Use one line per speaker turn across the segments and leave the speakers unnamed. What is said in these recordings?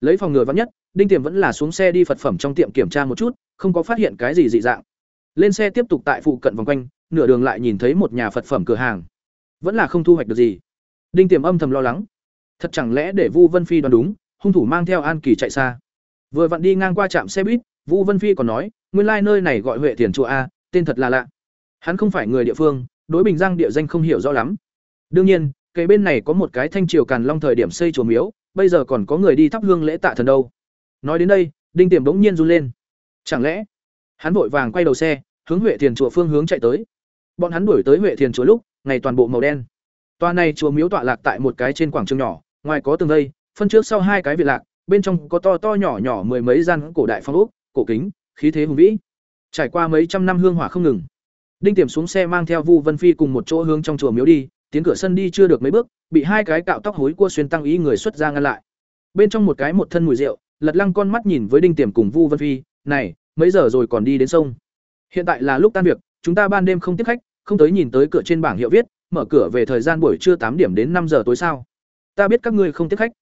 lấy phòng ngừa vắn nhất, đinh tiềm vẫn là xuống xe đi phật phẩm trong tiệm kiểm tra một chút, không có phát hiện cái gì dị dạng. Lên xe tiếp tục tại phụ cận vòng quanh, nửa đường lại nhìn thấy một nhà phật phẩm cửa hàng. Vẫn là không thu hoạch được gì. Đinh tiềm âm thầm lo lắng. Thật chẳng lẽ để vu vân phi đoán đúng, hung thủ mang theo an kỳ chạy xa? Vừa vặn đi ngang qua trạm xe buýt, vu vân phi còn nói, nguyên lai nơi này gọi huệ tiền chùa a, tên thật là lạ. Hắn không phải người địa phương, đối bình giang địa danh không hiểu rõ lắm. Đương nhiên cây bên này có một cái thanh triều càn long thời điểm xây chùa miếu bây giờ còn có người đi thắp hương lễ tạ thần đâu. Nói đến đây, đinh tiềm bỗng nhiên run lên. Chẳng lẽ, hắn vội vàng quay đầu xe, hướng huệ thiền chùa phương hướng chạy tới. Bọn hắn đuổi tới huệ thiền chùa lúc, ngày toàn bộ màu đen. Toa này chùa miếu tọa lạc tại một cái trên quảng trường nhỏ, ngoài có tường vây, phân trước sau hai cái vị lạc, bên trong có to to nhỏ nhỏ mười mấy gian cổ đại phong ốc, cổ kính, khí thế hùng vĩ. Trải qua mấy trăm năm hương hỏa không ngừng, đinh tiềm xuống xe mang theo vu vân phi cùng một chỗ hướng trong chùa miếu đi, tiến cửa sân đi chưa được mấy bước bị hai cái cạo tóc hối cua xuyên tăng ý người xuất ra ngăn lại. Bên trong một cái một thân mùi rượu, lật lăng con mắt nhìn với đinh tiềm cùng vu vân phi, này, mấy giờ rồi còn đi đến sông? Hiện tại là lúc tan việc, chúng ta ban đêm không tiếp khách, không tới nhìn tới cửa trên bảng hiệu viết, mở cửa về thời gian buổi trưa tám điểm đến năm giờ tối sao ta biết các ngươi không tiếp khách.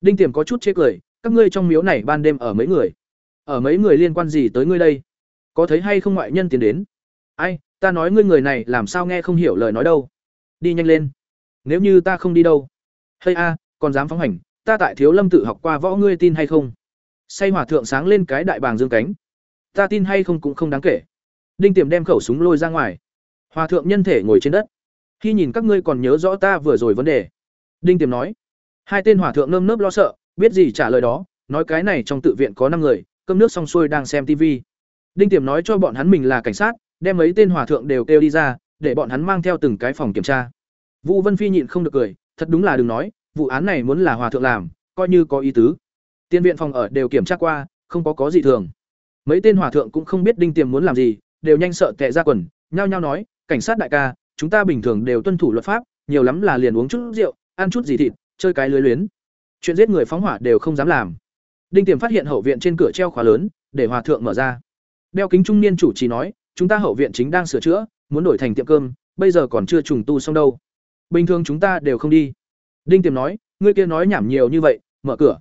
Đinh tiềm có chút chê cười, các ngươi trong miếu này ban đêm ở mấy người? Ở mấy người liên quan gì tới ngươi đây? Có thấy hay không ngoại nhân tiến đến? Ai, ta nói ngươi người này làm sao nghe không hiểu lời nói đâu. Đi nhanh lên nếu như ta không đi đâu. Hay a, còn dám phóng hành, ta tại thiếu lâm tự học qua võ ngươi tin hay không? Say hỏa thượng sáng lên cái đại bàng dương cánh. Ta tin hay không cũng không đáng kể. Đinh tiềm đem khẩu súng lôi ra ngoài. Hòa thượng nhân thể ngồi trên đất. Khi nhìn các ngươi còn nhớ rõ ta vừa rồi vấn đề. Đinh tiềm nói. Hai tên hòa thượng nơm nớp lo sợ, biết gì trả lời đó, nói cái này trong tự viện có năm người, cơm nước xong xuôi đang xem tivi. đinh tiềm nói cho bọn hắn mình là cảnh sát, đem mấy tên hòa thượng đều kêu đi ra, để bọn hắn mang theo từng cái phòng kiểm tra vũ vân phi nhịn không được cười, thật đúng là đừng nói, vụ án này muốn là hòa thượng làm, coi như có ý tứ. Tiên viện phòng ở đều kiểm tra qua, không có có gì thường. Mấy tên hòa thượng cũng không biết đinh tiềm muốn làm gì, đều nhanh sợ tè ra quần, nhao nhao nói, cảnh sát đại ca, chúng ta bình thường đều tuân thủ luật pháp, nhiều lắm là liền uống chút rượu, ăn chút gì thịt, chơi cái lưới luyến. Chuyện giết người phóng hỏa đều không dám làm. Đinh tiềm phát hiện hậu viện trên cửa treo khóa lớn, để hòa thượng mở ra. Đeo kính trung niên chủ trì nói, chúng ta hậu viện chính đang sửa chữa, muốn đổi thành tiệm cơm, bây giờ còn chưa trùng tu xong đâu bình thường chúng ta đều không đi. Đinh tiềm nói, ngươi kia nói nhảm nhiều như vậy, mở cửa.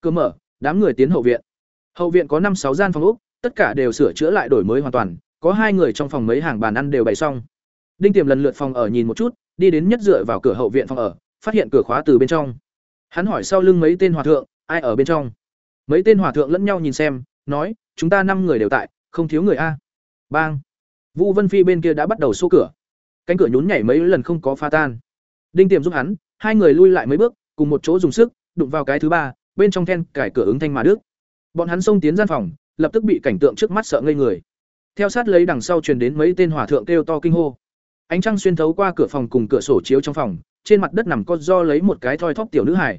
Cửa mở, đám người tiến hậu viện. Hậu viện có năm sáu gian phòng úc tất cả đều sửa chữa lại đổi mới hoàn toàn, có hai người trong phòng mấy hàng bàn ăn đều bày xong. Đinh tiềm lần lượt phòng ở nhìn một chút, đi đến nhất dựa vào cửa hậu viện phòng ở, phát hiện cửa khóa từ bên trong. Hắn hỏi sau lưng mấy tên hòa thượng, ai ở bên trong? Mấy tên hòa thượng lẫn nhau nhìn xem, nói, chúng ta năm người đều tại, không thiếu người a. Bang. Vũ vân phi bên kia đã bắt đầu xô cửa cánh cửa nhún nhảy mấy lần không có phá tan. Đinh tiềm giúp hắn, hai người lui lại mấy bước, cùng một chỗ dùng sức, đụng vào cái thứ ba, bên trong then cải cửa ứng thanh mà đức bọn hắn xông tiến gian phòng, lập tức bị cảnh tượng trước mắt sợ ngây người. Theo sát lấy đằng sau truyền đến mấy tên hỏa thượng kêu to kinh hô. Ánh trăng xuyên thấu qua cửa phòng cùng cửa sổ chiếu trong phòng, trên mặt đất nằm con do lấy một cái thoi thóp tiểu nữ hải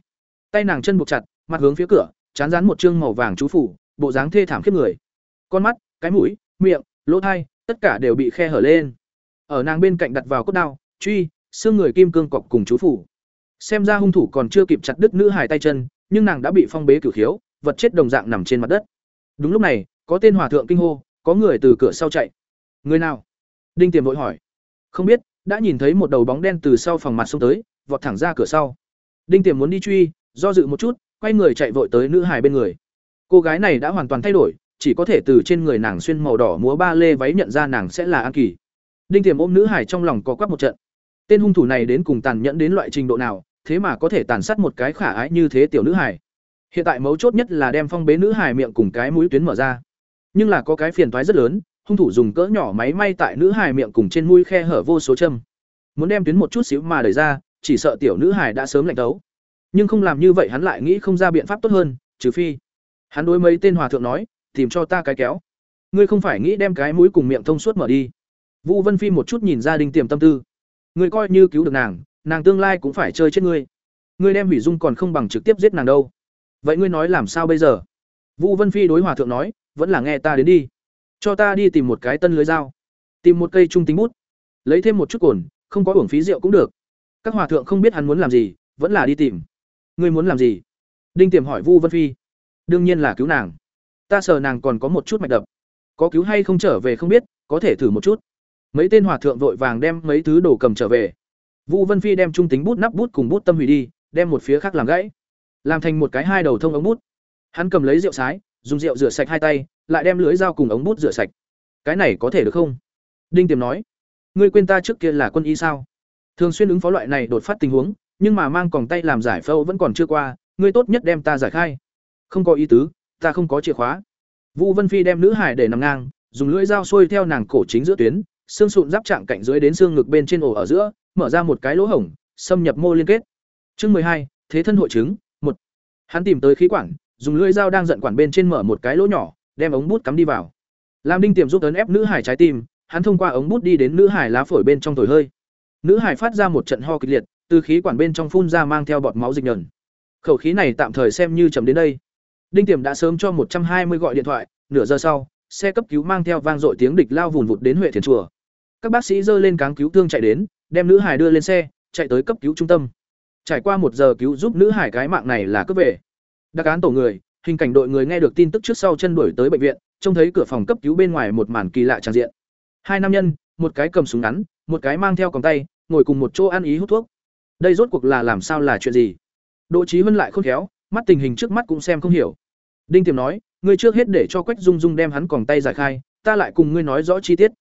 tay nàng chân buộc chặt, mặt hướng phía cửa, chán rán một chương màu vàng chú phủ, bộ dáng thê thảm khiếp người. Con mắt, cái mũi, miệng, lỗ thai, tất cả đều bị khe hở lên ở nàng bên cạnh đặt vào cốt đao, truy, xương người kim cương cọc cùng chú phủ. Xem ra hung thủ còn chưa kịp chặt đứt nữ hài tay chân, nhưng nàng đã bị phong bế cửu khiếu, vật chết đồng dạng nằm trên mặt đất. Đúng lúc này, có tên hòa thượng kinh hô, có người từ cửa sau chạy. Người nào? Đinh tiềm vội hỏi. Không biết, đã nhìn thấy một đầu bóng đen từ sau phòng mặt xông tới, vọt thẳng ra cửa sau. Đinh tiềm muốn đi truy, do dự một chút, quay người chạy vội tới nữ hài bên người. Cô gái này đã hoàn toàn thay đổi, chỉ có thể từ trên người nàng xuyên màu đỏ múa ba lê váy nhận ra nàng sẽ là an kỳ đinh tiềm ôm nữ hải trong lòng có quắc một trận. Tên hung thủ này đến cùng tàn nhẫn đến loại trình độ nào, thế mà có thể tàn sát một cái khả ái như thế tiểu nữ hải hiện tại mấu chốt nhất là đem phong bế nữ hải miệng cùng cái mũi tuyến mở ra. Nhưng là có cái phiền toái rất lớn, hung thủ dùng cỡ nhỏ máy may tại nữ hải miệng cùng trên mũi khe hở vô số châm. Muốn đem tuyến một chút xíu mà đẩy ra, chỉ sợ tiểu nữ hải đã sớm lạnh tấu. Nhưng không làm như vậy hắn lại nghĩ không ra biện pháp tốt hơn, trừ phi. Hắn đối mấy tên hòa thượng nói, tìm cho ta cái kéo. Ngươi không phải nghĩ đem cái mũi cùng miệng thông suốt mở đi vũ vân phi một chút nhìn ra đinh tiềm tâm tư. Người coi như cứu được nàng nàng tương lai cũng phải chơi chết ngươi. Ngươi đem hủy dung còn không bằng trực tiếp giết nàng đâu. Vậy ngươi nói làm sao bây giờ? Vũ vân phi đối hòa thượng nói, vẫn là nghe ta đến đi. Cho ta đi tìm một cái tân lưới dao. Tìm một cây trung tính bút. Lấy thêm một chút cồn, không có uổng phí rượu cũng được. Các hòa thượng không biết hắn muốn làm gì, vẫn là đi tìm. Ngươi muốn làm gì? Đinh tiềm hỏi vu vân phi. Đương nhiên là cứu nàng. Ta sợ nàng còn có một chút mạch đập. Có cứu hay không trở về không biết, có thể thử một chút mấy tên hòa thượng vội vàng đem mấy thứ đồ cầm trở về. Vũ vân phi đem trung tính bút nắp bút cùng bút tâm hủy đi đem một phía khác làm gãy làm thành một cái hai đầu thông ống bút. Hắn cầm lấy rượu sái dùng rượu rửa sạch hai tay lại đem lưới dao cùng ống bút rửa sạch. Cái này có thể được không? Đinh tiềm nói. Ngươi quên ta trước kia là quân y sao? Thường xuyên ứng phó loại này đột phát tình huống nhưng mà mang còng tay làm giải phẫu vẫn còn chưa qua ngươi tốt nhất đem ta giải khai. Không có ý tứ ta không có chìa khóa. Vu Vân Phi đem nữ hải để nằm ngang, dùng lưỡi dao xuôi theo nàng cổ chính giữa tuyến, xương sụn giáp trạng cạnh dưới đến xương ngực bên trên ổ ở giữa, mở ra một cái lỗ hổng, xâm nhập mô liên kết. Chương hai, thế thân hội chứng, một. Hắn tìm tới khí quản, dùng lưỡi dao đang giận quản bên trên mở một cái lỗ nhỏ, đem ống bút cắm đi vào. Lam Đinh tiềm giúp tấn ép nữ hải trái tim, hắn thông qua ống bút đi đến nữ hải lá phổi bên trong thổi hơi. Nữ hải phát ra một trận ho kịch liệt, từ khí quản bên trong phun ra mang theo bọt máu dịch nhờn. Khẩu khí này tạm thời xem như chậm đến đây. Đinh Tiềm đã sớm cho một trăm hai mươi gọi điện thoại, nửa giờ sau, xe cấp cứu mang theo vang dội tiếng địch lao vùn vụt đến Huệ Thiền chùa. Các bác sĩ dơ lên cáng cứu thương chạy đến, đem nữ hải đưa lên xe, chạy tới cấp cứu trung tâm. Trải qua một giờ cứu giúp nữ hải cái mạng này là cứ về. Đặc án tổ người, hình cảnh đội người nghe được tin tức trước sau chân đuổi tới bệnh viện, trông thấy cửa phòng cấp cứu bên ngoài một màn kỳ lạ tràn diện. Hai nam nhân, một cái cầm súng ngắn, một cái mang theo còng tay, ngồi cùng một chỗ ăn ý hút thuốc. Đây rốt cuộc là làm sao là chuyện gì? Đỗ Chí Vân lại khôn khéo, mắt tình hình trước mắt cũng xem không hiểu. Đinh Tiềm nói, ngươi trước hết để cho Quách Dung Dung đem hắn còng tay giải khai, ta lại cùng ngươi nói rõ chi tiết.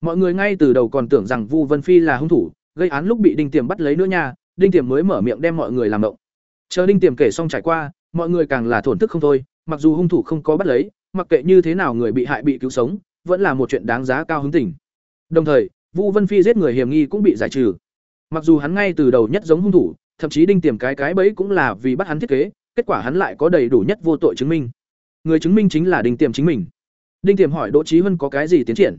Mọi người ngay từ đầu còn tưởng rằng Vu Vân Phi là hung thủ, gây án lúc bị Đinh Tiềm bắt lấy nữa nha, Đinh Tiềm mới mở miệng đem mọi người làm động. Chờ Đinh Tiềm kể xong trải qua, mọi người càng là thổn thức không thôi, mặc dù hung thủ không có bắt lấy, mặc kệ như thế nào người bị hại bị cứu sống, vẫn là một chuyện đáng giá cao hứng tỉnh. Đồng thời, Vu Vân Phi giết người hiểm nghi cũng bị giải trừ. Mặc dù hắn ngay từ đầu nhất giống hung thủ, thậm chí Đinh Tiềm cái cái bẫy cũng là vì bắt hắn thiết kế, kết quả hắn lại có đầy đủ nhất vô tội chứng minh người chứng minh chính là đinh tiềm chính mình đinh tiềm hỏi đỗ trí huân có cái gì tiến triển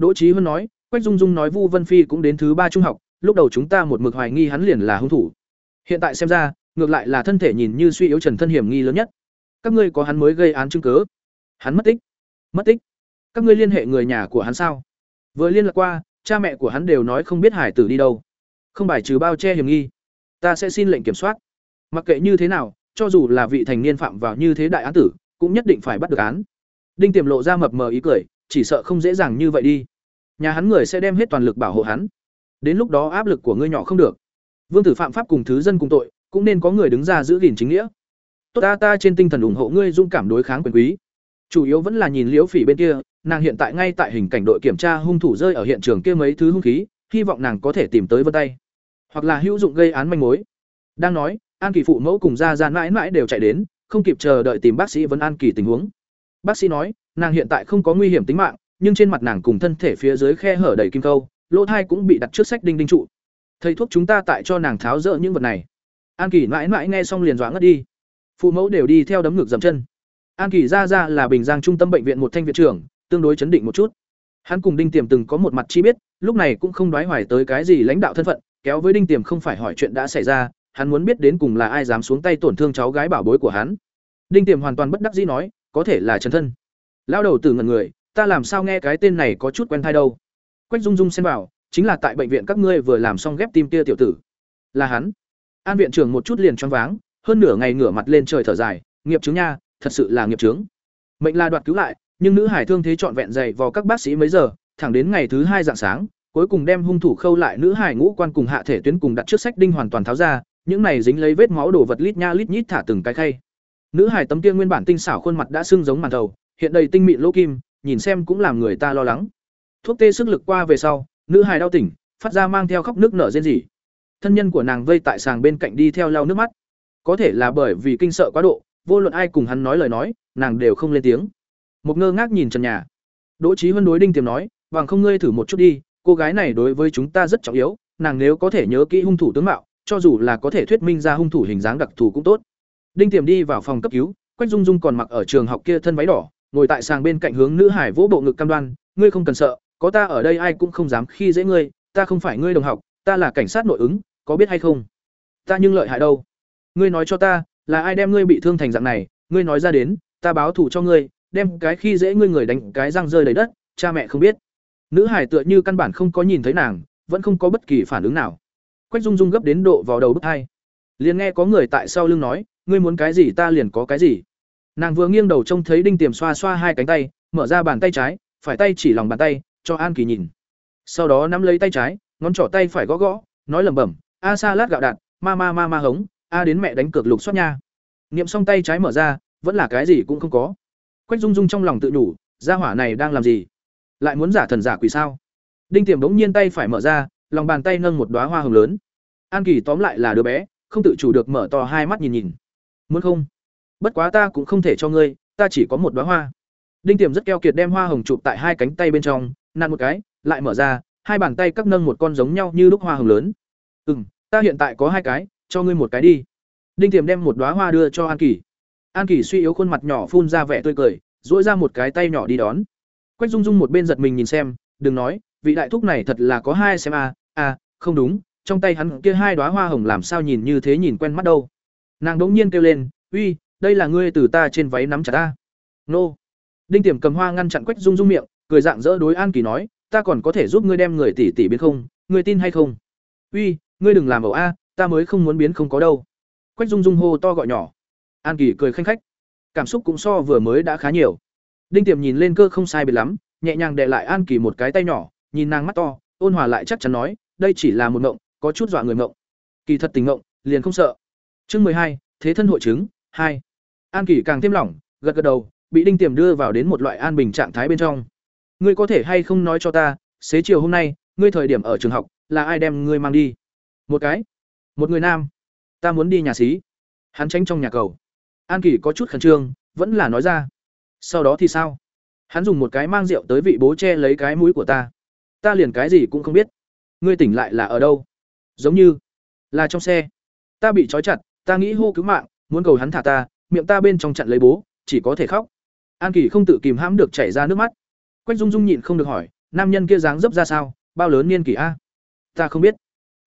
đỗ Chí huân nói, quách dung dung nói vu vân phi cũng đến thứ ba trung học, lúc đầu chúng ta một mực hoài nghi hắn liền là hung thủ. Hiện tại xem ra, ngược lại là thân thể nhìn như suy yếu trần thân hiểm nghi lớn nhất. Các ngươi có hắn mới gây án chứng cứ? Hắn mất tích. Mất tích? Các ngươi liên hệ người nhà của hắn sao? Vừa liên lạc qua, cha mẹ của hắn đều nói không biết hải tử đi đâu. Không bài trừ bao che hiểm nghi. Ta sẽ xin lệnh kiểm soát. Mặc kệ như thế nào, cho dù là vị thành niên phạm vào như thế đại án tử, cũng nhất định phải bắt được án. Đinh tiềm lộ ra mập mờ ý cười chỉ sợ không dễ dàng như vậy đi. Nhà hắn người sẽ đem hết toàn lực bảo hộ hắn. Đến lúc đó áp lực của ngươi nhỏ không được. Vương tử phạm pháp cùng thứ dân cùng tội, cũng nên có người đứng ra giữ gìn chính nghĩa. Tốt ta ta trên tinh thần ủng hộ ngươi dũng cảm đối kháng quyền quý. Chủ yếu vẫn là nhìn liễu phỉ bên kia, nàng hiện tại ngay tại hình cảnh đội kiểm tra hung thủ rơi ở hiện trường kia mấy thứ hung khí, hy vọng nàng có thể tìm tới vân tay. Hoặc là hữu dụng gây án manh mối. Đang nói, an kỳ phụ mẫu cùng ra ra mãi mãi đều chạy đến, không kịp chờ đợi tìm bác sĩ vấn an kỳ tình huống bác sĩ nói nàng hiện tại không có nguy hiểm tính mạng nhưng trên mặt nàng cùng thân thể phía dưới khe hở đầy kim câu lỗ thai cũng bị đặt trước sách đinh đinh trụ. Thầy thuốc chúng ta tại cho nàng tháo rỡ những vật này. An kỳ mãi mãi nghe xong liền doãn ngất đi. Phụ mẫu đều đi theo đấm ngực dầm chân. An kỳ ra ra là bình giang trung tâm bệnh viện một thanh viện trưởng tương đối chấn định một chút. Hắn cùng đinh tiềm từng có một mặt chi biết lúc này cũng không đoái hoài tới cái gì lãnh đạo thân phận kéo với đinh tiềm không phải hỏi chuyện đã xảy ra hắn muốn biết đến cùng là ai dám xuống tay tổn thương cháu gái bảo bối của hắn. Đinh Tiềm hoàn toàn bất đắc dĩ nói, có thể là Trần Thân. lao đầu tử ngẩn người, ta làm sao nghe cái tên này có chút quen tai đâu. Quách Dung Dung xem vào, chính là tại bệnh viện các ngươi vừa làm xong ghép tim kia tiểu tử. Là hắn. An viện trưởng một chút liền choáng váng, hơn nửa ngày ngửa mặt lên trời thở dài, nghiệp chứng nha, thật sự là nghiệp chứng. Mệnh là đoạt cứu lại, nhưng nữ hải thương thế trọn vẹn dày vò các bác sĩ mấy giờ, thẳng đến ngày thứ hai dạng sáng, cuối cùng đem hung thủ khâu lại nữ hải ngũ quan cùng hạ thể tuyến cùng đặt trước sách đinh hoàn toàn tháo ra, những này dính lấy vết máu đổ vật lít nha lít nhít thả từng cái khay nữ hải tấm kia nguyên bản tinh xảo khuôn mặt đã sưng giống màn thầu, hiện đầy tinh mịn lỗ kim, nhìn xem cũng làm người ta lo lắng. Thuốc tê sức lực qua về sau, nữ hải đau tỉnh, phát ra mang theo khóc nước nở rên rỉ. Thân nhân của nàng vây tại sàng bên cạnh đi theo lau nước mắt. Có thể là bởi vì kinh sợ quá độ, vô luận ai cùng hắn nói lời nói, nàng đều không lên tiếng. Một ngơ ngác nhìn trần nhà. Đỗ trí huân đối đinh tiềm nói bằng không ngươi thử một chút đi, cô gái này đối với chúng ta rất trọng yếu, nàng nếu có thể nhớ kỹ hung thủ tướng mạo, cho dù là có thể thuyết minh ra hung thủ hình dáng đặc thù cũng tốt đinh tiềm đi vào phòng cấp cứu quách dung dung còn mặc ở trường học kia thân váy đỏ ngồi tại sàng bên cạnh hướng nữ hải vỗ bộ ngực cam đoan ngươi không cần sợ có ta ở đây ai cũng không dám khi dễ ngươi ta không phải ngươi đồng học ta là cảnh sát nội ứng có biết hay không? Ta nhưng lợi hại đâu? Ngươi nói cho ta là ai đem ngươi bị thương thành dạng này? Ngươi nói ra đến ta báo thù cho ngươi đem cái khi dễ ngươi người đánh cái răng rơi đầy đất cha mẹ không biết. Nữ hải tựa như căn bản không có nhìn thấy nàng vẫn không có bất kỳ phản ứng nào. Quách Dung Dung gấp đến độ vào đầu bức hai. Liền nghe có người tại sau lưng nói, ngươi muốn cái gì ta liền có cái gì. Nàng vừa nghiêng đầu trông thấy Đinh Tiềm xoa xoa hai cánh tay, mở ra bàn tay trái, phải tay chỉ lòng bàn tay, cho An Kỳ nhìn. Sau đó nắm lấy tay trái, ngón trỏ tay phải gõ gõ, nói lẩm bẩm, "A sa lát gạo đạn, ma ma ma ma hống, a đến mẹ đánh cược lục xoát nha." Niệm xong tay trái mở ra, vẫn là cái gì cũng không có quách dung dung trong lòng tự nhủ gia hỏa này đang làm gì lại muốn giả thần giả quỷ sao đinh tiềm đống nhiên tay phải mở ra lòng bàn tay nâng một đóa hoa hồng lớn an kỳ tóm lại là đứa bé không tự chủ được mở to hai mắt nhìn nhìn muốn không? Bất quá ta cũng không thể cho ngươi ta chỉ có một đoá hoa. Đinh tiềm rất keo kiệt đem hoa hồng chụp tại hai cánh tay bên trong nặn một cái lại mở ra hai bàn tay các nâng một con giống nhau như lúc hoa hồng lớn. Ừ ta hiện tại có hai cái cho ngươi một cái đi. Đinh tiềm đem một đoá hoa đưa cho an kỳ. An kỳ suy yếu khuôn mặt nhỏ phun ra vẻ tươi cười duỗi ra một cái tay nhỏ đi đón. Quách dung dung một bên giật mình nhìn xem đừng nói vị đại thúc này thật là có hai xem a à, à không đúng trong tay hắn kia hai đóa hoa hồng làm sao nhìn như thế nhìn quen mắt đâu nàng đống nhiên kêu lên, uy, đây là ngươi từ ta trên váy nắm chặt ta. Nô. Đinh tiềm cầm hoa ngăn chặn quách dung dung miệng, cười dạng dỡ đối an kỳ nói, ta còn có thể giúp ngươi đem người tỷ tỷ biến không? Ngươi tin hay không? Uy, ngươi đừng làm ẩu a, ta mới không muốn biến không có đâu. Quách dung dung hô to gọi nhỏ. An kỳ cười khanh khách. Cảm xúc cũng so vừa mới đã khá nhiều. Đinh tiềm nhìn lên cơ không sai biệt lắm, nhẹ nhàng đệ lại an kỳ một cái tay nhỏ, nhìn nàng mắt to, ôn hòa lại chắc chắn nói, đây chỉ là một ngộng có chút dọa người ngộng kỳ thật tình ngộng liền không sợ chương mười hai, thế thân hội chứng, hai. An kỳ càng thêm lỏng, gật gật đầu, bị đinh tiềm đưa vào đến một loại an bình trạng thái bên trong. Ngươi có thể hay không nói cho ta, xế chiều hôm nay, ngươi thời điểm ở trường học, là ai đem ngươi mang đi? Một cái. Một người nam. Ta muốn đi nhà xí. Hắn tránh trong nhà cầu. An kỳ có chút khẩn trương, vẫn là nói ra. Sau đó thì sao? Hắn dùng một cái mang rượu tới vị bố che lấy cái mũi của ta. Ta liền cái gì cũng không biết. Ngươi tỉnh lại là ở đâu? Giống như là trong xe. Ta bị trói chặt ta nghĩ hô cứu mạng, muốn cầu hắn thả ta, miệng ta bên trong chặn lấy bố, chỉ có thể khóc. An kỳ không tự kìm hãm được chảy ra nước mắt. Quách dung dung nhịn không được hỏi, nam nhân kia dáng dấp ra sao, bao lớn niên kỷ a? Ta không biết.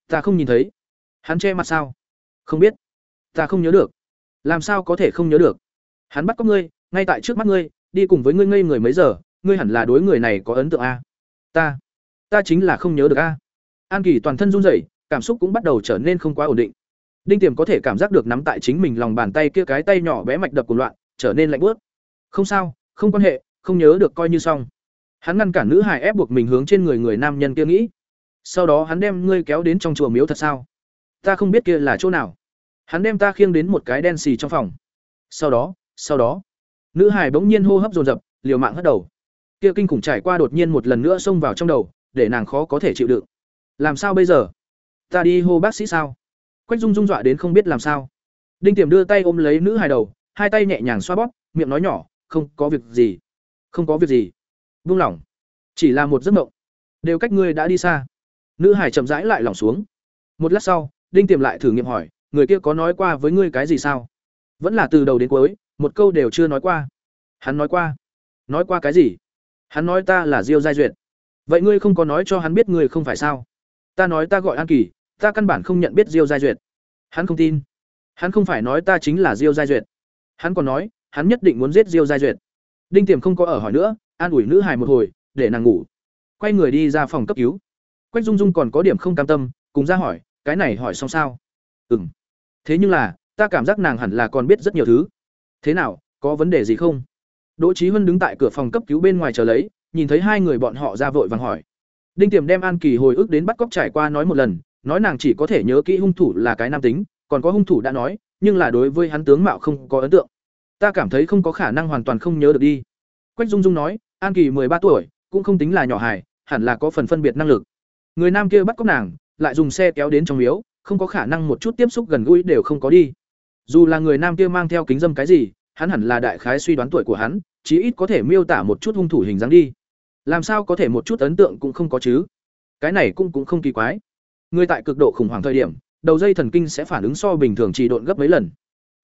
Ta không nhìn thấy. Hắn che mặt sao? Không biết. Ta không nhớ được. Làm sao có thể không nhớ được? Hắn bắt cóc ngươi, ngay tại trước mắt ngươi, đi cùng với ngươi ngây người mấy giờ, ngươi hẳn là đối người này có ấn tượng a? Ta. Ta chính là không nhớ được a. An kỳ toàn thân run rẩy, cảm xúc cũng bắt đầu trở nên không quá ổn định đinh tiềm có thể cảm giác được nắm tại chính mình lòng bàn tay kia cái tay nhỏ bé mạch đập cuồng loạn, trở nên lạnh buốt. không sao, không quan hệ, không nhớ được coi như xong. Hắn ngăn cản nữ hài ép buộc mình hướng trên người người nam nhân kia nghĩ. Sau đó hắn đem ngươi kéo đến trong chùa miếu thật sao? Ta không biết kia là chỗ nào. Hắn đem ta khiêng đến một cái đen xì trong phòng. Sau đó sau đó, nữ hài bỗng nhiên hô hấp dồn dập, liều mạng hất đầu. Kia kinh khủng trải qua đột nhiên một lần nữa xông vào trong đầu, để nàng khó có thể chịu đựng. Làm sao bây giờ? Ta đi hô bác sĩ sao? Quách dung dung dọa đến không biết làm sao. Đinh tiềm đưa tay ôm lấy nữ hài đầu, hai tay nhẹ nhàng xoa bóp, miệng nói nhỏ, không có việc gì, không có việc gì. Vung lỏng chỉ là một giấc mộng. Đều cách ngươi đã đi xa. Nữ hải chậm rãi lại lỏng xuống. Một lát sau, đinh tiềm lại thử nghiệm hỏi, người kia có nói qua với ngươi cái gì sao? Vẫn là từ đầu đến cuối, một câu đều chưa nói qua. Hắn nói qua. Nói qua cái gì? Hắn nói ta là diêu giai duyệt. Vậy ngươi không có nói cho hắn biết ngươi không phải sao? Ta nói ta gọi an kỳ ta căn bản không nhận biết diêu giai duyệt. Hắn không tin. Hắn không phải nói ta chính là diêu giai duyệt. Hắn còn nói, hắn nhất định muốn giết diêu giai duyệt. Đinh tiềm không có ở hỏi nữa, an ủi nữ hài một hồi, để nàng ngủ. Quay người đi ra phòng cấp cứu. Quách dung dung còn có điểm không cam tâm, cùng ra hỏi, cái này hỏi xong sao? Ừm. Thế nhưng là, ta cảm giác nàng hẳn là còn biết rất nhiều thứ. Thế nào, có vấn đề gì không? Đỗ trí huân đứng tại cửa phòng cấp cứu bên ngoài chờ lấy, nhìn thấy hai người bọn họ ra vội vàng hỏi. Đinh tiềm đem an kỳ hồi ức đến bắt cóc trải qua nói một lần nói nàng chỉ có thể nhớ kỹ hung thủ là cái nam tính, còn có hung thủ đã nói, nhưng là đối với hắn tướng mạo không có ấn tượng. Ta cảm thấy không có khả năng hoàn toàn không nhớ được đi. Quách dung dung nói, an kỳ ba tuổi, cũng không tính là nhỏ hài, hẳn là có phần phân biệt năng lực. Người nam kia bắt cóc nàng, lại dùng xe kéo đến trong miếu, không có khả năng một chút tiếp xúc gần gũi đều không có đi. Dù là người nam kia mang theo kính dâm cái gì, hắn hẳn là đại khái suy đoán tuổi của hắn, chí ít có thể miêu tả một chút hung thủ hình dáng đi. Làm sao có thể một chút ấn tượng cũng không có chứ? Cái này cũng cũng không kỳ quái người tại cực độ khủng hoảng thời điểm, đầu dây thần kinh sẽ phản ứng so bình thường chỉ độn gấp mấy lần.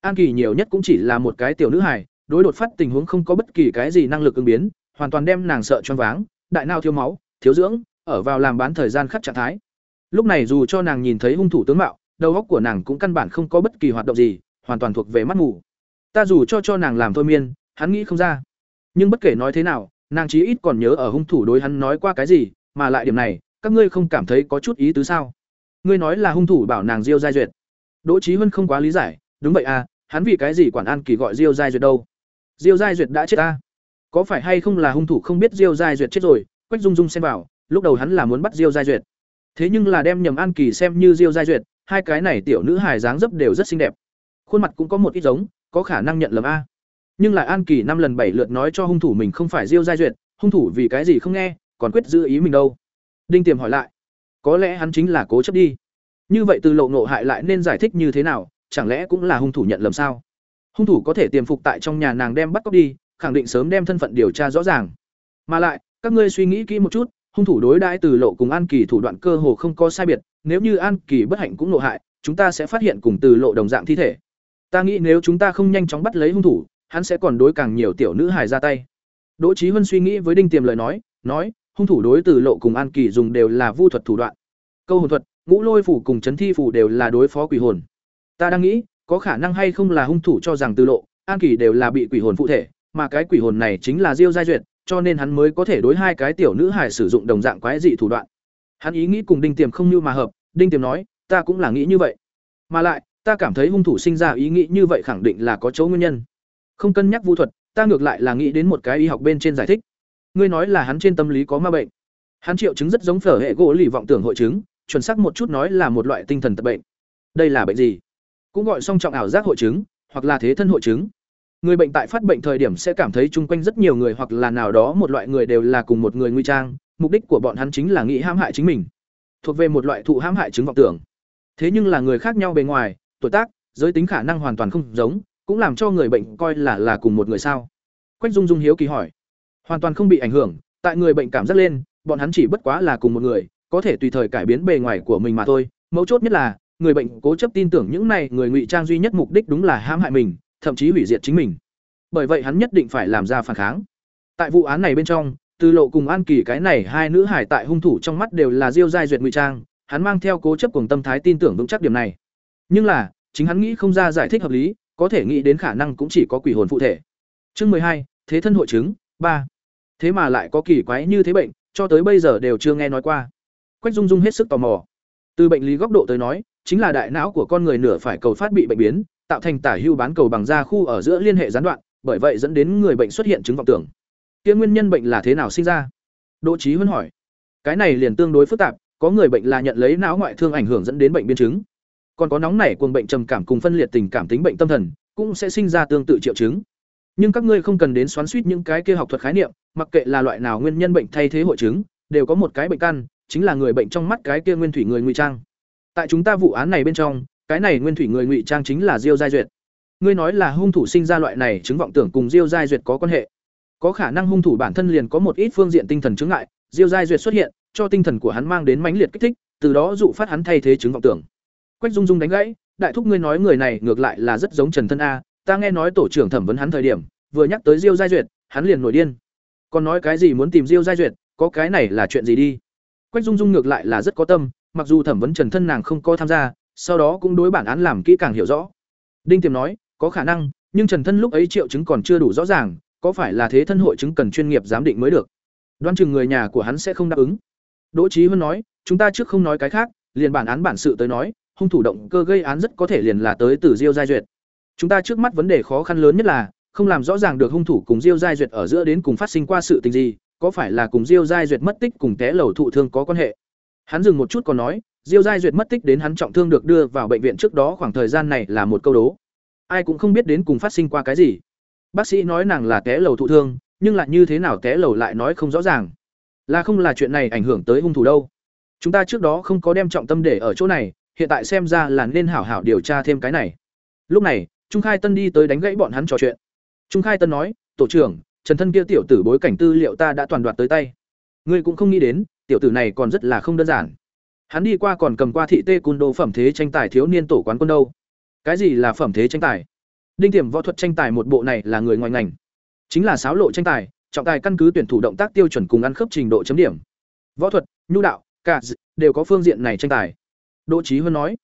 An kỳ nhiều nhất cũng chỉ là một cái tiểu nữ hài, đối đột phát tình huống không có bất kỳ cái gì năng lực ứng biến, hoàn toàn đem nàng sợ choáng váng, đại não thiếu máu, thiếu dưỡng, ở vào làm bán thời gian khắc trạng thái. Lúc này dù cho nàng nhìn thấy hung thủ tướng mạo, đầu óc của nàng cũng căn bản không có bất kỳ hoạt động gì, hoàn toàn thuộc về mắt ngủ ta dù cho cho nàng làm thôi miên, hắn nghĩ không ra. Nhưng bất kể nói thế nào, nàng chí ít còn nhớ ở hung thủ đối hắn nói qua cái gì, mà lại điểm này, các ngươi không cảm thấy có chút ý tứ sao? Ngươi nói là hung thủ bảo nàng diêu giai duyệt. Đỗ trí huân không quá lý giải, đúng vậy à hắn vì cái gì quản an kỳ gọi diêu giai duyệt đâu? Diêu giai duyệt đã chết ta có phải hay không là hung thủ không biết diêu giai duyệt chết rồi, quách dung dung xem vào, lúc đầu hắn là muốn bắt diêu giai duyệt. Thế nhưng là đem nhầm an kỳ xem như diêu giai duyệt, hai cái này tiểu nữ hài dáng dấp đều rất xinh đẹp. Khuôn mặt cũng có một ít giống, có khả năng nhận lầm a. Nhưng là an kỳ năm lần bảy lượt nói cho hung thủ mình không phải diêu giai duyệt, hung thủ vì cái gì không nghe, còn quyết giữ ý mình đâu? Đinh tiềm hỏi lại có lẽ hắn chính là cố chấp đi. Như vậy từ lộ nộ hại lại nên giải thích như thế nào, chẳng lẽ cũng là hung thủ nhận lầm sao? Hung thủ có thể tiềm phục tại trong nhà nàng đem bắt cóc đi, khẳng định sớm đem thân phận điều tra rõ ràng. Mà lại, các ngươi suy nghĩ kỹ một chút, hung thủ đối đãi từ lộ cùng an kỳ thủ đoạn cơ hồ không có sai biệt, nếu như an kỳ bất hạnh cũng nộ hại, chúng ta sẽ phát hiện cùng từ lộ đồng dạng thi thể. Ta nghĩ nếu chúng ta không nhanh chóng bắt lấy hung thủ, hắn sẽ còn đối càng nhiều tiểu nữ hài ra tay. Đỗ trí huân suy nghĩ với đinh tiềm lời nói nói hung thủ đối từ lộ cùng an kỳ dùng đều là vu thuật thủ đoạn. Câu hồn thuật, ngũ lôi phủ cùng chấn thi phủ đều là đối phó quỷ hồn. Ta đang nghĩ, có khả năng hay không là hung thủ cho rằng từ lộ, an kỳ đều là bị quỷ hồn phụ thể, mà cái quỷ hồn này chính là diêu giai duyệt, cho nên hắn mới có thể đối hai cái tiểu nữ hài sử dụng đồng dạng quái dị thủ đoạn. Hắn ý nghĩ cùng đinh tiềm không như mà hợp, đinh tiềm nói, ta cũng là nghĩ như vậy. Mà lại, ta cảm thấy hung thủ sinh ra ý nghĩ như vậy khẳng định là có chỗ nguyên nhân. Không cân nhắc vu thuật, ta ngược lại là nghĩ đến một cái y học bên trên giải thích ngươi nói là hắn trên tâm lý có ma bệnh. Hắn triệu chứng rất giống phở hệ gỗ lì vọng tưởng hội chứng, chuẩn xác một chút nói là một loại tinh thần tật bệnh. Đây là bệnh gì? Cũng gọi song trọng ảo giác hội chứng, hoặc là thế thân hội chứng. Người bệnh tại phát bệnh thời điểm sẽ cảm thấy chung quanh rất nhiều người hoặc là nào đó một loại người đều là cùng một người nguy trang, mục đích của bọn hắn chính là nghĩ hãm hại chính mình. Thuộc về một loại thụ hãm hại chứng vọng tưởng. Thế nhưng là người khác nhau bề ngoài, tuổi tác, giới tính khả năng hoàn toàn không giống, cũng làm cho người bệnh coi là là cùng một người sao? Quách dung dung hiếu kỳ hỏi hoàn toàn không bị ảnh hưởng, tại người bệnh cảm giác lên, bọn hắn chỉ bất quá là cùng một người, có thể tùy thời cải biến bề ngoài của mình mà thôi. Mấu chốt nhất là, người bệnh cố chấp tin tưởng những này người ngụy trang duy nhất mục đích đúng là hãm hại mình, thậm chí hủy diệt chính mình. Bởi vậy hắn nhất định phải làm ra phản kháng. Tại vụ án này bên trong, từ lộ cùng an kỳ cái này hai nữ hải tại hung thủ trong mắt đều là diêu giai duyệt ngụy trang, hắn mang theo cố chấp cùng tâm thái tin tưởng vững chắc điểm này. Nhưng là, chính hắn nghĩ không ra giải thích hợp lý, có thể nghĩ đến khả năng cũng chỉ có quỷ hồn phụ thể. Chương mười hai, thế thân hội chứng, ba thế mà lại có kỳ quái như thế bệnh, cho tới bây giờ đều chưa nghe nói qua. Quách dung dung hết sức tò mò. Từ bệnh lý góc độ tới nói, chính là đại não của con người nửa phải cầu phát bị bệnh biến, tạo thành tả hưu bán cầu bằng da khu ở giữa liên hệ gián đoạn, bởi vậy dẫn đến người bệnh xuất hiện chứng vọng tưởng. Kia nguyên nhân bệnh là thế nào sinh ra? Đỗ trí huân hỏi. Cái này liền tương đối phức tạp, có người bệnh là nhận lấy não ngoại thương ảnh hưởng dẫn đến bệnh biến chứng. Còn có nóng nảy cuồng bệnh trầm cảm cùng phân liệt tình cảm tính bệnh tâm thần, cũng sẽ sinh ra tương tự triệu chứng nhưng các ngươi không cần đến xoắn suýt những cái kia học thuật khái niệm, mặc kệ là loại nào nguyên nhân bệnh thay thế hội chứng, đều có một cái bệnh căn, chính là người bệnh trong mắt cái kia nguyên thủy người ngụy trang. Tại chúng ta vụ án này bên trong, cái này nguyên thủy người ngụy trang chính là diêu giai duyệt. Ngươi nói là hung thủ sinh ra loại này chứng vọng tưởng cùng diêu giai duyệt có quan hệ. Có khả năng hung thủ bản thân liền có một ít phương diện tinh thần chứng ngại, diêu giai duyệt xuất hiện, cho tinh thần của hắn mang đến mãnh liệt kích thích, từ đó dụ phát hắn thay thế chứng vọng tưởng. Quách dung dung đánh gãy, đại thúc ngươi nói người này ngược lại là rất giống trần thân a ta nghe nói tổ trưởng thẩm vấn hắn thời điểm, vừa nhắc tới diêu giai duyệt, hắn liền nổi điên. Còn nói cái gì muốn tìm diêu giai duyệt, có cái này là chuyện gì đi? Quách dung dung ngược lại là rất có tâm, mặc dù thẩm vấn trần thân nàng không có tham gia, sau đó cũng đối bản án làm kỹ càng hiểu rõ. Đinh tiềm nói, có khả năng, nhưng trần thân lúc ấy triệu chứng còn chưa đủ rõ ràng, có phải là thế thân hội chứng cần chuyên nghiệp giám định mới được? Đoan chừng người nhà của hắn sẽ không đáp ứng. Đỗ trí huân nói, chúng ta trước không nói cái khác, liền bản án bản sự tới nói, hung thủ động cơ gây án rất có thể liền là tới từ diêu giai duyệt chúng ta trước mắt vấn đề khó khăn lớn nhất là, không làm rõ ràng được hung thủ cùng diêu giai duyệt ở giữa đến cùng phát sinh qua sự tình gì, có phải là cùng diêu giai duyệt mất tích cùng té lầu thụ thương có quan hệ? Hắn dừng một chút còn nói, diêu giai duyệt mất tích đến hắn trọng thương được đưa vào bệnh viện trước đó khoảng thời gian này là một câu đố. Ai cũng không biết đến cùng phát sinh qua cái gì. Bác sĩ nói nàng là té lầu thụ thương, nhưng lại như thế nào té lầu lại nói không rõ ràng. Là không là chuyện này ảnh hưởng tới hung thủ đâu. Chúng ta trước đó không có đem trọng tâm để ở chỗ này, hiện tại xem ra là nên hảo hảo điều tra thêm cái này. Lúc này trung khai tân đi tới đánh gãy bọn hắn trò chuyện. Trung khai tân nói, tổ trưởng, trần thân kia tiểu tử bối cảnh tư liệu ta đã toàn đoạt tới tay. Ngươi cũng không nghĩ đến, tiểu tử này còn rất là không đơn giản. Hắn đi qua còn cầm qua thị tê cun đô phẩm thế tranh tài thiếu niên tổ quán quân đâu. Cái gì là phẩm thế tranh tài? Đinh tiềm võ thuật tranh tài một bộ này là người ngoài ngành. Chính là sáo lộ tranh tài, trọng tài căn cứ tuyển thủ động tác tiêu chuẩn cùng ăn khớp trình độ chấm điểm. Võ thuật, nhu đạo, cả đều có phương diện này tranh tài. Đỗ Chí Huân nói.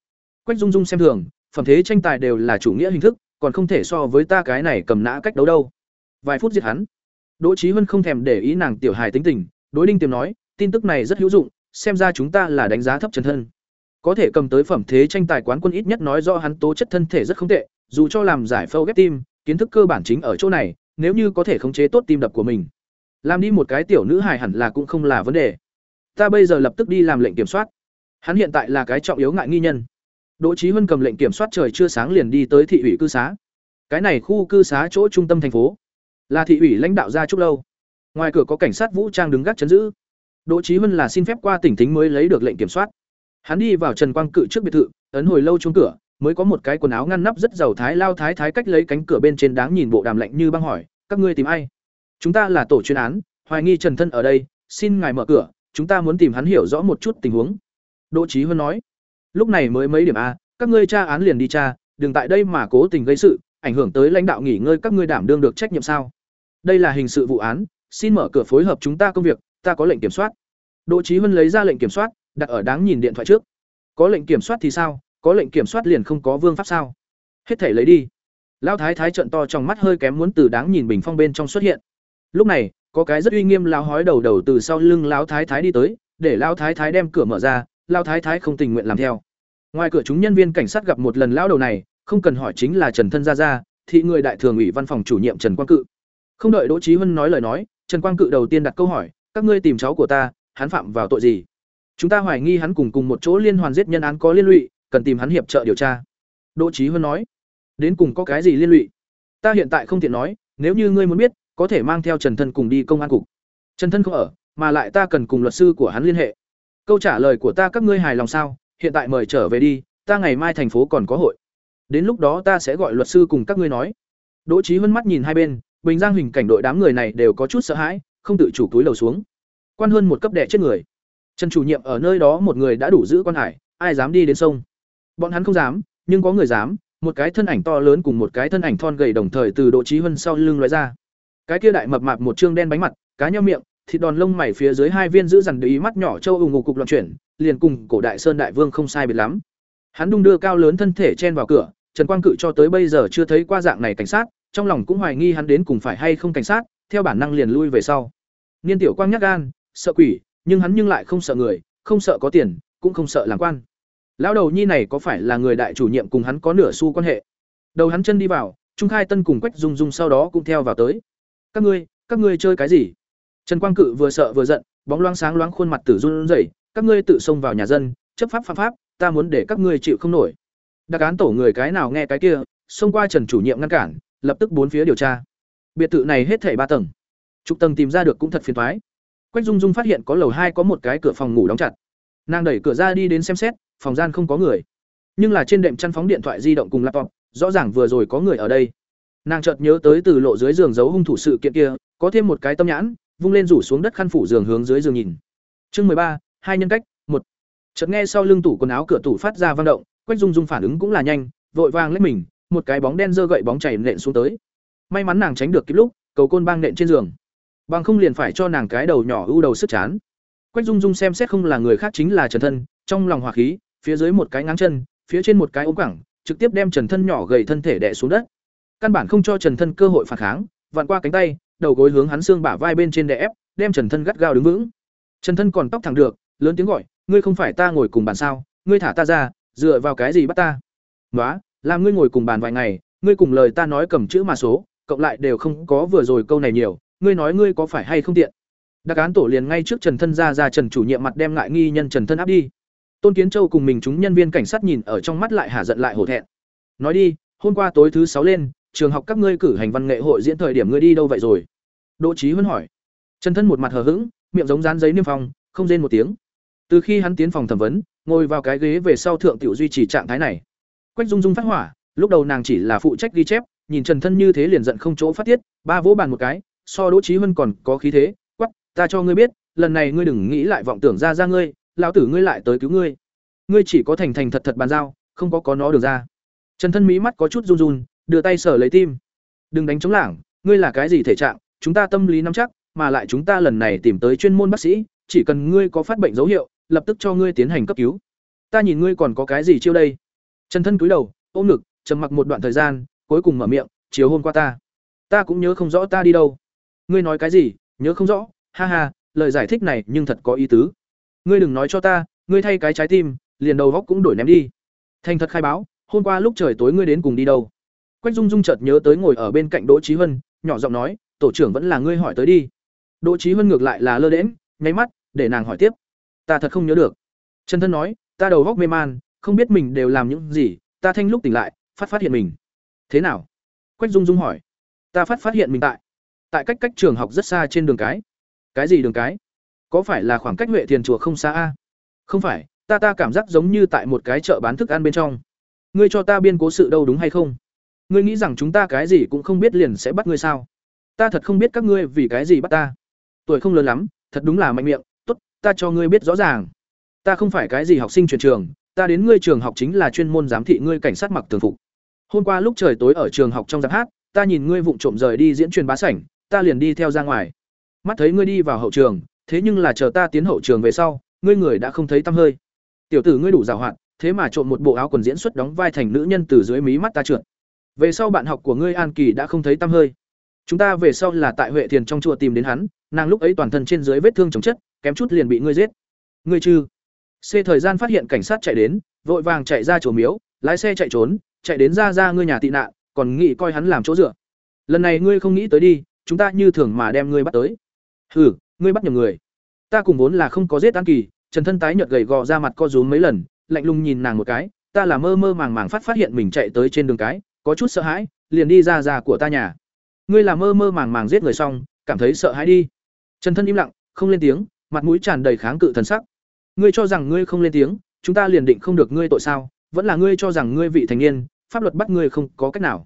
Quách dung dung xem thường phẩm thế tranh tài đều là chủ nghĩa hình thức, còn không thể so với ta cái này cầm nã cách đấu đâu. Vài phút diệt hắn. Đỗ trí huân không thèm để ý nàng tiểu hài tính tình, đối đinh tiềm nói, tin tức này rất hữu dụng, xem ra chúng ta là đánh giá thấp trần thân. Có thể cầm tới phẩm thế tranh tài quán quân ít nhất nói do hắn tố chất thân thể rất không tệ, dù cho làm giải phâu ghép tim, kiến thức cơ bản chính ở chỗ này, nếu như có thể khống chế tốt tim đập của mình. Làm đi một cái tiểu nữ hài hẳn là cũng không là vấn đề. Ta bây giờ lập tức đi làm lệnh kiểm soát. Hắn hiện tại là cái trọng yếu ngại nghi nhân đỗ Chí huân cầm lệnh kiểm soát trời chưa sáng liền đi tới thị ủy cư xá. Cái này khu cư xá chỗ trung tâm thành phố. Là thị ủy lãnh đạo ra chúc lâu. Ngoài cửa có cảnh sát vũ trang đứng gác chấn giữ. Đỗ Chí huân là xin phép qua tỉnh thính mới lấy được lệnh kiểm soát. Hắn đi vào trần quang cự trước biệt thự, ấn hồi lâu chuông cửa, mới có một cái quần áo ngăn nắp rất giàu thái lao thái thái cách lấy cánh cửa bên trên đáng nhìn bộ đàm lạnh như băng hỏi, các ngươi tìm ai? Chúng ta là tổ chuyên án, hoài nghi trần thân ở đây, xin ngài mở cửa, chúng ta muốn tìm hắn hiểu rõ một chút tình huống. Đỗ Chí huân nói lúc này mới mấy điểm a, các ngươi tra án liền đi tra, đừng tại đây mà cố tình gây sự, ảnh hưởng tới lãnh đạo nghỉ ngơi các ngươi đảm đương được trách nhiệm sao? Đây là hình sự vụ án, xin mở cửa phối hợp chúng ta công việc, ta có lệnh kiểm soát. Đỗ trí huân lấy ra lệnh kiểm soát, đặt ở đáng nhìn điện thoại trước. Có lệnh kiểm soát thì sao? Có lệnh kiểm soát liền không có vương pháp sao? Hết thể lấy đi. Lão thái thái trận to trong mắt hơi kém muốn từ đáng nhìn bình phong bên trong xuất hiện. Lúc này, có cái rất uy nghiêm lão hói đầu đầu từ sau lưng lão thái thái đi tới, để lão thái thái đem cửa mở ra, lão thái thái không tình nguyện làm theo ngoài cửa chúng nhân viên cảnh sát gặp một lần lão đầu này, không cần hỏi chính là trần thân gia gia, thị người đại thường ủy văn phòng chủ nhiệm trần quang cự. Không đợi đỗ trí huân nói lời nói, trần quang cự đầu tiên đặt câu hỏi, các ngươi tìm cháu của ta, hắn phạm vào tội gì? Chúng ta hoài nghi hắn cùng cùng một chỗ liên hoàn giết nhân án có liên lụy, cần tìm hắn hiệp trợ điều tra. Đỗ trí huân nói, đến cùng có cái gì liên lụy? Ta hiện tại không tiện nói, nếu như ngươi muốn biết, có thể mang theo trần thân cùng đi công an cục. Trần thân không ở, mà lại ta cần cùng luật sư của hắn liên hệ. Câu trả lời của ta các ngươi hài lòng sao? Hiện tại mời trở về đi, ta ngày mai thành phố còn có hội. Đến lúc đó ta sẽ gọi luật sư cùng các ngươi nói. Đỗ trí Hân mắt nhìn hai bên, bình giang hình cảnh đội đám người này đều có chút sợ hãi, không tự chủ túi lầu xuống. Quan hơn một cấp đệ chết người. Trần chủ nhiệm ở nơi đó một người đã đủ giữ quan hải, ai dám đi đến sông? Bọn hắn không dám, nhưng có người dám, một cái thân ảnh to lớn cùng một cái thân ảnh thon gầy đồng thời từ độ trí Hân sau lưng loại ra. Cái kia đại mập mạp một trương đen bánh mặt, cá nhau miệng, thịt đòn lông mày phía dưới hai viên giữ dằn để ý mắt nhỏ châu ù ngục cục loạn chuyển liền cùng cổ đại sơn đại vương không sai biệt lắm. Hắn đung đưa cao lớn thân thể chen vào cửa, trần quang cự cho tới bây giờ chưa thấy qua dạng này cảnh sát, trong lòng cũng hoài nghi hắn đến cùng phải hay không cảnh sát, theo bản năng liền lui về sau. Niên tiểu quang nhắc gan, sợ quỷ, nhưng hắn nhưng lại không sợ người, không sợ có tiền, cũng không sợ làm quan. Lão đầu nhi này có phải là người đại chủ nhiệm cùng hắn có nửa xu quan hệ? Đầu hắn chân đi vào, trung khai tân cùng quách dung dung sau đó cũng theo vào tới. Các ngươi các ngươi chơi cái gì? Trần quang cự vừa sợ vừa giận, bóng loáng sáng loáng khuôn mặt tử run rẩy các ngươi tự xông vào nhà dân, chấp pháp phạm pháp, ta muốn để các ngươi chịu không nổi. Đặc án tổ người cái nào nghe cái kia, xông qua trần chủ nhiệm ngăn cản, lập tức bốn phía điều tra. Biệt thự này hết thảy ba tầng. Trục tầng tìm ra được cũng thật phiền thoái quách dung dung phát hiện có lầu hai có một cái cửa phòng ngủ đóng chặt. Nàng đẩy cửa ra đi đến xem xét, phòng gian không có người. Nhưng là trên đệm chăn phóng điện thoại di động cùng laptop, rõ ràng vừa rồi có người ở đây. Nàng chợt nhớ tới từ lộ dưới giường giấu hung thủ sự kiện kia, có thêm một cái tâm nhãn, vung lên rủ xuống đất khăn phủ giường hướng dưới giường nhìn. Chương mười ba hai nhân cách, một. Chợt nghe sau lưng tủ quần áo cửa tủ phát ra vang động, quách dung dung phản ứng cũng là nhanh, vội vàng lên mình, một cái bóng đen dơ gậy bóng chảy nện xuống tới. May mắn nàng tránh được kịp lúc, cầu côn bang nện trên giường. Bằng không liền phải cho nàng cái đầu nhỏ ưu đầu sức chán. Quách dung dung xem xét không là người khác chính là trần thân, trong lòng hỏa khí, phía dưới một cái ngáng chân, phía trên một cái ống cẳng trực tiếp đem trần thân nhỏ gầy thân thể đè xuống đất. Căn bản không cho trần thân cơ hội phản kháng, vặn qua cánh tay, đầu gối hướng hắn xương bả vai bên trên đè ép, đem trần thân gắt gao đứng vững. Trần thân còn tóc thẳng được lớn tiếng gọi, ngươi không phải ta ngồi cùng bàn sao? Ngươi thả ta ra, dựa vào cái gì bắt ta? Nói làm ngươi ngồi cùng bàn vài ngày, ngươi cùng lời ta nói cầm chữ mà số, cộng lại đều không có vừa rồi câu này nhiều, ngươi nói ngươi có phải hay không tiện? Đặc án tổ liền ngay trước trần thân ra ra trần chủ nhiệm mặt đem ngại nghi nhân trần thân áp đi. Tôn kiến châu cùng mình chúng nhân viên cảnh sát nhìn ở trong mắt lại hả giận lại hổ thẹn. Nói đi, hôm qua tối thứ sáu lên, trường học các ngươi cử hành văn nghệ hội diễn thời điểm ngươi đi đâu vậy rồi? Đỗ trí huân hỏi. Trần thân một mặt hờ hững, miệng giống dán giấy niêm phong, không rên một tiếng từ khi hắn tiến phòng thẩm vấn, ngồi vào cái ghế về sau thượng tiểu duy trì trạng thái này. Quách dung dung phát hỏa, lúc đầu nàng chỉ là phụ trách ghi chép, nhìn trần thân như thế liền giận không chỗ phát tiết, ba vỗ bàn một cái, so đỗ trí huân còn có khí thế quắp ta cho ngươi biết, lần này ngươi đừng nghĩ lại vọng tưởng ra ra ngươi, lão tử ngươi lại tới cứu ngươi. Ngươi chỉ có thành thành thật thật bàn giao, không có có nó được ra. Trần thân mỹ mắt có chút run run, đưa tay sở lấy tim. Đừng đánh chống lảng, ngươi là cái gì thể trạng, chúng ta tâm lý nắm chắc, mà lại chúng ta lần này tìm tới chuyên môn bác sĩ, chỉ cần ngươi có phát bệnh dấu hiệu lập tức cho ngươi tiến hành cấp cứu. Ta nhìn ngươi còn có cái gì chiêu đây? Trần thân cúi đầu, ôm ngực, trầm mặc một đoạn thời gian, cuối cùng mở miệng, chiều hôm qua ta ta cũng nhớ không rõ ta đi đâu. Ngươi nói cái gì? Nhớ không rõ? Ha ha, lời giải thích này nhưng thật có ý tứ. Ngươi đừng nói cho ta, ngươi thay cái trái tim, liền đầu góc cũng đổi ném đi. Thành thật khai báo, hôm qua lúc trời tối ngươi đến cùng đi đâu? Quách dung dung chợt nhớ tới ngồi ở bên cạnh đỗ trí huân, nhỏ giọng nói, tổ trưởng vẫn là ngươi hỏi tới đi. Đỗ trí huân ngược lại là lơ đễm nháy mắt, để nàng hỏi tiếp ta thật không nhớ được. Chân thân nói, ta đầu góc mê man, không biết mình đều làm những gì, ta thanh lúc tỉnh lại, phát phát hiện mình. Thế nào? Quách dung dung hỏi. Ta phát phát hiện mình tại tại cách cách trường học rất xa trên đường cái. Cái gì đường cái? Có phải là khoảng cách huệ thiền chùa không xa a? Không phải, ta ta cảm giác giống như tại một cái chợ bán thức ăn bên trong. Ngươi cho ta biên cố sự đâu đúng hay không? Ngươi nghĩ rằng chúng ta cái gì cũng không biết liền sẽ bắt ngươi sao? Ta thật không biết các ngươi vì cái gì bắt ta. Tuổi không lớn lắm, thật đúng là mạnh miệng ta cho ngươi biết rõ ràng. Ta không phải cái gì học sinh truyền trường, ta đến ngươi trường học chính là chuyên môn giám thị ngươi cảnh sát mặc thường phục. Hôm qua lúc trời tối ở trường học trong giáp hát, ta nhìn ngươi vụng trộm rời đi diễn truyền bá sảnh, ta liền đi theo ra ngoài. Mắt thấy ngươi đi vào hậu trường, thế nhưng là chờ ta tiến hậu trường về sau, ngươi người đã không thấy tăm hơi. Tiểu tử ngươi đủ giàu hạn, thế mà trộm một bộ áo quần diễn xuất đóng vai thành nữ nhân từ dưới mí mắt ta trượt. Về sau bạn học của ngươi an kỳ đã không thấy tăm hơi. Chúng ta về sau là tại huệ thiền trong chùa tìm đến hắn, nàng lúc ấy toàn thân trên dưới vết thương chồng chất kém chút liền bị ngươi giết. Ngươi chư. C thời gian phát hiện cảnh sát chạy đến, vội vàng chạy ra chùa miếu, lái xe chạy trốn, chạy đến ra ra ngươi nhà tị nạn, còn nghĩ coi hắn làm chỗ dựa. Lần này ngươi không nghĩ tới đi, chúng ta như thường mà đem ngươi bắt tới. Hừ, ngươi bắt nhầm người. Ta cùng vốn là không có giết an kỳ, trần thân tái nhợt gầy gò ra mặt co rúm mấy lần, lạnh lùng nhìn nàng một cái, ta là mơ mơ màng màng phát phát hiện mình chạy tới trên đường cái, có chút sợ hãi, liền đi ra ra của ta nhà. Ngươi là mơ mơ màng màng giết người xong, cảm thấy sợ hãi đi. Trần thân im lặng, không lên tiếng mặt mũi tràn đầy kháng cự thần sắc. Ngươi cho rằng ngươi không lên tiếng, chúng ta liền định không được ngươi tội sao? Vẫn là ngươi cho rằng ngươi vị thành niên, pháp luật bắt ngươi không có cách nào.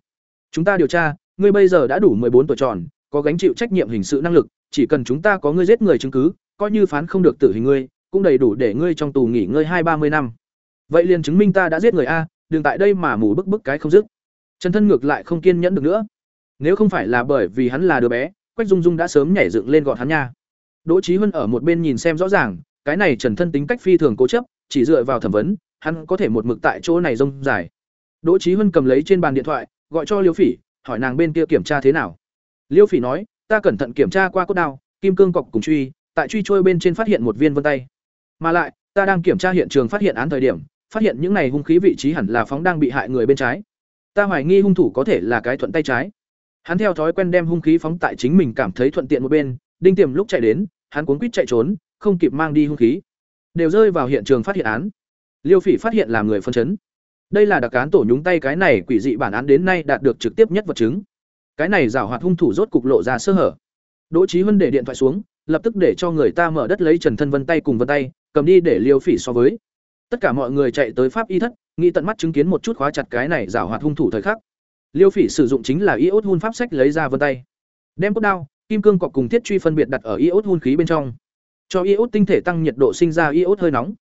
Chúng ta điều tra, ngươi bây giờ đã đủ bốn tuổi tròn, có gánh chịu trách nhiệm hình sự năng lực, chỉ cần chúng ta có ngươi giết người chứng cứ, coi như phán không được tử hình ngươi, cũng đầy đủ để ngươi trong tù nghỉ ngơi hai ba mươi năm. Vậy liền chứng minh ta đã giết người a, đừng tại đây mà mù bức bức cái không dứt. Trần thân ngược lại không kiên nhẫn được nữa. Nếu không phải là bởi vì hắn là đứa bé, quách dung dung đã sớm nhảy dựng lên gọn hắn nha đỗ Chí huân ở một bên nhìn xem rõ ràng, cái này trần thân tính cách phi thường cố chấp, chỉ dựa vào thẩm vấn, hắn có thể một mực tại chỗ này rông dài. Đỗ Chí huân cầm lấy trên bàn điện thoại, gọi cho liêu phỉ, hỏi nàng bên kia kiểm tra thế nào. Liêu phỉ nói, ta cẩn thận kiểm tra qua cốt đao, kim cương cọc cùng truy, tại truy trôi bên trên phát hiện một viên vân tay. Mà lại, ta đang kiểm tra hiện trường phát hiện án thời điểm, phát hiện những này hung khí vị trí hẳn là phóng đang bị hại người bên trái. Ta hoài nghi hung thủ có thể là cái thuận tay trái. Hắn theo thói quen đem hung khí phóng tại chính mình cảm thấy thuận tiện một bên đinh tiềm lúc chạy đến, hắn cuốn quýt chạy trốn, không kịp mang đi hung khí. Đều rơi vào hiện trường phát hiện án. Liêu phỉ phát hiện làm người phân chấn. Đây là đặc án tổ nhúng tay cái này quỷ dị bản án đến nay đạt được trực tiếp nhất vật chứng. Cái này giảo hoạt hung thủ rốt cục lộ ra sơ hở. Đỗ trí huân để điện thoại xuống, lập tức để cho người ta mở đất lấy trần thân vân tay cùng vân tay, cầm đi để liêu phỉ so với. Tất cả mọi người chạy tới pháp y thất, nghĩ tận mắt chứng kiến một chút khóa chặt cái này giảo hoạt hung thủ thời khắc. Liêu phỉ sử dụng chính là iốt hun pháp sách lấy ra vân tay. Đem cốt đao kim cương cọc cùng thiết truy phân biệt đặt ở iốt hun khí bên trong. Cho iốt tinh thể tăng nhiệt độ sinh ra iốt hơi nóng.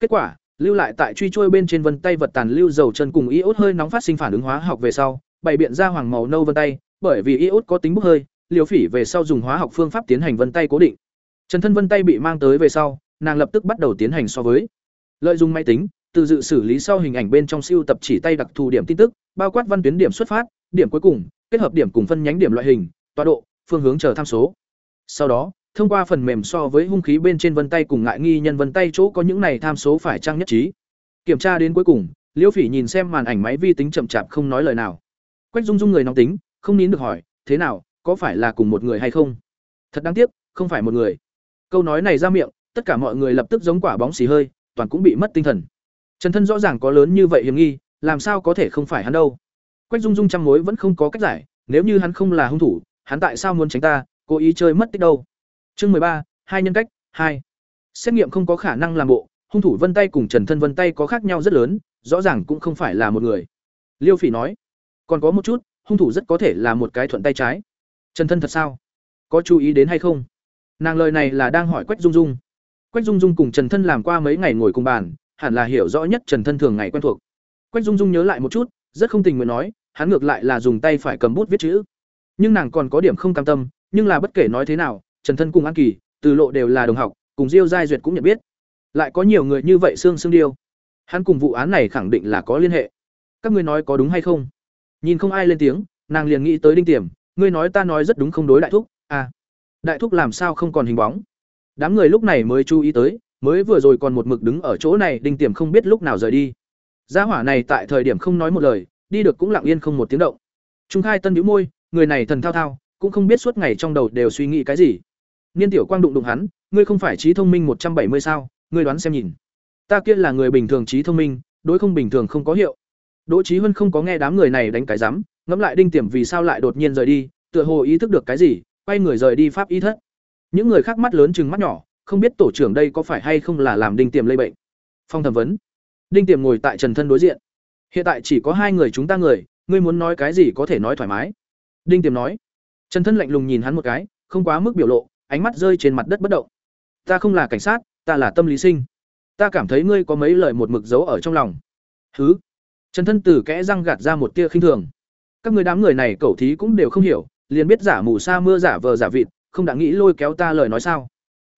Kết quả, lưu lại tại truy trôi bên trên vân tay vật tàn lưu dầu chân cùng iốt hơi nóng phát sinh phản ứng hóa học về sau, bày biện ra hoàng màu nâu vân tay, bởi vì iốt có tính bốc hơi, liều phỉ về sau dùng hóa học phương pháp tiến hành vân tay cố định. Trần thân vân tay bị mang tới về sau, nàng lập tức bắt đầu tiến hành so với. Lợi dụng máy tính, từ dự xử lý sau hình ảnh bên trong siêu tập chỉ tay đặc thù điểm tin tức, bao quát văn tuyến điểm xuất phát, điểm cuối cùng, kết hợp điểm cùng phân nhánh điểm loại hình, tọa độ phương hướng chờ tham số. Sau đó, thông qua phần mềm so với hung khí bên trên vân tay cùng ngại nghi nhân vân tay chỗ có những này tham số phải trang nhất trí. Kiểm tra đến cuối cùng liễu phỉ nhìn xem màn ảnh máy vi tính chậm chạp không nói lời nào. Quách dung dung người nóng tính, không nín được hỏi, thế nào, có phải là cùng một người hay không? Thật đáng tiếc, không phải một người. Câu nói này ra miệng, tất cả mọi người lập tức giống quả bóng xì hơi, toàn cũng bị mất tinh thần. Trần thân rõ ràng có lớn như vậy hiểm nghi, làm sao có thể không phải hắn đâu? Quách dung dung trăm mối vẫn không có cách giải, nếu như hắn không là hung thủ hắn tại sao muốn tránh ta, cố ý chơi mất tích đâu? Chương mười ba, hai nhân cách, hai. Xét nghiệm không có khả năng làm bộ, hung thủ vân tay cùng trần thân vân tay có khác nhau rất lớn, rõ ràng cũng không phải là một người. Liêu phỉ nói, còn có một chút, hung thủ rất có thể là một cái thuận tay trái. Trần thân thật sao? Có chú ý đến hay không? Nàng lời này là đang hỏi quách dung dung. Quách dung dung cùng trần thân làm qua mấy ngày ngồi cùng bàn, hẳn là hiểu rõ nhất trần thân thường ngày quen thuộc. Quách dung dung nhớ lại một chút, rất không tình nguyện nói, hắn ngược lại là dùng tay phải cầm bút viết chữ nhưng nàng còn có điểm không cam tâm, nhưng là bất kể nói thế nào, trần thân cùng an kỳ, từ lộ đều là đồng học, cùng diêu giai duyệt cũng nhận biết. Lại có nhiều người như vậy xương xương điêu. Hắn cùng vụ án này khẳng định là có liên hệ. Các ngươi nói có đúng hay không? Nhìn không ai lên tiếng, nàng liền nghĩ tới đinh tiềm, ngươi nói ta nói rất đúng không đối đại thúc? À. Đại thúc làm sao không còn hình bóng? Đám người lúc này mới chú ý tới, mới vừa rồi còn một mực đứng ở chỗ này, đinh tiềm không biết lúc nào rời đi. Gia hỏa này tại thời điểm không nói một lời, đi được cũng lặng yên không một tiếng động. Trung khai tân nhíu môi người này thần thao thao, cũng không biết suốt ngày trong đầu đều suy nghĩ cái gì. Niên tiểu quang đụng đụng hắn, ngươi không phải trí thông minh một trăm bảy mươi sao, ngươi đoán xem nhìn. Ta kia là người bình thường trí thông minh, đối không bình thường không có hiệu. Đỗ trí huân không có nghe đám người này đánh cái rắm ngẫm lại đinh tiềm vì sao lại đột nhiên rời đi, tựa hồ ý thức được cái gì, quay người rời đi pháp y thất. Những người khác mắt lớn chừng mắt nhỏ, không biết tổ trưởng đây có phải hay không là làm đinh tiềm lây bệnh. Phong thẩm vấn. Đinh tiềm ngồi tại trần thân đối diện. Hiện tại chỉ có hai người chúng ta người, ngươi muốn nói cái gì có thể nói thoải mái đinh tiềm nói. Trần thân lạnh lùng nhìn hắn một cái, không quá mức biểu lộ, ánh mắt rơi trên mặt đất bất động. Ta không là cảnh sát, ta là tâm lý sinh. Ta cảm thấy ngươi có mấy lời một mực giấu ở trong lòng. Hứ? Trần thân từ kẽ răng gạt ra một tia khinh thường. Các người đám người này cẩu thí cũng đều không hiểu, liền biết giả mù sa mưa giả vờ giả vịt, không đã nghĩ lôi kéo ta lời nói sao.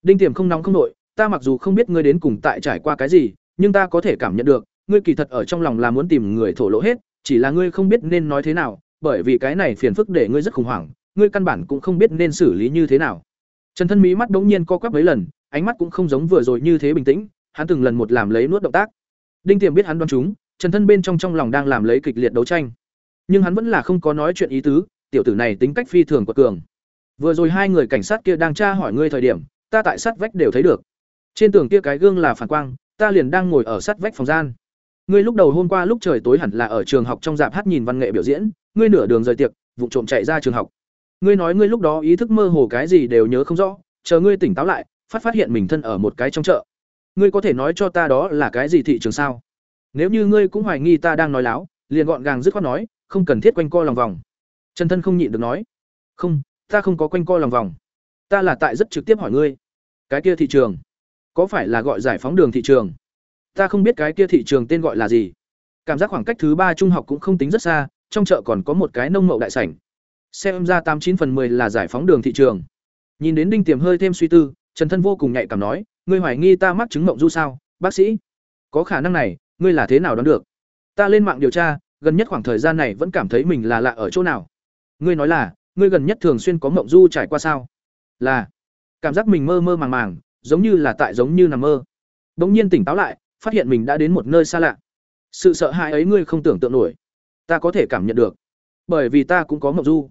Đinh tiềm không nóng không nội, ta mặc dù không biết ngươi đến cùng tại trải qua cái gì, nhưng ta có thể cảm nhận được, ngươi kỳ thật ở trong lòng là muốn tìm người thổ lộ hết, chỉ là ngươi không biết nên nói thế nào bởi vì cái này phiền phức để ngươi rất khủng hoảng, ngươi căn bản cũng không biết nên xử lý như thế nào. Trần thân mí mắt đống nhiên co quắp mấy lần, ánh mắt cũng không giống vừa rồi như thế bình tĩnh, hắn từng lần một làm lấy nuốt động tác. Đinh tiềm biết hắn đoán chúng, trần thân bên trong trong lòng đang làm lấy kịch liệt đấu tranh. Nhưng hắn vẫn là không có nói chuyện ý tứ, tiểu tử này tính cách phi thường của cường. Vừa rồi hai người cảnh sát kia đang tra hỏi ngươi thời điểm, ta tại sát vách đều thấy được. Trên tường kia cái gương là phản quang, ta liền đang ngồi ở sát vách phòng gian. Ngươi lúc đầu hôm qua lúc trời tối hẳn là ở trường học trong dạp hát nhìn văn nghệ biểu diễn ngươi nửa đường rời tiệc vụ trộm chạy ra trường học. Ngươi nói ngươi lúc đó ý thức mơ hồ cái gì đều nhớ không rõ, chờ ngươi tỉnh táo lại, phát phát hiện mình thân ở một cái trong chợ. Ngươi có thể nói cho ta đó là cái gì thị trường sao? Nếu như ngươi cũng hoài nghi ta đang nói láo, liền gọn gàng dứt khoát nói, không cần thiết quanh co lòng vòng. Trần thân không nhịn được nói, không, ta không có quanh co lòng vòng. Ta là tại rất trực tiếp hỏi ngươi, cái kia thị trường, có phải là gọi giải phóng đường thị trường? Ta không biết cái kia thị trường tên gọi là gì. Cảm giác khoảng cách thứ ba trung học cũng không tính rất xa trong chợ còn có một cái nông mậu đại sảnh. Xem ra tám chín phần 10 là giải phóng đường thị trường. Nhìn đến đinh tiềm hơi thêm suy tư, trần thân vô cùng nhạy cảm nói, ngươi hoài nghi ta mắc chứng mộng du sao, bác sĩ? Có khả năng này, ngươi là thế nào đoán được? Ta lên mạng điều tra, gần nhất khoảng thời gian này vẫn cảm thấy mình là lạ ở chỗ nào. Ngươi nói là, ngươi gần nhất thường xuyên có mộng du trải qua sao? Là. Cảm giác mình mơ mơ màng màng, giống như là tại giống như nằm mơ. Bỗng nhiên tỉnh táo lại, phát hiện mình đã đến một nơi xa lạ. Sự sợ hãi ấy ngươi không tưởng tượng nổi ta có thể cảm nhận được. Bởi vì ta cũng có mộng du.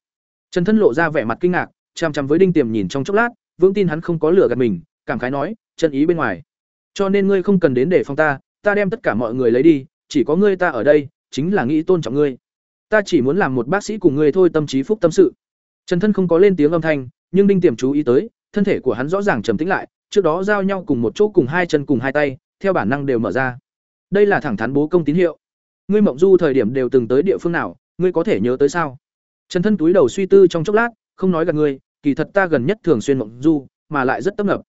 Trần thân lộ ra vẻ mặt kinh ngạc chằm chằm với đinh tiềm nhìn trong chốc lát, vững tin hắn không có lửa gạt mình, cảm khái nói, chân ý bên ngoài. Cho nên ngươi không cần đến để phong ta ta đem tất cả mọi người lấy đi, chỉ có ngươi ta ở đây, chính là nghĩ tôn trọng ngươi. Ta chỉ muốn làm một bác sĩ cùng ngươi thôi tâm trí phúc tâm sự. Trần thân không có lên tiếng âm thanh, nhưng đinh tiềm chú ý tới, thân thể của hắn rõ ràng trầm tĩnh lại, trước đó giao nhau cùng một chỗ cùng hai chân cùng hai tay, theo bản năng đều mở ra. Đây là thẳng thắn bố công tín hiệu ngươi mộng du thời điểm đều từng tới địa phương nào, ngươi có thể nhớ tới sao? Trần thân túi đầu suy tư trong chốc lát, không nói gặp ngươi, kỳ thật ta gần nhất thường xuyên mộng du, mà lại rất tấp nập.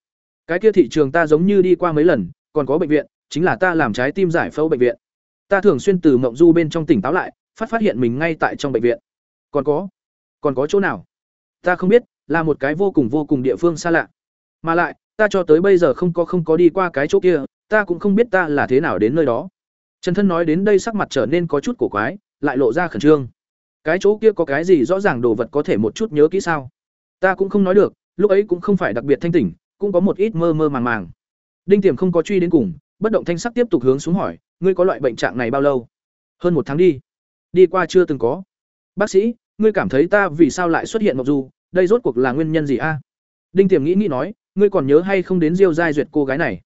Cái kia thị trường ta giống như đi qua mấy lần, còn có bệnh viện, chính là ta làm trái tim giải phẫu bệnh viện. Ta thường xuyên từ mộng du bên trong tỉnh táo lại, phát phát hiện mình ngay tại trong bệnh viện. Còn có? Còn có chỗ nào? Ta không biết, là một cái vô cùng vô cùng địa phương xa lạ. Mà lại, ta cho tới bây giờ không có không có đi qua cái chỗ kia, ta cũng không biết ta là thế nào đến nơi đó trần thân nói đến đây sắc mặt trở nên có chút cổ quái, lại lộ ra khẩn trương. Cái chỗ kia có cái gì rõ ràng đồ vật có thể một chút nhớ kỹ sao? Ta cũng không nói được, lúc ấy cũng không phải đặc biệt thanh tỉnh, cũng có một ít mơ mơ màng màng. Đinh tiềm không có truy đến cùng, bất động thanh sắc tiếp tục hướng xuống hỏi, ngươi có loại bệnh trạng này bao lâu? Hơn một tháng đi. Đi qua chưa từng có. Bác sĩ, ngươi cảm thấy ta vì sao lại xuất hiện ngọc du, đây rốt cuộc là nguyên nhân gì a? Đinh tiềm nghĩ nghĩ nói, ngươi còn nhớ hay không đến diêu giai duyệt cô gái này?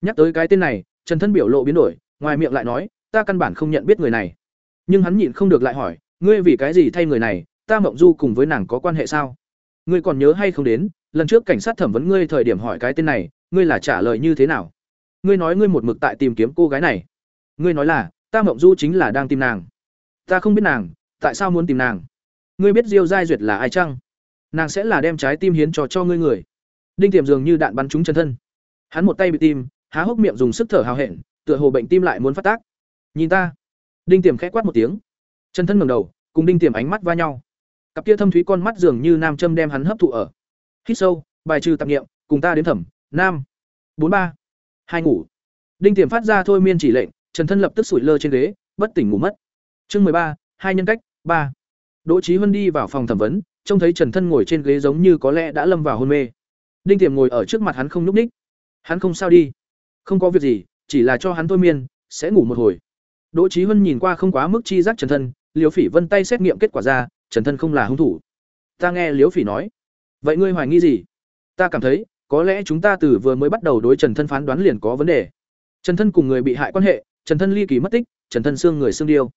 Nhắc tới cái tên này, trần thân biểu lộ biến đổi ngoài miệng lại nói, ta căn bản không nhận biết người này. Nhưng hắn nhịn không được lại hỏi, ngươi vì cái gì thay người này? Ta mộng du cùng với nàng có quan hệ sao? Ngươi còn nhớ hay không đến, lần trước cảnh sát thẩm vấn ngươi thời điểm hỏi cái tên này, ngươi là trả lời như thế nào? Ngươi nói ngươi một mực tại tìm kiếm cô gái này. Ngươi nói là, ta mộng du chính là đang tìm nàng. Ta không biết nàng, tại sao muốn tìm nàng? Ngươi biết diêu giai duyệt là ai chăng? Nàng sẽ là đem trái tim hiến cho cho ngươi người. Đinh tiềm dường như đạn bắn trúng chân thân. Hắn một tay bị tim, há hốc miệng dùng sức thở hào hẹn tựa hồ bệnh tim lại muốn phát tác. Nhìn ta. Đinh tiềm khẽ quát một tiếng. Chân thân ngẩng đầu, cùng đinh tiềm ánh mắt va nhau. Cặp kia thâm thúy con mắt dường như nam châm đem hắn hấp thụ ở. Hít sâu, bài trừ tạp nghiệm cùng ta đến thẩm, nam. Bốn ba. Hai ngủ. Đinh tiềm phát ra thôi miên chỉ lệnh trần thân lập tức sủi lơ trên ghế, bất tỉnh ngủ mất. Chương mười ba, hai nhân cách, ba. Đỗ trí huân đi vào phòng thẩm vấn, trông thấy trần thân ngồi trên ghế giống như có lẽ đã lâm vào hôn mê. Đinh tiềm ngồi ở trước mặt hắn không nhúc ních hắn không sao đi. Không có việc gì chỉ là cho hắn thôi miên sẽ ngủ một hồi. Đỗ Chí huân nhìn qua không quá mức chi giác trần thân liễu phỉ vân tay xét nghiệm kết quả ra trần thân không là hung thủ. Ta nghe liễu phỉ nói. Vậy ngươi hoài nghi gì? Ta cảm thấy có lẽ chúng ta từ vừa mới bắt đầu đối trần thân phán đoán liền có vấn đề. Trần thân cùng người bị hại quan hệ trần thân ly kỳ mất tích trần thân xương người xương điêu.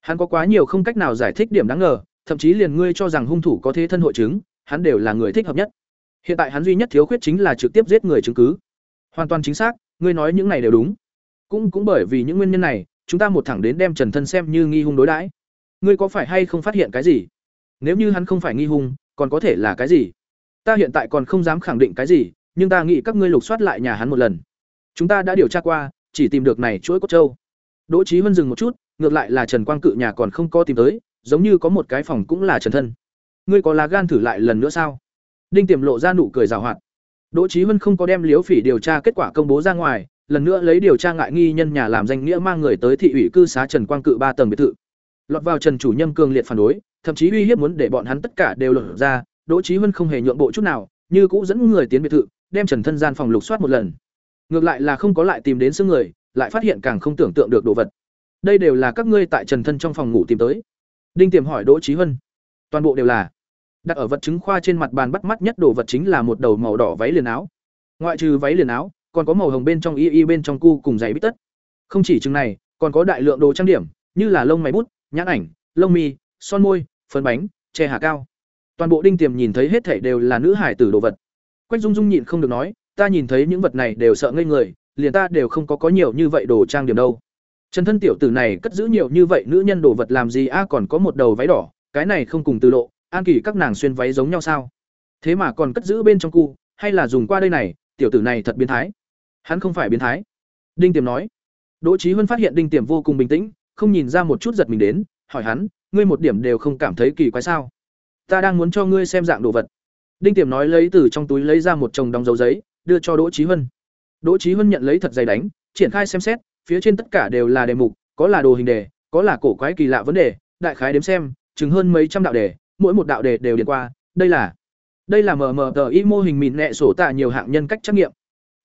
Hắn có quá nhiều không cách nào giải thích điểm đáng ngờ thậm chí liền ngươi cho rằng hung thủ có thế thân hội chứng, hắn đều là người thích hợp nhất. Hiện tại hắn duy nhất thiếu khuyết chính là trực tiếp giết người chứng cứ. Hoàn toàn chính xác, ngươi nói những này đều đúng. Cũng cũng bởi vì những nguyên nhân này, chúng ta một thẳng đến đem Trần Thân xem như nghi hung đối đãi. Ngươi có phải hay không phát hiện cái gì? Nếu như hắn không phải nghi hung, còn có thể là cái gì? Ta hiện tại còn không dám khẳng định cái gì, nhưng ta nghĩ các ngươi lục soát lại nhà hắn một lần. Chúng ta đã điều tra qua, chỉ tìm được này chuỗi cốt châu. Đỗ Chí Vân dừng một chút, ngược lại là Trần Quang Cự nhà còn không có tìm tới, giống như có một cái phòng cũng là Trần thân. Ngươi có lá gan thử lại lần nữa sao? Đinh Tiềm lộ ra nụ cười giảo hoạt. Đỗ Chí Hân không có đem Liễu Phỉ điều tra kết quả công bố ra ngoài, lần nữa lấy điều tra ngại nghi nhân nhà làm danh nghĩa mang người tới thị ủy cư xá Trần Quang Cự ba tầng biệt thự. Lọt vào Trần chủ nhân cường liệt phản đối, thậm chí uy hiếp muốn để bọn hắn tất cả đều lột ra, Đỗ Chí Hân không hề nhượng bộ chút nào, như cũ dẫn người tiến biệt thự, đem Trần thân gian phòng lục soát một lần. Ngược lại là không có lại tìm đến xương người, lại phát hiện càng không tưởng tượng được đồ vật. Đây đều là các ngươi tại Trần thân trong phòng ngủ tìm tới. Đinh Tiềm hỏi Đỗ Chí Hân. Toàn bộ đều là. Đặt ở vật chứng khoa trên mặt bàn bắt mắt nhất đồ vật chính là một đầu màu đỏ váy liền áo. Ngoại trừ váy liền áo, còn có màu hồng bên trong y y bên trong cu cùng giày bít tất. Không chỉ chừng này, còn có đại lượng đồ trang điểm, như là lông mày bút, nhãn ảnh, lông mi, son môi, phấn bánh, che hà cao. Toàn bộ Đinh Tiềm nhìn thấy hết thảy đều là nữ hải tử đồ vật. Quách Dung Dung nhịn không được nói, ta nhìn thấy những vật này đều sợ ngây người, liền ta đều không có có nhiều như vậy đồ trang điểm đâu. Trần thân tiểu tử này cất giữ nhiều như vậy nữ nhân đồ vật làm gì a còn có một đầu váy đỏ, cái này không cùng từ lộ, an kỳ các nàng xuyên váy giống nhau sao? Thế mà còn cất giữ bên trong cu, hay là dùng qua đây này, tiểu tử này thật biến thái. Hắn không phải biến thái. Đinh Tiềm nói. Đỗ Chí Huân phát hiện Đinh Tiềm vô cùng bình tĩnh, không nhìn ra một chút giật mình đến, hỏi hắn, ngươi một điểm đều không cảm thấy kỳ quái sao? Ta đang muốn cho ngươi xem dạng đồ vật. Đinh Tiềm nói lấy từ trong túi lấy ra một chồng đóng dấu giấy, đưa cho Đỗ Chí Huân. Đỗ Chí Huân nhận lấy thật dày đánh, triển khai xem xét, phía trên tất cả đều là đề mục, có là đồ hình đề, có là cổ quái kỳ lạ vấn đề, đại khái đếm xem, chừng hơn mấy trăm đạo đề, mỗi một đạo đề đều điền qua, đây là đây là MMTI mô hình mịn nẹ sổ tạ nhiều hạng nhân cách trắc nghiệm.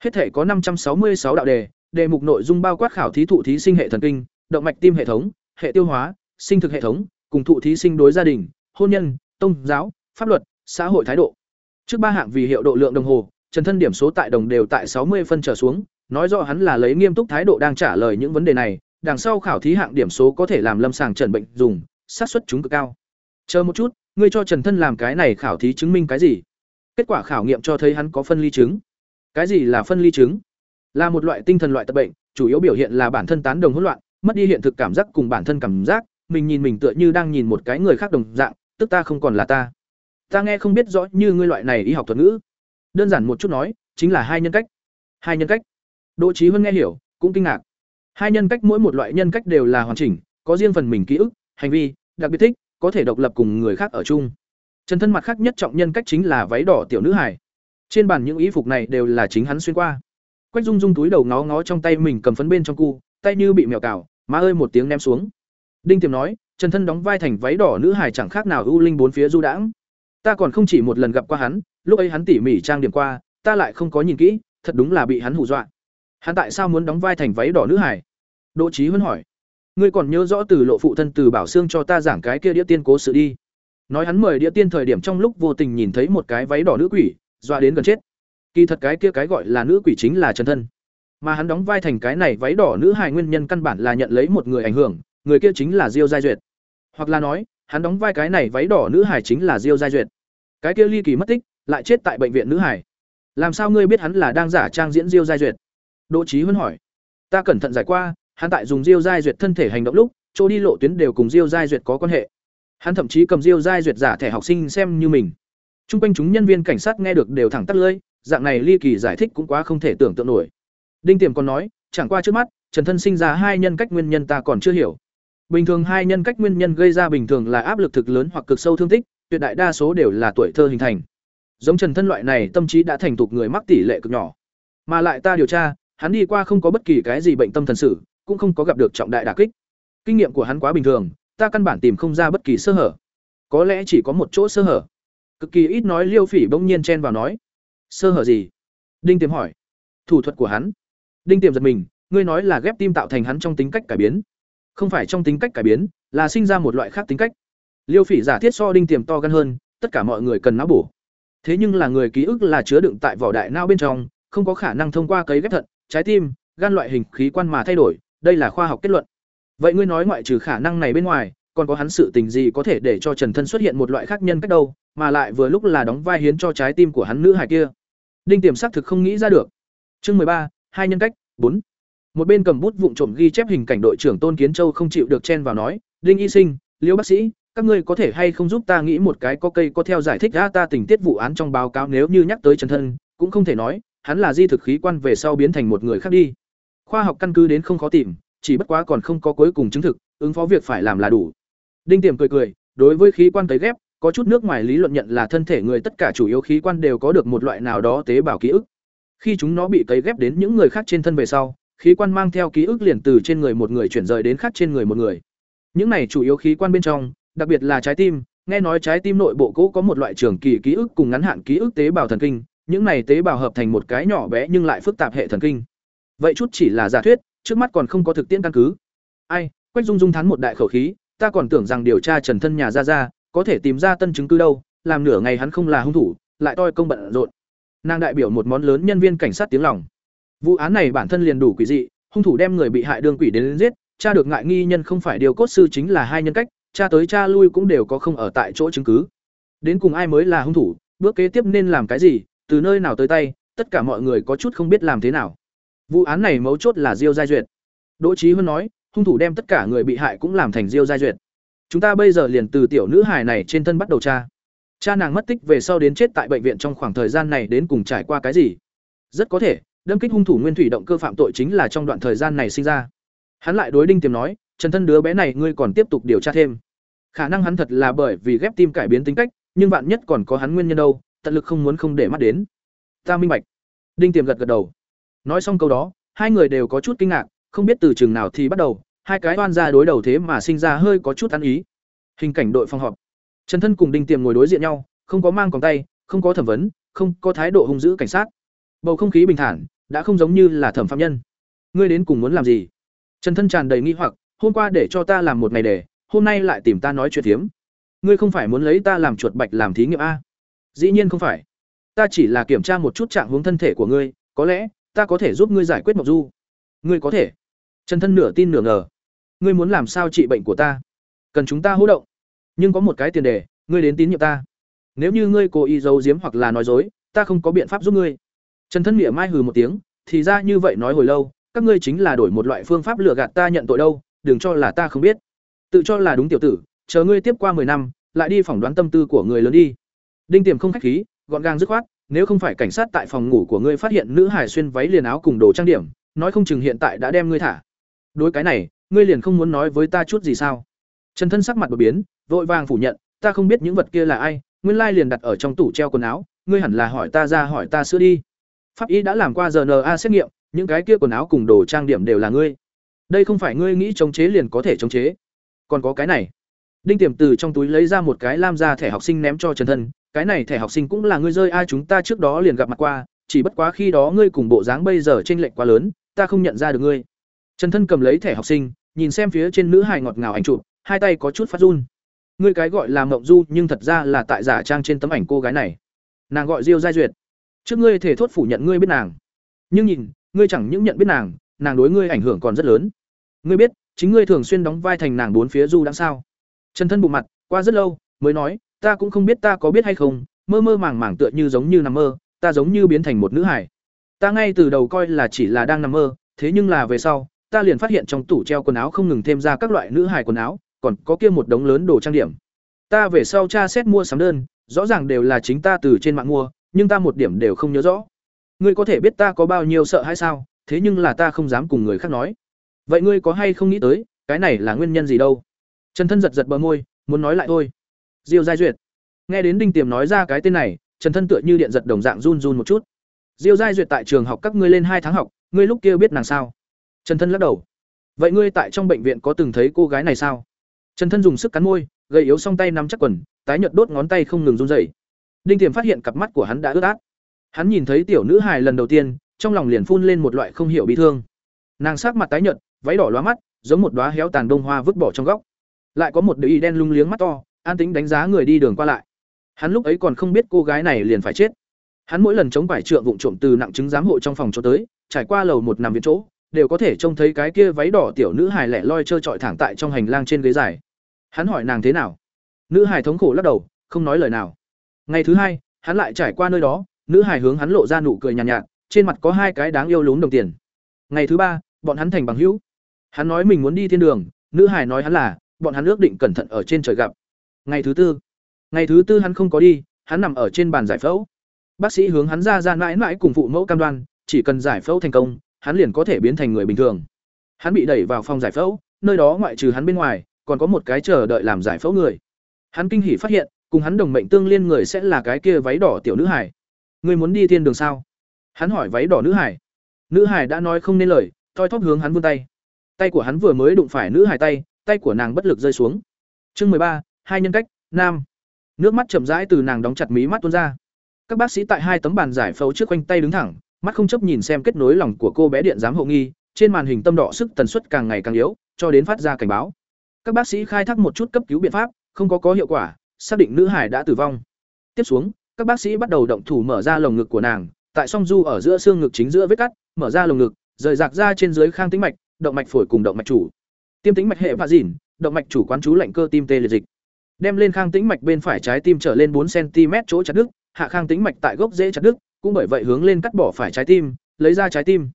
Hết thể có 566 đạo đề, đề mục nội dung bao quát khảo thí thụ thí sinh hệ thần kinh, động mạch tim hệ thống, hệ tiêu hóa, sinh thực hệ thống, cùng thụ thí sinh đối gia đình, hôn nhân, tôn giáo, pháp luật, xã hội thái độ. Trước ba hạng vì hiệu độ lượng đồng hồ, Trần Thân điểm số tại đồng đều tại 60 phân trở xuống, nói rõ hắn là lấy nghiêm túc thái độ đang trả lời những vấn đề này, đằng sau khảo thí hạng điểm số có thể làm lâm sàng trần bệnh dùng, xác suất chúng cực cao. Chờ một chút, ngươi cho Trần Thân làm cái này khảo thí chứng minh cái gì? Kết quả khảo nghiệm cho thấy hắn có phân ly chứng. Cái gì là phân ly chứng? Là một loại tinh thần loại tật bệnh, chủ yếu biểu hiện là bản thân tán đồng hỗn loạn, mất đi hiện thực cảm giác cùng bản thân cảm giác, mình nhìn mình tựa như đang nhìn một cái người khác đồng dạng, tức ta không còn là ta. Ta nghe không biết rõ như ngươi loại này y học thuật ngữ. Đơn giản một chút nói, chính là hai nhân cách. Hai nhân cách. Đỗ Chí Huân nghe hiểu, cũng kinh ngạc. Hai nhân cách mỗi một loại nhân cách đều là hoàn chỉnh, có riêng phần mình ký ức, hành vi, đặc biệt thích, có thể độc lập cùng người khác ở chung. Trần thân mặt khác nhất trọng nhân cách chính là váy đỏ tiểu nữ hải. Trên bàn những y phục này đều là chính hắn xuyên qua. Quách Dung Dung túi đầu ngó ngó trong tay mình cầm phấn bên trong cu, tay như bị mèo cào, má ơi một tiếng ném xuống. Đinh Tiềm nói, Trần thân đóng vai thành váy đỏ nữ hải chẳng khác nào ưu linh bốn phía du đãng. Ta còn không chỉ một lần gặp qua hắn, lúc ấy hắn tỉ mỉ trang điểm qua, ta lại không có nhìn kỹ, thật đúng là bị hắn hù dọa. Hắn tại sao muốn đóng vai thành váy đỏ nữ hải? Đỗ Chí Huân hỏi. Ngươi còn nhớ rõ từ lộ phụ thân từ Bảo Xương cho ta giảng cái kia đĩa tiên cố sự đi. Nói hắn mời đĩa tiên thời điểm trong lúc vô tình nhìn thấy một cái váy đỏ nữ quỷ, dọa đến gần chết. Kỳ thật cái kia cái gọi là nữ quỷ chính là chân Thân. Mà hắn đóng vai thành cái này váy đỏ nữ hài nguyên nhân căn bản là nhận lấy một người ảnh hưởng, người kia chính là Diêu Giai Duyệt. Hoặc là nói, hắn đóng vai cái này váy đỏ nữ hài chính là Diêu Giai Duyệt. Cái kia ly kỳ mất tích, lại chết tại bệnh viện nữ hải. Làm sao ngươi biết hắn là đang giả trang diễn Diêu Giai Duyệt? Đỗ trí Huân hỏi. Ta cẩn thận giải qua, hắn tại dùng Diêu Giai Duyệt thân thể hành động lúc, chỗ đi lộ tuyến đều cùng Diêu Giai Duyệt có quan hệ. Hắn thậm chí cầm Diêu Giai Duyệt giả thẻ học sinh xem như mình. Trung quanh chúng nhân viên cảnh sát nghe được đều thẳng tắt lưỡi, dạng này ly kỳ giải thích cũng quá không thể tưởng tượng nổi. Đinh Tiềm còn nói, chẳng qua trước mắt, Trần Thân sinh ra hai nhân cách nguyên nhân ta còn chưa hiểu. Bình thường hai nhân cách nguyên nhân gây ra bình thường là áp lực thực lớn hoặc cực sâu thương tích, tuyệt đại đa số đều là tuổi thơ hình thành. Giống Trần Thân loại này tâm trí đã thành thục người mắc tỷ lệ cực nhỏ. Mà lại ta điều tra, hắn đi qua không có bất kỳ cái gì bệnh tâm thần sự, cũng không có gặp được trọng đại đả kích. Kinh nghiệm của hắn quá bình thường, ta căn bản tìm không ra bất kỳ sơ hở. Có lẽ chỉ có một chỗ sơ hở. Cực kỳ ít nói Liêu Phỉ bỗng nhiên chen vào nói. Sơ hở gì? Đinh Tiềm hỏi. Thủ thuật của hắn. Đinh Tiềm giật mình, ngươi nói là ghép tim tạo thành hắn trong tính cách cải biến. Không phải trong tính cách cải biến, là sinh ra một loại khác tính cách. Liêu Phỉ giả thiết so Đinh Tiềm to gan hơn, tất cả mọi người cần não bổ. Thế nhưng là người ký ức là chứa đựng tại vỏ đại não bên trong, không có khả năng thông qua cấy ghép thận, trái tim, gan loại hình khí quan mà thay đổi, đây là khoa học kết luận. Vậy ngươi nói ngoại trừ khả năng này bên ngoài, còn có hắn sự tình gì có thể để cho Trần Thân xuất hiện một loại khác nhân cách đâu, mà lại vừa lúc là đóng vai hiến cho trái tim của hắn nữ hài kia. Đinh Tiềm xác thực không nghĩ ra được. Chương mười ba, hai nhân cách, bốn. Một bên cầm bút vụng trộm ghi chép hình cảnh đội trưởng Tôn Kiến Châu không chịu được chen vào nói, "Đinh y sinh, Liễu bác sĩ, các ngươi có thể hay không giúp ta nghĩ một cái có cây có theo giải thích ra ta tình tiết vụ án trong báo cáo nếu như nhắc tới Trần Thân, cũng không thể nói, hắn là di thực khí quan về sau biến thành một người khác đi. Khoa học căn cứ đến không khó tìm, chỉ bất quá còn không có cuối cùng chứng thực, ứng phó việc phải làm là đủ. Đinh Tiềm cười cười, đối với khí quan cấy ghép, có chút nước ngoài lý luận nhận là thân thể người tất cả chủ yếu khí quan đều có được một loại nào đó tế bào ký ức. Khi chúng nó bị cấy ghép đến những người khác trên thân về sau, khí quan mang theo ký ức liền từ trên người một người chuyển rời đến khác trên người một người. Những này chủ yếu khí quan bên trong, đặc biệt là trái tim, nghe nói trái tim nội bộ cũ có một loại trường kỳ ký ức cùng ngắn hạn ký ức tế bào thần kinh, những này tế bào hợp thành một cái nhỏ bé nhưng lại phức tạp hệ thần kinh. Vậy chút chỉ là giả thuyết, trước mắt còn không có thực tiễn căn cứ. Ai, Quách Dung Dung thán một đại khẩu khí, ta còn tưởng rằng điều tra Trần thân nhà ra ra, có thể tìm ra tân chứng cứ đâu, làm nửa ngày hắn không là hung thủ, lại toi công bận rộn. Nàng đại biểu một món lớn nhân viên cảnh sát tiếng lòng. Vụ án này bản thân liền đủ quỷ dị, hung thủ đem người bị hại đương quỷ đến, đến giết, cha được ngại nghi nhân không phải điều cốt sư chính là hai nhân cách, cha tới cha lui cũng đều có không ở tại chỗ chứng cứ. Đến cùng ai mới là hung thủ, bước kế tiếp nên làm cái gì, từ nơi nào tới tay, tất cả mọi người có chút không biết làm thế nào. Vụ án này mấu chốt là Diêu Giai Duyệt. Đỗ Chí Huân nói, hung thủ đem tất cả người bị hại cũng làm thành Diêu Giai Duyệt. Chúng ta bây giờ liền từ tiểu nữ hài này trên thân bắt đầu tra. Cha nàng mất tích về sau đến chết tại bệnh viện trong khoảng thời gian này đến cùng trải qua cái gì? Rất có thể, đâm kích hung thủ nguyên thủy động cơ phạm tội chính là trong đoạn thời gian này sinh ra. Hắn lại đối Đinh Tiềm nói, "Trần thân đứa bé này ngươi còn tiếp tục điều tra thêm. Khả năng hắn thật là bởi vì ghép tim cải biến tính cách, nhưng vạn nhất còn có hắn nguyên nhân đâu, tận lực không muốn không để mắt đến." Ta minh bạch. Đinh Tiềm gật gật đầu. Nói xong câu đó, hai người đều có chút kinh ngạc, không biết từ chừng nào thì bắt đầu, hai cái oan ra đối đầu thế mà sinh ra hơi có chút ăn ý. Hình cảnh đội phòng họp. Trần Thân cùng Đinh Tiềm ngồi đối diện nhau, không có mang còng tay, không có thẩm vấn, không có thái độ hung dữ cảnh sát. Bầu không khí bình thản, đã không giống như là thẩm phạm nhân. Ngươi đến cùng muốn làm gì? Trần Thân tràn đầy nghi hoặc, hôm qua để cho ta làm một ngày để, hôm nay lại tìm ta nói chuyện thiếm. Ngươi không phải muốn lấy ta làm chuột bạch làm thí nghiệm a? Dĩ nhiên không phải. Ta chỉ là kiểm tra một chút trạng huống thân thể của ngươi, có lẽ ta có thể giúp ngươi giải quyết mộc du. Ngươi có thể? Trần Thân nửa tin nửa ngờ. Ngươi muốn làm sao trị bệnh của ta? Cần chúng ta hỗ động. Nhưng có một cái tiền đề, ngươi đến tín nhiệm ta. Nếu như ngươi cố ý giấu giếm hoặc là nói dối, ta không có biện pháp giúp ngươi. Trần Thân Mỉa mai hừ một tiếng, thì ra như vậy nói hồi lâu, các ngươi chính là đổi một loại phương pháp lừa gạt ta nhận tội đâu, đừng cho là ta không biết. Tự cho là đúng tiểu tử, chờ ngươi tiếp qua 10 năm, lại đi phỏng đoán tâm tư của người lớn đi. Đinh Tiềm không khách khí, gọn gàng dứt khoát, nếu không phải cảnh sát tại phòng ngủ của ngươi phát hiện nữ hải xuyên váy liền áo cùng đồ trang điểm, nói không chừng hiện tại đã đem ngươi thả. Đối cái này, ngươi liền không muốn nói với ta chút gì sao? Trần Thân sắc mặt đột biến, vội vàng phủ nhận, ta không biết những vật kia là ai, nguyên lai liền đặt ở trong tủ treo quần áo, ngươi hẳn là hỏi ta ra hỏi ta sữa đi. Pháp y đã làm qua RNA xét nghiệm, những cái kia quần áo cùng đồ trang điểm đều là ngươi. Đây không phải ngươi nghĩ chống chế liền có thể chống chế. Còn có cái này. Đinh Tiềm từ trong túi lấy ra một cái lam ra thẻ học sinh ném cho Trần Thân, cái này thẻ học sinh cũng là ngươi rơi ai chúng ta trước đó liền gặp mặt qua, chỉ bất quá khi đó ngươi cùng bộ dáng bây giờ chênh lệch quá lớn, ta không nhận ra được ngươi. Trần Thân cầm lấy thẻ học sinh, nhìn xem phía trên nữ hài ngọt ngào ảnh chụp, hai tay có chút phát run. Ngươi cái gọi là Mộng Du, nhưng thật ra là tại giả trang trên tấm ảnh cô gái này. Nàng gọi Diêu Giai Duyệt. Trước ngươi thể thốt phủ nhận ngươi biết nàng. Nhưng nhìn, ngươi chẳng những nhận biết nàng, nàng đối ngươi ảnh hưởng còn rất lớn. Ngươi biết, chính ngươi thường xuyên đóng vai thành nàng bốn phía du đang sao? Trần Thân bộ mặt, qua rất lâu, mới nói, ta cũng không biết ta có biết hay không, mơ mơ màng màng tựa như giống như nằm mơ, ta giống như biến thành một nữ hải. Ta ngay từ đầu coi là chỉ là đang nằm mơ, thế nhưng là về sau, ta liền phát hiện trong tủ treo quần áo không ngừng thêm ra các loại nữ hải quần áo, còn có kia một đống lớn đồ trang điểm. Ta về sau tra xét mua sắm đơn, rõ ràng đều là chính ta từ trên mạng mua, nhưng ta một điểm đều không nhớ rõ. Ngươi có thể biết ta có bao nhiêu sợ hay sao, thế nhưng là ta không dám cùng người khác nói. Vậy ngươi có hay không nghĩ tới, cái này là nguyên nhân gì đâu? Trần Thân giật giật bờ môi, muốn nói lại thôi. Diêu Giai Duyệt. Nghe đến Đinh Tiềm nói ra cái tên này, Trần Thân tựa như điện giật đồng dạng run run một chút. Diêu Giai Duyệt tại trường học các ngươi lên hai tháng học, ngươi lúc kia biết nàng sao? Trần Thân lắc đầu. Vậy ngươi tại trong bệnh viện có từng thấy cô gái này sao? Trần Thân dùng sức cắn môi, gầy yếu song tay nắm chắc quần, tái nhợt đốt ngón tay không ngừng run rẩy. Đinh Tiềm phát hiện cặp mắt của hắn đã ướt át. Hắn nhìn thấy tiểu nữ hài lần đầu tiên, trong lòng liền phun lên một loại không hiểu bi thương. Nàng sắc mặt tái nhợt, váy đỏ lóa mắt, giống một đóa héo tàn đông hoa vứt bỏ trong góc. Lại có một đứa y đen lung liếng mắt to, an tính đánh giá người đi đường qua lại. Hắn lúc ấy còn không biết cô gái này liền phải chết. Hắn mỗi lần chống vải trượng vụng trộm từ nặng chứng giám hộ trong phòng cho tới, trải qua lầu một nằm viện chỗ, đều có thể trông thấy cái kia váy đỏ tiểu nữ hài lẻ loi trơ trọi thẳng tại trong hành lang trên ghế dài. hắn hỏi nàng thế nào nữ hài thống khổ lắc đầu không nói lời nào ngày thứ hai hắn lại trải qua nơi đó nữ hài hướng hắn lộ ra nụ cười nhàn nhạt, nhạt trên mặt có hai cái đáng yêu lún đồng tiền ngày thứ ba bọn hắn thành bằng hữu hắn nói mình muốn đi thiên đường nữ hài nói hắn là bọn hắn ước định cẩn thận ở trên trời gặp ngày thứ tư. Ngày thứ tư hắn không có đi, hắn nằm ở trên bàn giải phẫu. Bác sĩ hướng hắn ra ra mãi mãi cùng phụ mẫu cam đoan, chỉ cần giải phẫu thành công, hắn liền có thể biến thành người bình thường. Hắn bị đẩy vào phòng giải phẫu, nơi đó ngoại trừ hắn bên ngoài, còn có một cái chờ đợi làm giải phẫu người. Hắn kinh hỉ phát hiện, cùng hắn đồng mệnh tương liên người sẽ là cái kia váy đỏ tiểu nữ hải người muốn đi thiên đường sao? Hắn hỏi váy đỏ nữ hải nữ hải đã nói không nên lời, thoi thóp hướng hắn vươn tay. Tay của hắn vừa mới đụng phải nữ hải tay tay của nàng bất lực rơi xuống. Chương mười ba hai nhân cách, nam. Nước mắt chậm rãi từ nàng đóng chặt mí mắt tuôn ra. Các bác sĩ tại hai tấm bàn giải phẫu trước quanh tay đứng thẳng, mắt không chấp nhìn xem kết nối lòng của cô bé điện giám hộ nghi, trên màn hình tâm đỏ sức tần suất càng ngày càng yếu, cho đến phát ra cảnh báo. Các bác sĩ khai thác một chút cấp cứu biện pháp, không có có hiệu quả, xác định nữ hải đã tử vong. Tiếp xuống, các bác sĩ bắt đầu động thủ mở ra lồng ngực của nàng, tại song du ở giữa xương ngực chính giữa vết cắt, mở ra lồng ngực, rời rạc ra trên dưới khang tĩnh mạch, động mạch phổi cùng động mạch chủ. Tiêm tĩnh mạch hệ và dỉn động mạch chủ quán chú lệnh cơ tim tê liệt dịch đem lên khang tĩnh mạch bên phải trái tim trở lên bốn cm chỗ chặt đứt, hạ khang tĩnh mạch tại gốc dễ chặt đứt, cũng bởi vậy hướng lên cắt bỏ phải trái tim, lấy ra trái tim.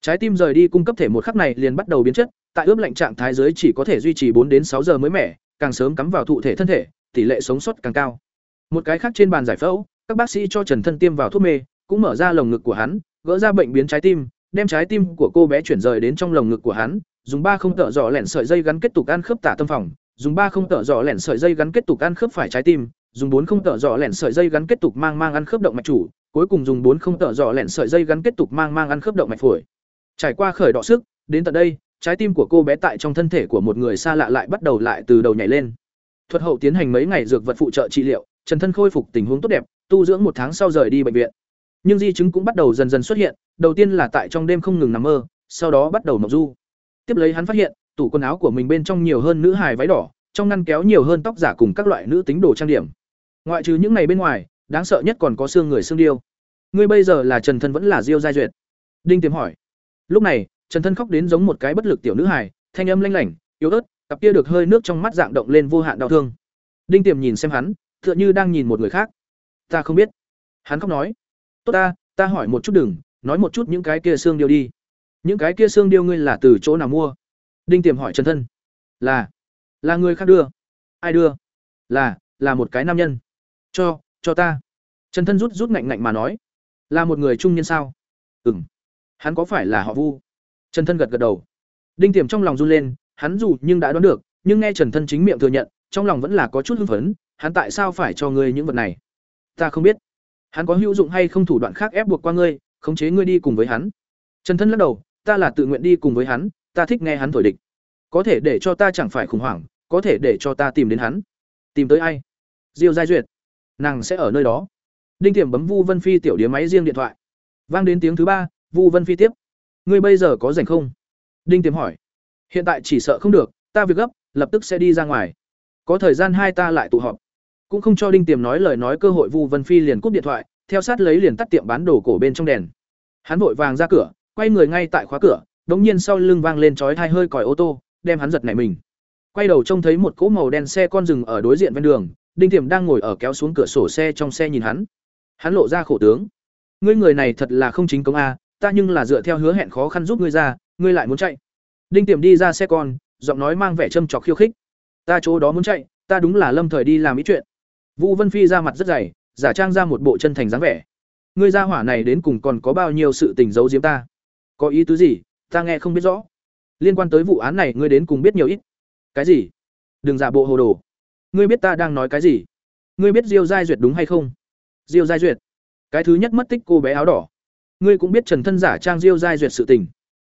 Trái tim rời đi cung cấp thể một khắc này liền bắt đầu biến chất, tại ướp lạnh trạng thái dưới chỉ có thể duy trì bốn đến sáu giờ mới mẻ, càng sớm cắm vào thụ thể thân thể, tỷ lệ sống sót càng cao. Một cái khác trên bàn giải phẫu, các bác sĩ cho trần thân tiêm vào thuốc mê, cũng mở ra lồng ngực của hắn, gỡ ra bệnh biến trái tim, đem trái tim của cô bé chuyển rời đến trong lồng ngực của hắn, dùng ba không tợ dò lẻn sợi dây gắn kết tục ăn khớp tả tâm phòng dùng ba không tợ dọ lẻn sợi dây gắn kết tục ăn khớp phải trái tim, dùng bốn không tợ dọ lẻn sợi dây gắn kết tục mang mang ăn khớp động mạch chủ, cuối cùng dùng bốn không tợ dọ lẻn sợi dây gắn kết tục mang mang ăn khớp động mạch phổi. Trải qua khởi đọ sức, đến tận đây, trái tim của cô bé tại trong thân thể của một người xa lạ lại bắt đầu lại từ đầu nhảy lên. Thuật hậu tiến hành mấy ngày dược vật phụ trợ trị liệu, trần thân khôi phục tình huống tốt đẹp, tu dưỡng một tháng sau rời đi bệnh viện. Nhưng di chứng cũng bắt đầu dần dần xuất hiện, đầu tiên là tại trong đêm không ngừng nằm mơ, sau đó bắt đầu mộng du. Tiếp lấy hắn phát hiện tủ quần áo của mình bên trong nhiều hơn nữ hài váy đỏ, trong ngăn kéo nhiều hơn tóc giả cùng các loại nữ tính đồ trang điểm. Ngoại trừ những này bên ngoài, đáng sợ nhất còn có xương người xương điêu. Ngươi bây giờ là trần thân vẫn là diêu giai duyệt? Đinh tiềm hỏi. Lúc này, trần thân khóc đến giống một cái bất lực tiểu nữ hài, thanh âm lanh lảnh, yếu ớt, cặp kia được hơi nước trong mắt dạng động lên vô hạn đau thương. Đinh tiềm nhìn xem hắn, tựa như đang nhìn một người khác. Ta không biết. Hắn khóc nói. Tốt ta ta hỏi một chút đừng, nói một chút những cái kia xương điêu đi. Những cái kia xương điêu ngươi là từ chỗ nào mua? Đinh tiềm hỏi trần thân. Là là người khác đưa. Ai đưa? Là là một cái nam nhân. Cho cho ta. Trần thân rút rút ngạnh ngạnh mà nói. Là một người trung nhân sao? Ừm. Hắn có phải là họ vu? Trần thân gật gật đầu. Đinh tiềm trong lòng run lên, hắn dù nhưng đã đoán được, nhưng nghe trần thân chính miệng thừa nhận, trong lòng vẫn là có chút hưng phấn, hắn tại sao phải cho ngươi những vật này? Ta không biết. Hắn có hữu dụng hay không thủ đoạn khác ép buộc qua ngươi, khống chế ngươi đi cùng với hắn? Trần thân lắc đầu, ta là tự nguyện đi cùng với hắn ta thích nghe hắn thổi địch. Có thể để cho ta chẳng phải khủng hoảng, có thể để cho ta tìm đến hắn. Tìm tới ai? Diêu giai duyệt. Nàng sẽ ở nơi đó. Đinh tiềm bấm vu vân phi tiểu điếm máy riêng điện thoại. Vang đến tiếng thứ ba, vu vân phi tiếp. Ngươi bây giờ có rảnh không? Đinh tiềm hỏi. Hiện tại chỉ sợ không được, ta việc gấp, lập tức sẽ đi ra ngoài. Có thời gian hai ta lại tụ họp. Cũng không cho đinh tiềm nói lời nói cơ hội vu vân phi liền cúp điện thoại, theo sát lấy liền tắt tiệm bán đồ cổ bên trong đèn. Hắn vội vàng ra cửa, quay người ngay tại khóa cửa đống nhiên sau lưng vang lên chói thai hơi còi ô tô, đem hắn giật nảy mình. Quay đầu trông thấy một cỗ màu đen xe con rừng ở đối diện ven đường, đinh tiềm đang ngồi ở kéo xuống cửa sổ xe trong xe nhìn hắn. Hắn lộ ra khổ tướng. Ngươi người này thật là không chính công a, ta nhưng là dựa theo hứa hẹn khó khăn giúp ngươi ra, ngươi lại muốn chạy. Đinh tiềm đi ra xe con, giọng nói mang vẻ châm chọc khiêu khích. Ta chỗ đó muốn chạy, ta đúng là lâm thời đi làm ý chuyện. Vũ vân phi ra mặt rất dày, giả trang ra một bộ chân thành dáng vẻ. Ngươi ra hỏa này đến cùng còn có bao nhiêu sự tình giấu giếm ta? Có ý tứ gì? Ta nghe không biết rõ. Liên quan tới vụ án này ngươi đến cùng biết nhiều ít. Cái gì? Đừng giả bộ hồ đồ. Ngươi biết ta đang nói cái gì? Ngươi biết diêu giai duyệt đúng hay không? Diêu giai duyệt. Cái thứ nhất mất tích cô bé áo đỏ. Ngươi cũng biết trần thân giả trang diêu giai duyệt sự tình.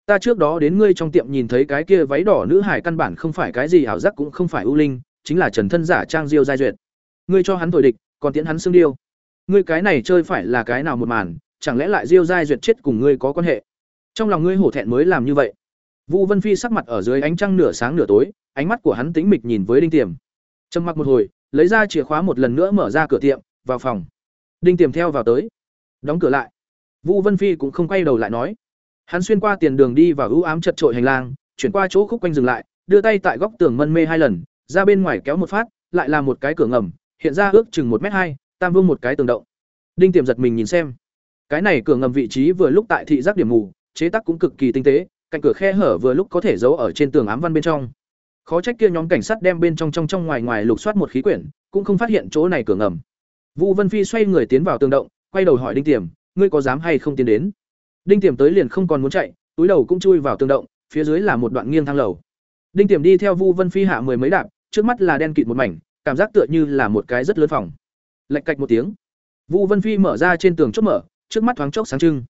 Ta trước đó đến ngươi trong tiệm nhìn thấy cái kia váy đỏ nữ hải căn bản không phải cái gì, ảo giác cũng không phải ưu linh, chính là trần thân giả trang diêu giai duyệt. Ngươi cho hắn thổi địch, còn tiễn hắn xương điêu. Ngươi cái này chơi phải là cái nào một màn, chẳng lẽ lại diêu giai duyệt chết cùng ngươi có quan hệ? Trong lòng ngươi hổ thẹn mới làm như vậy Vu Vân Phi sắc mặt ở dưới ánh trăng nửa sáng nửa tối, ánh mắt của hắn tĩnh mịch nhìn với Đinh Tiềm. Trầm mặc một hồi, lấy ra chìa khóa một lần nữa mở ra cửa tiệm, vào phòng. Đinh Tiềm theo vào tới, đóng cửa lại. Vu Vân Phi cũng không quay đầu lại nói. Hắn xuyên qua tiền đường đi và ưu ám chật trội hành lang, chuyển qua chỗ khúc quanh dừng lại, đưa tay tại góc tường mân mê hai lần, ra bên ngoài kéo một phát, lại là một cái cửa ngầm, hiện ra ước chừng một m hai, tam vương một cái tường động. Đinh Tiềm giật mình nhìn xem. Cái này cửa ngầm vị trí vừa lúc tại thị giác điểm mù, chế tác cũng cực kỳ tinh tế, cạnh cửa khe hở vừa lúc có thể giấu ở trên tường ám văn bên trong. Khó trách kia nhóm cảnh sát đem bên trong trong trong ngoài ngoài lục soát một khí quyển, cũng không phát hiện chỗ này cửa ngầm. Vu Vân Phi xoay người tiến vào tường động, quay đầu hỏi Đinh Tiềm, ngươi có dám hay không tiến đến? Đinh Tiềm tới liền không còn muốn chạy, túi đầu cũng chui vào tường động, phía dưới là một đoạn nghiêng thang lầu. Đinh Tiềm đi theo Vu Vân Phi hạ mười mấy đạp, trước mắt là đen kịt một mảnh, cảm giác tựa như là một cái rất lớn phòng. Lạch cạch một tiếng, Vu Vân Phi mở ra trên tường chốt mở, trước mắt thoáng chốc sáng trưng.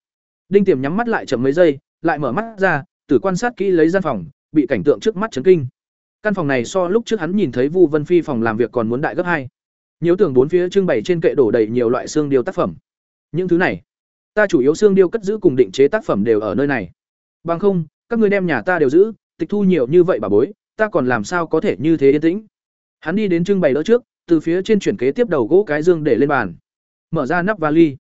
Đinh Tiềm nhắm mắt lại chậm mấy giây, lại mở mắt ra, tử quan sát kỹ lấy gian phòng, bị cảnh tượng trước mắt chấn kinh. Căn phòng này so lúc trước hắn nhìn thấy Vu Vân Phi phòng làm việc còn muốn đại gấp hai. Nhiều tường bốn phía trưng bày trên kệ đổ đầy nhiều loại xương điêu tác phẩm. Những thứ này, ta chủ yếu xương điêu cất giữ cùng định chế tác phẩm đều ở nơi này. Bằng không, các ngươi đem nhà ta đều giữ, tịch thu nhiều như vậy bà bối, ta còn làm sao có thể như thế yên tĩnh. Hắn đi đến trưng bày đỡ trước, từ phía trên chuyển kế tiếp đầu gỗ cái dương để lên bàn. Mở ra nắp vali.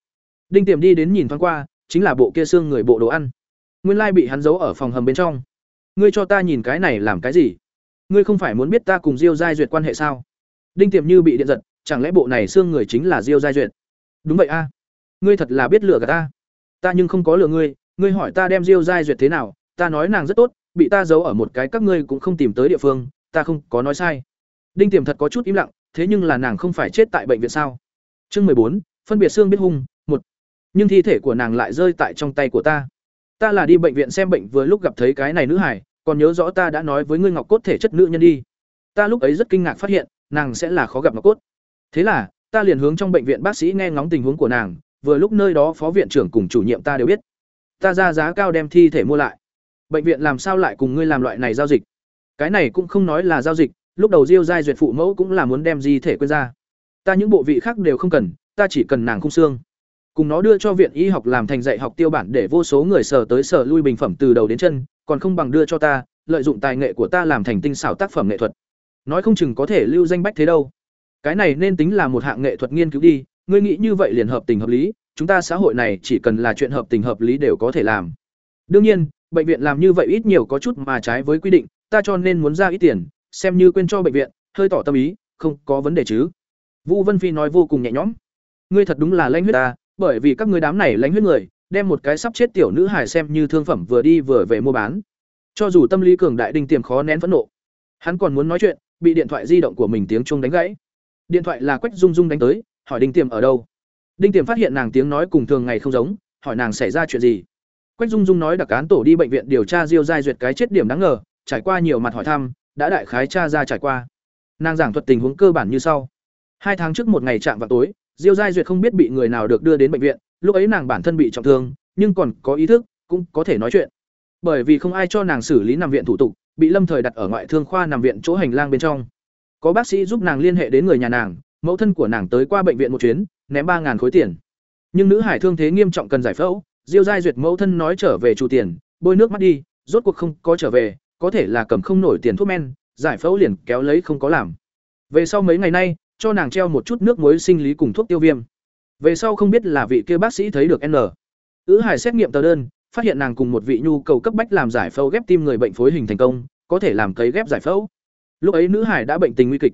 Đinh Tiềm đi đến nhìn thoáng qua, chính là bộ kia xương người bộ đồ ăn. Nguyên lai bị hắn giấu ở phòng hầm bên trong. Ngươi cho ta nhìn cái này làm cái gì? Ngươi không phải muốn biết ta cùng Diêu Giai duyệt quan hệ sao? Đinh Tiệm như bị điện giật, chẳng lẽ bộ này xương người chính là Diêu Giai duyệt? Đúng vậy a. Ngươi thật là biết lừa cả ta. Ta nhưng không có lừa ngươi, ngươi hỏi ta đem Diêu Giai duyệt thế nào, ta nói nàng rất tốt, bị ta giấu ở một cái các ngươi cũng không tìm tới địa phương, ta không có nói sai. Đinh Tiệm thật có chút im lặng, thế nhưng là nàng không phải chết tại bệnh viện sao? Chương mười bốn, phân biệt xương biết hung. Nhưng thi thể của nàng lại rơi tại trong tay của ta. Ta là đi bệnh viện xem bệnh vừa lúc gặp thấy cái này nữ hải, còn nhớ rõ ta đã nói với ngươi ngọc cốt thể chất nữ nhân đi. Ta lúc ấy rất kinh ngạc phát hiện, nàng sẽ là khó gặp ngọc cốt. Thế là, ta liền hướng trong bệnh viện bác sĩ nghe ngóng tình huống của nàng, vừa lúc nơi đó phó viện trưởng cùng chủ nhiệm ta đều biết. Ta ra giá cao đem thi thể mua lại. Bệnh viện làm sao lại cùng ngươi làm loại này giao dịch? Cái này cũng không nói là giao dịch, lúc đầu Diêu giai duyệt phụ mẫu cũng là muốn đem di thể quên ra. Ta những bộ vị khác đều không cần, ta chỉ cần nàng khung xương. Cùng nó đưa cho viện y học làm thành dạy học tiêu bản để vô số người sở tới sở lui bình phẩm từ đầu đến chân, còn không bằng đưa cho ta, lợi dụng tài nghệ của ta làm thành tinh xảo tác phẩm nghệ thuật. Nói không chừng có thể lưu danh bách thế đâu. Cái này nên tính là một hạng nghệ thuật nghiên cứu đi, ngươi nghĩ như vậy liền hợp tình hợp lý, chúng ta xã hội này chỉ cần là chuyện hợp tình hợp lý đều có thể làm. Đương nhiên, bệnh viện làm như vậy ít nhiều có chút mà trái với quy định, ta cho nên muốn ra ít tiền, xem như quên cho bệnh viện, hơi tỏ tâm ý, không có vấn đề chứ. Vũ Vân Phi nói vô cùng nhẹ nhõm. Ngươi thật đúng là lãnh huyết ta, bởi vì các người đám này lánh huyết người, đem một cái sắp chết tiểu nữ hài xem như thương phẩm vừa đi vừa về mua bán. Cho dù tâm lý cường đại đinh tiềm khó nén phẫn nộ, hắn còn muốn nói chuyện, bị điện thoại di động của mình tiếng chuông đánh gãy. Điện thoại là Quách Dung Dung đánh tới, hỏi Đinh Tiềm ở đâu. Đinh Tiềm phát hiện nàng tiếng nói cùng thường ngày không giống, hỏi nàng xảy ra chuyện gì. Quách Dung Dung nói đặc cán tổ đi bệnh viện điều tra Diêu Giai duyệt cái chết điểm đáng ngờ, trải qua nhiều mặt hỏi thăm, đã đại khái tra ra trải qua. Nàng giảng thuật tình huống cơ bản như sau. Hai tháng trước một ngày chạm vào tối, Diêu Giai duyệt không biết bị người nào được đưa đến bệnh viện, lúc ấy nàng bản thân bị trọng thương, nhưng còn có ý thức, cũng có thể nói chuyện. Bởi vì không ai cho nàng xử lý nằm viện thủ tục, bị Lâm Thời đặt ở ngoại thương khoa nằm viện chỗ hành lang bên trong. Có bác sĩ giúp nàng liên hệ đến người nhà nàng, mẫu thân của nàng tới qua bệnh viện một chuyến, ném ba khối tiền. Nhưng nữ hải thương thế nghiêm trọng cần giải phẫu, Diêu Giai duyệt mẫu thân nói trở về chủ tiền, bôi nước mắt đi, rốt cuộc không có trở về, có thể là cầm không nổi tiền thuốc men, giải phẫu liền kéo lấy không có làm. Về sau mấy ngày nay, cho nàng treo một chút nước muối sinh lý cùng thuốc tiêu viêm. Về sau không biết là vị kia bác sĩ thấy được N. Ứ Hải xét nghiệm tờ đơn, phát hiện nàng cùng một vị nhu cầu cấp bách làm giải phẫu ghép tim người bệnh phối hình thành công, có thể làm cấy ghép giải phẫu. Lúc ấy nữ hải đã bệnh tình nguy kịch.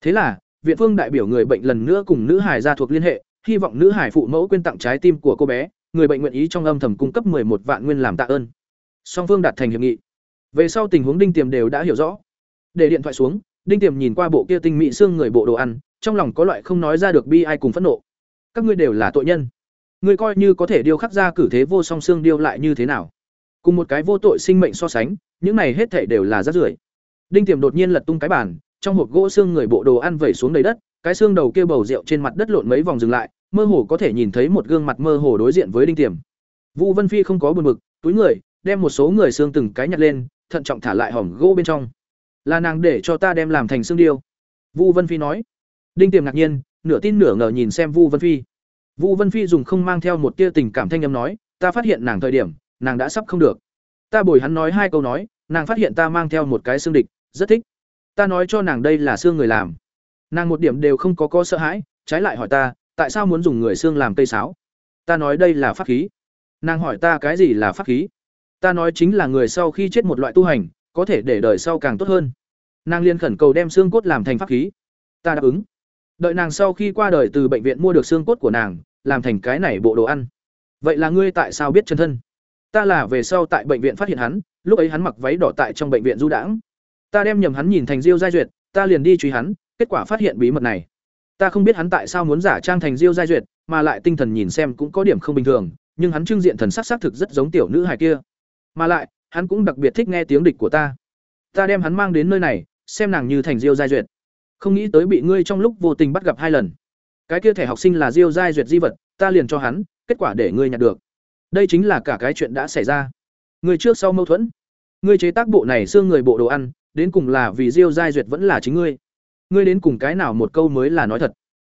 Thế là, viện phương đại biểu người bệnh lần nữa cùng nữ hải gia thuộc liên hệ, hy vọng nữ hải phụ mẫu quyên tặng trái tim của cô bé, người bệnh nguyện ý trong âm thầm cung cấp một vạn nguyên làm tạ ơn. Song phương đạt thành hiệp nghị. Về sau tình huống Đinh Tiềm đều đã hiểu rõ. Để điện thoại xuống, Đinh Tiềm nhìn qua bộ kia tinh mỹ xương người bộ đồ ăn, trong lòng có loại không nói ra được bi ai cùng phẫn nộ. Các ngươi đều là tội nhân. Ngươi coi như có thể điêu khắc ra cử thế vô song xương điêu lại như thế nào? Cùng một cái vô tội sinh mệnh so sánh, những này hết thảy đều là rác rưởi. Đinh Tiềm đột nhiên lật tung cái bàn, trong hộp gỗ xương người bộ đồ ăn vẩy xuống đầy đất, cái xương đầu kia bầu rượu trên mặt đất lộn mấy vòng dừng lại, mơ hồ có thể nhìn thấy một gương mặt mơ hồ đối diện với Đinh Tiềm. Vũ Vân Phi không có buồn bực, túi người, đem một số người xương từng cái nhặt lên, thận trọng thả lại hòm gỗ bên trong. Là nàng để cho ta đem làm thành xương điêu. Vu Vân Phi nói. Đinh Tiềm ngạc nhiên, nửa tin nửa ngờ nhìn xem Vu Vân Phi. Vu Vân Phi dùng không mang theo một tia tình cảm thanh âm nói, ta phát hiện nàng thời điểm, nàng đã sắp không được. Ta bồi hắn nói hai câu nói, nàng phát hiện ta mang theo một cái xương địch, rất thích. Ta nói cho nàng đây là xương người làm. Nàng một điểm đều không có có sợ hãi, trái lại hỏi ta, tại sao muốn dùng người xương làm cây sáo? Ta nói đây là pháp khí. Nàng hỏi ta cái gì là pháp khí? Ta nói chính là người sau khi chết một loại tu hành, có thể để đời sau càng tốt hơn nàng liên khẩn cầu đem xương cốt làm thành pháp khí. Ta đáp ứng. Đợi nàng sau khi qua đời từ bệnh viện mua được xương cốt của nàng, làm thành cái này bộ đồ ăn. Vậy là ngươi tại sao biết chân thân? Ta là về sau tại bệnh viện phát hiện hắn, lúc ấy hắn mặc váy đỏ tại trong bệnh viện du đãng. Ta đem nhầm hắn nhìn thành diêu giai duyệt, ta liền đi truy hắn, kết quả phát hiện bí mật này. Ta không biết hắn tại sao muốn giả trang thành diêu giai duyệt, mà lại tinh thần nhìn xem cũng có điểm không bình thường, nhưng hắn trưng diện thần sắc xác thực rất giống tiểu nữ hài kia. Mà lại, hắn cũng đặc biệt thích nghe tiếng địch của ta. Ta đem hắn mang đến nơi này xem nàng như thành diêu giai duyệt. Không nghĩ tới bị ngươi trong lúc vô tình bắt gặp hai lần. Cái kia thẻ học sinh là diêu giai duyệt di vật, ta liền cho hắn, kết quả để ngươi nhặt được. Đây chính là cả cái chuyện đã xảy ra. Ngươi trước sau mâu thuẫn. Ngươi chế tác bộ này xương người bộ đồ ăn, đến cùng là vì diêu giai duyệt vẫn là chính ngươi. Ngươi đến cùng cái nào một câu mới là nói thật?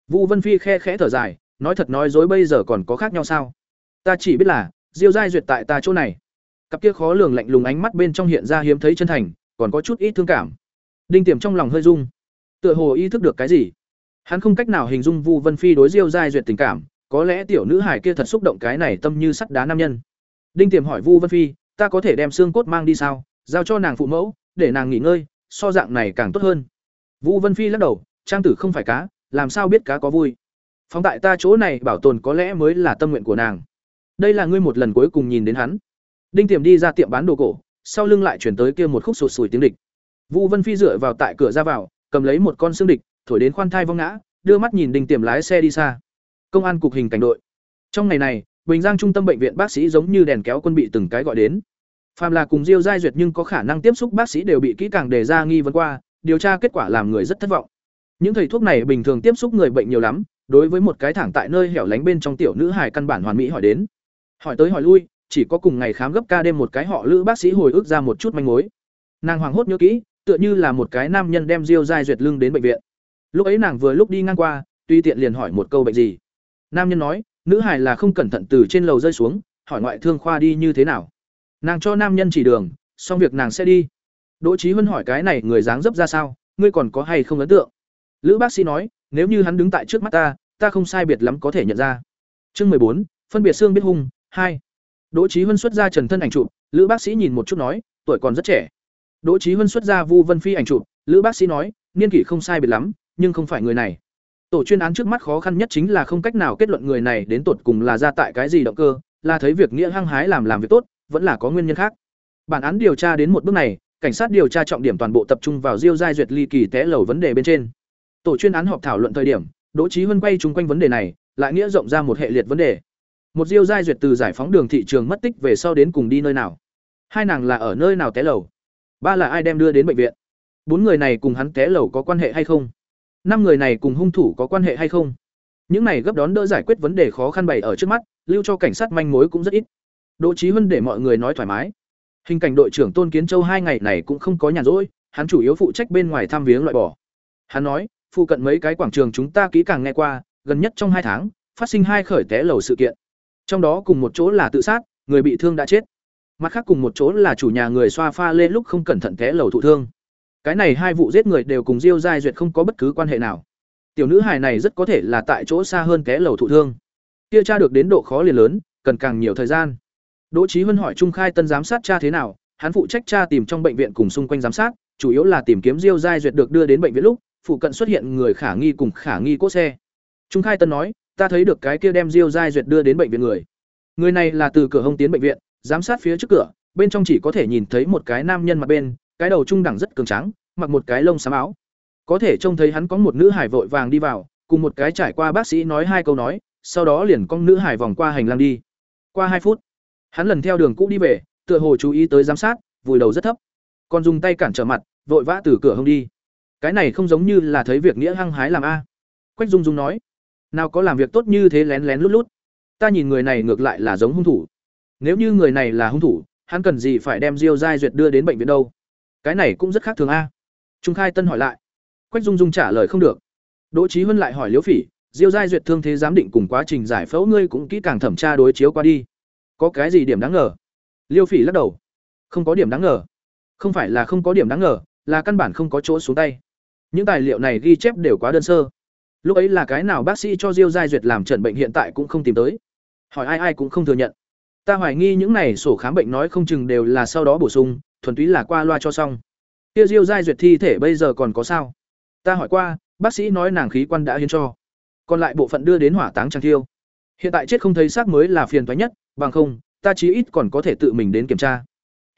Vũ vân phi khe khẽ thở dài, nói thật nói dối bây giờ còn có khác nhau sao? Ta chỉ biết là, diêu giai duyệt tại ta chỗ này. Cặp kia khó lường lạnh lùng ánh mắt bên trong hiện ra hiếm thấy chân thành, còn có chút ít thương cảm đinh tiềm trong lòng hơi rung. Tựa hồ ý thức được cái gì? Hắn không cách nào hình dung vu vân phi đối diêu giai duyệt tình cảm, có lẽ tiểu nữ hải kia thật xúc động cái này tâm như sắt đá nam nhân. Đinh tiềm hỏi vu vân phi, ta có thể đem xương cốt mang đi sao? Giao cho nàng phụ mẫu, để nàng nghỉ ngơi, so dạng này càng tốt hơn. Vu vân phi lắc đầu, trang tử không phải cá, làm sao biết cá có vui? Phóng tại ta chỗ này bảo tồn có lẽ mới là tâm nguyện của nàng. Đây là ngươi một lần cuối cùng nhìn đến hắn. Đinh tiềm đi ra tiệm bán đồ cổ, sau lưng lại chuyển tới kia một khúc sụt sùi tiếng địch vu vân phi dựa vào tại cửa ra vào, cầm lấy một con xương địch, thổi đến khoan thai vong ngã, đưa mắt nhìn đinh tiềm lái xe đi xa. Công an cục hình cảnh đội. Trong ngày này, bình giang trung tâm bệnh viện bác sĩ giống như đèn kéo quân bị từng cái gọi đến. Phàm là cùng diêu giai duyệt nhưng có khả năng tiếp xúc bác sĩ đều bị kỹ càng đề ra nghi vấn qua, điều tra kết quả làm người rất thất vọng. Những thầy thuốc này bình thường tiếp xúc người bệnh nhiều lắm, đối với một cái thẳng tại nơi hẻo lánh bên trong tiểu nữ hài căn bản hoàn mỹ hỏi đến. Hỏi tới hỏi lui, chỉ có cùng ngày khám gấp ca đêm một cái họ lữ bác sĩ hồi ức ra một chút manh mối. Nàng hoàng hốt nhớ kỹ tựa như là một cái nam nhân đem diêu giai duyệt lưng đến bệnh viện. Lúc ấy nàng vừa lúc đi ngang qua, tuy tiện liền hỏi một câu bệnh gì. Nam nhân nói, nữ hài là không cẩn thận từ trên lầu rơi xuống, hỏi ngoại thương khoa đi như thế nào? Nàng cho nam nhân chỉ đường, xong việc nàng sẽ đi. Đỗ trí huân hỏi cái này người dáng dấp ra sao, ngươi còn có hay không ấn tượng? Lữ bác sĩ nói, nếu như hắn đứng tại trước mắt ta ta không sai biệt lắm có thể nhận ra. Chương mười bốn, phân biệt xương biết hung, hai. Đỗ trí huân xuất ra trần thân ảnh chụp, lữ bác sĩ nhìn một chút nói, tuổi còn rất trẻ đỗ Chí huân xuất ra vu vân phi ảnh chụp, lữ bác sĩ nói, niên kỷ không sai biệt lắm, nhưng không phải người này. Tổ chuyên án trước mắt khó khăn nhất chính là không cách nào kết luận người này đến tột cùng là ra tại cái gì động cơ, là thấy việc nghĩa hăng hái làm làm việc tốt, vẫn là có nguyên nhân khác. Bản án điều tra đến một bước này, cảnh sát điều tra trọng điểm toàn bộ tập trung vào diêu giai duyệt ly kỳ té lầu vấn đề bên trên. Tổ chuyên án họp thảo luận thời điểm, đỗ Chí huân quay chung quanh vấn đề này, lại nghĩa rộng ra một hệ liệt vấn đề. Một diêu giai duyệt từ giải phóng đường thị trường mất tích về sau đến cùng đi nơi nào? Hai nàng là ở nơi nào té lầu? Ba là ai đem đưa đến bệnh viện? Bốn người này cùng hắn té lầu có quan hệ hay không? Năm người này cùng hung thủ có quan hệ hay không? Những này gấp đón đỡ giải quyết vấn đề khó khăn bày ở trước mắt, lưu cho cảnh sát manh mối cũng rất ít. Đỗ trí huân để mọi người nói thoải mái. Hình cảnh đội trưởng tôn kiến châu hai ngày này cũng không có nhàn rỗi, hắn chủ yếu phụ trách bên ngoài thăm viếng loại bỏ. Hắn nói, phụ cận mấy cái quảng trường chúng ta kỹ càng nghe qua, gần nhất trong hai tháng, phát sinh hai khởi té lầu sự kiện. Trong đó cùng một chỗ là tự sát, người bị thương đã chết mặt khác cùng một chỗ là chủ nhà người xoa pha lên lúc không cẩn thận té lầu thụ thương. Cái này hai vụ giết người đều cùng diêu giai duyệt không có bất cứ quan hệ nào. Tiểu nữ hài này rất có thể là tại chỗ xa hơn té lầu thụ thương. Kia tra được đến độ khó liền lớn, cần càng nhiều thời gian. Đỗ trí huân hỏi trung khai tân giám sát cha thế nào, hắn phụ trách cha tìm trong bệnh viện cùng xung quanh giám sát, chủ yếu là tìm kiếm diêu giai duyệt được đưa đến bệnh viện lúc, phụ cận xuất hiện người khả nghi cùng khả nghi cốt xe. Trung khai tân nói, ta thấy được cái kia đem diêu giai duyệt đưa đến bệnh viện người. Người này là từ cửa hông tiến bệnh viện giám sát phía trước cửa, bên trong chỉ có thể nhìn thấy một cái nam nhân mặt bên, cái đầu trung đẳng rất cường trắng mặc một cái lông xám áo. Có thể trông thấy hắn có một nữ hải vội vàng đi vào, cùng một cái trải qua bác sĩ nói hai câu nói, sau đó liền con nữ hải vòng qua hành lang đi. Qua hai phút, hắn lần theo đường cũ đi về, tựa hồ chú ý tới giám sát, vùi đầu rất thấp. Còn dùng tay cản trở mặt, vội vã từ cửa hông đi. Cái này không giống như là thấy việc nghĩa hăng hái làm a. Quách dung dung nói, nào có làm việc tốt như thế lén lén lút lút. Ta nhìn người này ngược lại là giống hung thủ nếu như người này là hung thủ, hắn cần gì phải đem diêu giai duyệt đưa đến bệnh viện đâu? Cái này cũng rất khác thường a. Trung khai tân hỏi lại. Quách dung dung trả lời không được. Đỗ trí huân lại hỏi liễu phỉ, diêu giai duyệt thương thế giám định cùng quá trình giải phẫu ngươi cũng kỹ càng thẩm tra đối chiếu qua đi. Có cái gì điểm đáng ngờ? Liêu phỉ lắc đầu. Không có điểm đáng ngờ. Không phải là không có điểm đáng ngờ, là căn bản không có chỗ xuống tay. Những tài liệu này ghi chép đều quá đơn sơ. Lúc ấy là cái nào bác sĩ cho diêu giai duyệt làm trần bệnh hiện tại cũng không tìm tới. Hỏi ai ai cũng không thừa nhận ta hoài nghi những này sổ khám bệnh nói không chừng đều là sau đó bổ sung thuần túy là qua loa cho xong Kia Diêu giai duyệt thi thể bây giờ còn có sao? Ta hỏi qua, bác sĩ nói nàng khí quan đã hiến cho. Còn lại bộ phận đưa đến hỏa táng trang thiêu. Hiện tại chết không thấy xác mới là phiền toái nhất, bằng không, ta chí ít còn có thể tự mình đến kiểm tra.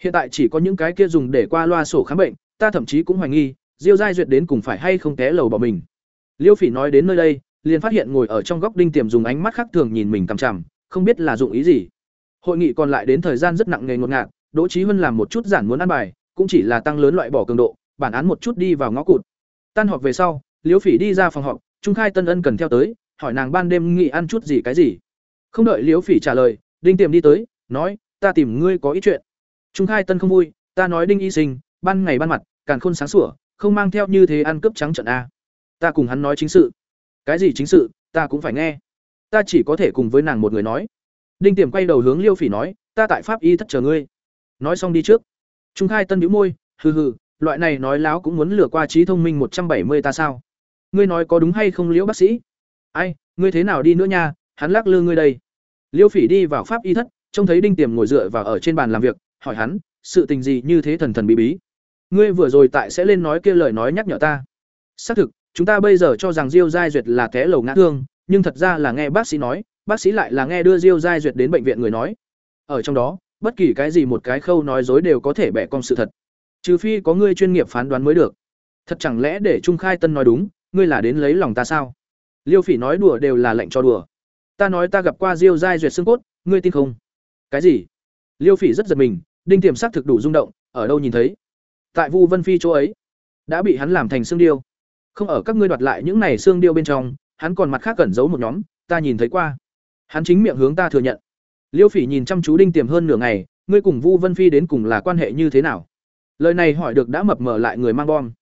Hiện tại chỉ có những cái kia dùng để qua loa sổ khám bệnh, ta thậm chí cũng hoài nghi, Diêu giai duyệt đến cùng phải hay không té lầu bỏ mình. Liêu Phỉ nói đến nơi đây, liền phát hiện ngồi ở trong góc đinh tiềm dùng ánh mắt khác thường nhìn mình cằm chằm, không biết là dụng ý gì. Hội nghị còn lại đến thời gian rất nặng nề ngột ngạt, Đỗ Chí Huân làm một chút giản muốn ăn bài, cũng chỉ là tăng lớn loại bỏ cường độ, bản án một chút đi vào ngõ cụt. Tan họp về sau, Liễu Phỉ đi ra phòng họp, Trung Khai Tân Ân cần theo tới, hỏi nàng ban đêm nghỉ ăn chút gì cái gì. Không đợi Liễu Phỉ trả lời, Đinh Tiềm đi tới, nói, ta tìm ngươi có ý chuyện. Trung Khai Tân không vui, ta nói Đinh Y Sinh, ban ngày ban mặt, càng khôn sáng sủa, không mang theo như thế ăn cướp trắng trận a. Ta cùng hắn nói chính sự. Cái gì chính sự, ta cũng phải nghe. Ta chỉ có thể cùng với nàng một người nói. Đinh Tiềm quay đầu hướng Liêu Phỉ nói, ta tại pháp y thất chờ ngươi. Nói xong đi trước. Trung Khai Tân bĩu môi, hừ hừ, loại này nói láo cũng muốn lừa qua trí thông minh một trăm bảy mươi ta sao? Ngươi nói có đúng hay không Liễu bác sĩ? Ai, ngươi thế nào đi nữa nha, hắn lắc lư ngươi đây. Liêu Phỉ đi vào pháp y thất, trông thấy Đinh Tiềm ngồi dựa vào ở trên bàn làm việc, hỏi hắn, sự tình gì như thế thần thần bí bí? Ngươi vừa rồi tại sẽ lên nói kia lời nói nhắc nhở ta. Xác thực, chúng ta bây giờ cho rằng Diêu Giai Duyệt là té lầu ngã thương, nhưng thật ra là nghe bác sĩ nói, bác sĩ lại là nghe đưa Diêu Giai Duyệt đến bệnh viện người nói. Ở trong đó, bất kỳ cái gì một cái khâu nói dối đều có thể bẻ cong sự thật. Trừ phi có ngươi chuyên nghiệp phán đoán mới được. Thật chẳng lẽ để Trung Khai Tân nói đúng, ngươi là đến lấy lòng ta sao? Liêu Phỉ nói đùa đều là lệnh cho đùa. Ta nói ta gặp qua Diêu Giai Duyệt xương cốt, ngươi tin không? Cái gì? Liêu Phỉ rất giật mình, đinh tiềm sắc thực đủ rung động, ở đâu nhìn thấy? Tại Vu Vân Phi chỗ ấy, đã bị hắn làm thành xương điêu. Không ở các ngươi đoạt lại những này xương điêu bên trong, hắn còn mặt khác cẩn giấu một nhóm, ta nhìn thấy qua. Hắn chính miệng hướng ta thừa nhận. Liêu Phỉ nhìn chăm chú Đinh Tiềm hơn nửa ngày, ngươi cùng Vu Vân Phi đến cùng là quan hệ như thế nào? Lời này hỏi được đã mập mờ lại người mang bom.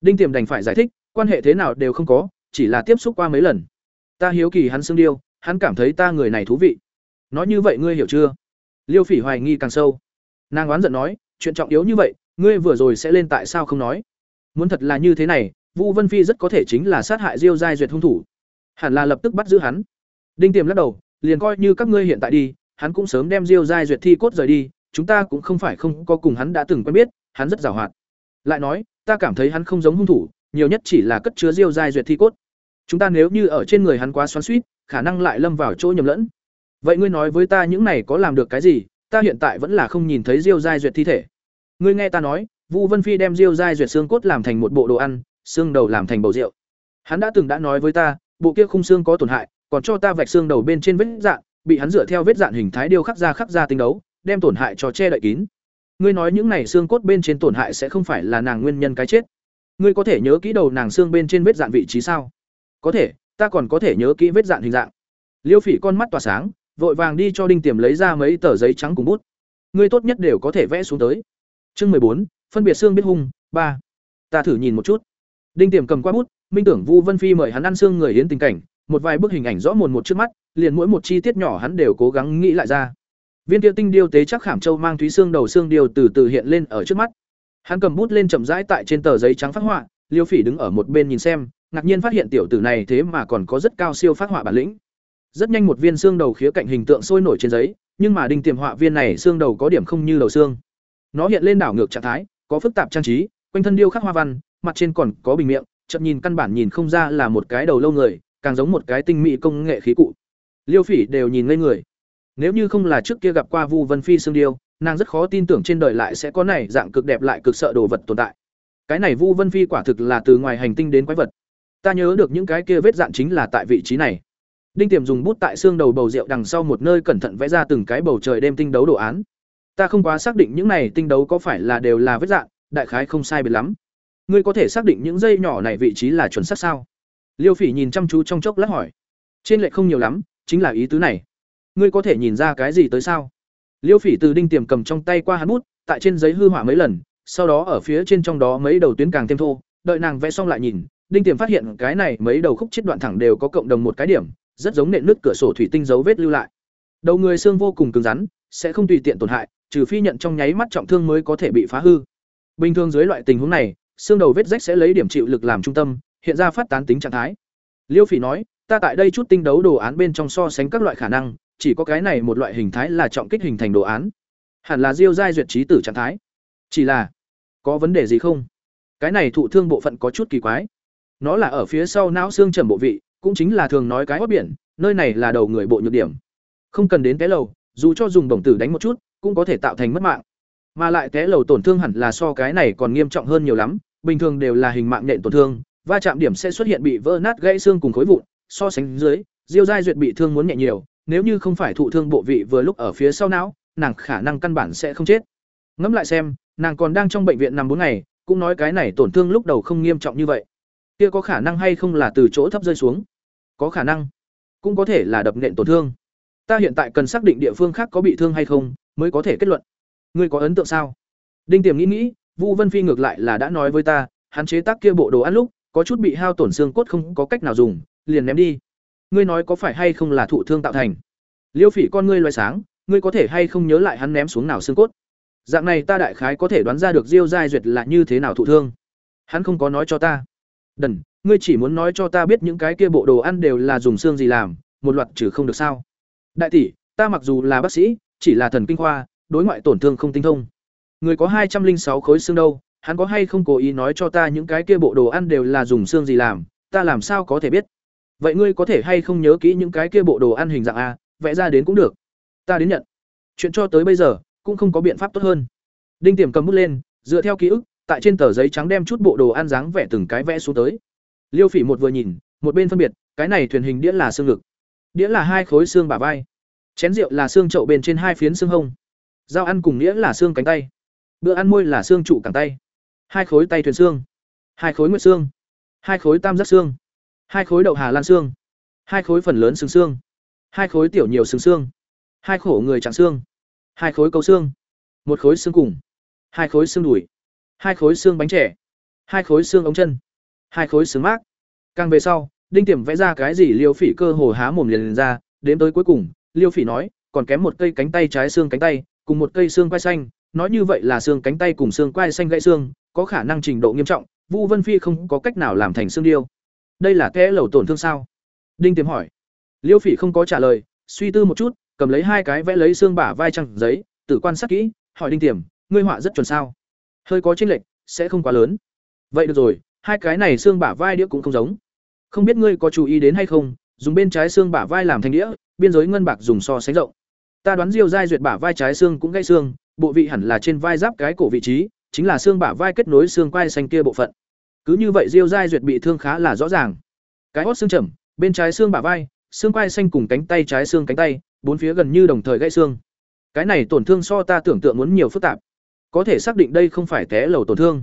Đinh Tiềm đành phải giải thích, quan hệ thế nào đều không có, chỉ là tiếp xúc qua mấy lần. Ta hiếu kỳ hắn xương điêu, hắn cảm thấy ta người này thú vị. Nói như vậy ngươi hiểu chưa? Liêu Phỉ hoài nghi càng sâu. Nàng oán giận nói, chuyện trọng yếu như vậy, ngươi vừa rồi sẽ lên tại sao không nói? Muốn thật là như thế này, Vu Vân Phi rất có thể chính là sát hại Diêu Giai Duyệt hung thủ. Hẳn là lập tức bắt giữ hắn. Đinh Tiềm lắc đầu, liền coi như các ngươi hiện tại đi, hắn cũng sớm đem Diêu Giai Duyệt thi cốt rời đi, chúng ta cũng không phải không có cùng hắn đã từng quen biết, hắn rất giàu hoạt. Lại nói, ta cảm thấy hắn không giống hung thủ, nhiều nhất chỉ là cất chứa Diêu Giai Duyệt thi cốt. Chúng ta nếu như ở trên người hắn quá xoắn xuýt, khả năng lại lâm vào chỗ nhầm lẫn. Vậy ngươi nói với ta những này có làm được cái gì? Ta hiện tại vẫn là không nhìn thấy Diêu Giai Duyệt thi thể. Ngươi nghe ta nói, Vu Vân Phi đem Diêu Giai Duyệt xương cốt làm thành một bộ đồ ăn, xương đầu làm thành bầu rượu. Hắn đã từng đã nói với ta, bộ kia khung xương có tổn hại, còn cho ta vạch xương đầu bên trên vết dạn, bị hắn dựa theo vết dạn hình thái điêu khắc ra khắc ra tinh đấu, đem tổn hại cho che đậy kín. Ngươi nói những này xương cốt bên trên tổn hại sẽ không phải là nàng nguyên nhân cái chết. Ngươi có thể nhớ kỹ đầu nàng xương bên trên vết dạn vị trí sao? Có thể, ta còn có thể nhớ kỹ vết dạn hình dạng. Liêu Phỉ con mắt tỏa sáng, vội vàng đi cho Đinh Tiềm lấy ra mấy tờ giấy trắng cùng bút. Ngươi tốt nhất đều có thể vẽ xuống tới. Chương bốn, phân biệt xương biết hung, ba. Ta thử nhìn một chút. Đinh Tiềm cầm qua bút, minh tưởng Vu Vân Phi mời hắn ăn xương người hiến tình cảnh, một vài bức hình ảnh rõ mồn một trước mắt, liền mỗi một chi tiết nhỏ hắn đều cố gắng nghĩ lại ra. Viên kia tinh điêu tế chắc khảm châu mang thúy xương đầu xương điêu từ từ hiện lên ở trước mắt. Hắn cầm bút lên chậm rãi tại trên tờ giấy trắng phát họa, Liêu Phỉ đứng ở một bên nhìn xem, ngạc nhiên phát hiện tiểu tử này thế mà còn có rất cao siêu phát họa bản lĩnh. Rất nhanh một viên xương đầu khía cạnh hình tượng sôi nổi trên giấy, nhưng mà đinh tiềm họa viên này xương đầu có điểm không như đầu xương. Nó hiện lên đảo ngược trạng thái, có phức tạp trang trí, quanh thân điêu khắc hoa văn, mặt trên còn có bình miệng, chậm nhìn căn bản nhìn không ra là một cái đầu lâu người, càng giống một cái tinh mỹ công nghệ khí cụ. Liêu Phỉ đều nhìn ngây người. Nếu như không là trước kia gặp qua Vu Vân Phi xương điêu, nàng rất khó tin tưởng trên đời lại sẽ có này dạng cực đẹp lại cực sợ đồ vật tồn tại. Cái này Vu Vân Phi quả thực là từ ngoài hành tinh đến quái vật. Ta nhớ được những cái kia vết dạn chính là tại vị trí này. Đinh Tiềm dùng bút tại xương đầu bầu rượu đằng sau một nơi cẩn thận vẽ ra từng cái bầu trời đêm tinh đấu đồ án. Ta không quá xác định những này tinh đấu có phải là đều là vết dạn, đại khái không sai biệt lắm. Ngươi có thể xác định những dây nhỏ này vị trí là chuẩn xác sao? Liêu Phỉ nhìn chăm chú trong chốc lát hỏi. Trên lệ không nhiều lắm, chính là ý tứ này. Ngươi có thể nhìn ra cái gì tới sao? Liêu Phỉ từ đinh tiềm cầm trong tay qua hắn bút, tại trên giấy hư họa mấy lần, sau đó ở phía trên trong đó mấy đầu tuyến càng thêm thô, đợi nàng vẽ xong lại nhìn, đinh tiềm phát hiện cái này mấy đầu khúc chết đoạn thẳng đều có cộng đồng một cái điểm, rất giống nện nước cửa sổ thủy tinh dấu vết lưu lại. Đầu người xương vô cùng cứng rắn, sẽ không tùy tiện tổn hại, trừ phi nhận trong nháy mắt trọng thương mới có thể bị phá hư. Bình thường dưới loại tình huống này, xương đầu vết rách sẽ lấy điểm chịu lực làm trung tâm, hiện ra phát tán tính trạng thái. Liêu Phỉ nói, ta tại đây chút tinh đấu đồ án bên trong so sánh các loại khả năng, chỉ có cái này một loại hình thái là trọng kích hình thành đồ án. Hẳn là Diêu giai duyệt trí tử trạng thái. Chỉ là, có vấn đề gì không? cái này thụ thương bộ phận có chút kỳ quái nó là ở phía sau não xương trầm bộ vị cũng chính là thường nói cái hót biển nơi này là đầu người bộ nhược điểm không cần đến té lầu dù cho dùng đồng tử đánh một chút cũng có thể tạo thành mất mạng mà lại té lầu tổn thương hẳn là so cái này còn nghiêm trọng hơn nhiều lắm bình thường đều là hình mạng nện tổn thương va chạm điểm sẽ xuất hiện bị vỡ nát gãy xương cùng khối vụn, so sánh dưới, diêu giai duyệt bị thương muốn nhẹ nhiều, nếu như không phải thụ thương bộ vị vừa lúc ở phía sau não, nàng khả năng căn bản sẽ không chết. Ngẫm lại xem, nàng còn đang trong bệnh viện nằm bốn ngày, cũng nói cái này tổn thương lúc đầu không nghiêm trọng như vậy. Kia có khả năng hay không là từ chỗ thấp rơi xuống? Có khả năng. Cũng có thể là đập nện tổn thương. Ta hiện tại cần xác định địa phương khác có bị thương hay không, mới có thể kết luận. Ngươi có ấn tượng sao? Đinh tiềm nghĩ nghĩ, vu vân phi ngược lại là đã nói với ta, hắn chế tác kia bộ đồ ăn lúc có chút bị hao tổn xương cốt không có cách nào dùng, liền ném đi. Ngươi nói có phải hay không là thụ thương tạo thành? Liêu phỉ con ngươi loài sáng, ngươi có thể hay không nhớ lại hắn ném xuống nào xương cốt? Dạng này ta đại khái có thể đoán ra được diêu giai duyệt là như thế nào thụ thương. Hắn không có nói cho ta. Đần, ngươi chỉ muốn nói cho ta biết những cái kia bộ đồ ăn đều là dùng xương gì làm, một loạt trừ không được sao? Đại tỷ, ta mặc dù là bác sĩ, chỉ là thần kinh khoa, đối ngoại tổn thương không tinh thông. Người có hai trăm linh sáu khối xương đâu hắn có hay không cố ý nói cho ta những cái kia bộ đồ ăn đều là dùng xương gì làm, ta làm sao có thể biết? Vậy ngươi có thể hay không nhớ kỹ những cái kia bộ đồ ăn hình dạng a, vẽ ra đến cũng được. Ta đến nhận. Chuyện cho tới bây giờ, cũng không có biện pháp tốt hơn. Đinh tiềm cầm bút lên, dựa theo ký ức, tại trên tờ giấy trắng đem chút bộ đồ ăn dáng vẽ từng cái vẽ xuống tới. Liêu phỉ một vừa nhìn, một bên phân biệt, cái này thuyền hình đĩa là xương ngực. Đĩa là hai khối xương bả vai. Chén rượu là xương chậu bên trên hai phiến xương hông. Dao ăn cùng đĩa là xương cánh tay. Bữa ăn môi là xương trụ cẳng tay hai khối tay thuyền xương hai khối nguyệt xương hai khối tam giác xương hai khối đậu hà lan xương hai khối phần lớn xương xương hai khối tiểu nhiều xương xương hai khổ người trạng xương hai khối câu xương một khối xương cùng hai khối xương đùi hai khối xương bánh trẻ hai khối xương ống chân hai khối xương mát càng về sau đinh tiềm vẽ ra cái gì liêu phỉ cơ hồ há mồm liền, liền ra đến tới cuối cùng liêu phỉ nói còn kém một cây cánh tay trái xương cánh tay cùng một cây xương quai xanh nói như vậy là xương cánh tay cùng xương quai xanh gãy xương có khả năng trình độ nghiêm trọng, vu vân phi không có cách nào làm thành xương điêu. Đây là kẽ lầu tổn thương sao? Đinh tiềm hỏi. Liêu phỉ không có trả lời, suy tư một chút, cầm lấy hai cái vẽ lấy xương bả vai trăng giấy, tự quan sát kỹ, hỏi đinh tiềm, ngươi họa rất chuẩn sao? Hơi có chênh lệch, sẽ không quá lớn. Vậy được rồi, hai cái này xương bả vai đĩa cũng không giống. Không biết ngươi có chú ý đến hay không, dùng bên trái xương bả vai làm thành đĩa, biên giới ngân bạc dùng so sánh rộng. Ta đoán diêu dai duyệt bả vai trái xương cũng gãy xương, bộ vị hẳn là trên vai giáp cái cổ vị trí chính là xương bả vai kết nối xương quai xanh kia bộ phận. Cứ như vậy diêu giai duyệt bị thương khá là rõ ràng. Cái hốt xương chẩm bên trái xương bả vai, xương quai xanh cùng cánh tay trái xương cánh tay, bốn phía gần như đồng thời gãy xương. Cái này tổn thương so ta tưởng tượng muốn nhiều phức tạp. Có thể xác định đây không phải té lầu tổn thương.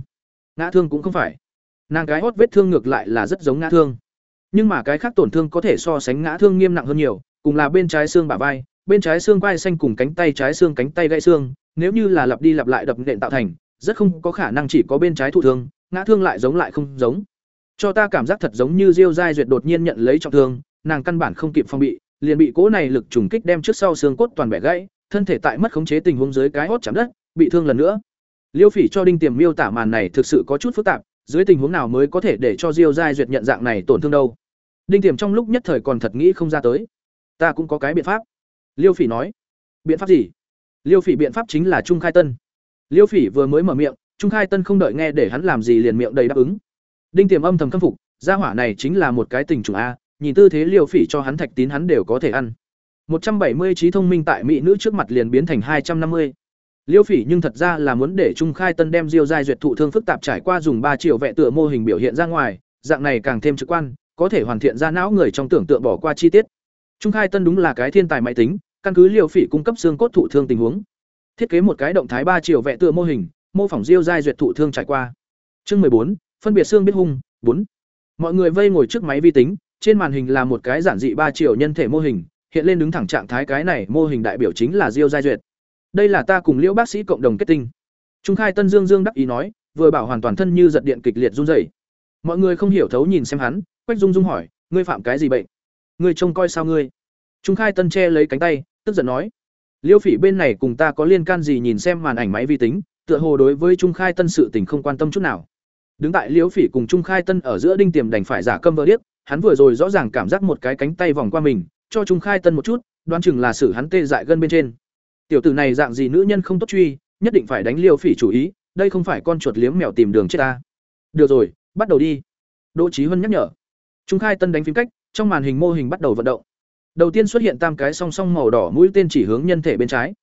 Ngã thương cũng không phải. Nàng cái hốt vết thương ngược lại là rất giống ngã thương. Nhưng mà cái khác tổn thương có thể so sánh ngã thương nghiêm nặng hơn nhiều, cùng là bên trái xương bả vai, bên trái xương vai xanh cùng cánh tay trái xương cánh tay gãy xương, nếu như là lặp đi lặp lại đập nện tạo thành rất không có khả năng chỉ có bên trái thụ thương, ngã thương lại giống lại không giống. Cho ta cảm giác thật giống như diêu giai duyệt đột nhiên nhận lấy trọng thương, nàng căn bản không kịp phòng bị, liền bị cỗ này lực trùng kích đem trước sau xương cốt toàn bẻ gãy, thân thể tại mất khống chế tình huống dưới cái hốt chạm đất, bị thương lần nữa. Liêu phỉ cho đinh tiềm miêu tả màn này thực sự có chút phức tạp, dưới tình huống nào mới có thể để cho diêu giai duyệt nhận dạng này tổn thương đâu? Đinh tiềm trong lúc nhất thời còn thật nghĩ không ra tới. Ta cũng có cái biện pháp. Liêu phỉ nói. Biện pháp gì? Liêu phỉ biện pháp chính là trung khai tân liêu phỉ vừa mới mở miệng, trung khai tân không đợi nghe để hắn làm gì liền miệng đầy đáp ứng. Đinh tiềm âm thầm khâm phục, gia hỏa này chính là một cái tình chủ a, nhìn tư thế liêu phỉ cho hắn thạch tín hắn đều có thể ăn. Một trăm bảy mươi trí thông minh tại mỹ nữ trước mặt liền biến thành hai trăm năm mươi. Liêu phỉ nhưng thật ra là muốn để trung khai tân đem diêu giai duyệt thụ thương phức tạp trải qua dùng ba triệu vẽ tựa mô hình biểu hiện ra ngoài, dạng này càng thêm trực quan, có thể hoàn thiện ra não người trong tưởng tượng bỏ qua chi tiết. Trung khai tân đúng là cái thiên tài máy tính, căn cứ liều phỉ cung cấp xương cốt thụ thương tình huống thiết kế một cái động thái ba chiều vẽ tựa mô hình, mô phỏng diêu giai duyệt thụ thương trải qua. Chương bốn, phân biệt xương biết hung, bốn. Mọi người vây ngồi trước máy vi tính, trên màn hình là một cái giản dị ba chiều nhân thể mô hình, hiện lên đứng thẳng trạng thái cái này mô hình đại biểu chính là diêu giai duyệt. Đây là ta cùng liễu bác sĩ cộng đồng kết tinh. Trung khai tân dương dương đắc ý nói, vừa bảo hoàn toàn thân như giật điện kịch liệt run rẩy. Mọi người không hiểu thấu nhìn xem hắn, quách dung dung hỏi, ngươi phạm cái gì bệnh? Ngươi trông coi sao ngươi? Trung khai tân che lấy cánh tay, tức giận nói liêu phỉ bên này cùng ta có liên can gì nhìn xem màn ảnh máy vi tính tựa hồ đối với trung khai tân sự tình không quan tâm chút nào đứng tại liêu phỉ cùng trung khai tân ở giữa đinh tiềm đành phải giả câm vỡ điếc hắn vừa rồi rõ ràng cảm giác một cái cánh tay vòng qua mình cho trung khai tân một chút đoán chừng là xử hắn tê dại gân bên trên tiểu tử này dạng gì nữ nhân không tốt truy nhất định phải đánh liêu phỉ chủ ý đây không phải con chuột liếm mèo tìm đường chết ta Được rồi, bắt đầu đi. Đỗ Chí Huân nhắc nhở. Trung khai tân đánh phím cách, trong màn hình mô hình bắt đầu vận động. Đầu tiên xuất hiện tam cái song song màu đỏ mũi tên chỉ hướng nhân thể bên trái.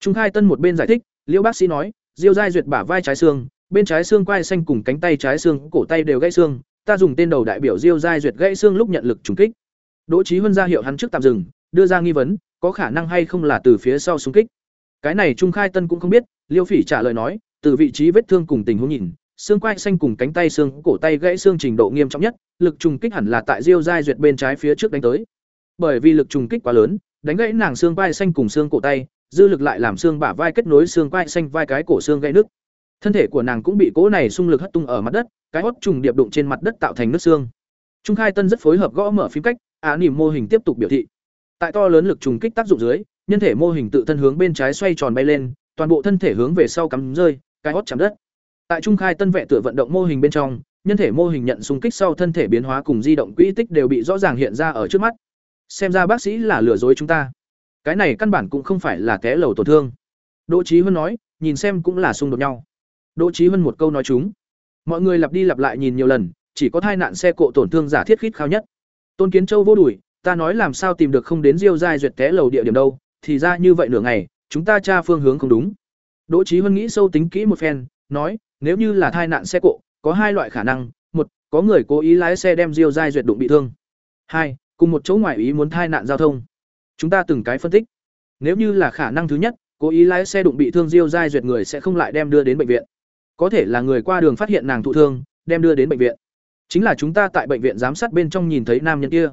Trung khai tân một bên giải thích, Liễu bác sĩ nói, Diêu giai duyệt bả vai trái xương, bên trái xương quai xanh cùng cánh tay trái xương, cổ tay đều gãy xương, ta dùng tên đầu đại biểu Diêu giai duyệt gãy xương lúc nhận lực trùng kích. Đỗ Chí Huân ra hiệu hắn trước tạm dừng, đưa ra nghi vấn, có khả năng hay không là từ phía sau xung kích. Cái này Trung khai tân cũng không biết, Liêu Phỉ trả lời nói, từ vị trí vết thương cùng tình huống nhìn, xương quai xanh cùng cánh tay xương, cổ tay gãy xương trình độ nghiêm trọng nhất, lực trùng kích hẳn là tại Diêu giai duyệt bên trái phía trước đánh tới. Bởi vì lực trùng kích quá lớn, đánh gãy nàng xương vai xanh cùng xương cổ tay, dư lực lại làm xương bả vai kết nối xương vai xanh vai cái cổ xương gãy nứt. Thân thể của nàng cũng bị cỗ này xung lực hất tung ở mặt đất, cái hốt trùng điệp đụng trên mặt đất tạo thành nứt xương. Trung Khai Tân rất phối hợp gõ mở phím cách, á niệm mô hình tiếp tục biểu thị. Tại to lớn lực trùng kích tác dụng dưới, nhân thể mô hình tự thân hướng bên trái xoay tròn bay lên, toàn bộ thân thể hướng về sau cắm rơi, cái hốt chạm đất. Tại Trung Khai Tân vẽ tựa vận động mô hình bên trong, nhân thể mô hình nhận xung kích sau thân thể biến hóa cùng di động quỹ tích đều bị rõ ràng hiện ra ở trước mắt. Xem ra bác sĩ là lừa dối chúng ta. Cái này căn bản cũng không phải là té lầu tổn thương. Đỗ Chí Huân nói, nhìn xem cũng là xung đột nhau. Đỗ Chí Huân một câu nói chúng. Mọi người lặp đi lặp lại nhìn nhiều lần, chỉ có thai nạn xe cộ tổn thương giả thiết khít khao nhất. Tôn Kiến Châu vô đuổi, ta nói làm sao tìm được không đến Diêu giai duyệt té lầu địa điểm đâu, thì ra như vậy nửa ngày, chúng ta tra phương hướng không đúng. Đỗ Chí Huân nghĩ sâu tính kỹ một phen, nói, nếu như là thai nạn xe cộ, có hai loại khả năng, một, có người cố ý lái xe đem Diêu giai duyệt đụng bị thương. Hai, cùng một chỗ ngoại ý muốn thai nạn giao thông. Chúng ta từng cái phân tích. Nếu như là khả năng thứ nhất, cố ý lái xe đụng bị thương Diêu giai duyệt người sẽ không lại đem đưa đến bệnh viện. Có thể là người qua đường phát hiện nàng thụ thương, đem đưa đến bệnh viện. Chính là chúng ta tại bệnh viện giám sát bên trong nhìn thấy nam nhân kia.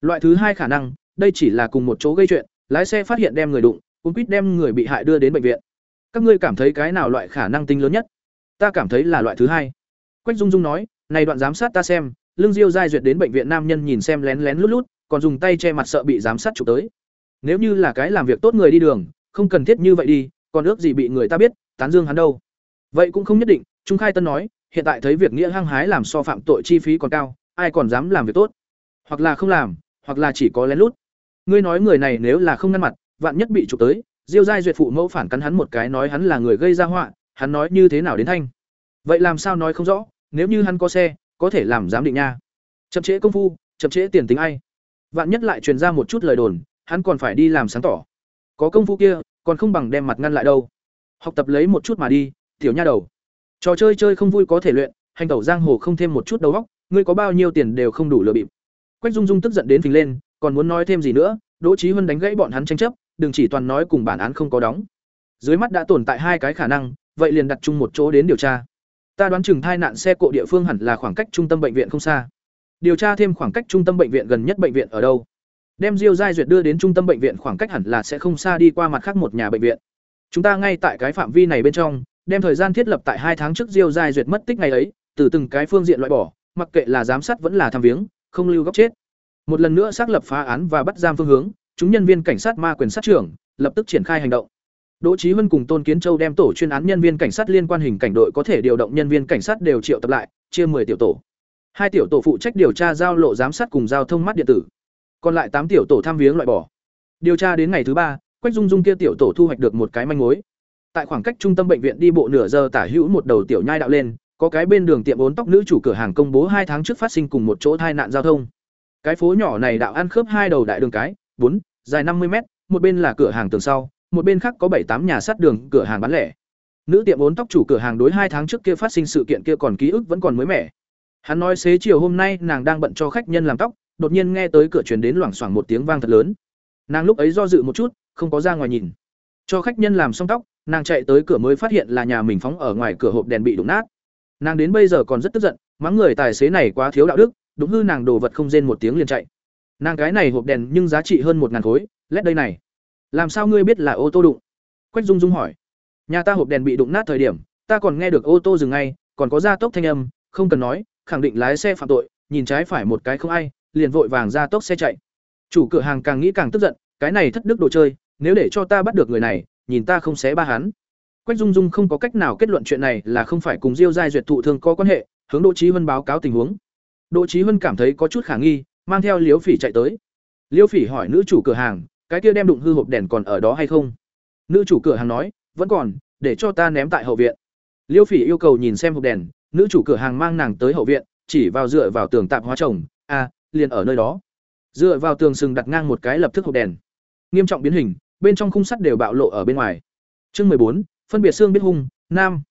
Loại thứ hai khả năng, đây chỉ là cùng một chỗ gây chuyện, lái xe phát hiện đem người đụng, cũng quýt đem người bị hại đưa đến bệnh viện. Các ngươi cảm thấy cái nào loại khả năng tính lớn nhất? Ta cảm thấy là loại thứ hai. Quách Dung Dung nói, này đoạn giám sát ta xem, lương diêu giai duyệt đến bệnh viện nam nhân nhìn xem lén lén lút lút, còn dùng tay che mặt sợ bị giám sát chụp tới. Nếu như là cái làm việc tốt người đi đường, không cần thiết như vậy đi, còn ước gì bị người ta biết, tán dương hắn đâu. Vậy cũng không nhất định, trung khai tân nói, hiện tại thấy việc nghĩa hăng hái làm so phạm tội chi phí còn cao, ai còn dám làm việc tốt? Hoặc là không làm, hoặc là chỉ có lén lút. Ngươi nói người này nếu là không ngăn mặt, vạn nhất bị chụp tới, diêu giai duyệt phụ mẫu phản cắn hắn một cái nói hắn là người gây ra họa, hắn nói như thế nào đến thanh? Vậy làm sao nói không rõ, nếu như hắn có xe có thể làm giám định nha. Chậm trễ công phu, chậm trễ tiền tính ai. Vạn nhất lại truyền ra một chút lời đồn, hắn còn phải đi làm sáng tỏ. Có công phu kia, còn không bằng đem mặt ngăn lại đâu. Học tập lấy một chút mà đi, tiểu nha đầu. Trò chơi chơi không vui có thể luyện, hành tẩu giang hồ không thêm một chút đầu óc, ngươi có bao nhiêu tiền đều không đủ lừa bịp. Quách dung dung tức giận đến phình lên, còn muốn nói thêm gì nữa, đỗ trí huân đánh gãy bọn hắn tranh chấp, đừng chỉ toàn nói cùng bản án không có đóng. Dưới mắt đã tồn tại hai cái khả năng, vậy liền đặt chung một chỗ đến điều tra ta đoán chừng thai nạn xe cộ địa phương hẳn là khoảng cách trung tâm bệnh viện không xa. Điều tra thêm khoảng cách trung tâm bệnh viện gần nhất bệnh viện ở đâu. Đem diêu giai duyệt đưa đến trung tâm bệnh viện khoảng cách hẳn là sẽ không xa đi qua mặt khác một nhà bệnh viện. Chúng ta ngay tại cái phạm vi này bên trong, đem thời gian thiết lập tại hai tháng trước diêu giai duyệt mất tích ngày ấy, từ từng cái phương diện loại bỏ, mặc kệ là giám sát vẫn là tham viếng, không lưu góc chết. Một lần nữa xác lập phá án và bắt giam phương hướng, chúng nhân viên cảnh sát ma quyền sát trưởng, lập tức triển khai hành động. Đỗ Chí Hân cùng Tôn Kiến Châu đem tổ chuyên án nhân viên cảnh sát liên quan hình cảnh đội có thể điều động nhân viên cảnh sát đều triệu tập lại, chia 10 tiểu tổ. Hai tiểu tổ phụ trách điều tra giao lộ giám sát cùng giao thông mắt điện tử. Còn lại 8 tiểu tổ tham viếng loại bỏ. Điều tra đến ngày thứ ba, Quách Dung Dung kia tiểu tổ thu hoạch được một cái manh mối. Tại khoảng cách trung tâm bệnh viện đi bộ nửa giờ tả hữu một đầu tiểu nhai đạo lên, có cái bên đường tiệm bốn tóc nữ chủ cửa hàng công bố hai tháng trước phát sinh cùng một chỗ tai nạn giao thông. Cái phố nhỏ này đạo ăn khớp hai đầu đại đường cái, 4, dài 50 m một bên là cửa hàng tường sau, một bên khác có bảy tám nhà sát đường, cửa hàng bán lẻ. Nữ tiệm bốn tóc chủ cửa hàng đối hai tháng trước kia phát sinh sự kiện kia còn ký ức vẫn còn mới mẻ. Hắn nói xế chiều hôm nay nàng đang bận cho khách nhân làm tóc, đột nhiên nghe tới cửa truyền đến loảng xoảng một tiếng vang thật lớn. Nàng lúc ấy do dự một chút, không có ra ngoài nhìn. Cho khách nhân làm xong tóc, nàng chạy tới cửa mới phát hiện là nhà mình phóng ở ngoài cửa hộp đèn bị đụng nát. Nàng đến bây giờ còn rất tức giận, mắng người tài xế này quá thiếu đạo đức đúng hư nàng đồ vật không rên một tiếng liền chạy. Nàng cái này hộp đèn nhưng giá trị hơn một ngàn khối, lét đây này làm sao ngươi biết là ô tô đụng? Quách dung dung hỏi. Nhà ta hộp đèn bị đụng nát thời điểm, ta còn nghe được ô tô dừng ngay, còn có gia tốc thanh âm, không cần nói, khẳng định lái xe phạm tội, nhìn trái phải một cái không ai, liền vội vàng ra tốc xe chạy. Chủ cửa hàng càng nghĩ càng tức giận, cái này thất đức đồ chơi, nếu để cho ta bắt được người này, nhìn ta không xé ba hắn. Quách dung dung không có cách nào kết luận chuyện này là không phải cùng diêu giai duyệt thụ thương có quan hệ, hướng đỗ trí huân báo cáo tình huống. Đỗ trí huân cảm thấy có chút khả nghi, mang theo liếu phỉ chạy tới. Liêu phỉ hỏi nữ chủ cửa hàng cái kia đem đụng hư hộp đèn còn ở đó hay không? Nữ chủ cửa hàng nói, vẫn còn, để cho ta ném tại hậu viện. Liêu phỉ yêu cầu nhìn xem hộp đèn, nữ chủ cửa hàng mang nàng tới hậu viện, chỉ vào dựa vào tường tạm hóa trồng a, liền ở nơi đó. Dựa vào tường sừng đặt ngang một cái lập thức hộp đèn. Nghiêm trọng biến hình, bên trong khung sắt đều bạo lộ ở bên ngoài. Chương mười bốn, phân biệt xương biết hung, nam.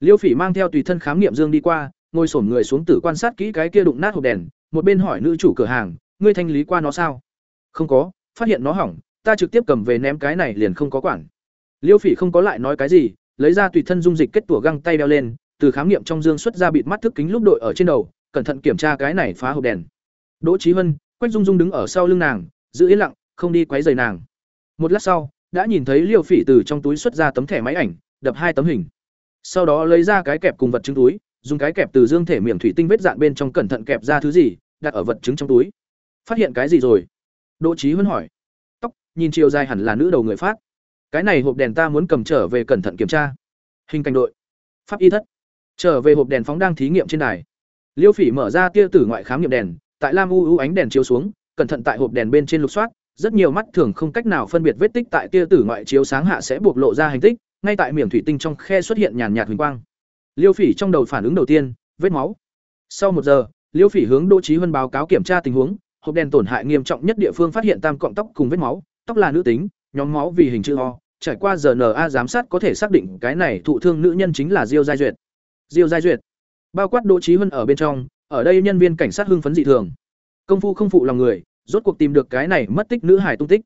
Liêu phỉ mang theo tùy thân khám nghiệm dương đi qua, ngồi sổm người xuống tử quan sát kỹ cái kia đụng nát hộp đèn, một bên hỏi nữ chủ cửa hàng, ngươi thanh lý qua nó sao? Không có, phát hiện nó hỏng ta trực tiếp cầm về ném cái này liền không có quản. Liêu phỉ không có lại nói cái gì, lấy ra tùy thân dung dịch kết tủa găng tay đeo lên, từ khám nghiệm trong dương xuất ra bịt mắt thức kính lúc đội ở trên đầu, cẩn thận kiểm tra cái này phá hộp đèn. Đỗ trí hân quách dung dung đứng ở sau lưng nàng, giữ yên lặng, không đi quấy rầy nàng. Một lát sau, đã nhìn thấy liêu phỉ từ trong túi xuất ra tấm thẻ máy ảnh, đập hai tấm hình. Sau đó lấy ra cái kẹp cùng vật chứng túi, dùng cái kẹp từ dương thể miệng thủy tinh vết dạn bên trong cẩn thận kẹp ra thứ gì, đặt ở vật chứng trong túi. Phát hiện cái gì rồi? Đỗ trí huân hỏi nhìn chiều dài hẳn là nữ đầu người phát cái này hộp đèn ta muốn cầm trở về cẩn thận kiểm tra. Hình cảnh đội. Pháp y thất. Trở về hộp đèn phóng đang thí nghiệm trên đài. Liêu phỉ mở ra tia tử ngoại khám nghiệm đèn, tại lam u u ánh đèn chiếu xuống, cẩn thận tại hộp đèn bên trên lục soát, rất nhiều mắt thường không cách nào phân biệt vết tích tại tia tử ngoại chiếu sáng hạ sẽ bộc lộ ra hành tích, ngay tại miệng thủy tinh trong khe xuất hiện nhàn nhạt huỳnh quang. Liêu phỉ trong đầu phản ứng đầu tiên, vết máu. Sau một giờ, liêu phỉ hướng đỗ trí huân báo cáo kiểm tra tình huống, hộp đèn tổn hại nghiêm trọng nhất địa phương phát hiện tam cọng tóc cùng vết máu tóc là nữ tính, nhóm máu vì hình chữ o, trải qua rna giám sát có thể xác định cái này thụ thương nữ nhân chính là diêu giai duyệt. Diêu giai duyệt. Bao quát đỗ trí huân ở bên trong, ở đây nhân viên cảnh sát hưng phấn dị thường. Công phu không phụ lòng người, rốt cuộc tìm được cái này mất tích nữ hải tung tích.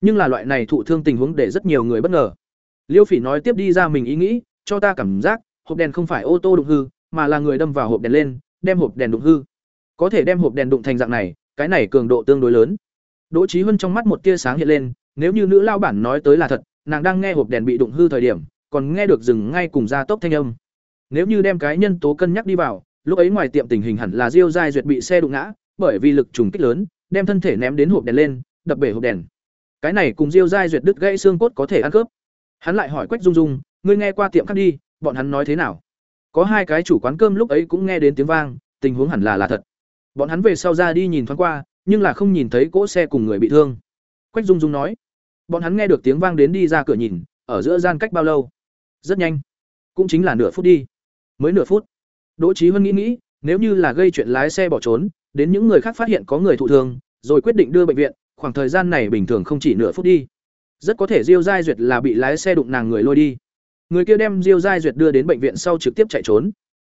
Nhưng là loại này thụ thương tình huống để rất nhiều người bất ngờ. Liêu phỉ nói tiếp đi ra mình ý nghĩ, cho ta cảm giác, hộp đèn không phải ô tô đụng hư, mà là người đâm vào hộp đèn lên, đem hộp đèn đụng hư. Có thể đem hộp đèn đụng thành dạng này, cái này cường độ tương đối lớn đỗ Chí huân trong mắt một tia sáng hiện lên, nếu như nữ lao bản nói tới là thật, nàng đang nghe hộp đèn bị đụng hư thời điểm, còn nghe được dừng ngay cùng gia tốc thanh âm. Nếu như đem cái nhân tố cân nhắc đi vào, lúc ấy ngoài tiệm tình hình hẳn là diêu giai duyệt bị xe đụng ngã, bởi vì lực trùng kích lớn, đem thân thể ném đến hộp đèn lên, đập bể hộp đèn. Cái này cùng diêu giai duyệt đứt gãy xương cốt có thể ăn cướp. Hắn lại hỏi quách dung dung, ngươi nghe qua tiệm khác đi, bọn hắn nói thế nào? Có hai cái chủ quán cơm lúc ấy cũng nghe đến tiếng vang, tình huống hẳn là là thật. Bọn hắn về sau ra đi nhìn thoáng qua nhưng là không nhìn thấy cỗ xe cùng người bị thương. Quách dung dung nói. Bọn hắn nghe được tiếng vang đến đi ra cửa nhìn, ở giữa gian cách bao lâu? Rất nhanh. Cũng chính là nửa phút đi. Mới nửa phút. Đỗ trí huân nghĩ nghĩ, nếu như là gây chuyện lái xe bỏ trốn, đến những người khác phát hiện có người thụ thương, rồi quyết định đưa bệnh viện, khoảng thời gian này bình thường không chỉ nửa phút đi. Rất có thể diêu giai duyệt là bị lái xe đụng nàng người lôi đi. Người kia đem diêu giai duyệt đưa đến bệnh viện sau trực tiếp chạy trốn.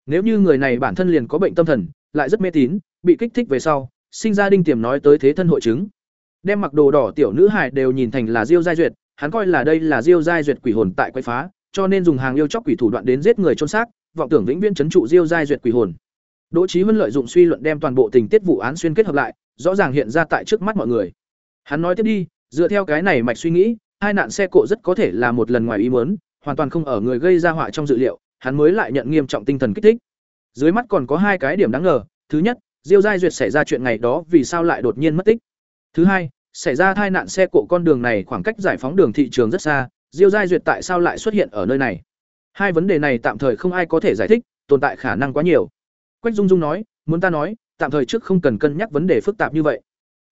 Nếu như người này bản thân liền có bệnh tâm thần, lại rất mê tín, bị kích thích về sau sinh ra đinh tiềm nói tới thế thân hội chứng. Đem mặc đồ đỏ tiểu nữ hải đều nhìn thành là diêu giai duyệt, hắn coi là đây là diêu giai duyệt quỷ hồn tại quay phá, cho nên dùng hàng yêu chóc quỷ thủ đoạn đến giết người trôn xác, vọng tưởng vĩnh viễn chấn trụ diêu giai duyệt quỷ hồn. Đỗ trí huân lợi dụng suy luận đem toàn bộ tình tiết vụ án xuyên kết hợp lại, rõ ràng hiện ra tại trước mắt mọi người. Hắn nói tiếp đi, dựa theo cái này mạch suy nghĩ, hai nạn xe cộ rất có thể là một lần ngoài ý muốn, hoàn toàn không ở người gây ra họa trong dự liệu, hắn mới lại nhận nghiêm trọng tinh thần kích thích. Dưới mắt còn có hai cái điểm đáng ngờ, thứ nhất diêu giai duyệt xảy ra chuyện ngày đó vì sao lại đột nhiên mất tích? Thứ hai, xảy ra tai nạn xe cộ con đường này khoảng cách giải phóng đường thị trường rất xa, diêu giai duyệt tại sao lại xuất hiện ở nơi này? Hai vấn đề này tạm thời không ai có thể giải thích, tồn tại khả năng quá nhiều. Quách dung dung nói, muốn ta nói, tạm thời trước không cần cân nhắc vấn đề phức tạp như vậy.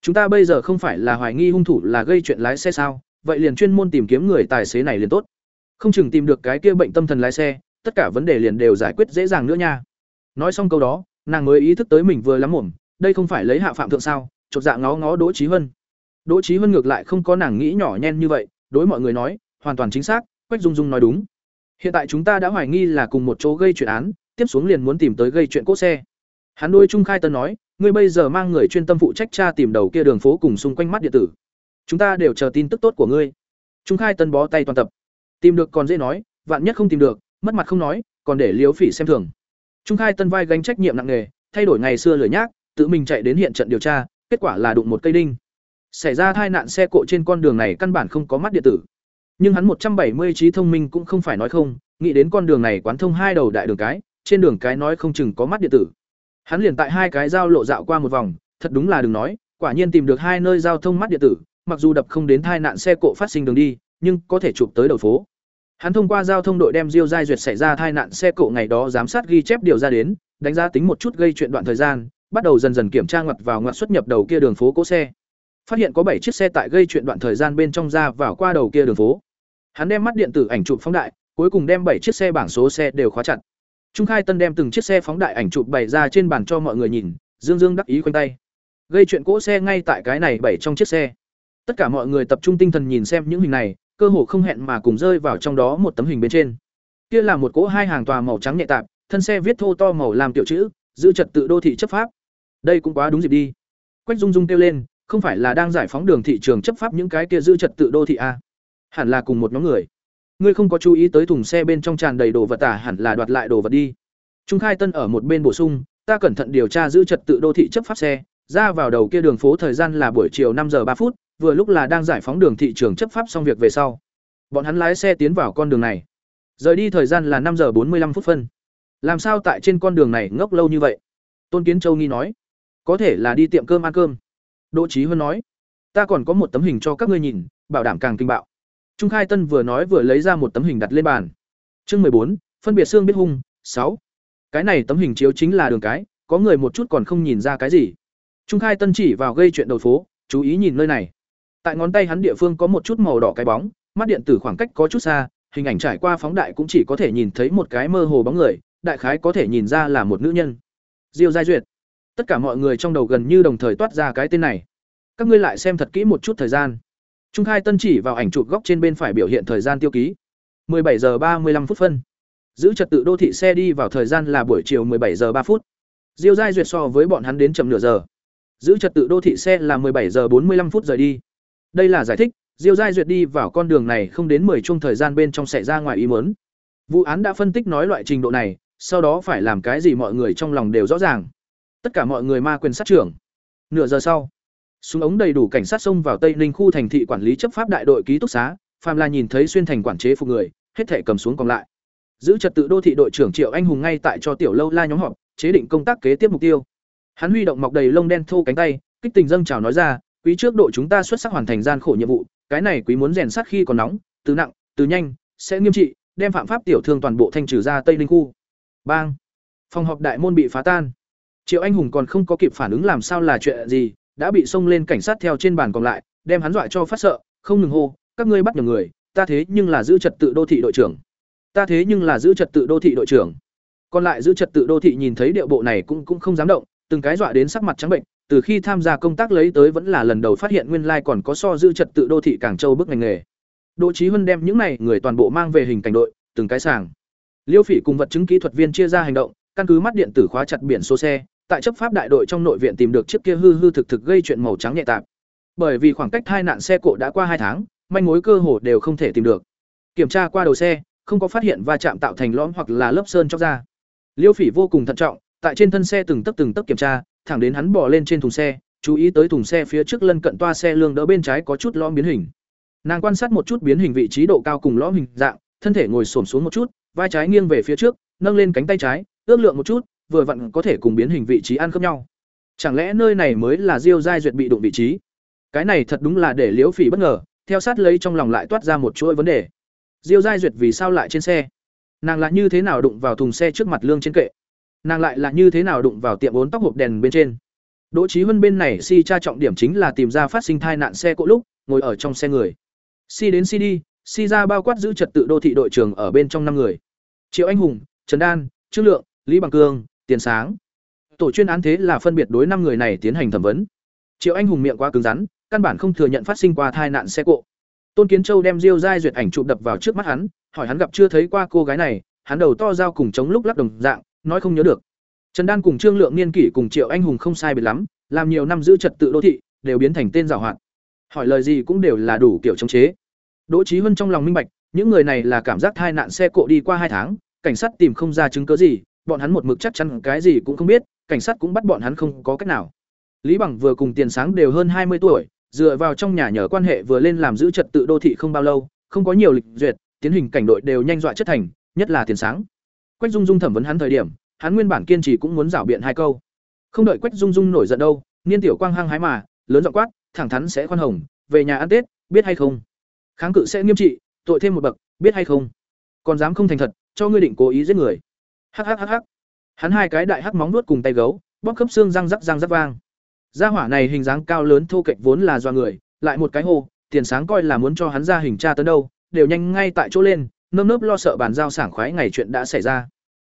Chúng ta bây giờ không phải là hoài nghi hung thủ là gây chuyện lái xe sao? Vậy liền chuyên môn tìm kiếm người tài xế này liền tốt. Không chừng tìm được cái kia bệnh tâm thần lái xe, tất cả vấn đề liền đều giải quyết dễ dàng nữa nha. Nói xong câu đó nàng mới ý thức tới mình vừa lắm mồm, đây không phải lấy hạ phạm thượng sao, chột dạ ngó ngó đỗ trí huân. Đỗ trí huân ngược lại không có nàng nghĩ nhỏ nhen như vậy, đối mọi người nói, hoàn toàn chính xác, quách dung dung nói đúng. Hiện tại chúng ta đã hoài nghi là cùng một chỗ gây chuyện án, tiếp xuống liền muốn tìm tới gây chuyện cốt xe. Hắn đôi trung khai tân nói, ngươi bây giờ mang người chuyên tâm phụ trách tra tìm đầu kia đường phố cùng xung quanh mắt điện tử. Chúng ta đều chờ tin tức tốt của ngươi. Trung khai tân bó tay toàn tập. Tìm được còn dễ nói, vạn nhất không tìm được, mất mặt không nói, còn để liếu phỉ xem thường trung khai tân vai gánh trách nhiệm nặng nề, thay đổi ngày xưa lười nhác tự mình chạy đến hiện trận điều tra, kết quả là đụng một cây đinh. Xảy ra tai nạn xe cộ trên con đường này căn bản không có mắt điện tử. Nhưng hắn một trăm bảy mươi trí thông minh cũng không phải nói không, nghĩ đến con đường này quán thông hai đầu đại đường cái, trên đường cái nói không chừng có mắt điện tử. Hắn liền tại hai cái giao lộ dạo qua một vòng, thật đúng là đừng nói, quả nhiên tìm được hai nơi giao thông mắt điện tử, mặc dù đập không đến tai nạn xe cộ phát sinh đường đi, nhưng có thể chụp tới đầu phố hắn thông qua giao thông đội đem diêu giai duyệt xảy ra tai nạn xe cộ ngày đó giám sát ghi chép điều ra đến đánh giá tính một chút gây chuyện đoạn thời gian bắt đầu dần dần kiểm tra ngoặt vào ngoặt xuất nhập đầu kia đường phố cố xe phát hiện có bảy chiếc xe tại gây chuyện đoạn thời gian bên trong ra vào qua đầu kia đường phố hắn đem mắt điện tử ảnh chụp phóng đại cuối cùng đem bảy chiếc xe bảng số xe đều khóa chặt Trung Khai Tân đem từng chiếc xe phóng đại ảnh chụp bày ra trên bàn cho mọi người nhìn, Dương Dương đắc ý quanh tay. Gây chuyện cỗ xe ngay tại cái này bảy trong chiếc xe. Tất cả mọi người tập trung tinh thần nhìn xem những hình này, cơ hồ không hẹn mà cùng rơi vào trong đó một tấm hình bên trên. Kia là một cỗ hai hàng tòa màu trắng nhẹ tạp, thân xe viết thô to màu làm tiểu chữ, giữ trật tự đô thị chấp pháp. Đây cũng quá đúng dịp đi. Quách Dung Dung kêu lên, không phải là đang giải phóng đường thị trường chấp pháp những cái kia giữ trật tự đô thị a? Hẳn là cùng một nhóm người. Ngươi không có chú ý tới thùng xe bên trong tràn đầy đồ vật à, hẳn là đoạt lại đồ vật đi. Trung Khai Tân ở một bên bổ sung, ta cẩn thận điều tra giữ trật tự đô thị chấp pháp xe, ra vào đầu kia đường phố thời gian là buổi chiều năm giờ ba phút, vừa lúc là đang giải phóng đường thị trường chấp pháp xong việc về sau. Bọn hắn lái xe tiến vào con đường này. Rời đi thời gian là năm giờ bốn mươi 45 phút phân. Làm sao tại trên con đường này ngốc lâu như vậy? Tôn Kiến Châu nghi nói. Có thể là đi tiệm cơm ăn cơm. Đỗ Chí Huân nói. Ta còn có một tấm hình cho các ngươi nhìn, bảo đảm càng kinh bạo. Trung Khai Tân vừa nói vừa lấy ra một tấm hình đặt lên bàn. Chương bốn, phân biệt xương biết hung, sáu. Cái này tấm hình chiếu chính là đường cái, có người một chút còn không nhìn ra cái gì. Trung Khai Tân chỉ vào gây chuyện đầu phố, chú ý nhìn nơi này. Tại ngón tay hắn địa phương có một chút màu đỏ cái bóng, mắt điện tử khoảng cách có chút xa, hình ảnh trải qua phóng đại cũng chỉ có thể nhìn thấy một cái mơ hồ bóng người, đại khái có thể nhìn ra là một nữ nhân. Diêu Giai Duyệt. Tất cả mọi người trong đầu gần như đồng thời toát ra cái tên này. Các ngươi lại xem thật kỹ một chút thời gian. Trung Khai Tân chỉ vào ảnh chụp góc trên bên phải biểu hiện thời gian tiêu ký. 17 giờ 35 phút phân. Giữ trật tự đô thị xe đi vào thời gian là buổi chiều 17 giờ 3 phút. Diêu Giai Duyệt so với bọn hắn đến chậm nửa giờ. Giữ trật tự đô thị xe là 17 giờ 45 phút rời đi. Đây là giải thích, Diêu Giai Duyệt đi vào con đường này không đến 10 chung thời gian bên trong xảy ra ngoài ý muốn. Vụ án đã phân tích nói loại trình độ này, sau đó phải làm cái gì mọi người trong lòng đều rõ ràng. Tất cả mọi người ma quyền sát trưởng. Nửa giờ sau, súng ống đầy đủ cảnh sát xông vào Tây Ninh khu thành thị quản lý chấp pháp đại đội ký túc xá, phàm là nhìn thấy xuyên thành quản chế phục người, hết thể cầm xuống còn lại. Giữ trật tự đô thị đội trưởng Triệu Anh Hùng ngay tại cho tiểu lâu la nhóm họp, chế định công tác kế tiếp mục tiêu. Hắn huy động mọc đầy lông đen thô cánh tay, kích tình dâng chào nói ra, quý trước đội chúng ta xuất sắc hoàn thành gian khổ nhiệm vụ, cái này quý muốn rèn sát khi còn nóng, từ nặng, từ nhanh, sẽ nghiêm trị, đem phạm pháp tiểu thương toàn bộ thanh trừ ra Tây Ninh khu. Bang. Phòng họp đại môn bị phá tan. Triệu Anh Hùng còn không có kịp phản ứng làm sao là chuyện gì, đã bị xông lên cảnh sát theo trên bàn còn lại, đem hắn dọa cho phát sợ, không ngừng hô, các ngươi bắt nhầm người, ta thế nhưng là giữ trật tự đô thị đội trưởng. Ta thế nhưng là giữ trật tự đô thị đội trưởng. Còn lại giữ trật tự đô thị nhìn thấy điệu bộ này cũng cũng không dám động, từng cái dọa đến sắc mặt trắng bệnh, từ khi tham gia công tác lấy tới vẫn là lần đầu phát hiện nguyên lai còn có so giữ trật tự đô thị Cảng Châu bức ngành nghề. Đỗ Chí Huân đem những này người toàn bộ mang về hình cảnh đội, từng cái sàng. Liêu Phỉ cùng vật chứng kỹ thuật viên chia ra hành động, căn cứ mắt điện tử khóa chặt biển số xe, tại chấp pháp đại đội trong nội viện tìm được chiếc kia hư hư thực thực gây chuyện màu trắng nhẹ tạp. Bởi vì khoảng cách hai nạn xe cộ đã qua hai tháng, manh mối cơ hồ đều không thể tìm được. Kiểm tra qua đầu xe, không có phát hiện va chạm tạo thành lõm hoặc là lớp sơn chóc ra. Liêu Phỉ vô cùng thận trọng, tại trên thân xe từng tấc từng tấc kiểm tra, thẳng đến hắn bỏ lên trên thùng xe, chú ý tới thùng xe phía trước lân cận toa xe lương đỡ bên trái có chút lõm biến hình. Nàng quan sát một chút biến hình vị trí độ cao cùng lõm hình dạng, thân thể ngồi xổm xuống một chút, vai trái nghiêng về phía trước, nâng lên cánh tay trái, ước lượng một chút, vừa vặn có thể cùng biến hình vị trí ăn khớp nhau. Chẳng lẽ nơi này mới là Diêu giai duyệt bị đụng vị trí? Cái này thật đúng là để Liễu Phỉ bất ngờ, theo sát lấy trong lòng lại toát ra một chuỗi vấn đề. Diêu giai duyệt vì sao lại trên xe? Nàng lại như thế nào đụng vào thùng xe trước mặt lương trên kệ? Nàng lại là như thế nào đụng vào tiệm bốn tóc hộp đèn bên trên? Đỗ Chí Huân bên này si tra trọng điểm chính là tìm ra phát sinh thai nạn xe cộ lúc ngồi ở trong xe người. Si đến si đi, si ra bao quát giữ trật tự đô thị đội trưởng ở bên trong năm người. Triệu Anh Hùng, Trần Đan, Trương Lượng, Lý Bằng Cương, Tiền Sáng. Tổ chuyên án thế là phân biệt đối năm người này tiến hành thẩm vấn. Triệu Anh Hùng miệng quá cứng rắn, căn bản không thừa nhận phát sinh qua thai nạn xe cộ. Tôn Kiến Châu đem Diêu Giai duyệt ảnh chụp đập vào trước mắt hắn, hỏi hắn gặp chưa thấy qua cô gái này, hắn đầu to dao cùng chống lúc lắc đồng dạng, nói không nhớ được. Trần Đan cùng Trương Lượng niên kỷ cùng Triệu Anh Hùng không sai biệt lắm, làm nhiều năm giữ trật tự đô thị, đều biến thành tên giàu hoạt. Hỏi lời gì cũng đều là đủ kiểu chống chế. Đỗ Chí Huân trong lòng minh bạch, những người này là cảm giác thai nạn xe cộ đi qua hai tháng, cảnh sát tìm không ra chứng cứ gì, bọn hắn một mực chắc chắn cái gì cũng không biết, cảnh sát cũng bắt bọn hắn không có cách nào. Lý Bằng vừa cùng Tiền Sáng đều hơn hai mươi tuổi, dựa vào trong nhà nhờ quan hệ vừa lên làm giữ trật tự đô thị không bao lâu, không có nhiều lịch duyệt, tiến hình cảnh đội đều nhanh dọa chất thành, nhất là Tiền Sáng. Quách Dung Dung thẩm vấn hắn thời điểm, hắn nguyên bản kiên trì cũng muốn giảo biện hai câu. Không đợi Quách Dung Dung nổi giận đâu, Niên Tiểu Quang hăng hái mà, lớn giọng quát, thẳng thắn sẽ khoan hồng, về nhà ăn Tết, biết hay không? Kháng cự sẽ nghiêm trị, tội thêm một bậc, biết hay không? Còn dám không thành thật, cho ngươi định cố ý giết người. Hắc hắc hắc hắc. Hắn hai cái đại hắc móng nuốt cùng tay gấu, bóp khớp xương răng rắc răng rắc vang. Gia hỏa này hình dáng cao lớn thô kệch vốn là do người, lại một cái hô, tiền sáng coi là muốn cho hắn ra hình tra tấn đâu, đều nhanh ngay tại chỗ lên, nơm nớp lo sợ bàn giao sảng khoái ngày chuyện đã xảy ra.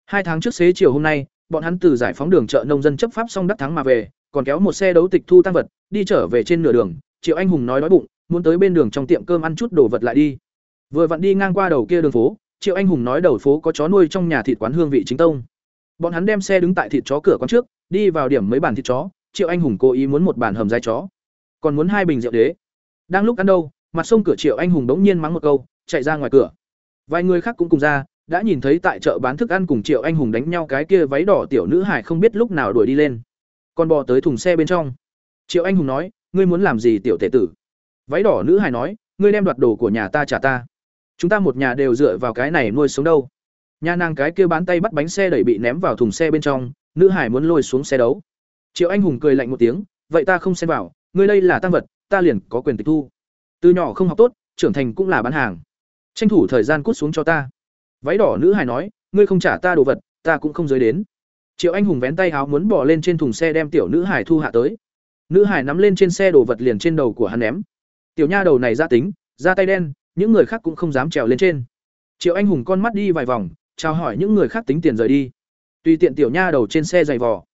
Hai tháng trước xế chiều hôm nay, bọn hắn từ giải phóng đường chợ nông dân chấp pháp xong đắc thắng mà về, còn kéo một xe đấu tịch thu tăng vật, đi trở về trên nửa đường, Triệu Anh Hùng nói đói bụng, muốn tới bên đường trong tiệm cơm ăn chút đồ vật lại đi. Vừa vặn đi ngang qua đầu kia đường phố, Triệu Anh Hùng nói đầu phố có chó nuôi trong nhà thịt quán hương vị chính tông. Bọn hắn đem xe đứng tại thịt chó cửa quán trước, đi vào điểm mấy bàn thịt chó, Triệu Anh Hùng cố ý muốn một bàn hầm dai chó, còn muốn hai bình rượu đế. Đang lúc ăn đâu, mặt sông cửa Triệu Anh Hùng bỗng nhiên mắng một câu, chạy ra ngoài cửa. Vài người khác cũng cùng ra, đã nhìn thấy tại chợ bán thức ăn cùng Triệu Anh Hùng đánh nhau cái kia váy đỏ tiểu nữ hải không biết lúc nào đuổi đi lên. Còn bò tới thùng xe bên trong. Triệu Anh Hùng nói, ngươi muốn làm gì tiểu tể tử? Váy đỏ nữ hải nói, ngươi đem đoạt đồ của nhà ta trả ta. Chúng ta một nhà đều dựa vào cái này nuôi sống đâu. Nhà nàng cái kia bán tay bắt bánh xe đẩy bị ném vào thùng xe bên trong, nữ hải muốn lôi xuống xe đấu. Triệu Anh Hùng cười lạnh một tiếng, vậy ta không xen vào, ngươi đây là tăng vật, ta liền có quyền tịch thu. Từ nhỏ không học tốt, trưởng thành cũng là bán hàng. Tranh thủ thời gian cút xuống cho ta. Váy đỏ nữ hải nói, ngươi không trả ta đồ vật, ta cũng không giới đến. Triệu Anh Hùng vén tay áo muốn bỏ lên trên thùng xe đem tiểu nữ hải thu hạ tới. Nữ hải nắm lên trên xe đồ vật liền trên đầu của hắn ném. Tiểu nha đầu này ra tính, ra tay đen, những người khác cũng không dám trèo lên trên. Triệu Anh Hùng con mắt đi vài vòng, chào hỏi những người khác tính tiền rời đi. Tùy tiện tiểu nha đầu trên xe giày vò.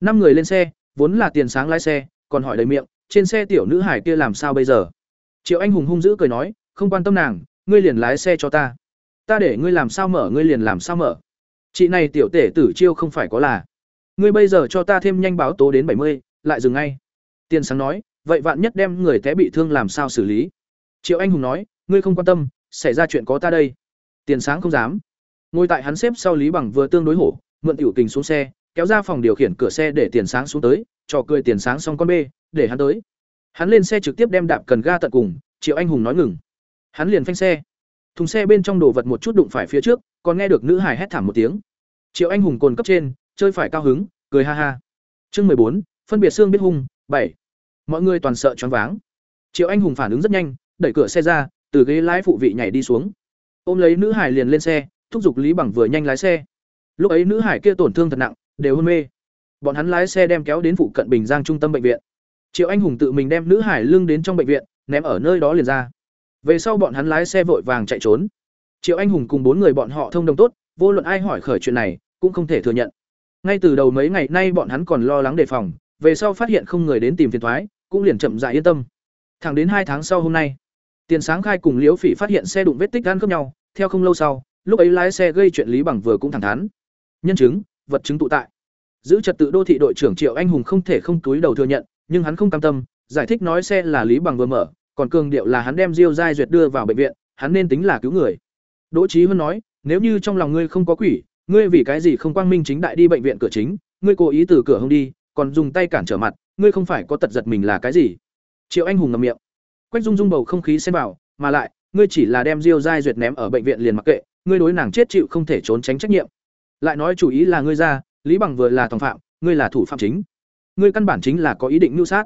Năm người lên xe, vốn là tiền sáng lái xe, còn hỏi đầy miệng, trên xe tiểu nữ hải kia làm sao bây giờ? Triệu Anh Hùng hung dữ cười nói, không quan tâm nàng, ngươi liền lái xe cho ta. Ta để ngươi làm sao mở ngươi liền làm sao mở. Chị này tiểu tể tử chiêu không phải có là. Ngươi bây giờ cho ta thêm nhanh báo tố đến bảy mươi, lại dừng ngay. Tiền sáng nói, vậy vạn nhất đem người té bị thương làm sao xử lý? Triệu Anh Hùng nói, ngươi không quan tâm, xảy ra chuyện có ta đây. Tiền sáng không dám. Ngồi tại hắn xếp sau Lý Bằng vừa tương đối hổ, mượn tiểu tình xuống xe, kéo ra phòng điều khiển cửa xe để tiền sáng xuống tới, trò cười tiền sáng xong con bê, để hắn tới. Hắn lên xe trực tiếp đem đạp cần ga tận cùng, Triệu Anh Hùng nói ngừng. Hắn liền phanh xe. Thùng xe bên trong đồ vật một chút đụng phải phía trước, còn nghe được nữ hải hét thảm một tiếng. Triệu Anh Hùng cồn cấp trên, chơi phải cao hứng, cười ha ha. Chương mười bốn, phân biệt xương biết hung, bảy. Mọi người toàn sợ choáng váng. Triệu Anh Hùng phản ứng rất nhanh, đẩy cửa xe ra, từ ghế lái phụ vị nhảy đi xuống. Ôm lấy nữ hải liền lên xe, thúc giục Lý Bằng vừa nhanh lái xe. Lúc ấy nữ hải kia tổn thương thật nặng, đều hôn mê. Bọn hắn lái xe đem kéo đến phụ cận Bình Giang trung tâm bệnh viện. Triệu Anh Hùng tự mình đem nữ hải lưng đến trong bệnh viện, ném ở nơi đó liền ra. Về sau bọn hắn lái xe vội vàng chạy trốn. Triệu Anh Hùng cùng bốn người bọn họ thông đồng tốt, vô luận ai hỏi khởi chuyện này, cũng không thể thừa nhận. Ngay từ đầu mấy ngày nay bọn hắn còn lo lắng đề phòng, về sau phát hiện không người đến tìm phiền toái, cũng liền chậm rãi yên tâm. Thẳng đến hai tháng sau hôm nay, Tiền Sáng Khai cùng Liễu Phỉ phát hiện xe đụng vết tích gan khớp nhau, theo không lâu sau, lúc ấy lái xe gây chuyện Lý Bằng vừa cũng thẳng thắn. Nhân chứng, vật chứng tụ tại. Giữ trật tự đô thị đội trưởng Triệu Anh Hùng không thể không túi đầu thừa nhận, nhưng hắn không cam tâm, giải thích nói xe là Lý Bằng vừa mở, còn cường điệu là hắn đem Diêu Giai Duyệt đưa vào bệnh viện, hắn nên tính là cứu người. Đỗ Chí Huân nói, nếu như trong lòng ngươi không có quỷ, ngươi vì cái gì không quang minh chính đại đi bệnh viện cửa chính, ngươi cố ý từ cửa hông đi, còn dùng tay cản trở mặt, ngươi không phải có tật giật mình là cái gì? Triệu Anh Hùng ngậm miệng. Quách Dung Dung bầu không khí xen vào, mà lại, ngươi chỉ là đem Diêu Giai Duyệt ném ở bệnh viện liền mặc kệ, ngươi đối nàng chết chịu không thể trốn tránh trách nhiệm. Lại nói chủ ý là ngươi ra, Lý Bằng vừa là thòng phạm, ngươi là thủ phạm chính. Ngươi căn bản chính là có ý định mưu sát.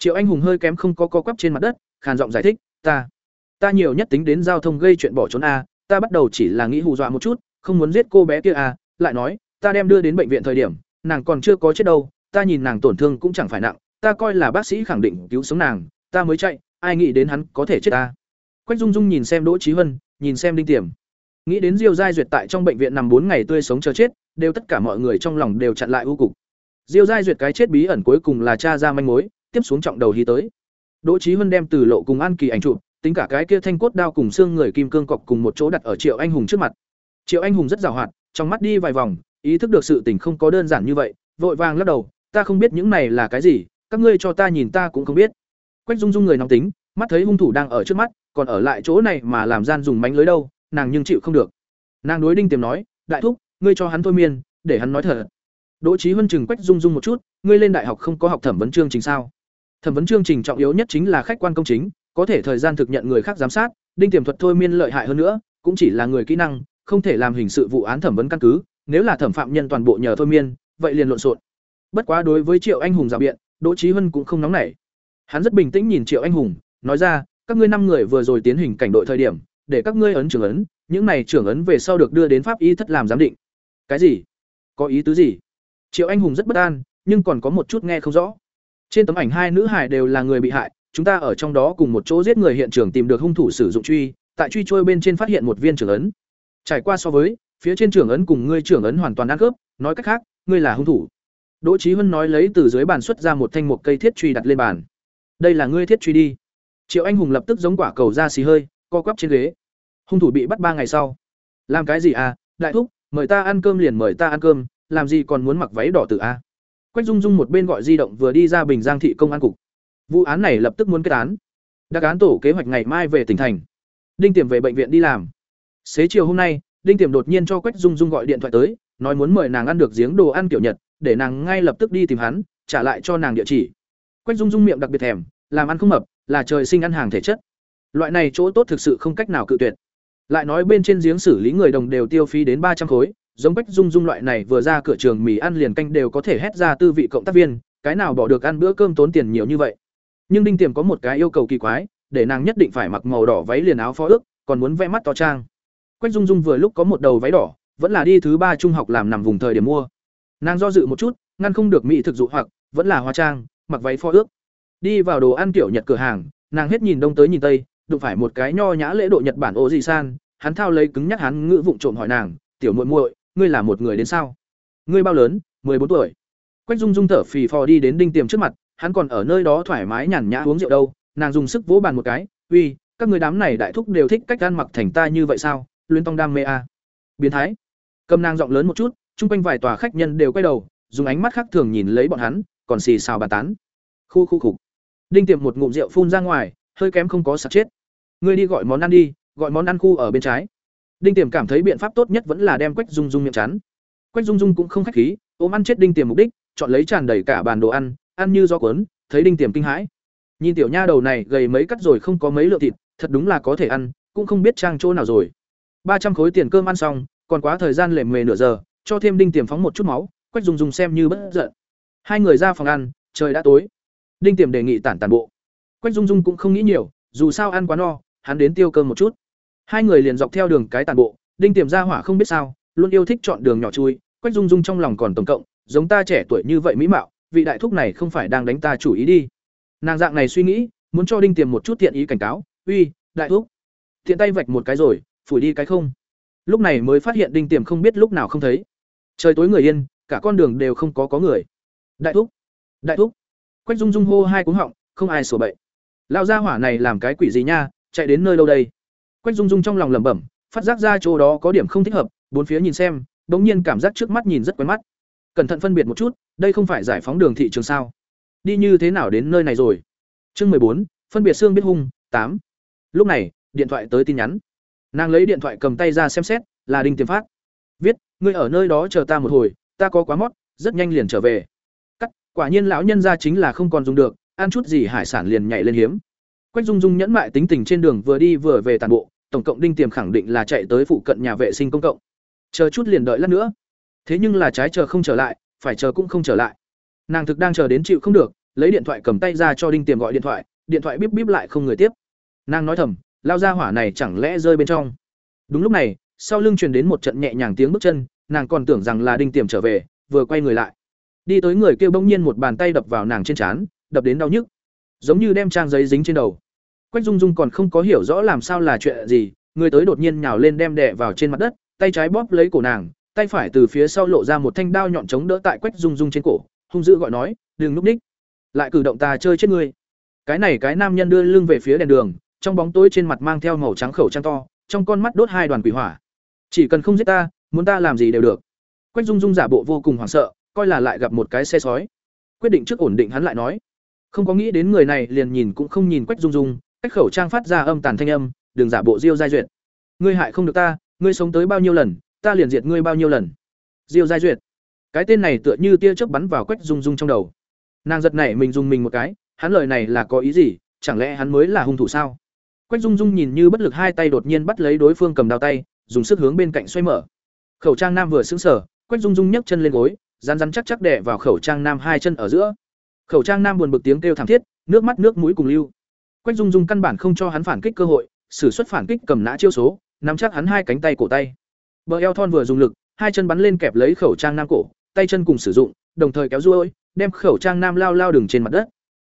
Triệu Anh Hùng hơi kém không có co quắp trên mặt đất, khàn giọng giải thích, "Ta, ta nhiều nhất tính đến giao thông gây chuyện bỏ trốn a, ta bắt đầu chỉ là nghĩ hù dọa một chút, không muốn giết cô bé kia a." Lại nói, "Ta đem đưa đến bệnh viện thời điểm, nàng còn chưa có chết đâu, ta nhìn nàng tổn thương cũng chẳng phải nặng, ta coi là bác sĩ khẳng định cứu sống nàng, ta mới chạy, ai nghĩ đến hắn có thể chết ta." Quách Dung Dung nhìn xem Đỗ Chí Hân, nhìn xem Đinh Tiểm. Nghĩ đến Diêu Giai Duyệt tại trong bệnh viện nằm bốn ngày tươi sống chờ chết, đều tất cả mọi người trong lòng đều chặn lại u cục. Diêu Giai Duyệt cái chết bí ẩn cuối cùng là cha ra manh mối, tiếp xuống trọng đầu hí tới. Đỗ Chí Huân đem từ lộ cùng An Kỳ ảnh chụp, tính cả cái kia thanh cốt đao cùng xương người kim cương cọc cùng một chỗ đặt ở Triệu Anh Hùng trước mặt. Triệu Anh Hùng rất giàu hoạt, trong mắt đi vài vòng, ý thức được sự tình không có đơn giản như vậy, vội vàng lắc đầu, ta không biết những này là cái gì, các ngươi cho ta nhìn ta cũng không biết. Quách Dung Dung người nóng tính, mắt thấy hung thủ đang ở trước mắt, còn ở lại chỗ này mà làm gian dùng mánh lưới đâu, nàng nhưng chịu không được. Nàng đối Đinh Tiềm nói, đại thúc, ngươi cho hắn thôi miên, để hắn nói thật. Đỗ Chí Huân chừng Quách Dung Dung một chút, ngươi lên đại học không có học thẩm vấn chương trình sao? Thẩm vấn chương trình trọng yếu nhất chính là khách quan công chính, có thể thời gian thực nhận người khác giám sát, đinh tiềm thuật thôi miên lợi hại hơn nữa, cũng chỉ là người kỹ năng, không thể làm hình sự vụ án thẩm vấn căn cứ, nếu là thẩm phạm nhân toàn bộ nhờ thôi miên, vậy liền lộn xộn. Bất quá đối với Triệu Anh Hùng rào biện, Đỗ Chí Huân cũng không nóng nảy. Hắn rất bình tĩnh nhìn Triệu Anh Hùng, nói ra, các ngươi năm người vừa rồi tiến hình cảnh đội thời điểm, để các ngươi ấn trưởng ấn, những này trưởng ấn về sau được đưa đến pháp y thất làm giám định. Cái gì? Có ý tứ gì? Triệu Anh Hùng rất bất an, nhưng còn có một chút nghe không rõ. Trên tấm ảnh hai nữ hải đều là người bị hại, chúng ta ở trong đó cùng một chỗ giết người hiện trường tìm được hung thủ sử dụng truy, tại truy trôi bên trên phát hiện một viên trưởng ấn. Trải qua so với, phía trên trưởng ấn cùng ngươi trưởng ấn hoàn toàn ăn khớp nói cách khác ngươi là hung thủ. Đỗ trí huân nói lấy từ dưới bàn xuất ra một thanh một cây thiết truy đặt lên bàn. Đây là ngươi thiết truy đi. Triệu anh hùng lập tức giống quả cầu ra xì hơi co quắp trên ghế. Hung thủ bị bắt ba ngày sau. Làm cái gì à đại thúc mời ta ăn cơm liền mời ta ăn cơm làm gì còn muốn mặc váy đỏ tự a? Quách dung dung một bên gọi di động vừa đi ra bình giang thị công an cục. Vụ án này lập tức muốn kết án. Đặc án tổ kế hoạch ngày mai về tỉnh thành. Đinh tiềm về bệnh viện đi làm. Xế chiều hôm nay, đinh tiềm đột nhiên cho quách dung dung gọi điện thoại tới, nói muốn mời nàng ăn được giếng đồ ăn kiểu nhật, để nàng ngay lập tức đi tìm hắn, trả lại cho nàng địa chỉ. Quách dung dung miệng đặc biệt thèm, làm ăn không mập, là trời sinh ăn hàng thể chất. Loại này chỗ tốt thực sự không cách nào cự tuyệt. Lại nói bên trên giếng xử lý người đồng đều tiêu phí đến ba trăm khối giống bách dung dung loại này vừa ra cửa trường mì ăn liền canh đều có thể hét ra tư vị cộng tác viên, cái nào bỏ được ăn bữa cơm tốn tiền nhiều như vậy. Nhưng đinh tiềm có một cái yêu cầu kỳ quái, để nàng nhất định phải mặc màu đỏ váy liền áo phó ước, còn muốn vẽ mắt to trang. Quách dung dung vừa lúc có một đầu váy đỏ, vẫn là đi thứ ba trung học làm nằm vùng thời điểm mua. Nàng do dự một chút, ngăn không được mỹ thực dụ hoặc, vẫn là hóa trang, mặc váy phó ước. Đi vào đồ ăn kiểu nhật cửa hàng, nàng hết nhìn đông tới nhìn tây, đụng phải một cái nho nhã lễ độ nhật bản ô dị san hắn thao lấy cứng nhắc hắn ngữ vụng trộm hỏi nàng, tiểu muội muội ngươi là một người đến sao? Ngươi bao lớn? Mười bốn tuổi. Quách dung dung thở phì phò đi đến đinh tiềm trước mặt, hắn còn ở nơi đó thoải mái nhàn nhã uống rượu đâu, nàng dùng sức vỗ bàn một cái, uy, các người đám này đại thúc đều thích cách ăn mặc thành ta như vậy sao? Luyến tông đam mê à. biến thái. Cầm nàng giọng lớn một chút, chung quanh vài tòa khách nhân đều quay đầu, dùng ánh mắt khác thường nhìn lấy bọn hắn, còn xì xào bàn tán. Khu khu khục đinh tiệm một ngụm rượu phun ra ngoài, hơi kém không có sạc chết. Ngươi đi gọi món ăn đi, gọi món ăn khu ở bên trái đinh tiềm cảm thấy biện pháp tốt nhất vẫn là đem quách dung dung miệng chắn. Quách dung dung cũng không khách khí, ôm ăn chết đinh tiềm mục đích, chọn lấy tràn đầy cả bàn đồ ăn ăn như do cuốn, thấy đinh tiềm kinh hãi. Nhìn tiểu nha đầu này gầy mấy cắt rồi không có mấy lượng thịt, thật đúng là có thể ăn, cũng không biết trang chỗ nào rồi. Ba trăm khối tiền cơm ăn xong, còn quá thời gian lề mề nửa giờ, cho thêm đinh tiềm phóng một chút máu, quách dung dung xem như bất giận. Hai người ra phòng ăn, trời đã tối. Đinh tiềm đề nghị tản tàn bộ. Quách dung dung cũng không nghĩ nhiều, dù sao ăn quá no, hắn đến tiêu cơm một chút hai người liền dọc theo đường cái tàn bộ, đinh tiềm ra hỏa không biết sao, luôn yêu thích chọn đường nhỏ chui, quách dung dung trong lòng còn tổng cộng, giống ta trẻ tuổi như vậy mỹ mạo, vị đại thúc này không phải đang đánh ta chủ ý đi. Nàng dạng này suy nghĩ, muốn cho đinh tiềm một chút tiện ý cảnh cáo, uy, đại thúc tiện tay vạch một cái rồi, phủi đi cái không. Lúc này mới phát hiện đinh tiềm không biết lúc nào không thấy. Trời tối người yên, cả con đường đều không có có người. Đại thúc đại thúc. Quách dung dung hô hai cú họng, không ai sửa bậy. Lao gia hỏa này làm cái quỷ gì nha, chạy đến nơi đâu đây? Quách dung dung trong lòng lẩm bẩm, phát giác ra chỗ đó có điểm không thích hợp, bốn phía nhìn xem, bỗng nhiên cảm giác trước mắt nhìn rất quen mắt. Cẩn thận phân biệt một chút, đây không phải giải phóng đường thị trường sao? Đi như thế nào đến nơi này rồi? Chương mười bốn, phân biệt xương biết hung, tám. Lúc này, điện thoại tới tin nhắn. Nàng lấy điện thoại cầm tay ra xem xét, là đinh tiềm phát. Viết, ngươi ở nơi đó chờ ta một hồi, ta có quá mót, rất nhanh liền trở về. Cắt, quả nhiên lão nhân ra chính là không còn dùng được, ăn chút gì hải sản liền nhảy lên hiếm quách dung dung nhẫn mại tính tình trên đường vừa đi vừa về tàn bộ, tổng cộng đinh tiềm khẳng định là chạy tới phụ cận nhà vệ sinh công cộng. Chờ chút liền đợi lát nữa. Thế nhưng là trái chờ không trở lại, phải chờ cũng không trở lại. Nàng thực đang chờ đến chịu không được, lấy điện thoại cầm tay ra cho đinh tiềm gọi điện thoại điện thoại bíp bíp lại không người tiếp. Nàng nói thầm, lao ra hỏa này chẳng lẽ rơi bên trong. Đúng lúc này, sau lưng truyền đến một trận nhẹ nhàng tiếng bước chân, nàng còn tưởng rằng là đinh tiềm trở về, vừa quay người lại. Đi tới người kêu bỗng nhiên một bàn tay đập vào nàng trên trán, đập đến đau nhức giống như đem trang giấy dính trên đầu. Quách dung dung còn không có hiểu rõ làm sao là chuyện gì, người tới đột nhiên nhào lên đem đè vào trên mặt đất, tay trái bóp lấy cổ nàng, tay phải từ phía sau lộ ra một thanh đao nhọn chống đỡ tại quách dung dung trên cổ, hung dữ gọi nói, đừng núp ních, lại cử động ta chơi chết ngươi. Cái này cái nam nhân đưa lưng về phía đèn đường, trong bóng tối trên mặt mang theo màu trắng khẩu trang to, trong con mắt đốt hai đoàn quỷ hỏa. Chỉ cần không giết ta, muốn ta làm gì đều được. Quách dung dung giả bộ vô cùng hoảng sợ, coi là lại gặp một cái xe sói. Quyết định trước ổn định hắn lại nói không có nghĩ đến người này liền nhìn cũng không nhìn quách dung dung, cách khẩu trang phát ra âm tàn thanh âm, đừng giả bộ diêu giai duyệt. Ngươi hại không được ta, ngươi sống tới bao nhiêu lần, ta liền diệt ngươi bao nhiêu lần. Diêu giai duyệt. Cái tên này tựa như tia chớp bắn vào quách dung dung trong đầu. Nàng giật nảy mình dùng mình một cái, hắn lời này là có ý gì, chẳng lẽ hắn mới là hung thủ sao? Quách dung dung nhìn như bất lực hai tay đột nhiên bắt lấy đối phương cầm đao tay, dùng sức hướng bên cạnh xoay mở. Khẩu trang nam vừa xứng sở quách dung dung nhấc chân lên gối rán rán chắc chắc đè vào khẩu trang nam hai chân ở giữa khẩu trang nam buồn bực tiếng kêu thảm thiết, nước mắt nước mũi cùng lưu. Quách dung dung căn bản không cho hắn phản kích cơ hội, sử xuất phản kích cầm nã chiêu số, nắm chắc hắn hai cánh tay cổ tay. Bờ eo thon vừa dùng lực, hai chân bắn lên kẹp lấy khẩu trang nam cổ, tay chân cùng sử dụng, đồng thời kéo ruôi, đem khẩu trang nam lao lao đường trên mặt đất.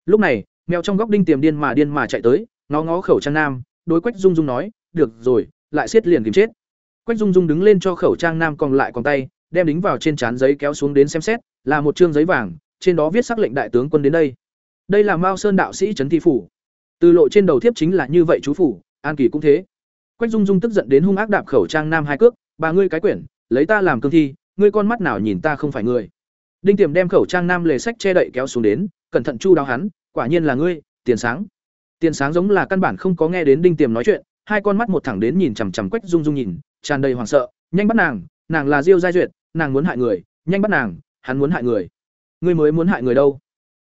Lúc này, mèo trong góc đinh tiềm điên mà điên mà chạy tới, ngó ngó khẩu trang nam, đối quách dung dung nói, được rồi, lại siết liền kìm chết. Quách dung dung đứng lên cho khẩu trang nam còn lại còn tay, đem đính vào trên trán giấy kéo xuống đến xem xét, là một chương giấy vàng trên đó viết sắc lệnh đại tướng quân đến đây. Đây là mao sơn đạo sĩ trấn thi phủ. Từ lộ trên đầu thiếp chính là như vậy chú phủ, an kỳ cũng thế. Quách dung dung tức giận đến hung ác đạp khẩu trang nam hai cước, bà ngươi cái quyển, lấy ta làm cương thi, ngươi con mắt nào nhìn ta không phải người? Đinh tiềm đem khẩu trang nam lề sách che đậy kéo xuống đến, cẩn thận chu đáo hắn, quả nhiên là ngươi, tiền sáng. Tiền sáng giống là căn bản không có nghe đến đinh tiềm nói chuyện, hai con mắt một thẳng đến nhìn chằm chằm quách dung dung nhìn, tràn đầy hoảng sợ, nhanh bắt nàng nàng là diêu giai duyệt, nàng muốn hại người, nhanh bắt nàng, hắn muốn hại người ngươi mới muốn hại người đâu.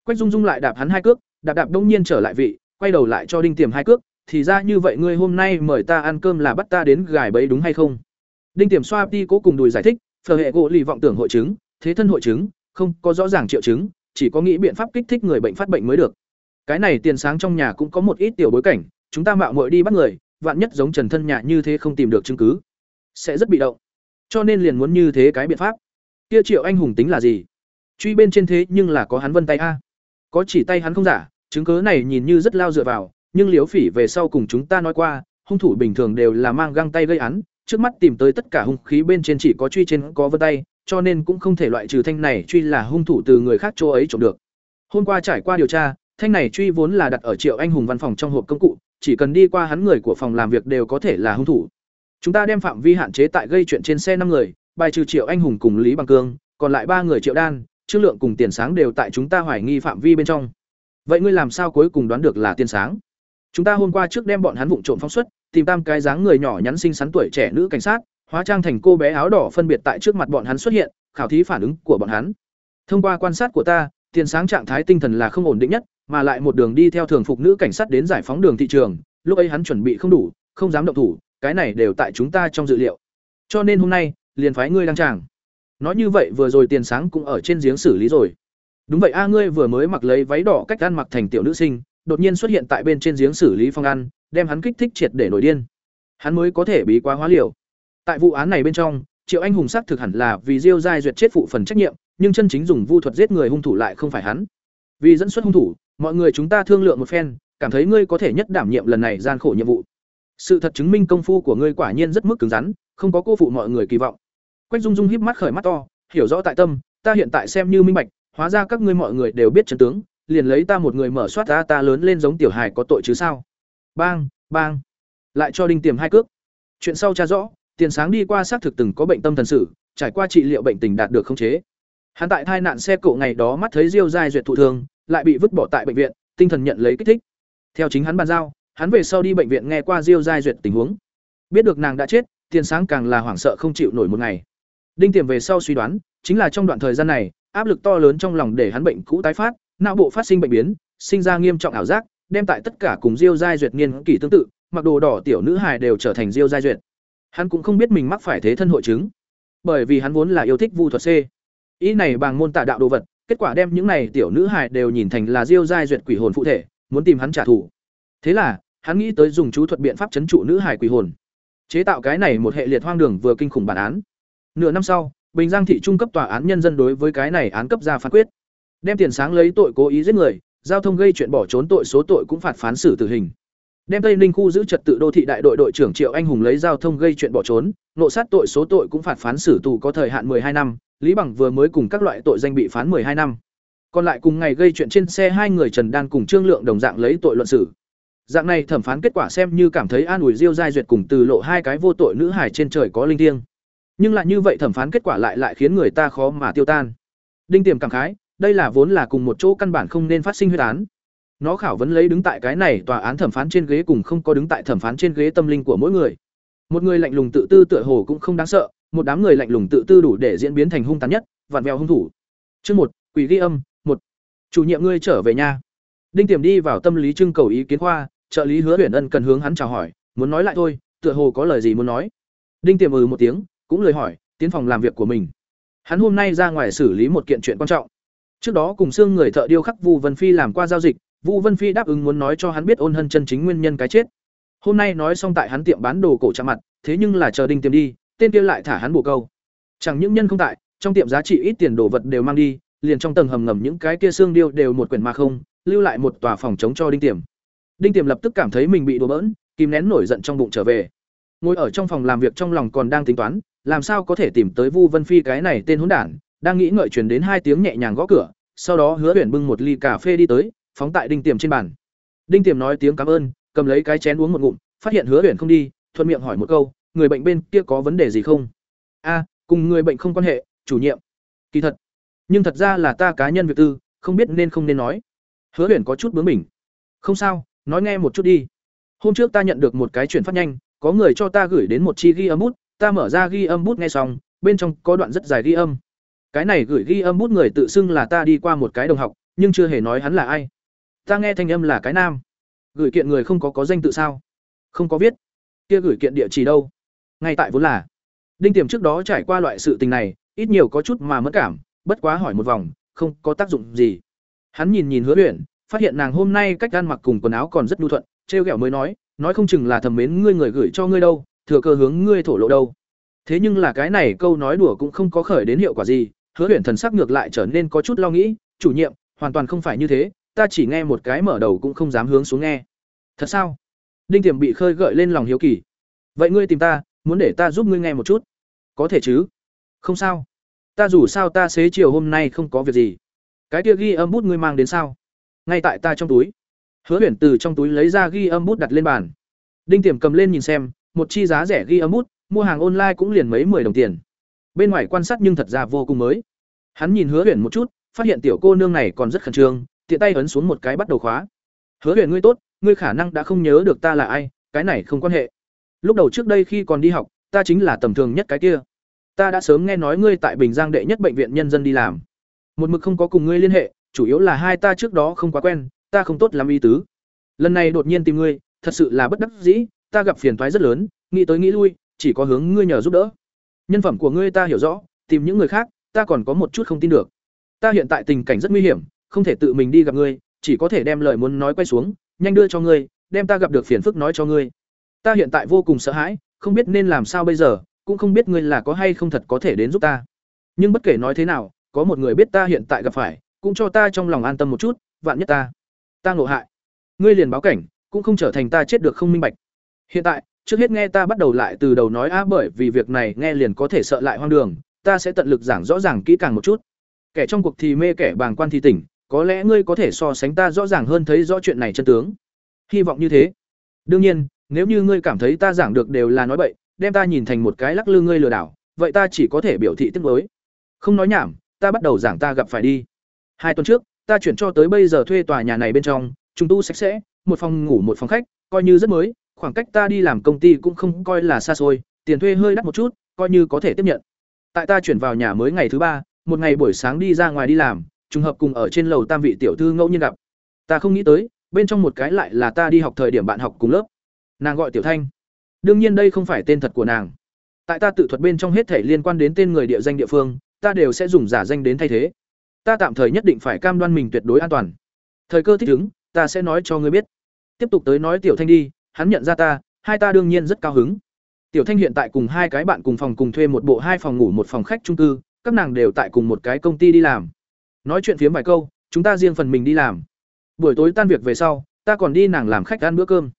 Quách dung dung lại đạp hắn hai cước, đạp đạp đông nhiên trở lại vị, quay đầu lại cho đinh tiềm hai cước, thì ra như vậy ngươi hôm nay mời ta ăn cơm là bắt ta đến gài bẫy đúng hay không? Đinh tiềm xoa đi cố cùng đùi giải thích phở hệ gỗ lì vọng tưởng hội chứng, thế thân hội chứng, không có rõ ràng triệu chứng, chỉ có nghĩ biện pháp kích thích người bệnh phát bệnh mới được. Cái này tiền sáng trong nhà cũng có một ít tiểu bối cảnh, chúng ta mạo muội đi bắt người, vạn nhất giống trần thân nhà như thế không tìm được chứng cứ, sẽ rất bị động. Cho nên liền muốn như thế cái biện pháp. Kia triệu anh hùng tính là gì? Truy bên trên thế nhưng là có hắn vân tay a. Có chỉ tay hắn không giả, chứng cớ này nhìn như rất lao dựa vào, nhưng liếu phỉ về sau cùng chúng ta nói qua, hung thủ bình thường đều là mang găng tay gây án, trước mắt tìm tới tất cả hung khí bên trên chỉ có truy trên có vân tay, cho nên cũng không thể loại trừ thanh này truy là hung thủ từ người khác chỗ ấy trộm được. Hôm qua trải qua điều tra, thanh này truy vốn là đặt ở triệu anh hùng văn phòng trong hộp công cụ, chỉ cần đi qua hắn người của phòng làm việc đều có thể là hung thủ. Chúng ta đem phạm vi hạn chế tại gây chuyện trên xe năm người, bài trừ triệu anh hùng cùng lý bằng cương, còn lại ba người triệu đan trương lượng cùng tiền sáng đều tại chúng ta hoài nghi phạm vi bên trong. Vậy ngươi làm sao cuối cùng đoán được là tiền sáng? Chúng ta hôm qua trước đem bọn hắn vụng trộm phóng xuất, tìm tam cái dáng người nhỏ nhắn xinh xắn tuổi trẻ nữ cảnh sát, hóa trang thành cô bé áo đỏ phân biệt tại trước mặt bọn hắn xuất hiện, khảo thí phản ứng của bọn hắn. Thông qua quan sát của ta, tiền sáng trạng thái tinh thần là không ổn định nhất, mà lại một đường đi theo thường phục nữ cảnh sát đến giải phóng đường thị trường, lúc ấy hắn chuẩn bị không đủ, không dám động thủ, cái này đều tại chúng ta trong dự liệu. Cho nên hôm nay, liền phái ngươi đăng tràng nói như vậy vừa rồi tiền sáng cũng ở trên giếng xử lý rồi. Đúng vậy a, ngươi vừa mới mặc lấy váy đỏ cách ăn mặc thành tiểu nữ sinh, đột nhiên xuất hiện tại bên trên giếng xử lý phong ăn, đem hắn kích thích triệt để nổi điên. Hắn mới có thể bí quá hóa liều. Tại vụ án này bên trong, triệu anh hùng xác thực hẳn là vì diêu giai duyệt chết phụ phần trách nhiệm, nhưng chân chính dùng vu thuật giết người hung thủ lại không phải hắn. Vì dẫn xuất hung thủ, mọi người chúng ta thương lượng một phen, cảm thấy ngươi có thể nhất đảm nhiệm lần này gian khổ nhiệm vụ. Sự thật chứng minh công phu của ngươi quả nhiên rất mức cứng rắn, không có cô phụ mọi người kỳ vọng quách dung dung híp mắt khởi mắt to, hiểu rõ tại tâm, ta hiện tại xem như minh bạch, hóa ra các ngươi mọi người đều biết chân tướng, liền lấy ta một người mở soát ta ta lớn lên giống tiểu hài có tội chứ sao? Bang bang. Lại cho đinh tiềm hai cước. Chuyện sau tra rõ, tiền sáng đi qua xác thực từng có bệnh tâm thần sử trải qua trị liệu bệnh tình đạt được khống chế. Hắn tại tai nạn xe cộ ngày đó mắt thấy diêu giai duyệt thụ thương, lại bị vứt bỏ tại bệnh viện, tinh thần nhận lấy kích thích. Theo chính hắn bàn giao, hắn về sau đi bệnh viện nghe qua diêu giai duyệt tình huống. Biết được nàng đã chết, tiền sáng càng là hoảng sợ không chịu nổi một ngày đinh tiềm về sau suy đoán, chính là trong đoạn thời gian này, áp lực to lớn trong lòng để hắn bệnh cũ tái phát, não bộ phát sinh bệnh biến, sinh ra nghiêm trọng ảo giác, đem tại tất cả cùng diêu giai duyệt nghiên kỳ tương tự, mặc đồ đỏ tiểu nữ hài đều trở thành diêu giai duyệt. Hắn cũng không biết mình mắc phải thế thân hội chứng, bởi vì hắn vốn là yêu thích vu thuật c. Ý này bằng môn tạ đạo đồ vật, kết quả đem những này tiểu nữ hài đều nhìn thành là diêu giai duyệt quỷ hồn phụ thể, muốn tìm hắn trả thù. Thế là, hắn nghĩ tới dùng chú thuật biện pháp chấn trụ nữ hài quỷ hồn. Chế tạo cái này một hệ liệt hoang đường vừa kinh khủng bản án nửa năm sau, bình giang thị trung cấp tòa án nhân dân đối với cái này án cấp ra phán quyết. Đem tiền sáng lấy tội cố ý giết người, giao thông gây chuyện bỏ trốn tội số tội cũng phạt phán xử tử hình. Đem tây ninh khu giữ trật tự đô thị đại đội đội trưởng triệu anh hùng lấy giao thông gây chuyện bỏ trốn, nộ sát tội số tội cũng phạt phán xử tù có thời hạn hai năm, lý bằng vừa mới cùng các loại tội danh bị phán hai năm. Còn lại cùng ngày gây chuyện trên xe hai người trần đan cùng trương lượng đồng dạng lấy tội luận xử. Dạng này thẩm phán kết quả xem như cảm thấy an ủi diêu giai duyệt cùng từ lộ hai cái vô tội nữ hải trên trời có linh thiêng nhưng lại như vậy thẩm phán kết quả lại lại khiến người ta khó mà tiêu tan. Đinh tiềm cảm khái, đây là vốn là cùng một chỗ căn bản không nên phát sinh huyết án. Nó khảo vấn lấy đứng tại cái này tòa án thẩm phán trên ghế cùng không có đứng tại thẩm phán trên ghế tâm linh của mỗi người. Một người lạnh lùng tự tư tựa hồ cũng không đáng sợ, một đám người lạnh lùng tự tư đủ để diễn biến thành hung tàn nhất, vặn vẹo hung thủ. Chương một, quỷ ghi âm, một. Chủ nhiệm ngươi trở về nhà đinh tiềm đi vào tâm lý trưng cầu ý kiến khoa, trợ lý hứa huyền ân cần hướng hắn chào hỏi, muốn nói lại thôi, tựa hồ có lời gì muốn nói. Đinh tiềm ừ một tiếng cũng lời hỏi, tiến phòng làm việc của mình. Hắn hôm nay ra ngoài xử lý một kiện chuyện quan trọng. Trước đó cùng xương người thợ điêu khắc vu vân phi làm qua giao dịch, vu vân phi đáp ứng muốn nói cho hắn biết ôn hân chân chính nguyên nhân cái chết. Hôm nay nói xong tại hắn tiệm bán đồ cổ chạm mặt, thế nhưng là chờ đinh tiềm đi, tên kia lại thả hắn bổ câu. Chẳng những nhân không tại, trong tiệm giá trị ít tiền đồ vật đều mang đi, liền trong tầng hầm ngầm những cái kia xương điêu đều một quyển mà không, lưu lại một tòa phòng chống cho đinh tiềm đinh tiềm lập tức cảm thấy mình bị đổ bỡn, kìm nén nổi giận trong bụng trở về. Ngồi ở trong phòng làm việc trong lòng còn đang tính toán làm sao có thể tìm tới vu vân phi cái này tên hỗn đản, đang nghĩ ngợi truyền đến hai tiếng nhẹ nhàng gõ cửa, sau đó hứa Uyển bưng một ly cà phê đi tới, phóng tại đinh tiềm trên bàn. Đinh tiềm nói tiếng cảm ơn, cầm lấy cái chén uống một ngụm, phát hiện hứa Uyển không đi, thuận miệng hỏi một câu, người bệnh bên kia có vấn đề gì không? A, cùng người bệnh không quan hệ, chủ nhiệm. Kỳ thật, nhưng thật ra là ta cá nhân việc tư, không biết nên không nên nói. Hứa Uyển có chút bướng bỉnh. không sao, nói nghe một chút đi. Hôm trước ta nhận được một cái chuyển phát nhanh, có người cho ta gửi đến một chi ghi âm bút ta mở ra ghi âm bút nghe xong, bên trong có đoạn rất dài ghi âm. Cái này gửi ghi âm bút người tự xưng là ta đi qua một cái đồng học, nhưng chưa hề nói hắn là ai. Ta nghe thanh âm là cái nam. Gửi kiện người không có có danh tự sao? Không có viết. Kia gửi kiện địa chỉ đâu? Ngay tại vốn là. Đinh tiềm trước đó trải qua loại sự tình này, ít nhiều có chút mà mất cảm, bất quá hỏi một vòng, không có tác dụng gì. Hắn nhìn nhìn hứa uyển phát hiện nàng hôm nay cách ăn mặc cùng quần áo còn rất nhu thuận, trêu ghẹo mới nói nói không chừng là thầm mến ngươi người gửi cho ngươi đâu thừa cơ hướng ngươi thổ lộ đâu. Thế nhưng là cái này câu nói đùa cũng không có khởi đến hiệu quả gì, hứa uyển thần sắc ngược lại trở nên có chút lo nghĩ, chủ nhiệm, hoàn toàn không phải như thế, ta chỉ nghe một cái mở đầu cũng không dám hướng xuống nghe. Thật sao? Đinh tiềm bị khơi gợi lên lòng hiếu kỳ. Vậy ngươi tìm ta, muốn để ta giúp ngươi nghe một chút? Có thể chứ? Không sao. Ta dù sao ta xế chiều hôm nay không có việc gì. Cái kia ghi âm bút ngươi mang đến sao? Ngay tại ta trong túi. Hứa huyền từ trong túi lấy ra ghi âm bút đặt lên bàn. Đinh tiềm cầm lên nhìn xem một chi giá rẻ ghi âm bút, mua hàng online cũng liền mấy mười đồng tiền. Bên ngoài quan sát nhưng thật ra vô cùng mới. Hắn nhìn hứa huyền một chút, phát hiện tiểu cô nương này còn rất khẩn trương, tiện tay ấn xuống một cái bắt đầu khóa. Hứa huyền ngươi tốt, ngươi khả năng đã không nhớ được ta là ai, cái này không quan hệ. Lúc đầu trước đây khi còn đi học, ta chính là tầm thường nhất cái kia. Ta đã sớm nghe nói ngươi tại bình giang đệ nhất bệnh viện nhân dân đi làm. Một mực không có cùng ngươi liên hệ, chủ yếu là hai ta trước đó không quá quen, ta không tốt làm y tứ. Lần này đột nhiên tìm ngươi, thật sự là bất đắc dĩ ta gặp phiền toái rất lớn, nghĩ tới nghĩ lui, chỉ có hướng ngươi nhờ giúp đỡ. Nhân phẩm của ngươi ta hiểu rõ, tìm những người khác, ta còn có một chút không tin được. Ta hiện tại tình cảnh rất nguy hiểm, không thể tự mình đi gặp ngươi, chỉ có thể đem lời muốn nói quay xuống, nhanh đưa cho ngươi, đem ta gặp được phiền phức nói cho ngươi. Ta hiện tại vô cùng sợ hãi, không biết nên làm sao bây giờ, cũng không biết ngươi là có hay không thật có thể đến giúp ta. Nhưng bất kể nói thế nào, có một người biết ta hiện tại gặp phải, cũng cho ta trong lòng an tâm một chút, vạn nhất ta ta ngộ hại. Ngươi liền báo cảnh, cũng không trở thành ta chết được không minh bạch hiện tại, trước hết nghe ta bắt đầu lại từ đầu nói á, bởi vì việc này nghe liền có thể sợ lại hoang đường, ta sẽ tận lực giảng rõ ràng kỹ càng một chút. Kẻ trong cuộc thì mê kẻ bàng quan thì tỉnh, có lẽ ngươi có thể so sánh ta rõ ràng hơn thấy rõ chuyện này chân tướng. Hy vọng như thế. Đương nhiên, nếu như ngươi cảm thấy ta giảng được đều là nói bậy, đem ta nhìn thành một cái lắc lư ngươi lừa đảo, vậy ta chỉ có thể biểu thị tiếc nuối. Không nói nhảm, ta bắt đầu giảng ta gặp phải đi. Hai tuần trước, ta chuyển cho tới bây giờ thuê tòa nhà này bên trong, trùng tu sạch sẽ, một phòng ngủ một phòng khách, coi như rất mới khoảng cách ta đi làm công ty cũng không coi là xa xôi, tiền thuê hơi đắt một chút, coi như có thể tiếp nhận. Tại ta chuyển vào nhà mới ngày thứ ba, một ngày buổi sáng đi ra ngoài đi làm, trùng hợp cùng ở trên lầu tam vị tiểu thư ngẫu nhiên gặp. Ta không nghĩ tới, bên trong một cái lại là ta đi học thời điểm bạn học cùng lớp. Nàng gọi tiểu thanh. Đương nhiên đây không phải tên thật của nàng. Tại ta tự thuật bên trong hết thể liên quan đến tên người địa danh địa phương, ta đều sẽ dùng giả danh đến thay thế. Ta tạm thời nhất định phải cam đoan mình tuyệt đối an toàn. Thời cơ thích ứng, ta sẽ nói cho ngươi biết. Tiếp tục tới nói tiểu thanh đi hắn nhận ra ta, hai ta đương nhiên rất cao hứng. Tiểu thanh hiện tại cùng hai cái bạn cùng phòng cùng thuê một bộ hai phòng ngủ một phòng khách trung cư, các nàng đều tại cùng một cái công ty đi làm. Nói chuyện phiếm vài câu, chúng ta riêng phần mình đi làm. Buổi tối tan việc về sau, ta còn đi nàng làm khách ăn bữa cơm.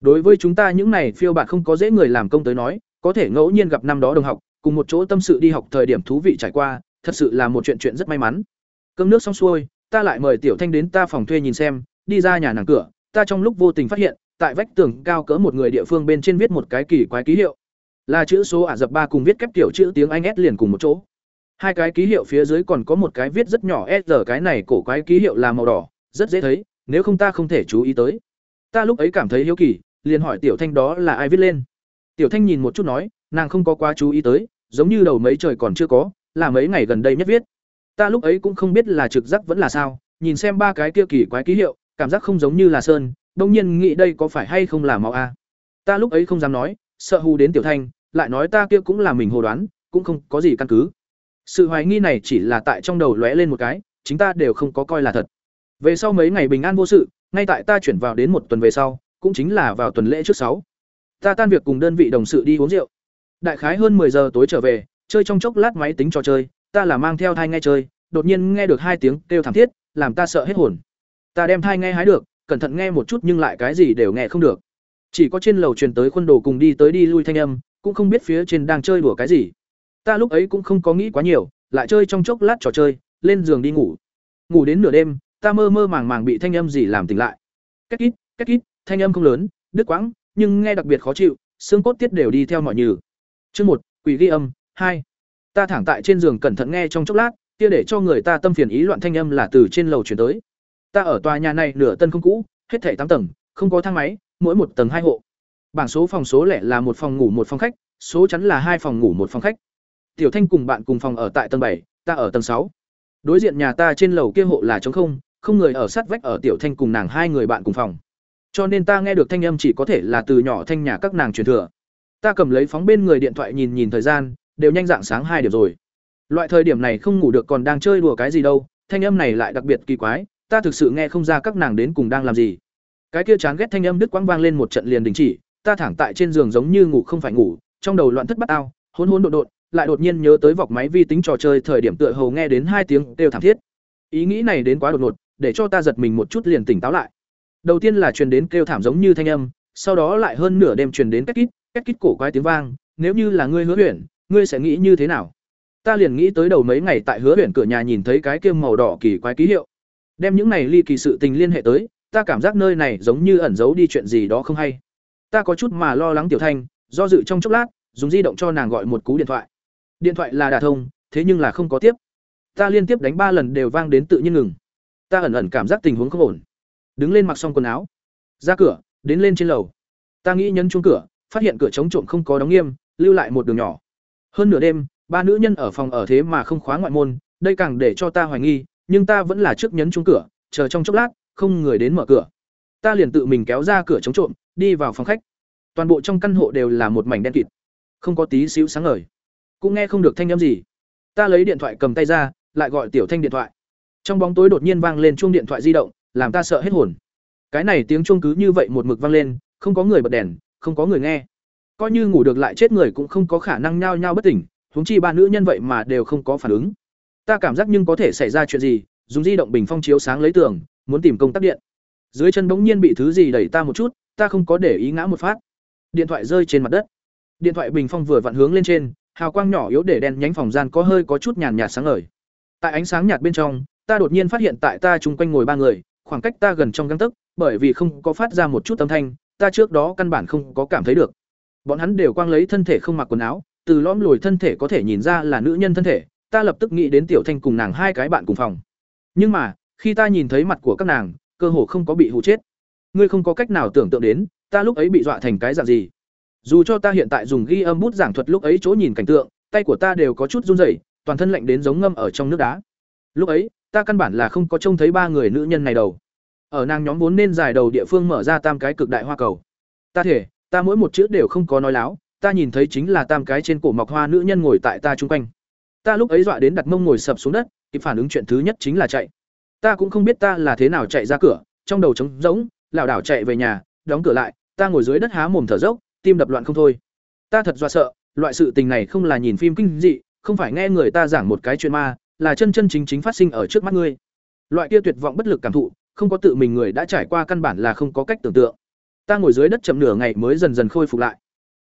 Đối với chúng ta những này phiêu bạt không có dễ người làm công tới nói, có thể ngẫu nhiên gặp năm đó đồng học, cùng một chỗ tâm sự đi học thời điểm thú vị trải qua, thật sự là một chuyện chuyện rất may mắn. Cơm nước xong xuôi, ta lại mời tiểu thanh đến ta phòng thuê nhìn xem, đi ra nhà nàng cửa, ta trong lúc vô tình phát hiện tại vách tường cao cỡ một người địa phương bên trên viết một cái kỳ quái ký hiệu. Là chữ số ả rập ba cùng viết kép kiểu chữ tiếng anh s liền cùng một chỗ. Hai cái ký hiệu phía dưới còn có một cái viết rất nhỏ s cái này cổ quái ký hiệu là màu đỏ, rất dễ thấy, nếu không ta không thể chú ý tới. Ta lúc ấy cảm thấy hiếu kỳ, liền hỏi tiểu thanh đó là ai viết lên. Tiểu thanh nhìn một chút nói, nàng không có quá chú ý tới, giống như đầu mấy trời còn chưa có, là mấy ngày gần đây nhất viết. Ta lúc ấy cũng không biết là trực giác vẫn là sao, nhìn xem ba cái kia kỳ quái ký hiệu, cảm giác không giống như là sơn đông nhiên nghĩ đây có phải hay không là máu a? Ta lúc ấy không dám nói, sợ hù đến tiểu thanh, lại nói ta kia cũng là mình hồ đoán, cũng không có gì căn cứ. Sự hoài nghi này chỉ là tại trong đầu lóe lên một cái, chính ta đều không có coi là thật. Về sau mấy ngày bình an vô sự, ngay tại ta chuyển vào đến một tuần về sau, cũng chính là vào tuần lễ trước sáu. Ta tan việc cùng đơn vị đồng sự đi uống rượu. Đại khái hơn 10 giờ tối trở về, chơi trong chốc lát máy tính trò chơi, ta là mang theo thai nghe chơi, đột nhiên nghe được hai tiếng kêu thảm thiết, làm ta sợ hết hồn. Ta đem thai nghe hái được cẩn thận nghe một chút nhưng lại cái gì đều nghe không được. Chỉ có trên lầu truyền tới khuôn đồ cùng đi tới đi lui thanh âm, cũng không biết phía trên đang chơi đùa cái gì. Ta lúc ấy cũng không có nghĩ quá nhiều, lại chơi trong chốc lát trò chơi, lên giường đi ngủ. Ngủ đến nửa đêm, ta mơ mơ màng màng bị thanh âm gì làm tỉnh lại. Két kít két kít thanh âm không lớn, đứt quãng, nhưng nghe đặc biệt khó chịu, xương cốt tiết đều đi theo mọi nhừ. Chương một, quỷ ghi âm, hai. Ta thẳng tại trên giường cẩn thận nghe trong chốc lát, kia để cho người ta tâm phiền ý loạn thanh âm là từ trên lầu chuyển tới ta ở tòa nhà này nửa tân không cũ, hết thảy tám tầng, không có thang máy, mỗi một tầng hai hộ. Bảng số phòng số lẻ là một phòng ngủ một phòng khách, số chắn là hai phòng ngủ một phòng khách. Tiểu thanh cùng bạn cùng phòng ở tại tầng bảy, ta ở tầng sáu. Đối diện nhà ta trên lầu kia hộ là trống không không người ở sát vách ở tiểu thanh cùng nàng hai người bạn cùng phòng. Cho nên ta nghe được thanh âm chỉ có thể là từ nhỏ thanh nhà các nàng truyền thừa. Ta cầm lấy phóng bên người điện thoại nhìn nhìn thời gian, đều nhanh dạng sáng hai điểm rồi. Loại thời điểm này không ngủ được còn đang chơi đùa cái gì đâu, thanh âm này lại đặc biệt kỳ quái ta thực sự nghe không ra các nàng đến cùng đang làm gì. Cái kia chán ghét thanh âm đứt quãng vang lên một trận liền đình chỉ, ta thẳng tại trên giường giống như ngủ không phải ngủ, trong đầu loạn thất bắt ao hôn hôn đột đột lại đột nhiên nhớ tới vọc máy vi tính trò chơi thời điểm tựa hồ nghe đến hai tiếng đều thảm thiết. Ý nghĩ này đến quá đột ngột, để cho ta giật mình một chút liền tỉnh táo lại. Đầu tiên là truyền đến kêu thảm giống như thanh âm, sau đó lại hơn nửa đêm truyền đến két kít két kít cổ quái tiếng vang, nếu như là ngươi hứa huyền, ngươi sẽ nghĩ như thế nào? Ta liền nghĩ tới đầu mấy ngày tại hứa huyền cửa nhà nhìn thấy cái kiêm màu đỏ kỳ quái ký hiệu đem những này ly kỳ sự tình liên hệ tới, ta cảm giác nơi này giống như ẩn giấu đi chuyện gì đó không hay. Ta có chút mà lo lắng tiểu thanh, do dự trong chốc lát, dùng di động cho nàng gọi một cú điện thoại. Điện thoại là đà thông, thế nhưng là không có tiếp. Ta liên tiếp đánh ba lần đều vang đến tự nhiên ngừng. Ta ẩn ẩn cảm giác tình huống không ổn. Đứng lên mặc xong quần áo. Ra cửa, đến lên trên lầu. Ta nghĩ nhấn chuông cửa, phát hiện cửa chống trộm không có đóng nghiêm, lưu lại một đường nhỏ. Hơn nửa đêm, ba nữ nhân ở phòng ở thế mà không khóa ngoại môn, đây càng để cho ta hoài nghi nhưng ta vẫn là trước nhấn chuông cửa, chờ trong chốc lát, không người đến mở cửa. Ta liền tự mình kéo ra cửa chống trộm, đi vào phòng khách. Toàn bộ trong căn hộ đều là một mảnh đen kịt. Không có tí xíu sáng ngời. Cũng nghe không được thanh âm gì. Ta lấy điện thoại cầm tay ra, lại gọi tiểu thanh điện thoại. Trong bóng tối đột nhiên vang lên chuông điện thoại di động, làm ta sợ hết hồn. Cái này tiếng chuông cứ như vậy một mực vang lên, không có người bật đèn, không có người nghe. Coi như ngủ được lại chết người cũng không có khả năng nhao nhao bất tỉnh, huống chi ba nữ nhân vậy mà đều không có phản ứng ta cảm giác nhưng có thể xảy ra chuyện gì, dùng di động bình phong chiếu sáng lấy tường, muốn tìm công tắc điện. Dưới chân bỗng nhiên bị thứ gì đẩy ta một chút, ta không có để ý ngã một phát. Điện thoại rơi trên mặt đất. Điện thoại bình phong vừa vặn hướng lên trên, hào quang nhỏ yếu để đen nhánh phòng gian có hơi có chút nhàn nhạt sáng ngời. Tại ánh sáng nhạt bên trong, ta đột nhiên phát hiện tại ta chung quanh ngồi ba người, khoảng cách ta gần trong găng tấc, bởi vì không có phát ra một chút âm thanh, ta trước đó căn bản không có cảm thấy được. Bọn hắn đều quang lấy thân thể không mặc quần áo, từ lõm lồi thân thể có thể nhìn ra là nữ nhân thân thể ta lập tức nghĩ đến tiểu thanh cùng nàng hai cái bạn cùng phòng. Nhưng mà, khi ta nhìn thấy mặt của các nàng, cơ hồ không có bị hụ chết. Ngươi không có cách nào tưởng tượng đến, ta lúc ấy bị dọa thành cái dạng gì. Dù cho ta hiện tại dùng ghi âm bút giảng thuật lúc ấy chỗ nhìn cảnh tượng, tay của ta đều có chút run rẩy, toàn thân lạnh đến giống ngâm ở trong nước đá. Lúc ấy, ta căn bản là không có trông thấy ba người nữ nhân này đầu ở nàng nhóm vốn nên dài đầu địa phương mở ra tam cái cực đại hoa cầu. Ta thể ta mỗi một chữ đều không có nói láo, ta nhìn thấy chính là tam cái trên cổ mọc hoa nữ nhân ngồi tại ta chung quanh ta lúc ấy dọa đến đặt mông ngồi sập xuống đất, kịp phản ứng chuyện thứ nhất chính là chạy. Ta cũng không biết ta là thế nào chạy ra cửa, trong đầu trống rỗng, lảo đảo chạy về nhà, đóng cửa lại, ta ngồi dưới đất há mồm thở dốc, tim đập loạn không thôi. Ta thật dọa sợ, loại sự tình này không là nhìn phim kinh dị, không phải nghe người ta giảng một cái chuyện ma, là chân chân chính chính phát sinh ở trước mắt ngươi. Loại kia tuyệt vọng bất lực cảm thụ, không có tự mình người đã trải qua căn bản là không có cách tưởng tượng. Ta ngồi dưới đất chậm nửa ngày mới dần dần khôi phục lại.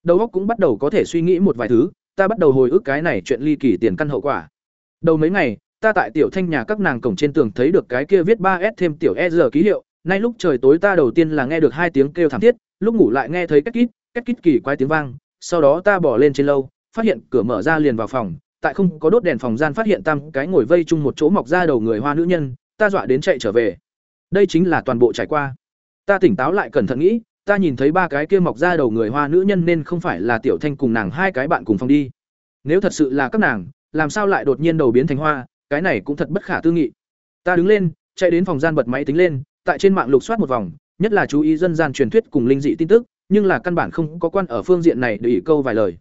Đầu óc cũng bắt đầu có thể suy nghĩ một vài thứ ta bắt đầu hồi ức cái này chuyện ly kỳ tiền căn hậu quả. Đầu mấy ngày, ta tại tiểu thanh nhà các nàng cổng trên tường thấy được cái kia viết ba s thêm tiểu e ký hiệu, nay lúc trời tối ta đầu tiên là nghe được hai tiếng kêu thảm thiết, lúc ngủ lại nghe thấy két kít két kít kỳ quái tiếng vang, sau đó ta bỏ lên trên lâu, phát hiện cửa mở ra liền vào phòng, tại không có đốt đèn phòng gian phát hiện tam cái ngồi vây chung một chỗ mọc ra đầu người hoa nữ nhân, ta dọa đến chạy trở về. Đây chính là toàn bộ trải qua. Ta tỉnh táo lại cẩn thận nghĩ ta nhìn thấy ba cái kia mọc ra đầu người hoa nữ nhân nên không phải là tiểu thanh cùng nàng hai cái bạn cùng phòng đi. Nếu thật sự là các nàng, làm sao lại đột nhiên đầu biến thành hoa, cái này cũng thật bất khả tư nghị. Ta đứng lên, chạy đến phòng gian bật máy tính lên, tại trên mạng lục soát một vòng, nhất là chú ý dân gian truyền thuyết cùng linh dị tin tức, nhưng là căn bản không có quan ở phương diện này để ý câu vài lời.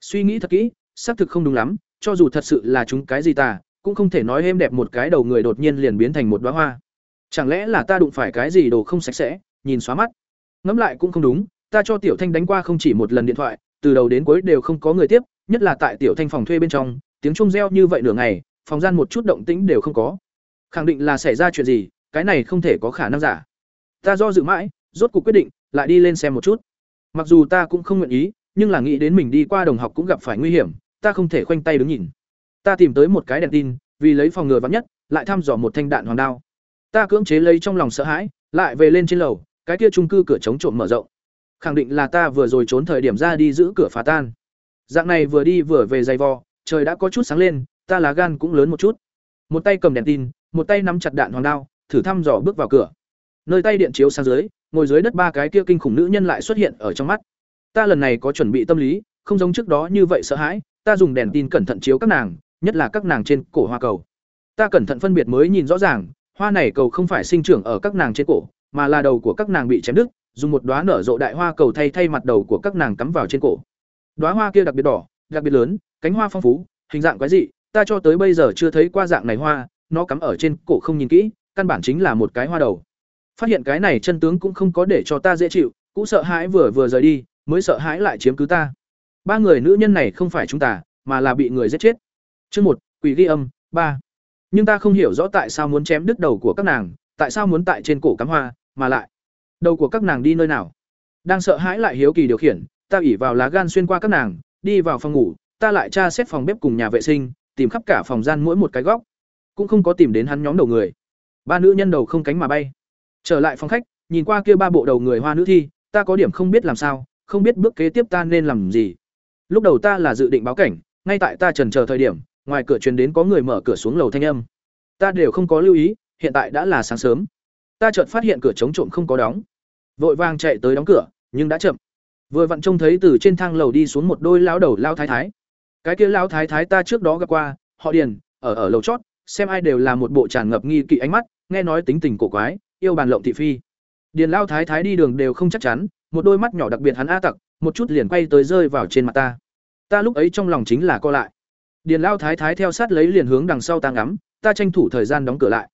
Suy nghĩ thật kỹ, xác thực không đúng lắm, cho dù thật sự là chúng cái gì ta, cũng không thể nói êm đẹp một cái đầu người đột nhiên liền biến thành một đóa hoa. Chẳng lẽ là ta đụng phải cái gì đồ không sạch sẽ, nhìn xóa mắt? Ngẫm lại cũng không đúng, ta cho tiểu thanh đánh qua không chỉ một lần điện thoại, từ đầu đến cuối đều không có người tiếp, nhất là tại tiểu thanh phòng thuê bên trong, tiếng chuông reo như vậy nửa ngày, phòng gian một chút động tĩnh đều không có. Khẳng định là xảy ra chuyện gì, cái này không thể có khả năng giả. Ta do dự mãi, rốt cuộc quyết định, lại đi lên xem một chút. Mặc dù ta cũng không nguyện ý, nhưng là nghĩ đến mình đi qua đồng học cũng gặp phải nguy hiểm, ta không thể khoanh tay đứng nhìn. Ta tìm tới một cái đèn tin, vì lấy phòng ngừa vắng nhất, lại thăm dò một thanh đạn hoàng đao. Ta cưỡng chế lấy trong lòng sợ hãi, lại về lên trên lầu cái kia trung cư cửa chống trộm mở rộng. Khẳng định là ta vừa rồi trốn thời điểm ra đi giữ cửa phá tan. Dạng này vừa đi vừa về dày vò, trời đã có chút sáng lên, ta lá gan cũng lớn một chút. Một tay cầm đèn tin, một tay nắm chặt đạn hoàng đao, thử thăm dò bước vào cửa. Nơi tay điện chiếu sang dưới, ngồi dưới đất ba cái kia kinh khủng nữ nhân lại xuất hiện ở trong mắt. Ta lần này có chuẩn bị tâm lý, không giống trước đó như vậy sợ hãi, ta dùng đèn tin cẩn thận chiếu các nàng, nhất là các nàng trên cổ hoa cầu. Ta cẩn thận phân biệt mới nhìn rõ ràng, hoa này cầu không phải sinh trưởng ở các nàng trên cổ mà là đầu của các nàng bị chém đứt, dùng một đóa nở rộ đại hoa cầu thay thay mặt đầu của các nàng cắm vào trên cổ. Đóa hoa kia đặc biệt đỏ, đặc biệt lớn, cánh hoa phong phú, hình dạng quái dị, ta cho tới bây giờ chưa thấy qua dạng này hoa, nó cắm ở trên cổ không nhìn kỹ, căn bản chính là một cái hoa đầu. Phát hiện cái này chân tướng cũng không có để cho ta dễ chịu, cũng sợ hãi vừa vừa rời đi, mới sợ hãi lại chiếm cứ ta. Ba người nữ nhân này không phải chúng ta, mà là bị người giết chết. Chương một, quỷ ghi âm, ba. Nhưng ta không hiểu rõ tại sao muốn chém đứt đầu của các nàng, tại sao muốn tại trên cổ cắm hoa mà lại. Đầu của các nàng đi nơi nào? Đang sợ hãi lại hiếu kỳ điều khiển, ta ủy vào lá gan xuyên qua các nàng, đi vào phòng ngủ, ta lại tra xét phòng bếp cùng nhà vệ sinh, tìm khắp cả phòng gian mỗi một cái góc. Cũng không có tìm đến hắn nhóm đầu người. Ba nữ nhân đầu không cánh mà bay. Trở lại phòng khách, nhìn qua kia ba bộ đầu người hoa nữ thi, ta có điểm không biết làm sao, không biết bước kế tiếp ta nên làm gì. Lúc đầu ta là dự định báo cảnh, ngay tại ta trần chờ thời điểm, ngoài cửa truyền đến có người mở cửa xuống lầu thanh âm. Ta đều không có lưu ý, hiện tại đã là sáng sớm ta chợt phát hiện cửa chống trộm không có đóng. Vội vàng chạy tới đóng cửa, nhưng đã chậm. Vừa vặn trông thấy từ trên thang lầu đi xuống một đôi lão đầu lao thái thái. Cái kia lao thái thái ta trước đó gặp qua, họ điền, ở ở lầu chót, xem ai đều là một bộ tràn ngập nghi kỵ ánh mắt, nghe nói tính tình cổ quái, yêu bàn lộng thị phi. Điền lao thái thái đi đường đều không chắc chắn, một đôi mắt nhỏ đặc biệt hắn a tặc, một chút liền quay tới rơi vào trên mặt ta. Ta lúc ấy trong lòng chính là co lại. Điền lao thái thái theo sát lấy liền hướng đằng sau ta ngắm, ta tranh thủ thời gian đóng cửa lại.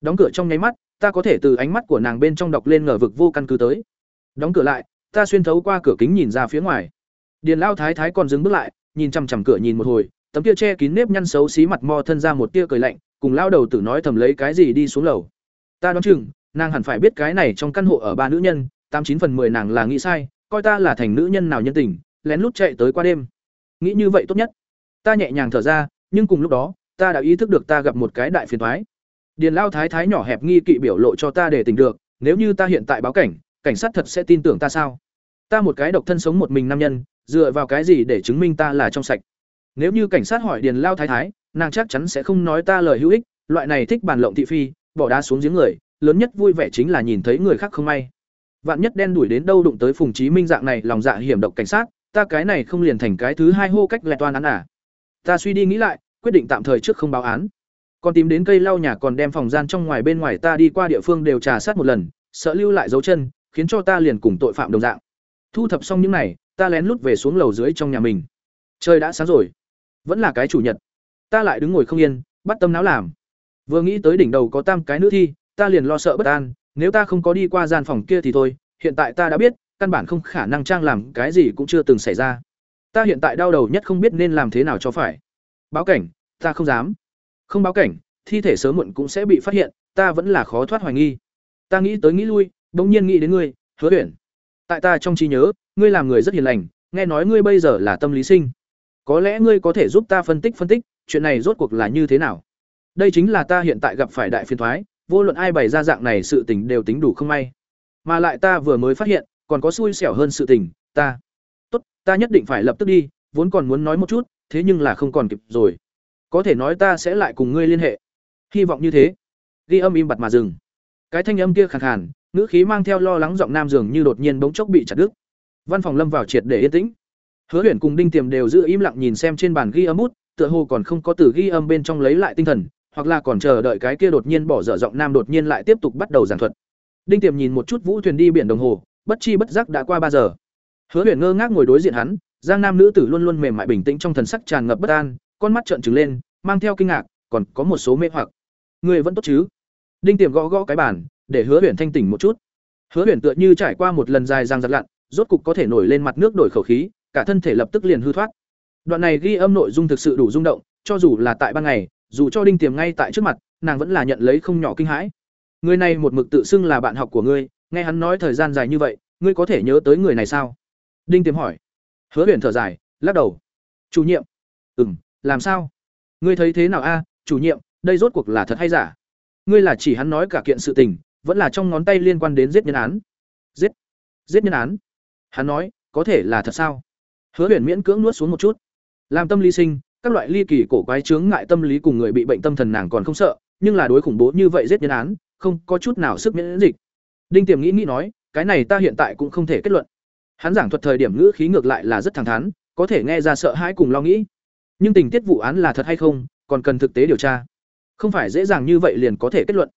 Đóng cửa trong nháy mắt ta có thể từ ánh mắt của nàng bên trong đọc lên ngờ vực vô căn cứ tới. Đóng cửa lại, ta xuyên thấu qua cửa kính nhìn ra phía ngoài. Điền lao thái thái còn dừng bước lại, nhìn chằm chằm cửa nhìn một hồi, tấm tia che kín nếp nhăn xấu xí mặt mo thân ra một tia cười lạnh, cùng lao đầu tử nói thầm lấy cái gì đi xuống lầu. Ta đoán chừng, nàng hẳn phải biết cái này trong căn hộ ở ba nữ nhân, tám chín phần mười nàng là nghĩ sai, coi ta là thành nữ nhân nào nhân tình, lén lút chạy tới qua đêm. Nghĩ như vậy tốt nhất. Ta nhẹ nhàng thở ra, nhưng cùng lúc đó, ta đã ý thức được ta gặp một cái đại phiền thoái điền lao thái thái nhỏ hẹp nghi kỵ biểu lộ cho ta để tỉnh được, nếu như ta hiện tại báo cảnh cảnh sát thật sẽ tin tưởng ta sao? Ta một cái độc thân sống một mình nam nhân, dựa vào cái gì để chứng minh ta là trong sạch? Nếu như cảnh sát hỏi điền lao thái thái, nàng chắc chắn sẽ không nói ta lời hữu ích, loại này thích bàn lộng thị phi, bỏ đá xuống giếng người, lớn nhất vui vẻ chính là nhìn thấy người khác không may. Vạn nhất đen đuổi đến đâu đụng tới phùng chí minh dạng này, lòng dạ hiểm độc cảnh sát, ta cái này không liền thành cái thứ hai hô cách lẹ toan án à? Ta suy đi nghĩ lại, quyết định tạm thời trước không báo án còn tìm đến cây lau nhà còn đem phòng gian trong ngoài bên ngoài ta đi qua địa phương đều trà sát một lần, sợ lưu lại dấu chân, khiến cho ta liền cùng tội phạm đồng dạng. Thu thập xong những này, ta lén lút về xuống lầu dưới trong nhà mình. Trời đã sáng rồi. Vẫn là cái chủ nhật. Ta lại đứng ngồi không yên, bắt tâm não làm. Vừa nghĩ tới đỉnh đầu có tam cái nữ thi, ta liền lo sợ bất an, nếu ta không có đi qua gian phòng kia thì thôi, hiện tại ta đã biết, căn bản không khả năng trang làm cái gì cũng chưa từng xảy ra. Ta hiện tại đau đầu nhất không biết nên làm thế nào cho phải. Báo cảnh, ta không dám không báo cảnh, thi thể sớm muộn cũng sẽ bị phát hiện, ta vẫn là khó thoát hoài nghi. Ta nghĩ tới nghĩ lui, bỗng nhiên nghĩ đến ngươi, hứa tuyển tại ta trong trí nhớ, ngươi làm người rất hiền lành, nghe nói ngươi bây giờ là tâm lý sinh. Có lẽ ngươi có thể giúp ta phân tích phân tích, chuyện này rốt cuộc là như thế nào? Đây chính là ta hiện tại gặp phải đại phiền thoái, vô luận ai bày ra dạng này sự tình đều tính đủ không may. Mà lại ta vừa mới phát hiện, còn có xui xẻo hơn sự tình, ta. Tốt, ta nhất định phải lập tức đi, vốn còn muốn nói một chút, thế nhưng là không còn kịp rồi có thể nói ta sẽ lại cùng ngươi liên hệ. Hy vọng như thế. Ghi âm im bặt mà dừng. Cái thanh âm kia khàn khàn, ngữ khí mang theo lo lắng giọng nam dường như đột nhiên bỗng chốc bị chặt đứt. Văn phòng lâm vào triệt để yên tĩnh. Hứa huyền cùng đinh tiềm đều giữ im lặng nhìn xem trên bàn ghi âm út tựa hồ còn không có từ ghi âm bên trong lấy lại tinh thần, hoặc là còn chờ đợi cái kia đột nhiên bỏ dở giọng nam đột nhiên lại tiếp tục bắt đầu giảng thuật. Đinh tiềm nhìn một chút vũ thuyền đi biển đồng hồ, bất chi bất giác đã qua ba giờ. Hứa huyền ngơ ngác ngồi đối diện hắn, giang nam nữ tử luôn luôn mềm mại bình tĩnh trong thần sắc tràn ngập bất an con mắt trợn trừng lên, mang theo kinh ngạc, còn có một số mê hoặc. Người vẫn tốt chứ? Đinh tiềm gõ gõ cái bàn, để hứa huyền thanh tỉnh một chút. Hứa huyền tựa như trải qua một lần dài giang giật lặn, rốt cục có thể nổi lên mặt nước đổi khẩu khí, cả thân thể lập tức liền hư thoát. Đoạn này ghi âm nội dung thực sự đủ rung động, cho dù là tại ban ngày, dù cho đinh tiềm ngay tại trước mặt, nàng vẫn là nhận lấy không nhỏ kinh hãi. Người này một mực tự xưng là bạn học của ngươi, nghe hắn nói thời gian dài như vậy, ngươi có thể nhớ tới người này sao? Đinh tiềm hỏi. Hứa huyền thở dài, lắc đầu. Chủ nhiệm. Ừm làm sao? Ngươi thấy thế nào a, chủ nhiệm, đây rốt cuộc là thật hay giả? Ngươi là chỉ hắn nói cả kiện sự tình, vẫn là trong ngón tay liên quan đến giết nhân án. Giết giết nhân án? Hắn nói, có thể là thật sao? Hứa huyền miễn cưỡng nuốt xuống một chút. Làm tâm lý sinh, các loại ly kỳ cổ quái chướng ngại tâm lý cùng người bị bệnh tâm thần nàng còn không sợ, nhưng là đối khủng bố như vậy giết nhân án, không có chút nào sức miễn dịch. Đinh tiềm nghĩ nghĩ nói, cái này ta hiện tại cũng không thể kết luận. Hắn giảng thuật thời điểm ngữ khí ngược lại là rất thẳng thắn, có thể nghe ra sợ hãi cùng lo nghĩ nhưng tình tiết vụ án là thật hay không, còn cần thực tế điều tra. Không phải dễ dàng như vậy liền có thể kết luận.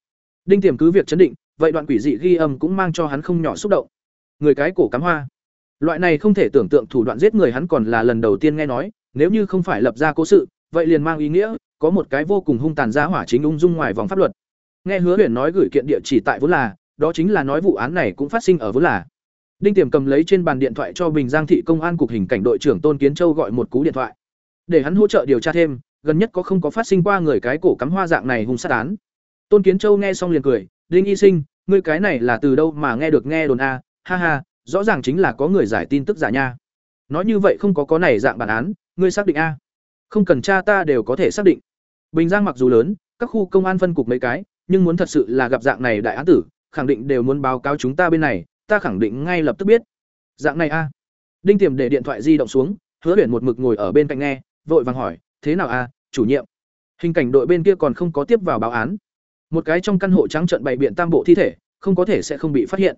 Đinh tiềm cứ việc chấn định, vậy đoạn quỷ dị ghi âm cũng mang cho hắn không nhỏ xúc động. Người cái cổ cắm hoa. Loại này không thể tưởng tượng thủ đoạn giết người hắn còn là lần đầu tiên nghe nói, nếu như không phải lập ra cố sự, vậy liền mang ý nghĩa, có một cái vô cùng hung tàn giá hỏa chính ung dung ngoài vòng pháp luật. Nghe hứa huyền nói gửi kiện địa chỉ tại vốn là, đó chính là nói vụ án này cũng phát sinh ở vốn là. Đinh tiềm cầm lấy trên bàn điện thoại cho bình giang thị công an cục hình cảnh đội trưởng tôn kiến châu gọi một cú điện thoại để hắn hỗ trợ điều tra thêm, gần nhất có không có phát sinh qua người cái cổ cắm hoa dạng này hùng sát án. Tôn kiến châu nghe xong liền cười, đinh y sinh, ngươi cái này là từ đâu mà nghe được nghe đồn a? Ha ha, rõ ràng chính là có người giải tin tức giả nha. Nói như vậy không có có này dạng bản án, ngươi xác định a? Không cần cha ta đều có thể xác định. Bình giang mặc dù lớn, các khu công an phân cục mấy cái, nhưng muốn thật sự là gặp dạng này đại án tử, khẳng định đều muốn báo cáo chúng ta bên này, ta khẳng định ngay lập tức biết. Dạng này a. Đinh tiềm để điện thoại di động xuống, hứa tuyển một mực ngồi ở bên cạnh nghe vội vàng hỏi, thế nào a chủ nhiệm? Hình cảnh đội bên kia còn không có tiếp vào báo án. Một cái trong căn hộ trắng trận bày biện tam bộ thi thể, không có thể sẽ không bị phát hiện.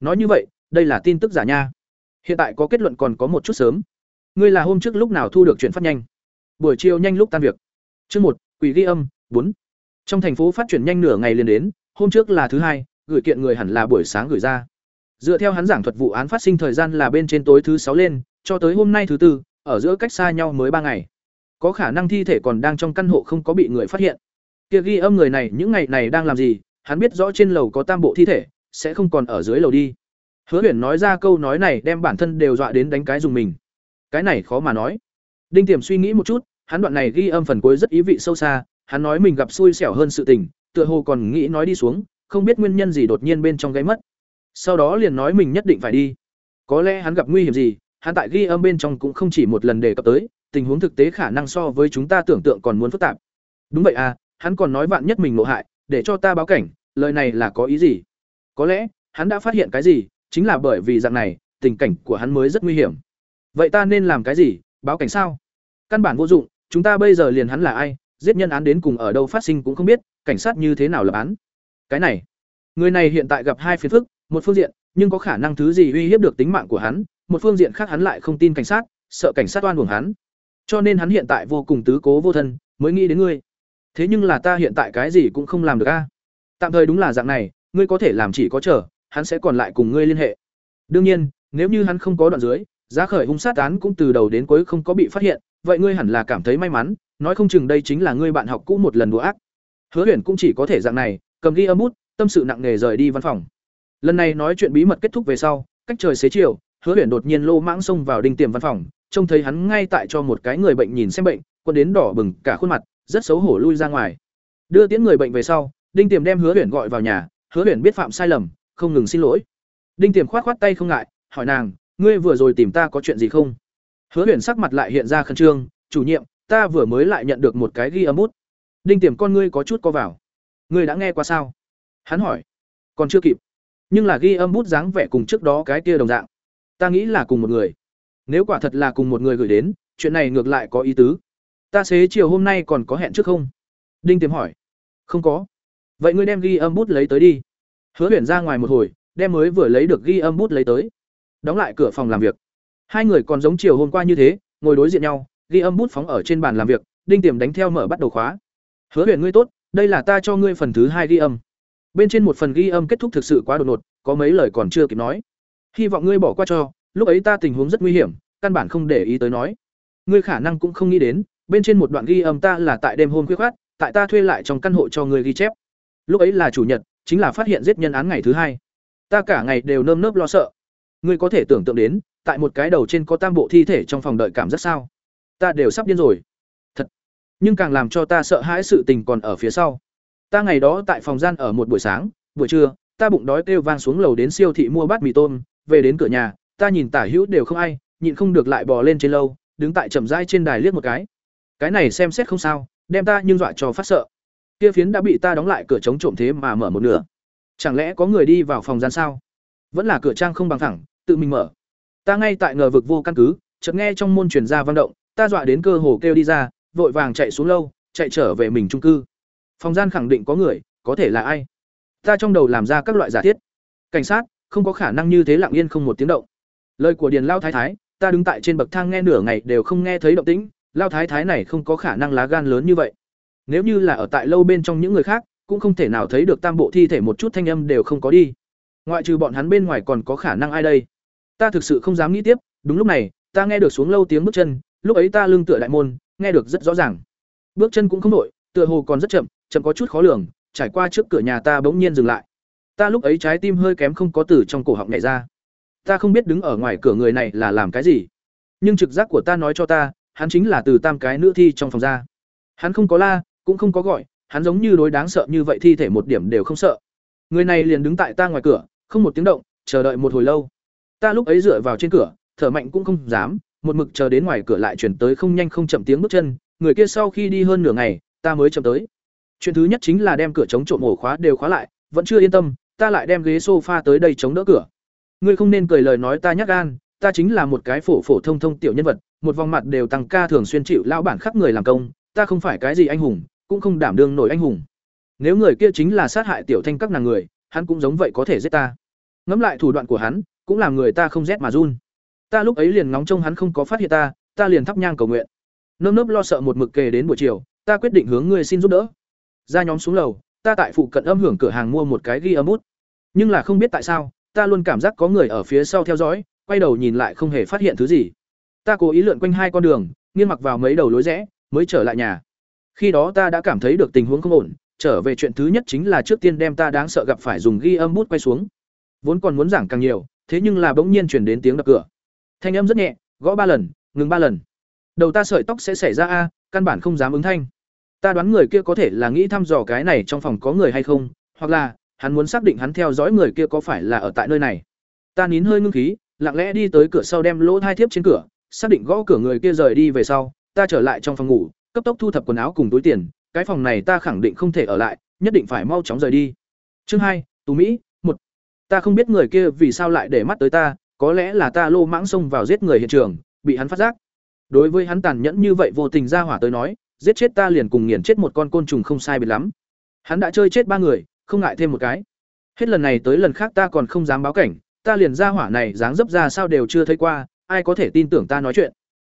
Nói như vậy, đây là tin tức giả nha. Hiện tại có kết luận còn có một chút sớm. Ngươi là hôm trước lúc nào thu được chuyện phát nhanh? Buổi chiều nhanh lúc tan việc. Chương một, quỷ ghi âm, bốn. Trong thành phố phát triển nhanh nửa ngày liền đến, hôm trước là thứ hai, gửi kiện người hẳn là buổi sáng gửi ra. Dựa theo hắn giảng thuật vụ án phát sinh thời gian là bên trên tối thứ sáu lên, cho tới hôm nay thứ tư ở giữa cách xa nhau mới ba ngày. Có khả năng thi thể còn đang trong căn hộ không có bị người phát hiện. Kia ghi âm người này những ngày này đang làm gì, hắn biết rõ trên lầu có tam bộ thi thể, sẽ không còn ở dưới lầu đi. Hứa huyền nói ra câu nói này đem bản thân đều dọa đến đánh cái dùng mình. Cái này khó mà nói. Đinh tiềm suy nghĩ một chút, hắn đoạn này ghi âm phần cuối rất ý vị sâu xa, hắn nói mình gặp xui xẻo hơn sự tình, tựa hồ còn nghĩ nói đi xuống, không biết nguyên nhân gì đột nhiên bên trong gáy mất. Sau đó liền nói mình nhất định phải đi. Có lẽ hắn gặp nguy hiểm gì hắn tại ghi âm bên trong cũng không chỉ một lần đề cập tới, tình huống thực tế khả năng so với chúng ta tưởng tượng còn muốn phức tạp. Đúng vậy à hắn còn nói vạn nhất mình nộ hại, để cho ta báo cảnh, lời này là có ý gì? Có lẽ, hắn đã phát hiện cái gì, chính là bởi vì dạng này, tình cảnh của hắn mới rất nguy hiểm. Vậy ta nên làm cái gì, báo cảnh sao? Căn bản vô dụng, chúng ta bây giờ liền hắn là ai, giết nhân án đến cùng ở đâu phát sinh cũng không biết, cảnh sát như thế nào lập án? Cái này, người này hiện tại gặp hai phiền phức, một phương diện, nhưng có khả năng thứ gì uy hiếp được tính mạng của hắn một phương diện khác hắn lại không tin cảnh sát, sợ cảnh sát oan uổng hắn. Cho nên hắn hiện tại vô cùng tứ cố vô thân, mới nghĩ đến ngươi. Thế nhưng là ta hiện tại cái gì cũng không làm được a. Tạm thời đúng là dạng này, ngươi có thể làm chỉ có chờ, hắn sẽ còn lại cùng ngươi liên hệ. Đương nhiên, nếu như hắn không có đoạn dưới, giá khởi hung sát án cũng từ đầu đến cuối không có bị phát hiện, vậy ngươi hẳn là cảm thấy may mắn, nói không chừng đây chính là ngươi bạn học cũ một lần đùa ác. Hứa huyền cũng chỉ có thể dạng này, cầm ghi âm bút, tâm sự nặng nề rời đi văn phòng. Lần này nói chuyện bí mật kết thúc về sau, cách trời xế chiều hứa huyền đột nhiên lô mãng xông vào đinh tiềm văn phòng, trông thấy hắn ngay tại cho một cái người bệnh nhìn xem bệnh, quân đến đỏ bừng, cả khuôn mặt, rất xấu hổ lui ra ngoài. Đưa tiễn người bệnh về sau, đinh tiềm đem hứa huyền gọi vào nhà, hứa huyền biết phạm sai lầm, không ngừng xin lỗi. Đinh tiềm khoát khoát tay không ngại, hỏi nàng, ngươi vừa rồi tìm ta có chuyện gì không? Hứa huyền sắc mặt lại hiện ra khẩn trương, chủ nhiệm, ta vừa mới lại nhận được một cái ghi âm bút. Đinh tiềm con ngươi có chút co vào. Ngươi đã nghe qua sao? Hắn hỏi. Còn chưa kịp. Nhưng là ghi âm bút dáng vẻ cùng trước đó cái kia đồng dạng ta nghĩ là cùng một người. Nếu quả thật là cùng một người gửi đến, chuyện này ngược lại có ý tứ. Ta xế chiều hôm nay còn có hẹn trước không? Đinh tiềm hỏi. Không có. Vậy ngươi đem ghi âm bút lấy tới đi. Hứa huyền ra ngoài một hồi, đem mới vừa lấy được ghi âm bút lấy tới. Đóng lại cửa phòng làm việc. Hai người còn giống chiều hôm qua như thế, ngồi đối diện nhau, ghi âm bút phóng ở trên bàn làm việc, đinh tiềm đánh theo mở bắt đầu khóa. Hứa huyền ngươi tốt, đây là ta cho ngươi phần thứ hai ghi âm. Bên trên một phần ghi âm kết thúc thực sự quá đột ngột, có mấy lời còn chưa kịp nói hy vọng ngươi bỏ qua cho, lúc ấy ta tình huống rất nguy hiểm, căn bản không để ý tới nói. Ngươi khả năng cũng không nghĩ đến, bên trên một đoạn ghi âm ta là tại đêm hôm khuya khoát, tại ta thuê lại trong căn hộ cho ngươi ghi chép. Lúc ấy là chủ nhật, chính là phát hiện giết nhân án ngày thứ hai. Ta cả ngày đều nơm nớp lo sợ. Ngươi có thể tưởng tượng đến, tại một cái đầu trên có tam bộ thi thể trong phòng đợi cảm giác sao? Ta đều sắp điên rồi. Thật. Nhưng càng làm cho ta sợ hãi sự tình còn ở phía sau. Ta ngày đó tại phòng gian ở một buổi sáng, buổi trưa, ta bụng đói kêu vang xuống lầu đến siêu thị mua bát mì tôm về đến cửa nhà, ta nhìn tả hữu đều không ai, nhịn không được lại bò lên trên lâu đứng tại chậm rãi trên đài liếc một cái. Cái này xem xét không sao, đem ta nhưng dọa cho phát sợ. Kia phiến đã bị ta đóng lại cửa chống trộm thế mà mở một nửa. Chẳng lẽ có người đi vào phòng gian sao? Vẫn là cửa trang không bằng thẳng, tự mình mở. Ta ngay tại ngờ vực vô căn cứ, chợt nghe trong môn truyền ra văn động, ta dọa đến cơ hồ kêu đi ra, vội vàng chạy xuống lâu, chạy trở về mình trung cư. Phòng gian khẳng định có người, có thể là ai? Ta trong đầu làm ra các loại giả thiết. Cảnh sát không có khả năng như thế lặng yên không một tiếng động. Lời của điền lao thái thái, ta đứng tại trên bậc thang nghe nửa ngày đều không nghe thấy động tĩnh, lao thái thái này không có khả năng lá gan lớn như vậy. Nếu như là ở tại lâu bên trong những người khác, cũng không thể nào thấy được tam bộ thi thể một chút thanh âm đều không có đi. Ngoại trừ bọn hắn bên ngoài còn có khả năng ai đây? Ta thực sự không dám nghĩ tiếp, đúng lúc này, ta nghe được xuống lâu tiếng bước chân, lúc ấy ta lưng tựa đại môn, nghe được rất rõ ràng. Bước chân cũng không đội tựa hồ còn rất chậm chậm có chút khó lường, trải qua trước cửa nhà ta bỗng nhiên dừng lại ta lúc ấy trái tim hơi kém không có từ trong cổ họng nhảy ra. Ta không biết đứng ở ngoài cửa người này là làm cái gì. Nhưng trực giác của ta nói cho ta, hắn chính là từ tam cái nữ thi trong phòng ra. Hắn không có la, cũng không có gọi, hắn giống như đối đáng sợ như vậy thi thể một điểm đều không sợ. Người này liền đứng tại ta ngoài cửa, không một tiếng động, chờ đợi một hồi lâu. Ta lúc ấy dựa vào trên cửa, thở mạnh cũng không dám, một mực chờ đến ngoài cửa lại chuyển tới không nhanh không chậm tiếng bước chân, người kia sau khi đi hơn nửa ngày, ta mới chậm tới. Chuyện thứ nhất chính là đem cửa chống trộm ổ khóa đều khóa lại, vẫn chưa yên tâm ta lại đem ghế sofa tới đây chống đỡ cửa. Ngươi không nên cười lời nói ta nhắc gan, ta chính là một cái phổ phổ thông thông tiểu nhân vật, một vòng mặt đều tăng ca thường xuyên chịu lao bản khắc người làm công, ta không phải cái gì anh hùng, cũng không đảm đương nổi anh hùng. Nếu người kia chính là sát hại tiểu thanh các nàng người, hắn cũng giống vậy có thể giết ta. Ngẫm lại thủ đoạn của hắn, cũng làm người ta không rét mà run. Ta lúc ấy liền ngóng trông hắn không có phát hiện ta ta liền thắp nhang cầu nguyện. Nơm nớp lo sợ một mực kề đến buổi chiều, ta quyết định hướng ngươi xin giúp đỡ. Ra nhóm xuống lầu ta tại phụ cận âm hưởng cửa hàng mua một cái ghi âm út nhưng là không biết tại sao, ta luôn cảm giác có người ở phía sau theo dõi, quay đầu nhìn lại không hề phát hiện thứ gì. Ta cố ý lượn quanh hai con đường, nghiêng mặc vào mấy đầu lối rẽ, mới trở lại nhà. Khi đó ta đã cảm thấy được tình huống không ổn, trở về chuyện thứ nhất chính là trước tiên đem ta đáng sợ gặp phải dùng ghi âm bút quay xuống. Vốn còn muốn giảng càng nhiều, thế nhưng là bỗng nhiên chuyển đến tiếng đập cửa. Thanh âm rất nhẹ, gõ ba lần, ngừng ba lần. Đầu ta sợi tóc sẽ xảy ra a, căn bản không dám ứng thanh ta đoán người kia có thể là nghĩ thăm dò cái này trong phòng có người hay không, hoặc là, hắn muốn xác định hắn theo dõi người kia có phải là ở tại nơi này. Ta nín hơi ngưng khí, lặng lẽ đi tới cửa sau đem lỗ thai thiếp trên cửa, xác định gõ cửa người kia rời đi về sau, ta trở lại trong phòng ngủ, cấp tốc thu thập quần áo cùng túi tiền, cái phòng này ta khẳng định không thể ở lại, nhất định phải mau chóng rời đi. Chương hai tù mỹ, một. Ta không biết người kia vì sao lại để mắt tới ta, có lẽ là ta lô mãng xông vào giết người hiện trường, bị hắn phát giác. Đối với hắn tàn nhẫn như vậy vô tình ra hỏa tới nói giết chết ta liền cùng nghiền chết một con côn trùng không sai biệt lắm. Hắn đã chơi chết ba người, không ngại thêm một cái. Hết lần này tới lần khác ta còn không dám báo cảnh, ta liền ra hỏa này dáng dấp ra sao đều chưa thấy qua, ai có thể tin tưởng ta nói chuyện.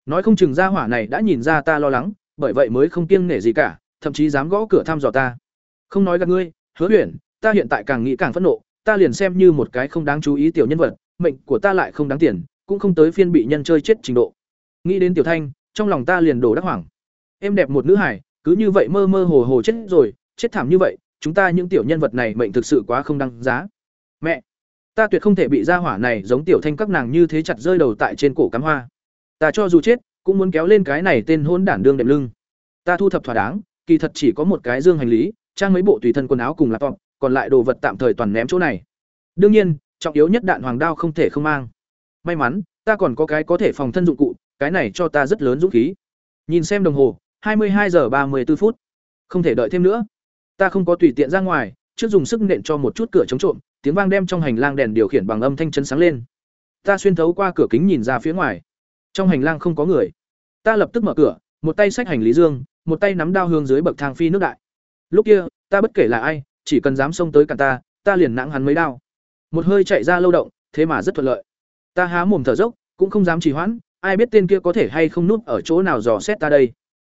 Nói không chừng ra hỏa này đã nhìn ra ta lo lắng, bởi vậy mới không kiêng nể gì cả, thậm chí dám gõ cửa thăm dò ta. Không nói gặp ngươi, hứa huyền, ta hiện tại càng nghĩ càng phẫn nộ, ta liền xem như một cái không đáng chú ý tiểu nhân vật, mệnh của ta lại không đáng tiền, cũng không tới phiên bị nhân chơi chết trình độ. Nghĩ đến tiểu thanh, trong lòng ta liền đổ đắc hoảng em đẹp một nữ hải cứ như vậy mơ mơ hồ hồ chết rồi, chết thảm như vậy, chúng ta những tiểu nhân vật này mệnh thực sự quá không đăng giá. Mẹ, ta tuyệt không thể bị gia hỏa này giống tiểu thanh các nàng như thế chặt rơi đầu tại trên cổ cắm hoa. Ta cho dù chết, cũng muốn kéo lên cái này tên hôn đản đương đệm lưng. Ta thu thập thỏa đáng, kỳ thật chỉ có một cái dương hành lý, trang mấy bộ tùy thân quần áo cùng laptop, còn lại đồ vật tạm thời toàn ném chỗ này. Đương nhiên, trọng yếu nhất đạn hoàng đao không thể không mang. May mắn, ta còn có cái có thể phòng thân dụng cụ, cái này cho ta rất lớn dũng khí. Nhìn xem đồng hồ hai mươi hai giờ 34 phút. Không thể đợi thêm nữa. Ta không có tùy tiện ra ngoài, trước dùng sức nện cho một chút cửa chống trộm, tiếng vang đem trong hành lang đèn điều khiển bằng âm thanh chấn sáng lên. Ta xuyên thấu qua cửa kính nhìn ra phía ngoài. Trong hành lang không có người. Ta lập tức mở cửa, một tay xách hành lý dương, một tay nắm đao hướng dưới bậc thang phi nước đại. Lúc kia, ta bất kể là ai, chỉ cần dám xông tới cả ta ta liền nặng hắn mấy đao. Một hơi chạy ra lâu động, thế mà rất thuận lợi. Ta há mồm thở dốc, cũng không dám trì hoãn, ai biết tên kia có thể hay không núp ở chỗ nào dò xét ta đây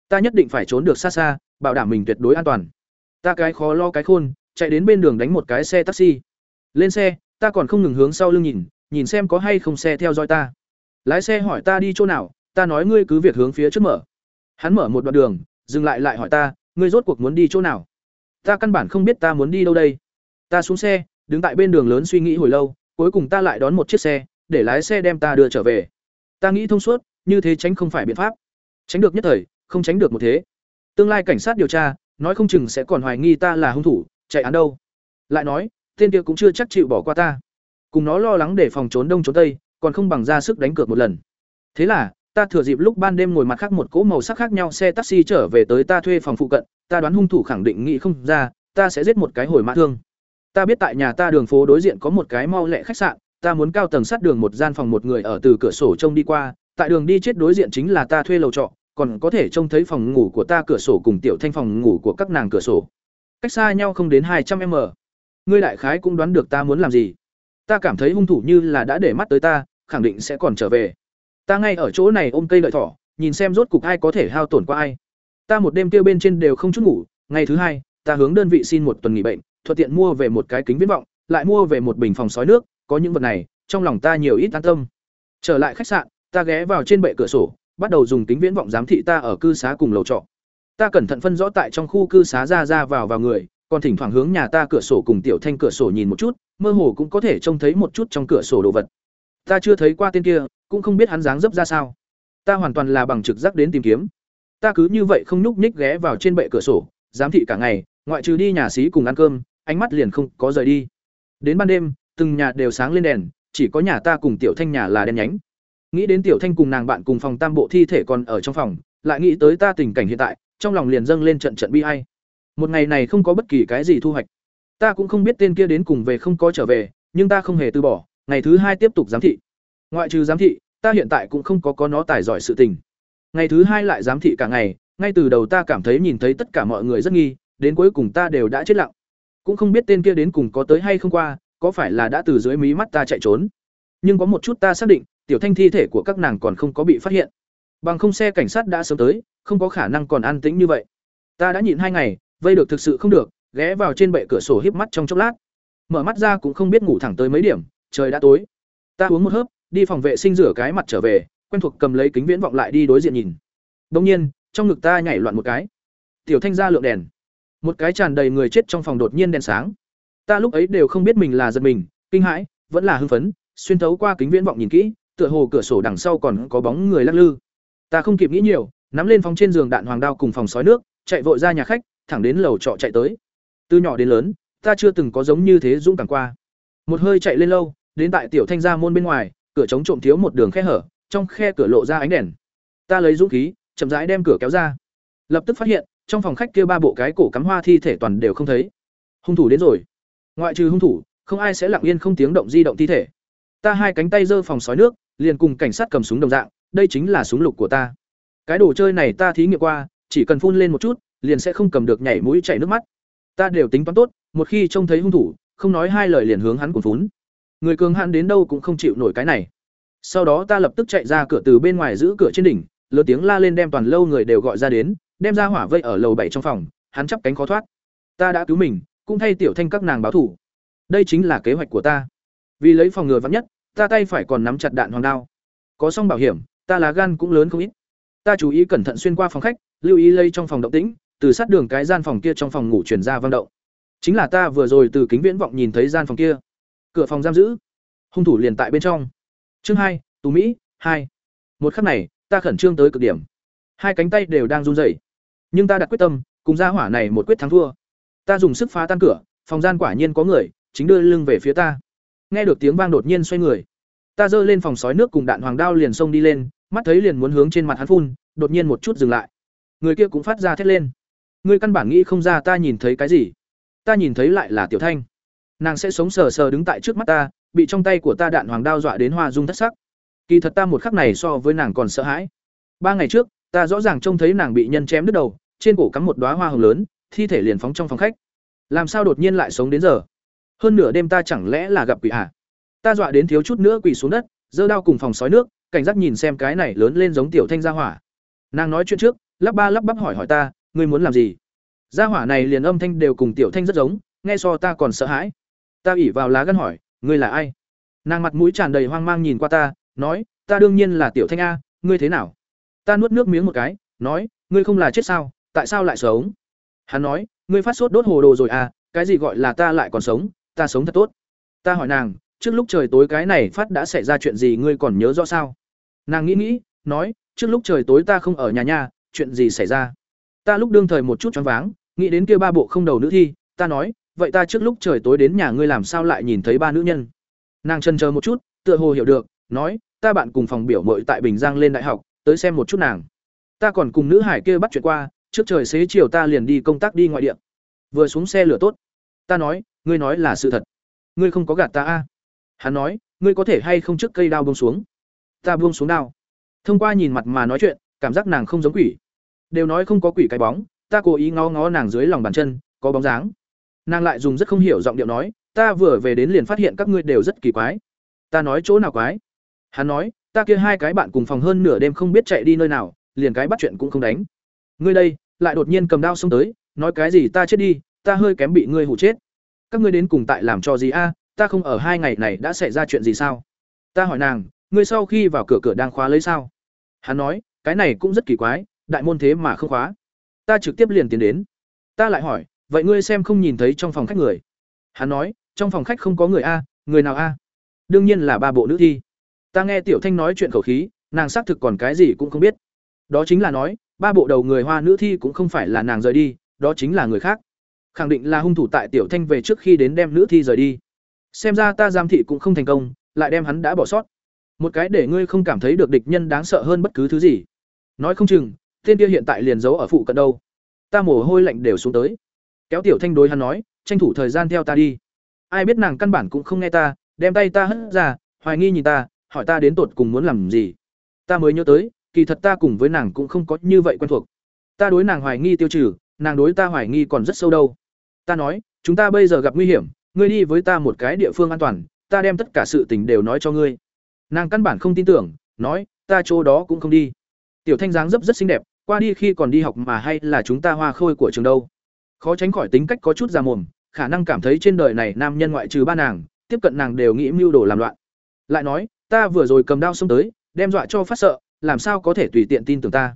ta nhất định phải trốn được xa xa, bảo đảm mình tuyệt đối an toàn. Ta cái khó lo cái khôn, chạy đến bên đường đánh một cái xe taxi. Lên xe, ta còn không ngừng hướng sau lưng nhìn nhìn xem có hay không xe theo dõi ta. Lái xe hỏi ta đi chỗ nào, ta nói ngươi cứ việc hướng phía trước mở. Hắn mở một đoạn đường, dừng lại lại hỏi ta, ngươi rốt cuộc muốn đi chỗ nào? Ta căn bản không biết ta muốn đi đâu đây. Ta xuống xe, đứng tại bên đường lớn suy nghĩ hồi lâu, cuối cùng ta lại đón một chiếc xe, để lái xe đem ta đưa trở về. Ta nghĩ thông suốt, như thế tránh không phải biện pháp. Tránh được nhất thời không tránh được một thế tương lai cảnh sát điều tra nói không chừng sẽ còn hoài nghi ta là hung thủ chạy án đâu lại nói tên kia cũng chưa chắc chịu bỏ qua ta cùng nó lo lắng để phòng trốn đông trốn tây còn không bằng ra sức đánh cược một lần. Thế là, ta thừa dịp lúc ban đêm ngồi mặt khác một cỗ màu sắc khác nhau xe taxi trở về tới ta thuê phòng phụ cận, ta đoán hung thủ khẳng định nghĩ không ra, ta sẽ giết một cái hồi mã thương. Ta biết tại nhà ta đường phố đối diện có một cái mau lẹ khách sạn, ta muốn cao tầng sát đường một gian phòng một người ở từ cửa sổ trông đi qua, tại đường đi chết đối diện chính là ta thuê lầu trọ, còn có thể trông thấy phòng ngủ của ta cửa sổ cùng tiểu thanh phòng ngủ của các nàng cửa sổ. Cách xa nhau không đến hai trăm m Ngươi đại khái cũng đoán được ta muốn làm gì. Ta cảm thấy hung thủ như là đã để mắt tới ta, khẳng định sẽ còn trở về. Ta ngay ở chỗ này ôm cây lợi thỏ, nhìn xem rốt cục ai có thể hao tổn qua ai. Ta một đêm tiêu bên trên đều không chút ngủ, ngày thứ hai, ta hướng đơn vị xin một tuần nghỉ bệnh, thuận tiện mua về một cái kính viễn vọng, lại mua về một bình phòng sói nước, có những vật này, trong lòng ta nhiều ít an tâm. Trở lại khách sạn, ta ghé vào trên bệ cửa sổ, bắt đầu dùng kính viễn vọng giám thị ta ở cư xá cùng lầu trọ. Ta cẩn thận phân rõ tại trong khu cư xá ra ra vào vào người, còn thỉnh thoảng hướng nhà ta cửa sổ cùng tiểu thanh cửa sổ nhìn một chút, mơ hồ cũng có thể trông thấy một chút trong cửa sổ đồ vật. Ta chưa thấy qua tên kia, cũng không biết hắn dáng dấp ra sao. Ta hoàn toàn là bằng trực giác đến tìm kiếm. Ta cứ như vậy không nhúc nhích ghé vào trên bệ cửa sổ, giám thị cả ngày, ngoại trừ đi nhà xí cùng ăn cơm, ánh mắt liền không có rời đi. Đến ban đêm, từng nhà đều sáng lên đèn, chỉ có nhà ta cùng tiểu thanh nhà là đen nhánh. Nghĩ đến tiểu thanh cùng nàng bạn cùng phòng tam bộ thi thể còn ở trong phòng, lại nghĩ tới ta tình cảnh hiện tại, trong lòng liền dâng lên trận trận bi ai. Một ngày này không có bất kỳ cái gì thu hoạch. Ta cũng không biết tên kia đến cùng về không có trở về, nhưng ta không hề từ bỏ, ngày thứ hai tiếp tục giám thị. Ngoại trừ giám thị, ta hiện tại cũng không có có nó tài giỏi sự tình. Ngày thứ hai lại giám thị cả ngày, ngay từ đầu ta cảm thấy nhìn thấy tất cả mọi người rất nghi, đến cuối cùng ta đều đã chết lặng. Cũng không biết tên kia đến cùng có tới hay không qua, có phải là đã từ dưới mí mắt ta chạy trốn. Nhưng có một chút ta xác định, tiểu thanh thi thể của các nàng còn không có bị phát hiện. Bằng không xe cảnh sát đã sớm tới, không có khả năng còn an tĩnh như vậy. Ta đã nhịn hai ngày, vây được thực sự không được, ghé vào trên bệ cửa sổ híp mắt trong chốc lát. Mở mắt ra cũng không biết ngủ thẳng tới mấy điểm, trời đã tối. Ta uống một hớp, đi phòng vệ sinh rửa cái mặt trở về, quen thuộc cầm lấy kính viễn vọng lại đi đối diện nhìn. đông nhiên, trong ngực ta nhảy loạn một cái. Tiểu Thanh ra lượng đèn. Một cái tràn đầy người chết trong phòng đột nhiên đèn sáng. Ta lúc ấy đều không biết mình là giật mình, kinh hãi, vẫn là hưng phấn, xuyên thấu qua kính viễn vọng nhìn kỹ, tựa hồ cửa sổ đằng sau còn có bóng người lắc lư. Ta không kịp nghĩ nhiều, nắm lên phòng trên giường đạn hoàng đao cùng phòng sói nước, chạy vội ra nhà khách, thẳng đến lầu trọ chạy tới. Từ nhỏ đến lớn, ta chưa từng có giống như thế dũng cảm qua. Một hơi chạy lên lâu, đến tại tiểu thanh gia môn bên ngoài, cửa chống trộm thiếu một đường khe hở, trong khe cửa lộ ra ánh đèn. Ta lấy dũng khí, chậm rãi đem cửa kéo ra. Lập tức phát hiện, trong phòng khách kia ba bộ cái cổ cắm hoa thi thể toàn đều không thấy. Hung thủ đến rồi. Ngoại trừ hung thủ, không ai sẽ lặng yên không tiếng động di động thi thể. Ta hai cánh tay giơ phòng sói nước, liền cùng cảnh sát cầm súng đồng dạng, đây chính là súng lục của ta. Cái đồ chơi này ta thí nghiệm qua, chỉ cần phun lên một chút, liền sẽ không cầm được nhảy mũi chảy nước mắt. Ta đều tính toán tốt, một khi trông thấy hung thủ, không nói hai lời liền hướng hắn cuốn phún. Người cường hãn đến đâu cũng không chịu nổi cái này. Sau đó ta lập tức chạy ra cửa từ bên ngoài giữ cửa trên đỉnh, lớn tiếng la lên đem toàn lâu người đều gọi ra đến, đem ra hỏa vây ở lầu bảy trong phòng, hắn chắp cánh khó thoát. Ta đã cứu mình, cũng thay tiểu thanh các nàng báo thủ. Đây chính là kế hoạch của ta. Vì lấy phòng ngừa vắng nhất, ta tay phải còn nắm chặt đạn hoàng đao. Có xong bảo hiểm, ta lá gan cũng lớn không ít. Ta chú ý cẩn thận xuyên qua phòng khách, lưu ý lây trong phòng động tĩnh, từ sát đường cái gian phòng kia trong phòng ngủ truyền ra vang động. Chính là ta vừa rồi từ kính viễn vọng nhìn thấy gian phòng kia. Cửa phòng giam giữ, hung thủ liền tại bên trong. Chương hai, Tú Mỹ, hai. Một khắc này, ta khẩn trương tới cực điểm. Hai cánh tay đều đang run rẩy. Nhưng ta đặt quyết tâm, cùng gia hỏa này một quyết thắng thua. Ta dùng sức phá tan cửa, phòng gian quả nhiên có người, chính đưa lưng về phía ta. Nghe được tiếng vang đột nhiên xoay người. Ta giơ lên phòng sói nước cùng đạn hoàng đao liền xông đi lên, mắt thấy liền muốn hướng trên mặt hắn phun, đột nhiên một chút dừng lại. Người kia cũng phát ra thét lên. Người căn bản nghĩ không ra ta nhìn thấy cái gì. Ta nhìn thấy lại là Tiểu Thanh. Nàng sẽ sống sờ sờ đứng tại trước mắt ta, bị trong tay của ta đạn hoàng đao dọa đến hoa dung thất sắc. Kỳ thật ta một khắc này so với nàng còn sợ hãi. Ba ngày trước, ta rõ ràng trông thấy nàng bị nhân chém đứt đầu, trên cổ cắm một đóa hoa hồng lớn, thi thể liền phóng trong phòng khách. Làm sao đột nhiên lại sống đến giờ? Hơn nửa đêm ta chẳng lẽ là gặp quỷ à? Ta dọa đến thiếu chút nữa quỳ xuống đất, giơ đao cùng phòng sói nước, cảnh giác nhìn xem cái này lớn lên giống tiểu thanh gia hỏa. Nàng nói chuyện trước, lắp ba lắp bắp hỏi hỏi ta, ngươi muốn làm gì? Gia hỏa này liền âm thanh đều cùng tiểu thanh rất giống, nghe so ta còn sợ hãi. Ta ỉ vào lá gan hỏi, ngươi là ai? Nàng mặt mũi tràn đầy hoang mang nhìn qua ta, nói, ta đương nhiên là tiểu thanh a, ngươi thế nào? Ta nuốt nước miếng một cái, nói, ngươi không là chết sao, tại sao lại sống? Hắn nói, ngươi phát sốt đốt hồ đồ rồi à, cái gì gọi là ta lại còn sống, ta sống thật tốt. Ta hỏi nàng, trước lúc trời tối cái này phát đã xảy ra chuyện gì ngươi còn nhớ rõ sao? Nàng nghĩ nghĩ, nói, trước lúc trời tối ta không ở nhà nha, chuyện gì xảy ra? Ta lúc đương thời một chút choáng váng, nghĩ đến kia ba bộ không đầu nữ thi, ta nói, vậy ta trước lúc trời tối đến nhà ngươi làm sao lại nhìn thấy ba nữ nhân? Nàng chần chờ một chút, tựa hồ hiểu được, nói ta bạn cùng phòng biểu mội tại bình giang lên đại học tới xem một chút nàng ta còn cùng nữ hải kia bắt chuyện qua trước trời xế chiều ta liền đi công tác đi ngoại địa vừa xuống xe lửa tốt ta nói ngươi nói là sự thật. Ngươi không có gạt ta a? Hắn nói, ngươi có thể hay không trước cây đao buông xuống? Ta buông xuống đao. Thông qua nhìn mặt mà nói chuyện, cảm giác nàng không giống quỷ. Đều nói không có quỷ cái bóng, ta cố ý ngó ngó nàng dưới lòng bàn chân, có bóng dáng. Nàng lại dùng rất không hiểu giọng điệu nói, ta vừa về đến liền phát hiện các ngươi đều rất kỳ quái. Ta nói chỗ nào quái? Hắn nói, ta kia hai cái bạn cùng phòng hơn nửa đêm không biết chạy đi nơi nào, liền cái bắt chuyện cũng không đánh. Ngươi đây, lại đột nhiên cầm đao xông tới, nói cái gì ta chết đi, ta hơi kém bị ngươi hủ chết các ngươi đến cùng tại làm cho gì a? Ta không ở hai ngày này đã xảy ra chuyện gì sao? Ta hỏi nàng, ngươi sau khi vào cửa cửa đang khóa lấy sao? Hắn nói, cái này cũng rất kỳ quái, đại môn thế mà không khóa. Ta trực tiếp liền tiến đến. Ta lại hỏi, vậy ngươi xem không nhìn thấy trong phòng khách người? Hắn nói, trong phòng khách không có người a, người nào a? Đương nhiên là ba bộ nữ thi. Ta nghe tiểu thanh nói chuyện khẩu khí, nàng xác thực còn cái gì cũng không biết. Đó chính là nói, ba bộ đầu người hoa nữ thi cũng không phải là nàng rời đi, đó chính là người khác khẳng định là hung thủ tại tiểu thanh về trước khi đến đem nữ thi rời đi. Xem ra ta giam thị cũng không thành công, lại đem hắn đã bỏ sót. Một cái để ngươi không cảm thấy được địch nhân đáng sợ hơn bất cứ thứ gì. Nói không chừng, tên kia hiện tại liền giấu ở phụ cận đâu. Ta mồ hôi lạnh đều xuống tới. Kéo tiểu thanh đối hắn nói, tranh thủ thời gian theo ta đi. Ai biết nàng căn bản cũng không nghe ta, đem tay ta hất ra, hoài nghi nhìn ta, hỏi ta đến tột cùng muốn làm gì. Ta mới nhớ tới, kỳ thật ta cùng với nàng cũng không có như vậy quen thuộc. Ta đối nàng hoài nghi tiêu trừ, nàng đối ta hoài nghi còn rất sâu đâu ta nói, chúng ta bây giờ gặp nguy hiểm, ngươi đi với ta một cái địa phương an toàn, ta đem tất cả sự tình đều nói cho ngươi. Nàng căn bản không tin tưởng, nói, ta chỗ đó cũng không đi. Tiểu thanh dáng dấp rất xinh đẹp, qua đi khi còn đi học mà hay là chúng ta hoa khôi của trường đâu. Khó tránh khỏi tính cách có chút già mồm, khả năng cảm thấy trên đời này nam nhân ngoại trừ ba nàng, tiếp cận nàng đều nghĩ mưu đồ làm loạn. Lại nói, ta vừa rồi cầm đao xông tới, đem dọa cho phát sợ, làm sao có thể tùy tiện tin tưởng ta.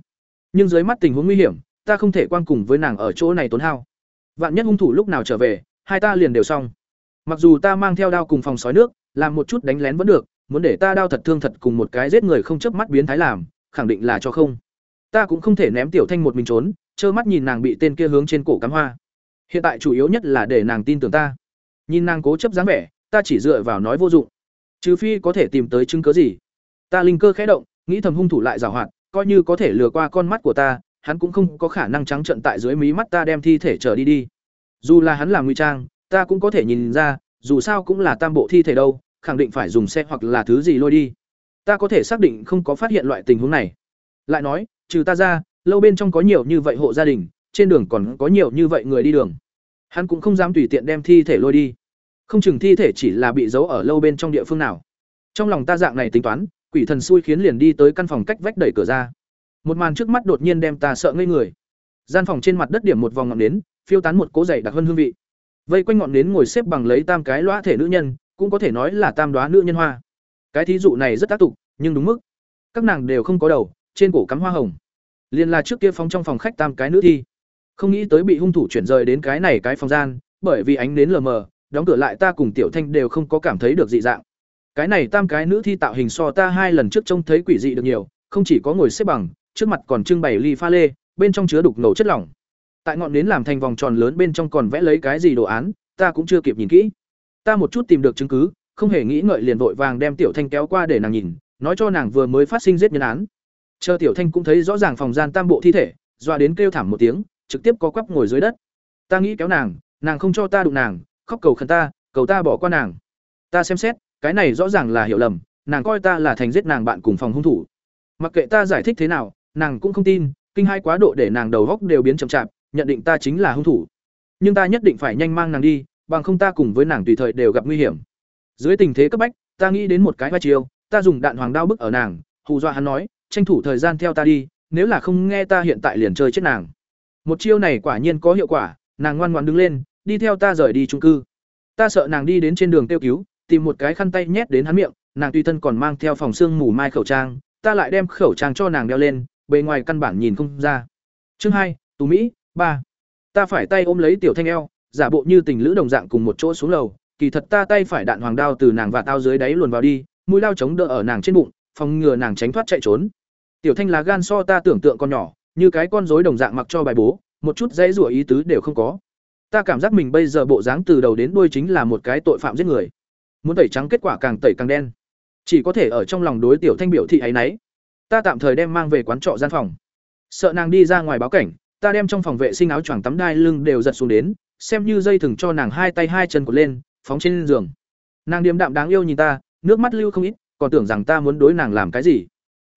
Nhưng dưới mắt tình huống nguy hiểm, ta không thể quan cùng với nàng ở chỗ này tốn hao vạn nhất hung thủ lúc nào trở về, hai ta liền đều xong. Mặc dù ta mang theo đao cùng phòng sói nước, làm một chút đánh lén vẫn được, muốn để ta đao thật thương thật cùng một cái giết người không chớp mắt biến thái làm, khẳng định là cho không. Ta cũng không thể ném tiểu thanh một mình trốn, trơ mắt nhìn nàng bị tên kia hướng trên cổ cắm hoa. Hiện tại chủ yếu nhất là để nàng tin tưởng ta. Nhìn nàng cố chấp dáng vẻ, ta chỉ dựa vào nói vô dụng. Trừ phi có thể tìm tới chứng cớ gì. Ta linh cơ khẽ động, nghĩ thầm hung thủ lại giảo hoạt, coi như có thể lừa qua con mắt của ta hắn cũng không có khả năng trắng trận tại dưới mí mắt ta đem thi thể trở đi đi. Dù là hắn làm nguy trang, ta cũng có thể nhìn ra, dù sao cũng là tam bộ thi thể đâu, khẳng định phải dùng xe hoặc là thứ gì lôi đi. Ta có thể xác định không có phát hiện loại tình huống này. Lại nói, trừ ta ra, lâu bên trong có nhiều như vậy hộ gia đình, trên đường còn có nhiều như vậy người đi đường. Hắn cũng không dám tùy tiện đem thi thể lôi đi. Không chừng thi thể chỉ là bị giấu ở lâu bên trong địa phương nào. Trong lòng ta dạng này tính toán, quỷ thần xui khiến liền đi tới căn phòng cách vách đẩy cửa ra một màn trước mắt đột nhiên đem ta sợ ngây người. Gian phòng trên mặt đất điểm một vòng ngọn nến, phiêu tán một cỗ dày đặc hơn hương vị. Vây quanh ngọn nến ngồi xếp bằng lấy tam cái loa thể nữ nhân, cũng có thể nói là tam đoá nữ nhân hoa. Cái thí dụ này rất tác tục, nhưng đúng mức. Các nàng đều không có đầu, trên cổ cắm hoa hồng. Liền là trước kia phóng trong phòng khách tam cái nữ thi. Không nghĩ tới bị hung thủ chuyển rời đến cái này cái phòng gian, bởi vì ánh nến lờ mờ, đóng cửa lại ta cùng tiểu thanh đều không có cảm thấy được dị dạng. Cái này tam cái nữ thi tạo hình so ta hai lần trước trông thấy quỷ dị được nhiều, không chỉ có ngồi xếp bằng trước mặt còn trưng bày ly pha lê, bên trong chứa đục nổ chất lỏng. Tại ngọn nến làm thành vòng tròn lớn bên trong còn vẽ lấy cái gì đồ án, ta cũng chưa kịp nhìn kỹ. Ta một chút tìm được chứng cứ, không hề nghĩ ngợi liền vội vàng đem tiểu thanh kéo qua để nàng nhìn, nói cho nàng vừa mới phát sinh giết nhân án. Chờ tiểu thanh cũng thấy rõ ràng phòng gian tam bộ thi thể, dọa đến kêu thảm một tiếng, trực tiếp có quắp ngồi dưới đất. Ta nghĩ kéo nàng nàng không cho ta đụng nàng, khóc cầu khẩn ta, cầu ta bỏ qua nàng. Ta xem xét, cái này rõ ràng là hiểu lầm, nàng coi ta là thành giết nàng bạn cùng phòng hung thủ. Mặc kệ ta giải thích thế nào nàng cũng không tin, kinh hai quá độ để nàng đầu góc đều biến chậm chạp, nhận định ta chính là hung thủ. Nhưng ta nhất định phải nhanh mang nàng đi, bằng không ta cùng với nàng tùy thời đều gặp nguy hiểm. Dưới tình thế cấp bách, ta nghĩ đến một cái vai chiêu, ta dùng đạn hoàng đao bức ở nàng, hù dọa hắn nói, tranh thủ thời gian theo ta đi, nếu là không nghe ta hiện tại liền chơi chết nàng. Một chiêu này quả nhiên có hiệu quả, nàng ngoan ngoan đứng lên, đi theo ta rời đi trung cư. Ta sợ nàng đi đến trên đường tiêu cứu, tìm một cái khăn tay nhét đến hắn miệng, nàng tùy thân còn mang theo phòng xương mù mai khẩu trang, ta lại đem khẩu trang cho nàng đeo lên bề ngoài căn bản nhìn không ra. Chương hai, tú mỹ, ba. Ta phải tay ôm lấy tiểu thanh eo, giả bộ như tình lữ đồng dạng cùng một chỗ xuống lầu. Kỳ thật ta tay phải đạn hoàng đao từ nàng và tao dưới đáy luồn vào đi, mũi lao chống đỡ ở nàng trên bụng, phòng ngừa nàng tránh thoát chạy trốn. Tiểu thanh lá gan so ta tưởng tượng con nhỏ, như cái con rối đồng dạng mặc cho bài bố, một chút dãy rủa ý tứ đều không có. Ta cảm giác mình bây giờ bộ dáng từ đầu đến đuôi chính là một cái tội phạm giết người. Muốn tẩy trắng kết quả càng tẩy càng đen. Chỉ có thể ở trong lòng đối tiểu thanh biểu thị ấy nấy ta tạm thời đem mang về quán trọ gian phòng. Sợ nàng đi ra ngoài báo cảnh, ta đem trong phòng vệ sinh áo choàng tắm đai lưng đều giật xuống đến, xem như dây thừng cho nàng hai tay hai chân cột lên, phóng trên giường. Nàng điềm đạm đáng yêu nhìn ta, nước mắt lưu không ít, còn tưởng rằng ta muốn đối nàng làm cái gì.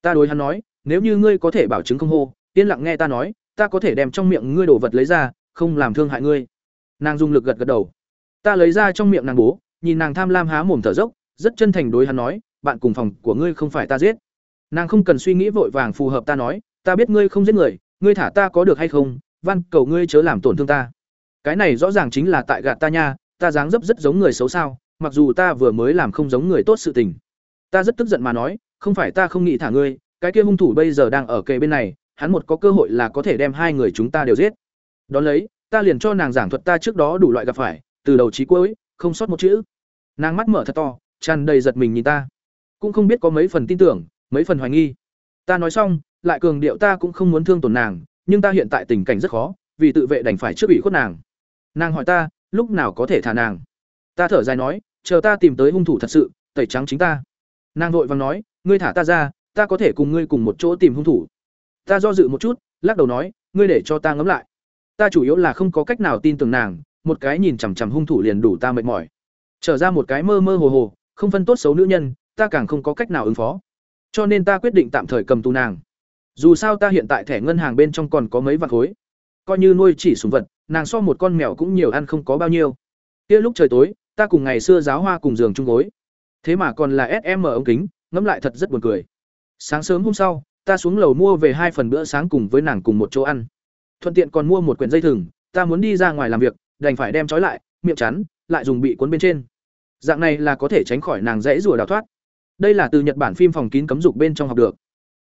Ta đối hắn nói, nếu như ngươi có thể bảo chứng không hô, yên lặng nghe ta nói, ta có thể đem trong miệng ngươi đồ vật lấy ra, không làm thương hại ngươi. Nàng dùng lực gật gật đầu. Ta lấy ra trong miệng nàng bố, nhìn nàng tham lam há mồm thở dốc, rất chân thành đối hắn nói, bạn cùng phòng của ngươi không phải ta giết nàng không cần suy nghĩ vội vàng phù hợp ta nói, ta biết ngươi không giết người, ngươi thả ta có được hay không, van, cầu ngươi chớ làm tổn thương ta. Cái này rõ ràng chính là tại gạt ta nha, ta dáng dấp rất giống người xấu sao, mặc dù ta vừa mới làm không giống người tốt sự tình. Ta rất tức giận mà nói, không phải ta không nghĩ thả ngươi, cái kia hung thủ bây giờ đang ở kề bên này, hắn một có cơ hội là có thể đem hai người chúng ta đều giết. Đón lấy, ta liền cho nàng giảng thuật ta trước đó đủ loại gặp phải, từ đầu chí cuối, không sót một chữ. Nàng mắt mở thật to, tràn đầy giật mình nhìn ta. Cũng không biết có mấy phần tin tưởng mấy phần hoài nghi. Ta nói xong, lại cường điệu ta cũng không muốn thương tổn nàng, nhưng ta hiện tại tình cảnh rất khó, vì tự vệ đành phải trước ủy khuất nàng. Nàng hỏi ta, lúc nào có thể thả nàng? Ta thở dài nói, chờ ta tìm tới hung thủ thật sự, tẩy trắng chính ta. Nàng vội vàng nói, ngươi thả ta ra, ta có thể cùng ngươi cùng một chỗ tìm hung thủ. Ta do dự một chút, lắc đầu nói, ngươi để cho ta ngẫm lại. Ta chủ yếu là không có cách nào tin tưởng nàng, một cái nhìn chằm chằm hung thủ liền đủ ta mệt mỏi. Trở ra một cái mơ mơ hồ hồ, không phân tốt xấu nữ nhân, ta càng không có cách nào ứng phó cho nên ta quyết định tạm thời cầm tù nàng. Dù sao ta hiện tại thẻ ngân hàng bên trong còn có mấy vạn khối. Coi như nuôi chỉ sùng vật, nàng so một con mèo cũng nhiều ăn không có bao nhiêu. Kia lúc trời tối, ta cùng ngày xưa giáo hoa cùng giường chung gối. Thế mà còn là sm ống kính, ngẫm lại thật rất buồn cười. Sáng sớm hôm sau, ta xuống lầu mua về hai phần bữa sáng cùng với nàng cùng một chỗ ăn. Thuận tiện còn mua một quyển dây thừng, ta muốn đi ra ngoài làm việc, đành phải đem trói lại, miệng chắn, lại dùng bị cuốn bên trên. Dạng này là có thể tránh khỏi nàng dãy rùa đào thoát đây là từ nhật bản phim phòng kín cấm dục bên trong học được.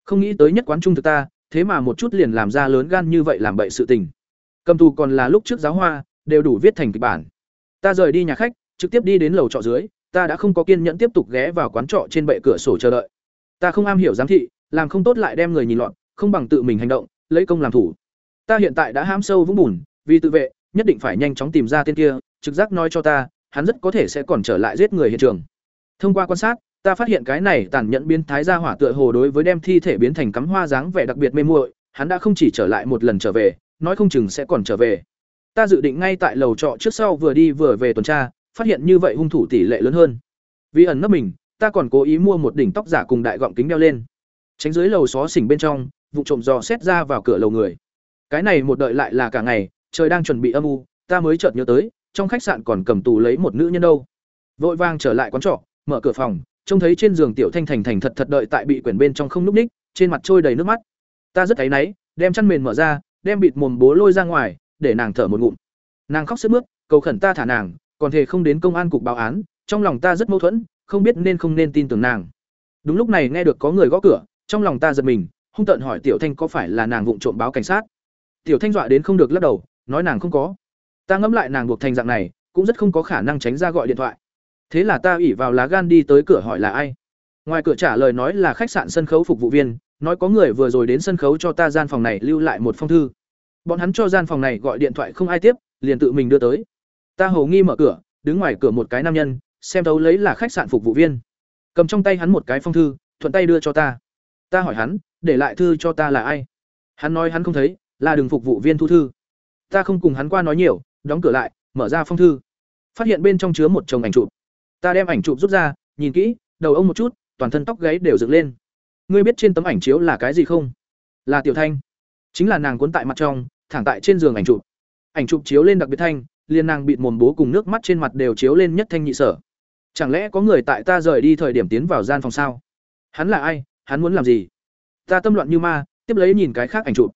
Không nghĩ tới nhất quán trung thực ta, thế mà một chút liền làm ra lớn gan như vậy làm bậy sự tình. Cầm tù còn là lúc trước giáo hoa, đều đủ viết thành kịch bản. Ta rời đi nhà khách, trực tiếp đi đến lầu trọ dưới, ta đã không có kiên nhẫn tiếp tục ghé vào quán trọ trên bệ cửa sổ chờ đợi. Ta không am hiểu giám thị, làm không tốt lại đem người nhìn loạn không bằng tự mình hành động, lấy công làm thủ. Ta hiện tại đã ham sâu vũng bùn, vì tự vệ, nhất định phải nhanh chóng tìm ra tên kia, trực giác nói cho ta, hắn rất có thể sẽ còn trở lại giết người hiện trường. Thông qua quan sát ta phát hiện cái này tàn nhẫn biến thái ra hỏa tựa hồ đối với đem thi thể biến thành cắm hoa dáng vẻ đặc biệt mê muội, hắn đã không chỉ trở lại một lần trở về, nói không chừng sẽ còn trở về. Ta dự định ngay tại lầu trọ trước sau vừa đi vừa về tuần tra, phát hiện như vậy hung thủ tỷ lệ lớn hơn. Vì ẩn nấp mình, ta còn cố ý mua một đỉnh tóc giả cùng đại gọng kính đeo lên. Tránh dưới lầu xó xỉnh bên trong, vụ trộm dò xét ra vào cửa lầu người. Cái này một đợi lại là cả ngày, trời đang chuẩn bị âm u, ta mới chợt nhớ tới, trong khách sạn còn cầm tù lấy một nữ nhân đâu. Vội vàng trở lại quán trọ, mở cửa phòng trông thấy trên giường tiểu thanh thành thành thật thật đợi tại bị quyển bên trong không núp ních, trên mặt trôi đầy nước mắt. Ta rất thấy náy, đem chăn mền mở ra, đem bịt mồm bố lôi ra ngoài, để nàng thở một ngụm. Nàng khóc sức mướt, cầu khẩn ta thả nàng, còn thể không đến công an cục báo án, trong lòng ta rất mâu thuẫn, không biết nên không nên tin tưởng nàng. Đúng lúc này nghe được có người gõ cửa, trong lòng ta giật mình, hung tợn hỏi tiểu thanh có phải là nàng vụng trộm báo cảnh sát. Tiểu thanh dọa đến không được lắc đầu, nói nàng không có. Ta ngẫm lại nàng buộc thành dạng này, cũng rất không có khả năng tránh ra gọi điện thoại thế là ta ủy vào lá gan đi tới cửa hỏi là ai? Ngoài cửa trả lời nói là khách sạn sân khấu phục vụ viên, nói có người vừa rồi đến sân khấu cho ta gian phòng này lưu lại một phong thư. Bọn hắn cho gian phòng này gọi điện thoại không ai tiếp, liền tự mình đưa tới. Ta hầu nghi mở cửa, đứng ngoài cửa một cái nam nhân, xem thấu lấy là khách sạn phục vụ viên. Cầm trong tay hắn một cái phong thư, thuận tay đưa cho ta. Ta hỏi hắn, để lại thư cho ta là ai? Hắn nói hắn không thấy, là đường phục vụ viên thu thư. Ta không cùng hắn qua nói nhiều, đóng cửa lại, mở ra phong thư. Phát hiện bên trong chứa một chồng ảnh chụp ta đem ảnh chụp rút ra, nhìn kỹ, đầu ông một chút, toàn thân tóc gáy đều dựng lên. Ngươi biết trên tấm ảnh chiếu là cái gì không? Là tiểu thanh. Chính là nàng cuốn tại mặt trong, thẳng tại trên giường ảnh chụp. Ảnh chụp chiếu lên đặc biệt thanh, liền nàng bịt mồm bố cùng nước mắt trên mặt đều chiếu lên nhất thanh nhị sở. Chẳng lẽ có người tại ta rời đi thời điểm tiến vào gian phòng sao? Hắn là ai? Hắn muốn làm gì? Ta tâm loạn như ma, tiếp lấy nhìn cái khác ảnh chụp.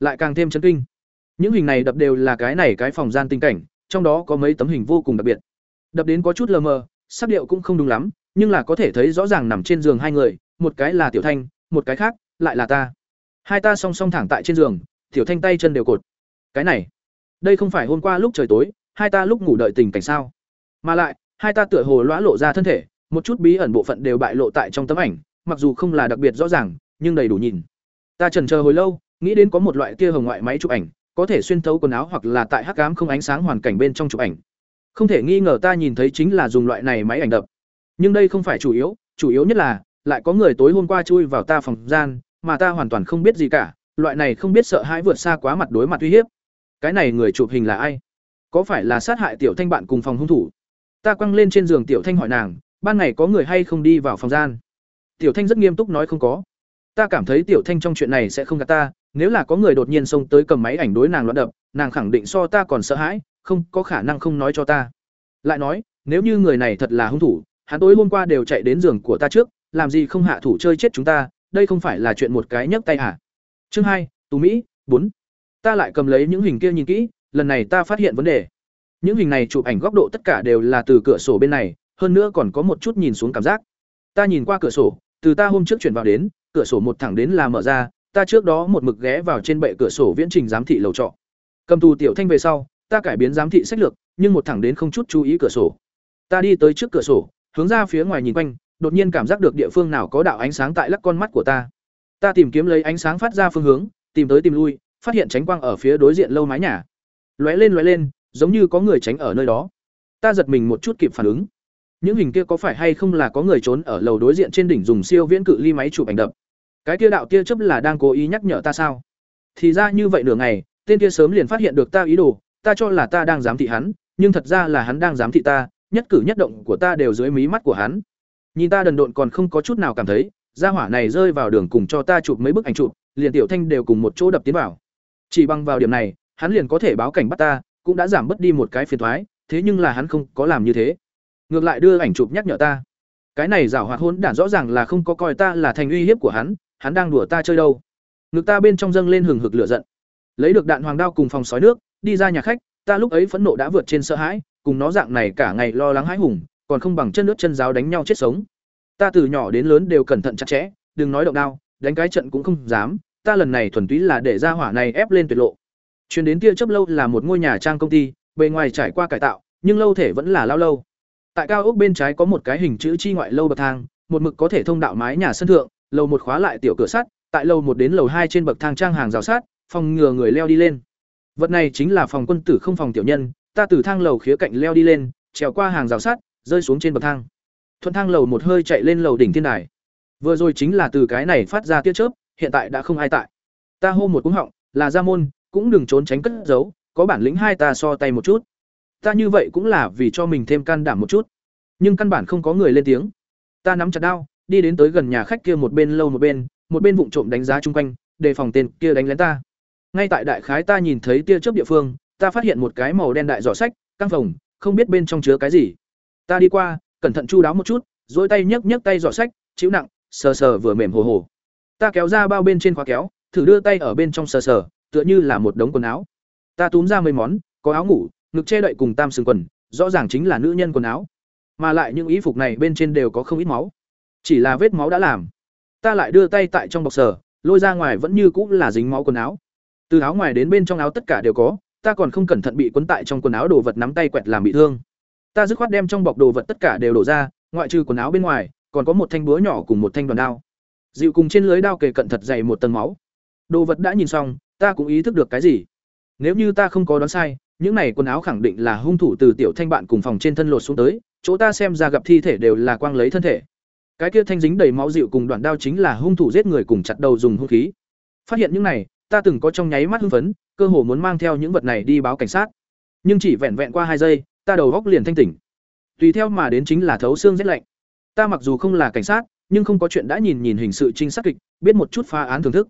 Lại càng thêm chấn kinh. Những hình này đập đều là cái này cái phòng gian tinh cảnh, trong đó có mấy tấm hình vô cùng đặc biệt. Đập đến có chút lờ mờ sắc điệu cũng không đúng lắm, nhưng là có thể thấy rõ ràng nằm trên giường hai người, một cái là tiểu thanh, một cái khác lại là ta. Hai ta song song thẳng tại trên giường, tiểu thanh tay chân đều cột. Cái này, đây không phải hôm qua lúc trời tối, hai ta lúc ngủ đợi tình cảnh sao? Mà lại, hai ta tựa hồ lõa lộ ra thân thể, một chút bí ẩn bộ phận đều bại lộ tại trong tấm ảnh, mặc dù không là đặc biệt rõ ràng, nhưng đầy đủ nhìn. Ta chần chờ hồi lâu, nghĩ đến có một loại tia hồng ngoại máy chụp ảnh, có thể xuyên thấu quần áo hoặc là tại hắc ám không ánh sáng hoàn cảnh bên trong chụp ảnh không thể nghi ngờ ta nhìn thấy chính là dùng loại này máy ảnh đập. Nhưng đây không phải chủ yếu chủ yếu nhất là, lại có người tối hôm qua chui vào ta phòng gian, mà ta hoàn toàn không biết gì cả, loại này không biết sợ hãi vượt xa quá mặt đối mặt uy hiếp. Cái này người chụp hình là ai? Có phải là sát hại tiểu thanh bạn cùng phòng hung thủ? Ta quăng lên trên giường tiểu thanh hỏi nàng, ban ngày có người hay không đi vào phòng gian? Tiểu thanh rất nghiêm túc nói không có. Ta cảm thấy tiểu thanh trong chuyện này sẽ không gạt ta, nếu là có người đột nhiên xông tới cầm máy ảnh đối nàng loạn đập, nàng khẳng định so ta còn sợ hãi không có khả năng không nói cho ta. Lại nói, nếu như người này thật là hung thủ, hắn tối hôm qua đều chạy đến giường của ta trước, làm gì không hạ thủ chơi chết chúng ta, đây không phải là chuyện một cái nhấc tay hả? Chương hai, tú mỹ, bốn. Ta lại cầm lấy những hình kia nhìn kỹ, lần này ta phát hiện vấn đề. Những hình này chụp ảnh góc độ tất cả đều là từ cửa sổ bên này, hơn nữa còn có một chút nhìn xuống cảm giác. Ta nhìn qua cửa sổ, từ ta hôm trước chuyển vào đến, cửa sổ một thẳng đến là mở ra, ta trước đó một mực ghé vào trên bệ cửa sổ viễn trình giám thị lầu trọ. Cầm tù tiểu thanh về sau ta cải biến giám thị sách lược, nhưng một thẳng đến không chút chú ý cửa sổ. Ta đi tới trước cửa sổ, hướng ra phía ngoài nhìn quanh, đột nhiên cảm giác được địa phương nào có đạo ánh sáng tại lắc con mắt của ta. Ta tìm kiếm lấy ánh sáng phát ra phương hướng, tìm tới tìm lui, phát hiện tránh quang ở phía đối diện lâu mái nhà. Lóe lên lóe lên, giống như có người tránh ở nơi đó. Ta giật mình một chút kịp phản ứng. Những hình kia có phải hay không là có người trốn ở lầu đối diện trên đỉnh dùng siêu viễn cự ly máy chụp ảnh đập? Cái kia đạo tia chấp là đang cố ý nhắc nhở ta sao? Thì ra như vậy nửa ngày, tên kia sớm liền phát hiện được ta ý đồ ta cho là ta đang giám thị hắn, nhưng thật ra là hắn đang giám thị ta, nhất cử nhất động của ta đều dưới mí mắt của hắn. Nhìn ta đần độn còn không có chút nào cảm thấy, gia hỏa này rơi vào đường cùng cho ta chụp mấy bức ảnh chụp, liền tiểu thanh đều cùng một chỗ đập tiến vào. Chỉ bằng vào điểm này, hắn liền có thể báo cảnh bắt ta, cũng đã giảm bớt đi một cái phiền toái. thế nhưng là hắn không có làm như thế. Ngược lại đưa ảnh chụp nhắc nhở ta. Cái này giảo hoạt hôn đản rõ ràng là không có coi ta là thành uy hiếp của hắn hắn đang đùa ta chơi đâu. Ngực ta bên trong dâng lên hừng hực lửa giận. Lấy được đạn hoàng đao cùng phòng sói nước đi ra nhà khách, ta lúc ấy phẫn nộ đã vượt trên sợ hãi, cùng nó dạng này cả ngày lo lắng hãi hùng, còn không bằng chân nước chân giáo đánh nhau chết sống. Ta từ nhỏ đến lớn đều cẩn thận chặt chẽ, đừng nói động đao, đánh cái trận cũng không dám, ta lần này thuần túy là để ra hỏa này ép lên tuyệt lộ. Chuyển đến tia chấp lâu là một ngôi nhà trang công ty, bề ngoài trải qua cải tạo, nhưng lâu thể vẫn là lao lâu. Tại cao ốc bên trái có một cái hình chữ chi ngoại lâu bậc thang, một mực có thể thông đạo mái nhà sân thượng, lầu một khóa lại tiểu cửa sắt, tại lầu một đến lầu hai trên bậc thang trang hàng rào sát, phòng ngừa người leo đi lên vật này chính là phòng quân tử không phòng tiểu nhân, ta từ thang lầu khía cạnh leo đi lên, trèo qua hàng rào sát rơi xuống trên bậc thang. Thuận thang lầu một hơi chạy lên lầu đỉnh thiên đài. Vừa rồi chính là từ cái này phát ra tia chớp, hiện tại đã không ai tại. Ta hô một cúng họng, là ra môn, cũng đừng trốn tránh cất giấu, có bản lĩnh hai ta so tay một chút. Ta như vậy cũng là vì cho mình thêm can đảm một chút. Nhưng căn bản không có người lên tiếng. Ta nắm chặt đao, đi đến tới gần nhà khách kia một bên, lâu một bên một bên vụng trộm đánh giá chung quanh, đề phòng tên kia đánh lén ta ngay tại đại khái ta nhìn thấy tia chớp địa phương, ta phát hiện một cái màu đen đại giỏ sách, căng phòng không biết bên trong chứa cái gì. Ta đi qua, cẩn thận chu đáo một chút, dỗi tay nhấc nhấc tay giỏ sách, chịu nặng, sờ sờ vừa mềm hồ hồ. Ta kéo ra bao bên trên khóa kéo, thử đưa tay ở bên trong sờ sờ, tựa như là một đống quần áo. Ta túm ra mấy món, có áo ngủ, ngực che đậy cùng tam sừng quần, rõ ràng chính là nữ nhân quần áo. Mà lại những ý phục này bên trên đều có không ít máu. Chỉ là vết máu đã làm. Ta lại đưa tay tại trong bọc sờ, lôi ra ngoài vẫn như cũng là dính máu quần áo từ áo ngoài đến bên trong áo tất cả đều có, ta còn không cẩn thận bị quấn tại trong quần áo đồ vật nắm tay quẹt làm bị thương. Ta dứt khoát đem trong bọc đồ vật tất cả đều đổ ra, ngoại trừ quần áo bên ngoài, còn có một thanh búa nhỏ cùng một thanh đoàn đao. Dịu cùng trên lưới đao kề cận thật dày một tầng máu. Đồ vật đã nhìn xong, ta cũng ý thức được cái gì. Nếu như ta không có đoán sai, những này quần áo khẳng định là hung thủ từ tiểu thanh bạn cùng phòng trên thân lột xuống tới, chỗ ta xem ra gặp thi thể đều là quang lấy thân thể. Cái kia thanh dính đầy máu dịu cùng đoạn đao chính là hung thủ giết người cùng chặt đầu dùng hung khí. Phát hiện những này ta từng có trong nháy mắt hưng phấn, cơ hồ muốn mang theo những vật này đi báo cảnh sát. Nhưng chỉ vẹn vẹn qua hai giây, ta đầu góc liền thanh tỉnh. Tùy theo mà đến chính là thấu xương rét lạnh. Ta mặc dù không là cảnh sát, nhưng không có chuyện đã nhìn nhìn hình sự trinh sát kịch, biết một chút phá án thưởng thức.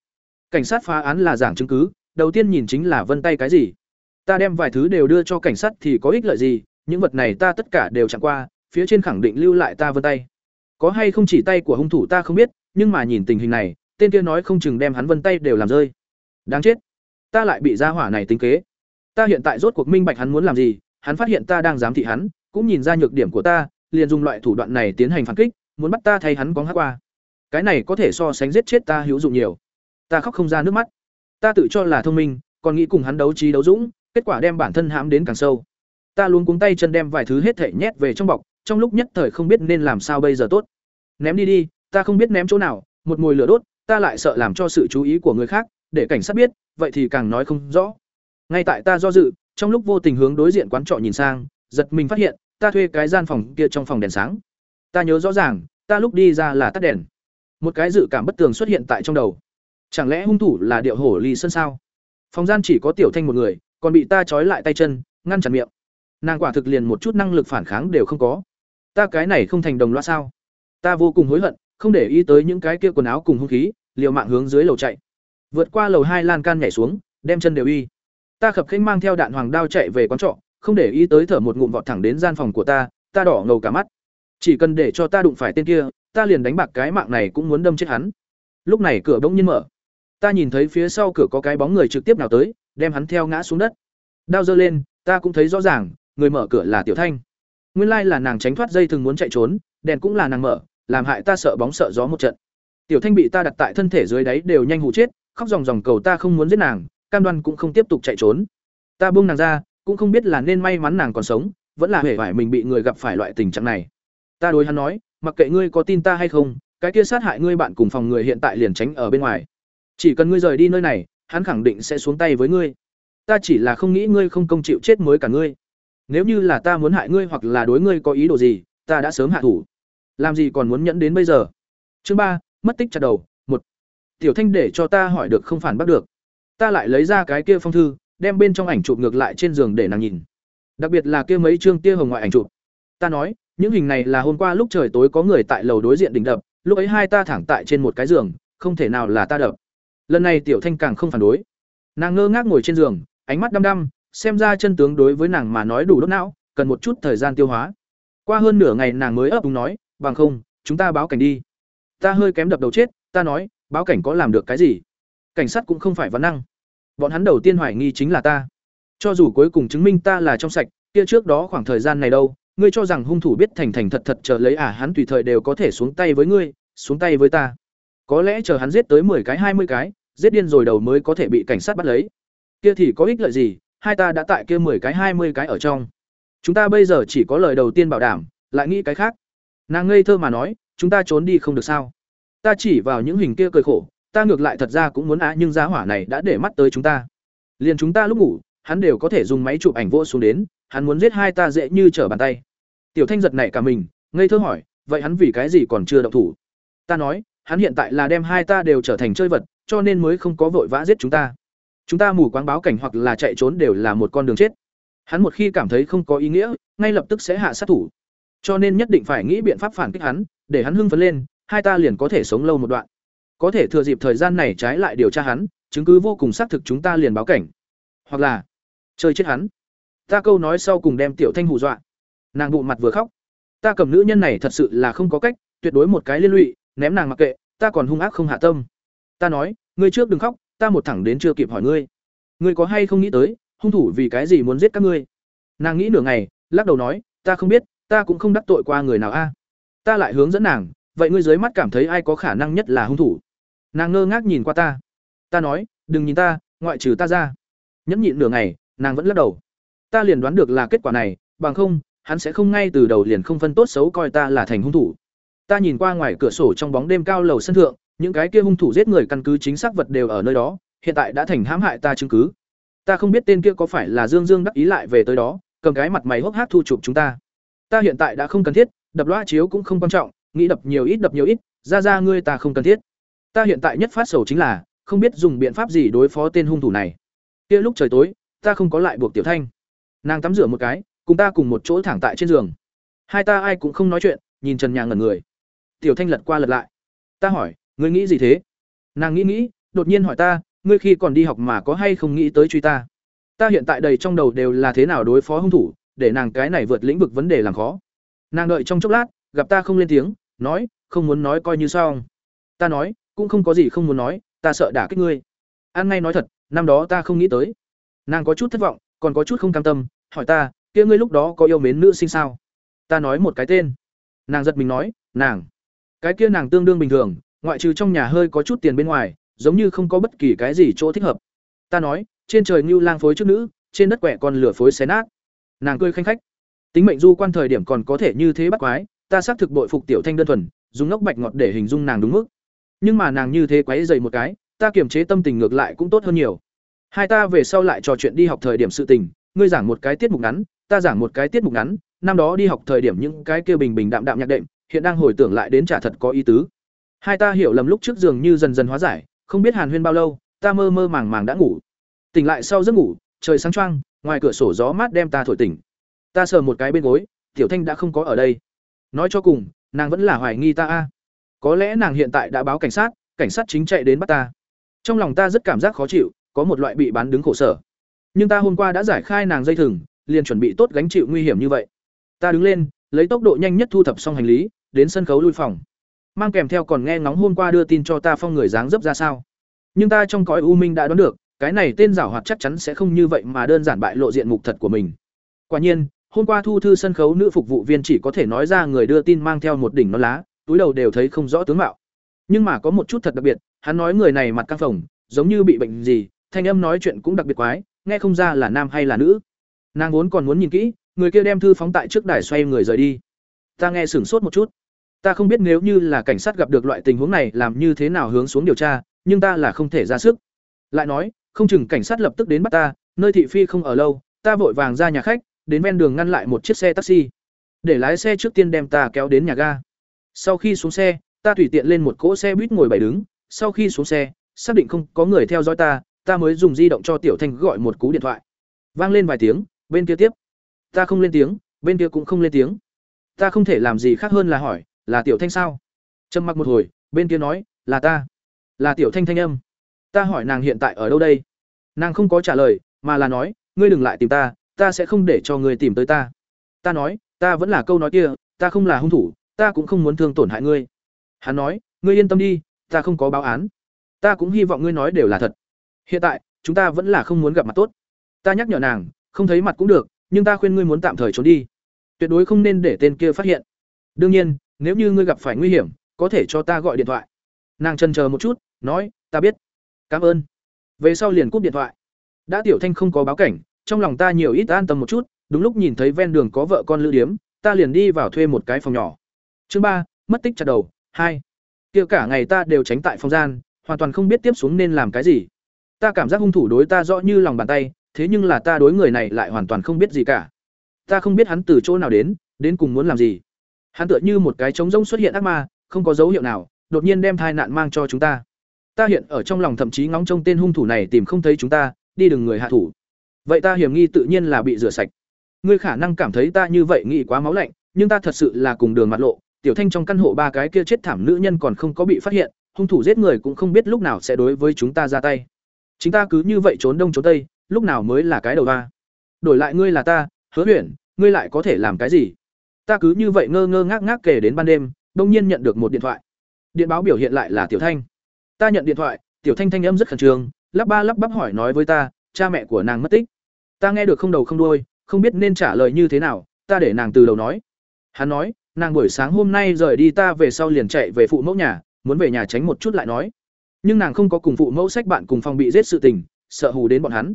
Cảnh sát phá án là giảng chứng cứ, đầu tiên nhìn chính là vân tay cái gì. Ta đem vài thứ đều đưa cho cảnh sát thì có ích lợi gì, những vật này ta tất cả đều chẳng qua, phía trên khẳng định lưu lại ta vân tay. Có hay không chỉ tay của hung thủ ta không biết, nhưng mà nhìn tình hình này, tên kia nói không chừng đem hắn vân tay đều làm rơi đáng chết. Ta lại bị gia hỏa này tính kế. Ta hiện tại rốt cuộc minh bạch hắn muốn làm gì, hắn phát hiện ta đang giám thị hắn, cũng nhìn ra nhược điểm của ta, liền dùng loại thủ đoạn này tiến hành phản kích, muốn bắt ta thay hắn có hát qua. Cái này có thể so sánh giết chết ta hữu dụng nhiều. Ta khóc không ra nước mắt. Ta tự cho là thông minh, còn nghĩ cùng hắn đấu trí đấu dũng, kết quả đem bản thân hãm đến càng sâu. Ta luôn cuống tay chân đem vài thứ hết thể nhét về trong bọc, trong lúc nhất thời không biết nên làm sao bây giờ tốt. Ném đi đi, ta không biết ném chỗ nào, một mồi lửa đốt, ta lại sợ làm cho sự chú ý của người khác để cảnh sát biết, vậy thì càng nói không rõ. Ngay tại ta do dự, trong lúc vô tình hướng đối diện quán trọ nhìn sang, giật mình phát hiện, ta thuê cái gian phòng kia trong phòng đèn sáng. Ta nhớ rõ ràng, ta lúc đi ra là tắt đèn. Một cái dự cảm bất tường xuất hiện tại trong đầu. Chẳng lẽ hung thủ là điệu hổ ly sơn sao? Phòng gian chỉ có tiểu thanh một người, còn bị ta trói lại tay chân, ngăn chặn miệng. Nàng quả thực liền một chút năng lực phản kháng đều không có. Ta cái này không thành đồng loa sao? Ta vô cùng hối hận, không để ý tới những cái kia quần áo cùng hung khí, liều mạng hướng dưới lầu chạy vượt qua lầu hai lan can nhảy xuống, đem chân đều y. Ta khập khênh mang theo đạn hoàng đao chạy về quán trọ, không để ý tới thở một ngụm vọt thẳng đến gian phòng của ta ta đỏ ngầu cả mắt. Chỉ cần để cho ta đụng phải tên kia, ta liền đánh bạc cái mạng này cũng muốn đâm chết hắn. Lúc này cửa bỗng nhiên mở. Ta nhìn thấy phía sau cửa có cái bóng người trực tiếp nào tới, đem hắn theo ngã xuống đất. Đao giơ lên, ta cũng thấy rõ ràng, người mở cửa là tiểu thanh. Nguyên lai là nàng tránh thoát dây thường muốn chạy trốn, đèn cũng là nàng mở, làm hại ta sợ bóng sợ gió một trận. Tiểu thanh bị ta đặt tại thân thể dưới đáy đều nhanh hụ chết khóc ròng ròng cầu ta không muốn giết nàng, cam đoan cũng không tiếp tục chạy trốn. Ta buông nàng ra, cũng không biết là nên may mắn nàng còn sống, vẫn là hề vải mình bị người gặp phải loại tình trạng này. Ta đối hắn nói, mặc kệ ngươi có tin ta hay không, cái kia sát hại ngươi bạn cùng phòng người hiện tại liền tránh ở bên ngoài. Chỉ cần ngươi rời đi nơi này, hắn khẳng định sẽ xuống tay với ngươi. Ta chỉ là không nghĩ ngươi không công chịu chết mới cả ngươi. Nếu như là ta muốn hại ngươi hoặc là đối ngươi có ý đồ gì, ta đã sớm hạ thủ. Làm gì còn muốn nhẫn đến bây giờ? Chương ba, mất tích chặt đầu tiểu thanh để cho ta hỏi được không phản bắt được. Ta lại lấy ra cái kia phong thư, đem bên trong ảnh chụp ngược lại trên giường để nàng nhìn. Đặc biệt là kia mấy chương tia hồng ngoại ảnh chụp. Ta nói, những hình này là hôm qua lúc trời tối có người tại lầu đối diện đỉnh đập, lúc ấy hai ta thẳng tại trên một cái giường, không thể nào là ta đập. Lần này tiểu thanh càng không phản đối. Nàng ngơ ngác ngồi trên giường, ánh mắt đăm đăm, xem ra chân tướng đối với nàng mà nói đủ đốt não, cần một chút thời gian tiêu hóa. Qua hơn nửa ngày nàng mới ấp úng nói, bằng không, chúng ta báo cảnh đi. Ta hơi kém đập đầu chết, ta nói báo cảnh có làm được cái gì cảnh sát cũng không phải văn năng bọn hắn đầu tiên hoài nghi chính là ta cho dù cuối cùng chứng minh ta là trong sạch kia trước đó khoảng thời gian này đâu ngươi cho rằng hung thủ biết thành thành thật thật chờ lấy à hắn tùy thời đều có thể xuống tay với ngươi xuống tay với ta có lẽ chờ hắn giết tới 10 cái 20 cái, giết điên rồi đầu mới có thể bị cảnh sát bắt lấy. Kia thì có ích lợi gì, hai ta đã tại kia 10 cái 20 cái ở trong. Chúng ta bây giờ chỉ có lời đầu tiên bảo đảm, lại nghĩ cái khác. Nàng ngây thơ mà nói, chúng ta trốn đi không được sao? Ta chỉ vào những hình kia cười khổ, ta ngược lại thật ra cũng muốn á nhưng giá hỏa này đã để mắt tới chúng ta. Liền chúng ta lúc ngủ, hắn đều có thể dùng máy chụp ảnh vô xuống đến, hắn muốn giết hai ta dễ như trở bàn tay. Tiểu Thanh giật nảy cả mình, ngây thơ hỏi, vậy hắn vì cái gì còn chưa động thủ? Ta nói, hắn hiện tại là đem hai ta đều trở thành chơi vật cho nên mới không có vội vã giết chúng ta chúng ta mù quáng báo cảnh hoặc là chạy trốn đều là một con đường chết hắn một khi cảm thấy không có ý nghĩa ngay lập tức sẽ hạ sát thủ cho nên nhất định phải nghĩ biện pháp phản kích hắn để hắn hưng phấn lên hai ta liền có thể sống lâu một đoạn. Có thể thừa dịp thời gian này trái lại điều tra hắn, chứng cứ vô cùng xác thực chúng ta liền báo cảnh. Hoặc là, chơi chết hắn. Ta câu nói sau cùng đem tiểu thanh hù dọa. Nàng bụng mặt vừa khóc. Ta cầm nữ nhân này thật sự là không có cách, tuyệt đối một cái liên lụy, ném nàng mặc kệ, ta còn hung ác không hạ tâm. Ta nói, ngươi trước đừng khóc, ta một thẳng đến chưa kịp hỏi ngươi. Ngươi có hay không nghĩ tới, hung thủ vì cái gì muốn giết các ngươi? Nàng nghĩ nửa ngày, lắc đầu nói, ta không biết, ta cũng không đắc tội qua người nào a. Ta lại hướng dẫn nàng vậy ngươi dưới mắt cảm thấy ai có khả năng nhất là hung thủ? Nàng ngơ ngác nhìn qua ta. Ta nói, đừng nhìn ta, ngoại trừ ta ra. Nhẫn nhịn nửa ngày, nàng vẫn lắc đầu. Ta liền đoán được là kết quả này, bằng không, hắn sẽ không ngay từ đầu liền không phân tốt xấu coi ta là thành hung thủ. Ta nhìn qua ngoài cửa sổ trong bóng đêm cao lầu sân thượng, những cái kia hung thủ giết người căn cứ chính xác vật đều ở nơi đó, hiện tại đã thành hãm hại ta chứng cứ. Ta không biết tên kia có phải là dương dương đắc ý lại về tới đó, cầm cái mặt mày hốc hác thu chụp chúng ta. Ta hiện tại đã không cần thiết, đập loa chiếu cũng không quan trọng nghĩ đập nhiều ít, đập nhiều ít, ra ra ngươi ta không cần thiết. Ta hiện tại nhất phát sầu chính là, không biết dùng biện pháp gì đối phó tên hung thủ này. Kia lúc trời tối, ta không có lại buộc tiểu thanh. Nàng tắm rửa một cái, cùng ta cùng một chỗ thẳng tại trên giường. Hai ta ai cũng không nói chuyện, nhìn trần nhà ngẩn người. Tiểu thanh lật qua lật lại. Ta hỏi, ngươi nghĩ gì thế? Nàng nghĩ nghĩ, đột nhiên hỏi ta, ngươi khi còn đi học mà có hay không nghĩ tới truy ta? Ta hiện tại đầy trong đầu đều là thế nào đối phó hung thủ, để nàng cái này vượt lĩnh vực vấn đề làm khó. Nàng đợi trong chốc lát gặp ta không lên tiếng, nói, không muốn nói coi như xong. Ta nói, cũng không có gì không muốn nói, ta sợ đả kích ngươi. An ngay nói thật, năm đó ta không nghĩ tới. Nàng có chút thất vọng, còn có chút không cam tâm, hỏi ta, kia ngươi lúc đó có yêu mến nữ sinh sao? Ta nói một cái tên. Nàng giật mình nói, nàng. Cái kia nàng tương đương bình thường, ngoại trừ trong nhà hơi có chút tiền bên ngoài, giống như không có bất kỳ cái gì chỗ thích hợp. Ta nói, trên trời ngưu lang phối trước nữ, trên đất quẹ còn lửa phối xé nát. Nàng cười khanh khách. Tính mệnh du quan thời điểm còn có thể như thế bắt quái ta xác thực bội phục tiểu thanh đơn thuần dùng ngốc bạch ngọt để hình dung nàng đúng mức nhưng mà nàng như thế quấy dày một cái ta kiềm chế tâm tình ngược lại cũng tốt hơn nhiều hai ta về sau lại trò chuyện đi học thời điểm sự tình ngươi giảng một cái tiết mục ngắn ta giảng một cái tiết mục ngắn năm đó đi học thời điểm những cái kia bình bình đạm đạm nhạc đệm hiện đang hồi tưởng lại đến trả thật có ý tứ. Hai ta hiểu lầm lúc trước giường như dần dần hóa giải, không biết Hàn Huyên bao lâu, ta mơ mơ màng màng đã ngủ. Tỉnh lại sau giấc ngủ, trời sáng choang, ngoài cửa sổ gió mát đem ta thổi tỉnh. Ta sờ một cái bên gối, Tiểu Thanh đã không có ở đây. Nói cho cùng, nàng vẫn là hoài nghi ta a. Có lẽ nàng hiện tại đã báo cảnh sát, cảnh sát chính chạy đến bắt ta. Trong lòng ta rất cảm giác khó chịu, có một loại bị bán đứng khổ sở. Nhưng ta hôm qua đã giải khai nàng dây thừng, liền chuẩn bị tốt gánh chịu nguy hiểm như vậy. Ta đứng lên, lấy tốc độ nhanh nhất thu thập xong hành lý, đến sân khấu lui phòng. Mang kèm theo còn nghe ngóng hôm qua đưa tin cho ta phong người dáng dấp ra sao. Nhưng ta trong cõi u minh đã đoán được, cái này tên giảo hoạt chắc chắn sẽ không như vậy mà đơn giản bại lộ diện mục thật của mình. Quả nhiên, hôm qua thu thư sân khấu nữ phục vụ viên chỉ có thể nói ra người đưa tin mang theo một đỉnh nó lá, túi đầu đều thấy không rõ tướng mạo. Nhưng mà có một chút thật đặc biệt, hắn nói người này mặt căng phồng, giống như bị bệnh gì, thanh âm nói chuyện cũng đặc biệt quái, nghe không ra là nam hay là nữ. Nàng vốn còn muốn nhìn kỹ, người kia đem thư phóng tại trước đài xoay người rời đi. Ta nghe sửng sốt một chút. Ta không biết nếu như là cảnh sát gặp được loại tình huống này làm như thế nào hướng xuống điều tra, nhưng ta là không thể ra sức. Lại nói, không chừng cảnh sát lập tức đến bắt ta, nơi thị phi không ở lâu, ta vội vàng ra nhà khách, đến ven đường ngăn lại một chiếc xe taxi, để lái xe trước tiên đem ta kéo đến nhà ga. Sau khi xuống xe, ta tùy tiện lên một cỗ xe buýt ngồi bảy đứng, sau khi xuống xe, xác định không có người theo dõi ta, ta mới dùng di động cho Tiểu Thanh gọi một cú điện thoại. Vang lên vài tiếng, bên kia tiếp. Ta không lên tiếng, bên kia cũng không lên tiếng. Ta không thể làm gì khác hơn là hỏi, là Tiểu Thanh sao? Trầm mặc một hồi, bên kia nói, là ta. Là Tiểu Thanh thanh âm. Ta hỏi nàng hiện tại ở đâu đây? Nàng không có trả lời, mà là nói, ngươi đừng lại tìm ta, ta sẽ không để cho ngươi tìm tới ta. Ta nói, ta vẫn là câu nói kia, ta không là hung thủ, ta cũng không muốn thương tổn hại ngươi. Hắn nói, ngươi yên tâm đi, ta không có báo án. Ta cũng hy vọng ngươi nói đều là thật. Hiện tại, chúng ta vẫn là không muốn gặp mặt tốt. Ta nhắc nhở nàng, không thấy mặt cũng được, nhưng ta khuyên ngươi muốn tạm thời trốn đi. Tuyệt đối không nên để tên kia phát hiện. Đương nhiên, nếu như ngươi gặp phải nguy hiểm, có thể cho ta gọi điện thoại. Nàng chần chờ một chút, nói, ta biết. Cảm ơn. Về sau liền cúp điện thoại. Đã tiểu thanh không có báo cảnh, trong lòng ta nhiều ít an tâm một chút, đúng lúc nhìn thấy ven đường có vợ con lữ điếm, ta liền đi vào thuê một cái phòng nhỏ. Chương ba, mất tích chặt đầu, hai. Kia cả ngày ta đều tránh tại phòng gian, hoàn toàn không biết tiếp xuống nên làm cái gì. Ta cảm giác hung thủ đối ta rõ như lòng bàn tay, thế nhưng là ta đối người này lại hoàn toàn không biết gì cả. Ta không biết hắn từ chỗ nào đến, đến cùng muốn làm gì. Hắn tựa như một cái trống rỗng xuất hiện ác ma, không có dấu hiệu nào, đột nhiên đem thai nạn mang cho chúng ta. Ta hiện ở trong lòng thậm chí ngóng trông tên hung thủ này tìm không thấy chúng ta, đi đừng người hạ thủ. Vậy ta hiểm nghi tự nhiên là bị rửa sạch. Ngươi khả năng cảm thấy ta như vậy nghĩ quá máu lạnh, nhưng ta thật sự là cùng đường mặt lộ, tiểu thanh trong căn hộ ba cái kia chết thảm nữ nhân còn không có bị phát hiện, hung thủ giết người cũng không biết lúc nào sẽ đối với chúng ta ra tay. Chúng ta cứ như vậy trốn đông trốn tây, lúc nào mới là cái đầu va. Đổi lại ngươi là ta, Hứa Huyền, ngươi lại có thể làm cái gì? Ta cứ như vậy ngơ ngơ ngác ngác kể đến ban đêm, đông nhiên nhận được một điện thoại. Điện báo biểu hiện lại là Tiểu Thanh. Ta nhận điện thoại, Tiểu Thanh thanh âm rất khẩn trương, lắp ba lắp bắp hỏi nói với ta, cha mẹ của nàng mất tích. Ta nghe được không đầu không đuôi, không biết nên trả lời như thế nào, ta để nàng từ đầu nói. Hắn nói, nàng buổi sáng hôm nay rời đi ta về sau liền chạy về phụ mẫu nhà, muốn về nhà tránh một chút lại nói. Nhưng nàng không có cùng phụ mẫu sách bạn cùng phòng bị giết sự tình, sợ hù đến bọn hắn.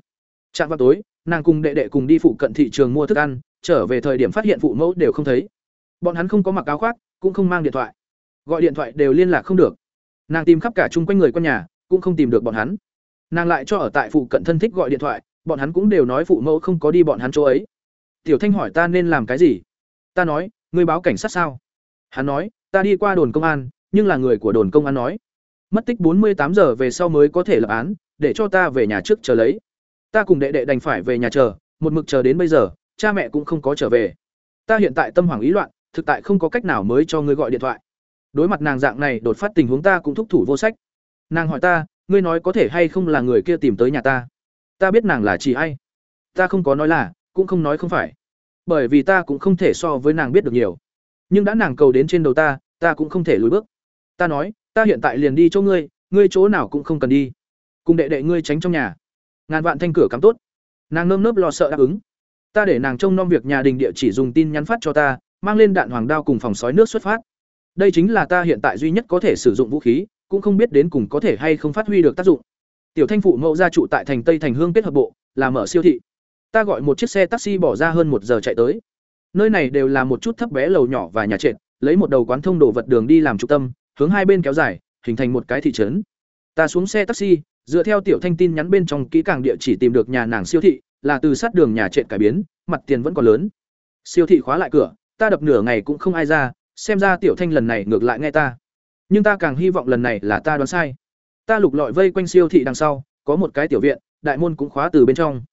Trạng vào tối, nàng cùng đệ đệ cùng đi phụ cận thị trường mua thức ăn, trở về thời điểm phát hiện phụ mẫu đều không thấy. Bọn hắn không có mặc áo khoác, cũng không mang điện thoại. Gọi điện thoại đều liên lạc không được. Nàng tìm khắp cả chung quanh người con nhà, cũng không tìm được bọn hắn. Nàng lại cho ở tại phụ cận thân thích gọi điện thoại, bọn hắn cũng đều nói phụ mẫu không có đi bọn hắn chỗ ấy. Tiểu Thanh hỏi ta nên làm cái gì? Ta nói, ngươi báo cảnh sát sao? Hắn nói, ta đi qua đồn công an, nhưng là người của đồn công an nói, mất tích bốn mươi tám giờ về sau mới có thể lập án, để cho ta về nhà trước chờ lấy. Ta cùng đệ đệ đành phải về nhà chờ, một mực chờ đến bây giờ, cha mẹ cũng không có trở về. Ta hiện tại tâm hoảng ý loạn, thực tại không có cách nào mới cho ngươi gọi điện thoại. Đối mặt nàng dạng này đột phát tình huống ta cũng thúc thủ vô sách. Nàng hỏi ta, ngươi nói có thể hay không là người kia tìm tới nhà ta? Ta biết nàng là chỉ ai. Ta không có nói là, cũng không nói không phải. Bởi vì ta cũng không thể so với nàng biết được nhiều. Nhưng đã nàng cầu đến trên đầu ta, ta cũng không thể lùi bước. Ta nói, ta hiện tại liền đi chỗ ngươi, ngươi chỗ nào cũng không cần đi. Cùng đệ đệ ngươi tránh trong nhà. Ngàn vạn thanh cửa cắm tốt. Nàng nơm nớp lo sợ đáp ứng. Ta để nàng trông nom việc nhà đình địa chỉ dùng tin nhắn phát cho ta, mang lên đạn hoàng đao cùng phòng sói nước xuất phát. Đây chính là ta hiện tại duy nhất có thể sử dụng vũ khí, cũng không biết đến cùng có thể hay không phát huy được tác dụng. Tiểu Thanh phụ mẫu gia trụ tại thành Tây thành Hương kết hợp bộ, là mở siêu thị. Ta gọi một chiếc xe taxi bỏ ra hơn một giờ chạy tới. Nơi này đều là một chút thấp bé lầu nhỏ và nhà trệt, lấy một đầu quán thông đồ vật đường đi làm trung tâm, hướng hai bên kéo dài, hình thành một cái thị trấn. Ta xuống xe taxi, dựa theo tiểu thanh tin nhắn bên trong kỹ càng địa chỉ tìm được nhà nàng siêu thị, là từ sát đường nhà trệt cải biến, mặt tiền vẫn còn lớn. Siêu thị khóa lại cửa, ta đập nửa ngày cũng không ai ra, xem ra tiểu thanh lần này ngược lại nghe ta nhưng ta càng hy vọng lần này là ta đoán sai. Ta lục lọi vây quanh siêu thị đằng sau, có một cái tiểu viện, đại môn cũng khóa từ bên trong.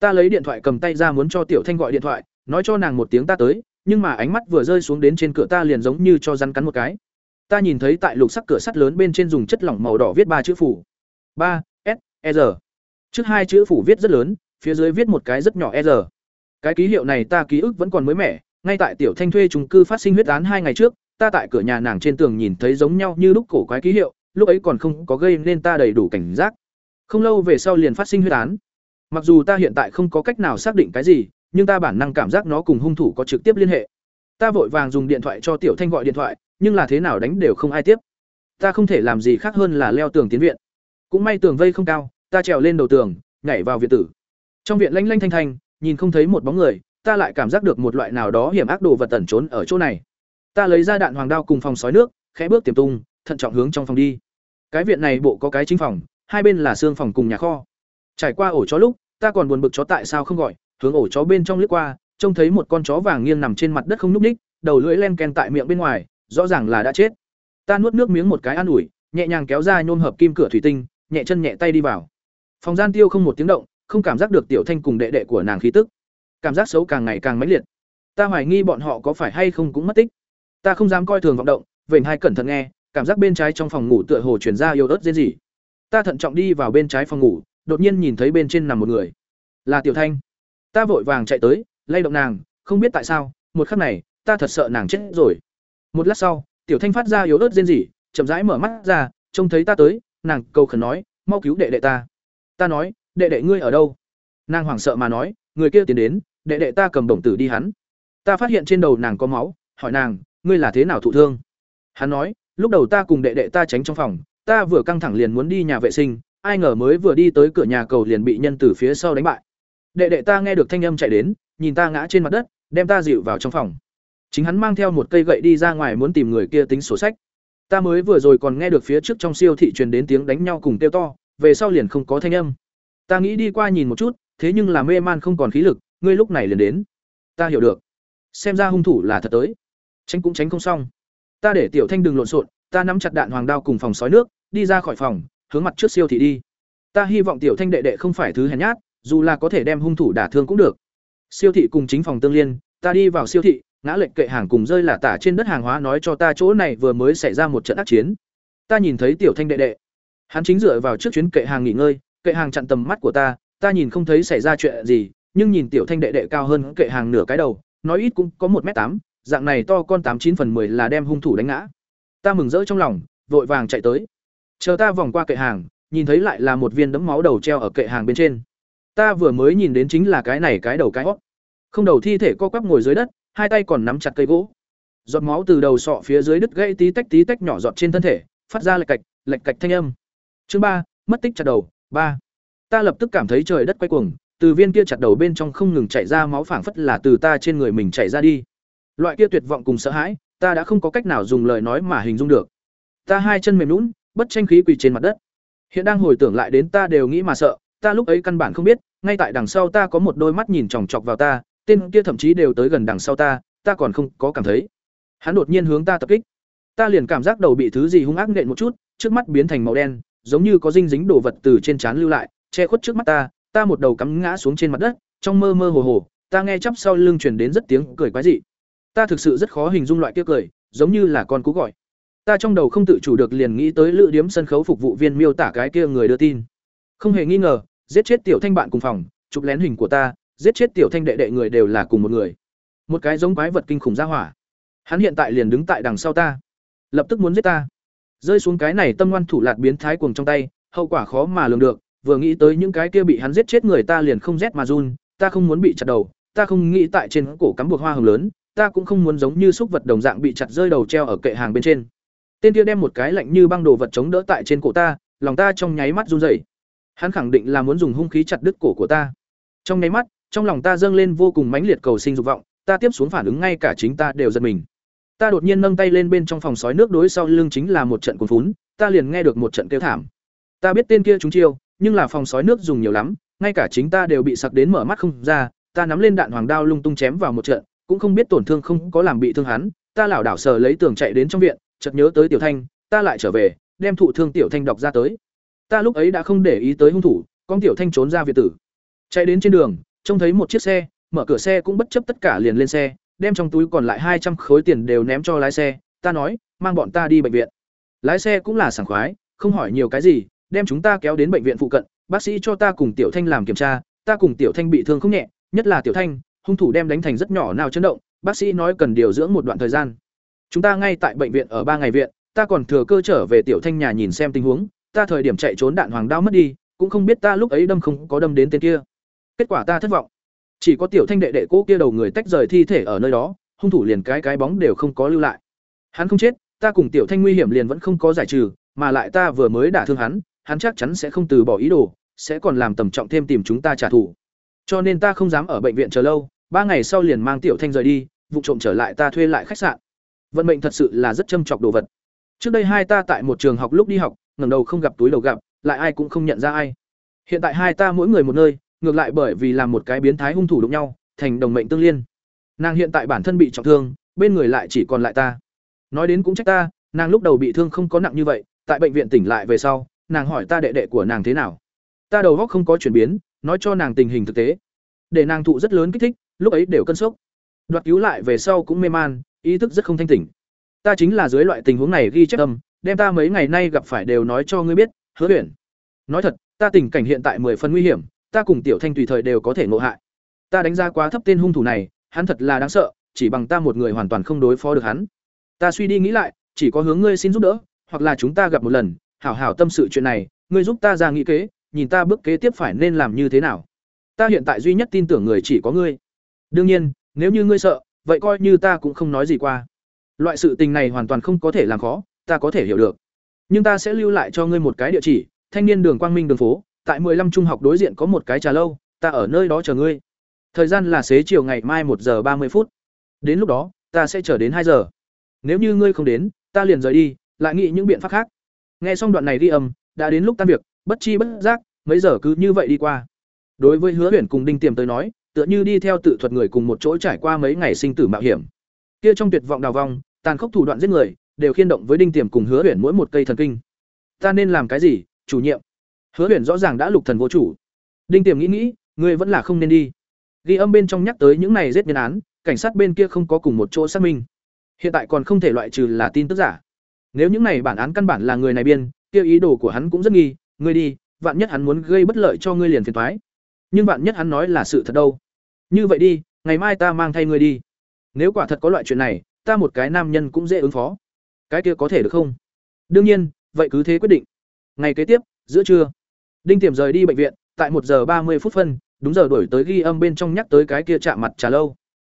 Ta lấy điện thoại cầm tay ra muốn cho tiểu thanh gọi điện thoại, nói cho nàng một tiếng ta tới, nhưng mà ánh mắt vừa rơi xuống đến trên cửa ta liền giống như cho rắn cắn một cái. Ta nhìn thấy tại lục sắc cửa sắt lớn bên trên dùng chất lỏng màu đỏ viết ba chữ phủ. Ba, s e r. Trước hai chữ phủ viết rất lớn, phía dưới viết một cái rất nhỏ e r. Cái ký hiệu này ta ký ức vẫn còn mới mẻ, ngay tại tiểu thanh thuê trung cư phát sinh huyết án hai ngày trước ta tại cửa nhà nàng trên tường nhìn thấy giống nhau như lúc cổ quái ký hiệu, lúc ấy còn không có gây nên ta đầy đủ cảnh giác. Không lâu về sau liền phát sinh huyết án. Mặc dù ta hiện tại không có cách nào xác định cái gì, nhưng ta bản năng cảm giác nó cùng hung thủ có trực tiếp liên hệ. Ta vội vàng dùng điện thoại cho tiểu thanh gọi điện thoại, nhưng là thế nào đánh đều không ai tiếp. Ta không thể làm gì khác hơn là leo tường tiến viện. Cũng may tường vây không cao, ta trèo lên đầu tường, nhảy vào viện tử. Trong viện lanh lanh thanh thanh, nhìn không thấy một bóng người, ta lại cảm giác được một loại nào đó hiểm ác đồ vật tẩn trốn ở chỗ này ta lấy ra đạn hoàng đao cùng phòng sói nước, khẽ bước tiềm tung, thận trọng hướng trong phòng đi. Cái viện này bộ có cái chính phòng, hai bên là xương phòng cùng nhà kho. Trải qua ổ chó lúc, ta còn buồn bực chó tại sao không gọi, hướng ổ chó bên trong lướt qua, trông thấy một con chó vàng nghiêng nằm trên mặt đất không nhúc ních đầu lưỡi len ken tại miệng bên ngoài, rõ ràng là đã chết. Ta nuốt nước miếng một cái an ủi, nhẹ nhàng kéo ra nhôm hợp kim cửa thủy tinh, nhẹ chân nhẹ tay đi vào. Phòng gian tiêu không một tiếng động, không cảm giác được tiểu thanh cùng đệ đệ của nàng khí tức. Cảm giác xấu càng ngày càng mãnh liệt. Ta hoài nghi bọn họ có phải hay không cũng mất tích ta không dám coi thường vọng động, vểnh hai cẩn thận nghe, cảm giác bên trái trong phòng ngủ tựa hồ chuyển ra yếu ớt dễ gì ta thận trọng đi vào bên trái phòng ngủ, đột nhiên nhìn thấy bên trên nằm một người. Là tiểu thanh. Ta vội vàng chạy tới, lay động nàng, không biết tại sao, một khắc này, ta thật sợ nàng chết rồi. Một lát sau, tiểu thanh phát ra yếu ớt rên rỉ, chậm rãi mở mắt ra, trông thấy ta tới, nàng cầu khẩn nói, mau cứu đệ đệ ta. Ta nói, đệ đệ ngươi ở đâu? Nàng hoảng sợ mà nói, người kia tiến đến, đệ đệ ta cầm đồng tử đi hắn. Ta phát hiện trên đầu nàng có máu, hỏi nàng ngươi là thế nào thụ thương? Hắn nói, lúc đầu ta cùng đệ đệ ta tránh trong phòng, ta vừa căng thẳng liền muốn đi nhà vệ sinh, ai ngờ mới vừa đi tới cửa nhà cầu liền bị nhân từ phía sau đánh bại. Đệ đệ ta nghe được thanh âm chạy đến, nhìn ta ngã trên mặt đất, đem ta dịu vào trong phòng. Chính hắn mang theo một cây gậy đi ra ngoài muốn tìm người kia tính sổ sách. Ta mới vừa rồi còn nghe được phía trước trong siêu thị truyền đến tiếng đánh nhau cùng tiêu to, về sau liền không có thanh âm. Ta nghĩ đi qua nhìn một chút, thế nhưng là mê man không còn khí lực, ngươi lúc này liền đến. Ta hiểu được. Xem ra hung thủ là thật tới tránh cũng tránh không xong. Ta để tiểu thanh đừng lộn xộn, ta nắm chặt đạn hoàng đao cùng phòng sói nước, đi ra khỏi phòng, hướng mặt trước siêu thị đi. Ta hy vọng tiểu thanh đệ đệ không phải thứ hèn nhát, dù là có thể đem hung thủ đả thương cũng được. Siêu thị cùng chính phòng tương liên, ta đi vào siêu thị, ngã lệnh kệ hàng cùng rơi là tả trên đất hàng hóa nói cho ta chỗ này vừa mới xảy ra một trận ác chiến. Ta nhìn thấy tiểu thanh đệ đệ. Hắn chính dựa vào trước chuyến kệ hàng nghỉ ngơi, kệ hàng chặn tầm mắt của ta ta nhìn không thấy xảy ra chuyện gì, nhưng nhìn tiểu thanh đệ đệ cao hơn kệ hàng nửa cái đầu, nói ít cũng có một m tám dạng này to con tám chín phần mười là đem hung thủ đánh ngã. Ta mừng rỡ trong lòng, vội vàng chạy tới. Chờ ta vòng qua kệ hàng, nhìn thấy lại là một viên đấm máu đầu treo ở kệ hàng bên trên. Ta vừa mới nhìn đến chính là cái này cái đầu cái hót. Không đầu thi thể co quắp ngồi dưới đất, hai tay còn nắm chặt cây gỗ. Giọt máu từ đầu sọ phía dưới đứt gãy tí tách tí tách nhỏ giọt trên thân thể, phát ra lệch cạch lệch cạch thanh âm. Chương ba, mất tích chặt đầu, ba. Ta lập tức cảm thấy trời đất quay cuồng, từ viên kia chặt đầu bên trong không ngừng chảy ra máu phảng phất là từ ta trên người mình chảy ra đi loại kia tuyệt vọng cùng sợ hãi, ta đã không có cách nào dùng lời nói mà hình dung được. Ta hai chân mềm lún bất tranh khí quỳ trên mặt đất. Hiện đang hồi tưởng lại đến ta đều nghĩ mà sợ, ta lúc ấy căn bản không biết, ngay tại đằng sau ta có một đôi mắt nhìn chòng chọc vào ta, tên kia thậm chí đều tới gần đằng sau ta ta còn không có cảm thấy. Hắn đột nhiên hướng ta tập kích. Ta liền cảm giác đầu bị thứ gì hung ác nện một chút, trước mắt biến thành màu đen, giống như có dinh dính đồ vật từ trên trán lưu lại, che khuất trước mắt ta ta một đầu cắm ngã xuống trên mặt đất, trong mơ mơ hồ hồ, ta nghe chắp sau lưng truyền đến rất tiếng cười quái dị ta thực sự rất khó hình dung loại kia cười, giống như là con cú gọi. Ta trong đầu không tự chủ được liền nghĩ tới lữ điếm sân khấu phục vụ viên miêu tả cái kia người đưa tin. Không hề nghi ngờ, giết chết tiểu thanh bạn cùng phòng, chụp lén hình của ta, giết chết tiểu thanh đệ đệ người đều là cùng một người. Một cái giống quái vật kinh khủng ra hỏa. Hắn hiện tại liền đứng tại đằng sau ta. Lập tức muốn giết ta. Rơi xuống cái này tâm ngoan thủ lạt biến thái cuồng trong tay, hậu quả khó mà lường được, vừa nghĩ tới những cái kia bị hắn giết chết người ta liền không rét mà run, ta không muốn bị chặt đầu, ta không nghĩ tại trên cổ cắm buộc hoa hồng lớn ta cũng không muốn giống như xúc vật đồng dạng bị chặt rơi đầu treo ở kệ hàng bên trên. Tên kia đem một cái lạnh như băng đồ vật chống đỡ tại trên cổ ta, lòng ta trong nháy mắt run rẩy. Hắn khẳng định là muốn dùng hung khí chặt đứt cổ của ta. Trong nháy mắt, trong lòng ta dâng lên vô cùng mãnh liệt cầu sinh dục vọng, ta tiếp xuống phản ứng ngay cả chính ta đều giật mình. Ta đột nhiên nâng tay lên bên trong phòng sói nước đối sau lưng chính là một trận cuốn phún, ta liền nghe được một trận kêu thảm. Ta biết tên kia chúng chiêu, nhưng là phòng sói nước dùng nhiều lắm, ngay cả chính ta đều bị sặc đến mở mắt không ra, ta nắm lên đạn hoàng đao lung tung chém vào một trận cũng không biết tổn thương không có làm bị thương hắn, ta lảo đảo sờ lấy tường chạy đến trong viện, chợt nhớ tới tiểu thanh, ta lại trở về, đem thụ thương tiểu thanh đọc ra tới. Ta lúc ấy đã không để ý tới hung thủ, con tiểu thanh trốn ra viện tử. Chạy đến trên đường, trông thấy một chiếc xe, mở cửa xe cũng bất chấp tất cả liền lên xe, đem trong túi còn lại hai trăm khối tiền đều ném cho lái xe, ta nói, mang bọn ta đi bệnh viện. Lái xe cũng là sảng khoái, không hỏi nhiều cái gì, đem chúng ta kéo đến bệnh viện phụ cận, bác sĩ cho ta cùng tiểu thanh làm kiểm tra, ta cùng tiểu thanh bị thương không nhẹ, nhất là tiểu thanh hung thủ đem đánh thành rất nhỏ nào chấn động, bác sĩ nói cần điều dưỡng một đoạn thời gian. Chúng ta ngay tại bệnh viện ở ba ngày viện, ta còn thừa cơ trở về tiểu thanh nhà nhìn xem tình huống, ta thời điểm chạy trốn đạn hoàng đao mất đi, cũng không biết ta lúc ấy đâm không có đâm đến tên kia. Kết quả ta thất vọng. Chỉ có tiểu thanh đệ đệ cố kia đầu người tách rời thi thể ở nơi đó, hung thủ liền cái cái bóng đều không có lưu lại. Hắn không chết, ta cùng tiểu thanh nguy hiểm liền vẫn không có giải trừ, mà lại ta vừa mới đả thương hắn hắn chắc chắn sẽ không từ bỏ ý đồ, sẽ còn làm tầm trọng thêm tìm chúng ta trả thù. Cho nên ta không dám ở bệnh viện chờ lâu ba ngày sau liền mang tiểu thanh rời đi, vụ trộm trở lại ta thuê lại khách sạn. Vận mệnh thật sự là rất châm chọc đồ vật. Trước đây hai ta tại một trường học lúc đi học, ngẩng đầu không gặp túi đầu gặp, lại ai cũng không nhận ra ai. Hiện tại hai ta mỗi người một nơi, ngược lại bởi vì làm một cái biến thái hung thủ đụng nhau, thành đồng mệnh tương liên. Nàng hiện tại bản thân bị trọng thương, bên người lại chỉ còn lại ta. Nói đến cũng trách ta, nàng lúc đầu bị thương không có nặng như vậy, tại bệnh viện tỉnh lại về sau, nàng hỏi ta đệ đệ của nàng thế nào. Ta đầu góc không có chuyển biến, nói cho nàng tình hình thực tế để nàng thụ rất lớn kích thích, lúc ấy đều cân sốc. Đoạt cứu lại về sau cũng mê man, ý thức rất không thanh tỉnh. Ta chính là dưới loại tình huống này ghi chép âm, đem ta mấy ngày nay gặp phải đều nói cho ngươi biết, hứa tuyển nói thật, ta tình cảnh hiện tại mười phần nguy hiểm, ta cùng tiểu thanh tùy thời đều có thể ngộ hại. Ta đánh giá quá thấp tên hung thủ này, hắn thật là đáng sợ, chỉ bằng ta một người hoàn toàn không đối phó được hắn. Ta suy đi nghĩ lại, chỉ có hướng ngươi xin giúp đỡ, hoặc là chúng ta gặp một lần, hảo hảo tâm sự chuyện này, ngươi giúp ta ra nghĩ kế, nhìn ta bước kế tiếp phải nên làm như thế nào ta hiện tại duy nhất tin tưởng người chỉ có ngươi. Đương nhiên, nếu như ngươi sợ, vậy coi như ta cũng không nói gì qua. Loại sự tình này hoàn toàn không có thể làm khó, ta có thể hiểu được. Nhưng ta sẽ lưu lại cho ngươi một cái địa chỉ, thanh niên đường quang minh đường phố, tại 15 trung học đối diện có một cái trà lâu, ta ở nơi đó chờ ngươi. Thời gian là xế chiều ngày mai một giờ ba mươi phút. Đến lúc đó, ta sẽ chờ đến hai giờ. Nếu như ngươi không đến, ta liền rời đi, lại nghĩ những biện pháp khác. Nghe xong đoạn này ghi âm, đã đến lúc tan việc, bất chi bất giác, mấy giờ cứ như vậy đi qua đối với hứa huyền cùng đinh tiềm tới nói, tựa như đi theo tự thuật người cùng một chỗ trải qua mấy ngày sinh tử mạo hiểm. Kia trong tuyệt vọng đào vong, tàn khốc thủ đoạn giết người, đều khiên động với đinh tiềm cùng hứa huyền mỗi một cây thần kinh. Ta nên làm cái gì, chủ nhiệm? Hứa huyền rõ ràng đã lục thần vô chủ. Đinh tiềm nghĩ nghĩ, ngươi vẫn là không nên đi. Ghi âm bên trong nhắc tới những này giết nhân án, cảnh sát bên kia không có cùng một chỗ xác minh. Hiện tại còn không thể loại trừ là tin tức giả. Nếu những này bản án căn bản là người này biên, kia ý đồ của hắn cũng rất nghi, ngươi đi, vạn nhất hắn muốn gây bất lợi cho ngươi liền phiền toái nhưng bạn nhất hắn nói là sự thật đâu? Như vậy đi, ngày mai ta mang thay ngươi đi. Nếu quả thật có loại chuyện này, ta một cái nam nhân cũng dễ ứng phó. Cái kia có thể được không? Đương nhiên, vậy cứ thế quyết định. Ngày kế tiếp, giữa trưa, đinh tiềm rời đi bệnh viện, tại một giờ ba mươi phút phân, đúng giờ đổi tới ghi âm bên trong nhắc tới cái kia chạm mặt trà lâu.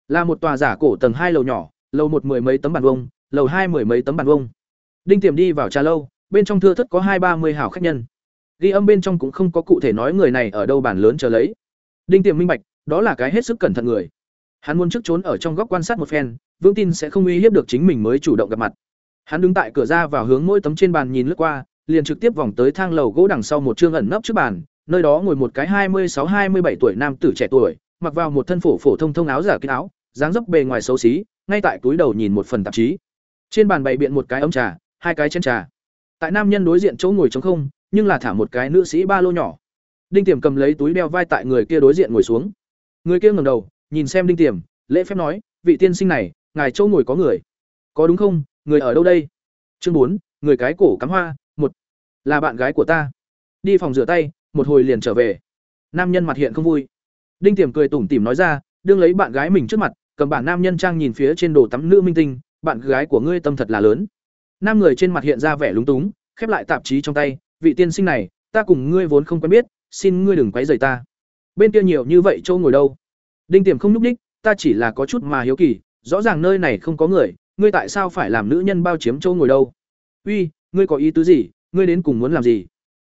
Là một tòa giả cổ tầng hai lầu nhỏ, lầu một mười mấy tấm bàn vông lầu hai mười mấy tấm bàn vông đinh tiềm đi vào trà lâu, bên trong thưa thất có hai ba mươi hảo khách nhân ghi âm bên trong cũng không có cụ thể nói người này ở đâu bàn lớn chờ lấy. Đinh tiềm minh bạch, đó là cái hết sức cẩn thận người. Hắn muốn trước trốn ở trong góc quan sát một phen vững tin sẽ không uy hiếp được chính mình mới chủ động gặp mặt. Hắn đứng tại cửa ra và hướng mỗi tấm trên bàn nhìn lướt qua, liền trực tiếp vòng tới thang lầu gỗ đằng sau một chương ẩn nấp trước bàn, nơi đó ngồi một cái hai mươi sáu, hai mươi bảy tuổi nam tử trẻ tuổi, mặc vào một thân phổ phổ thông thông áo giả kín áo, dáng dấp bề ngoài xấu xí, ngay tại túi đầu nhìn một phần tạp chí. Trên bàn bày biện một cái ấm trà, hai cái chén trà. Tại nam nhân đối diện chỗ ngồi trống không nhưng là thả một cái nữ sĩ ba lô nhỏ. Đinh tiềm cầm lấy túi đeo vai tại người kia đối diện ngồi xuống. Người kia ngẩng đầu, nhìn xem đinh tiềm, lễ phép nói, vị tiên sinh này, ngài chỗ ngồi có người. Có đúng không? Người ở đâu đây? Chương bốn, người cái cổ cắm hoa, một, là bạn gái của ta. Đi phòng rửa tay, một hồi liền trở về. Nam nhân mặt hiện không vui. Đinh tiềm cười tủm tỉm nói ra, đương lấy bạn gái mình trước mặt, cầm bản nam nhân trang nhìn phía trên đồ tắm nữ minh tinh, bạn gái của ngươi tâm thật là lớn. Nam người trên mặt hiện ra vẻ lúng túng, khép lại tạp chí trong tay vị tiên sinh này, ta cùng ngươi vốn không quen biết, xin ngươi đừng quấy rầy ta. Bên kia nhiều như vậy châu ngồi đâu? Đinh tiềm không nhúc ních ta chỉ là có chút mà hiếu kỳ, rõ ràng nơi này không có người, ngươi tại sao phải làm nữ nhân bao chiếm châu ngồi đâu? Uy, ngươi có ý tứ gì? Ngươi đến cùng muốn làm gì?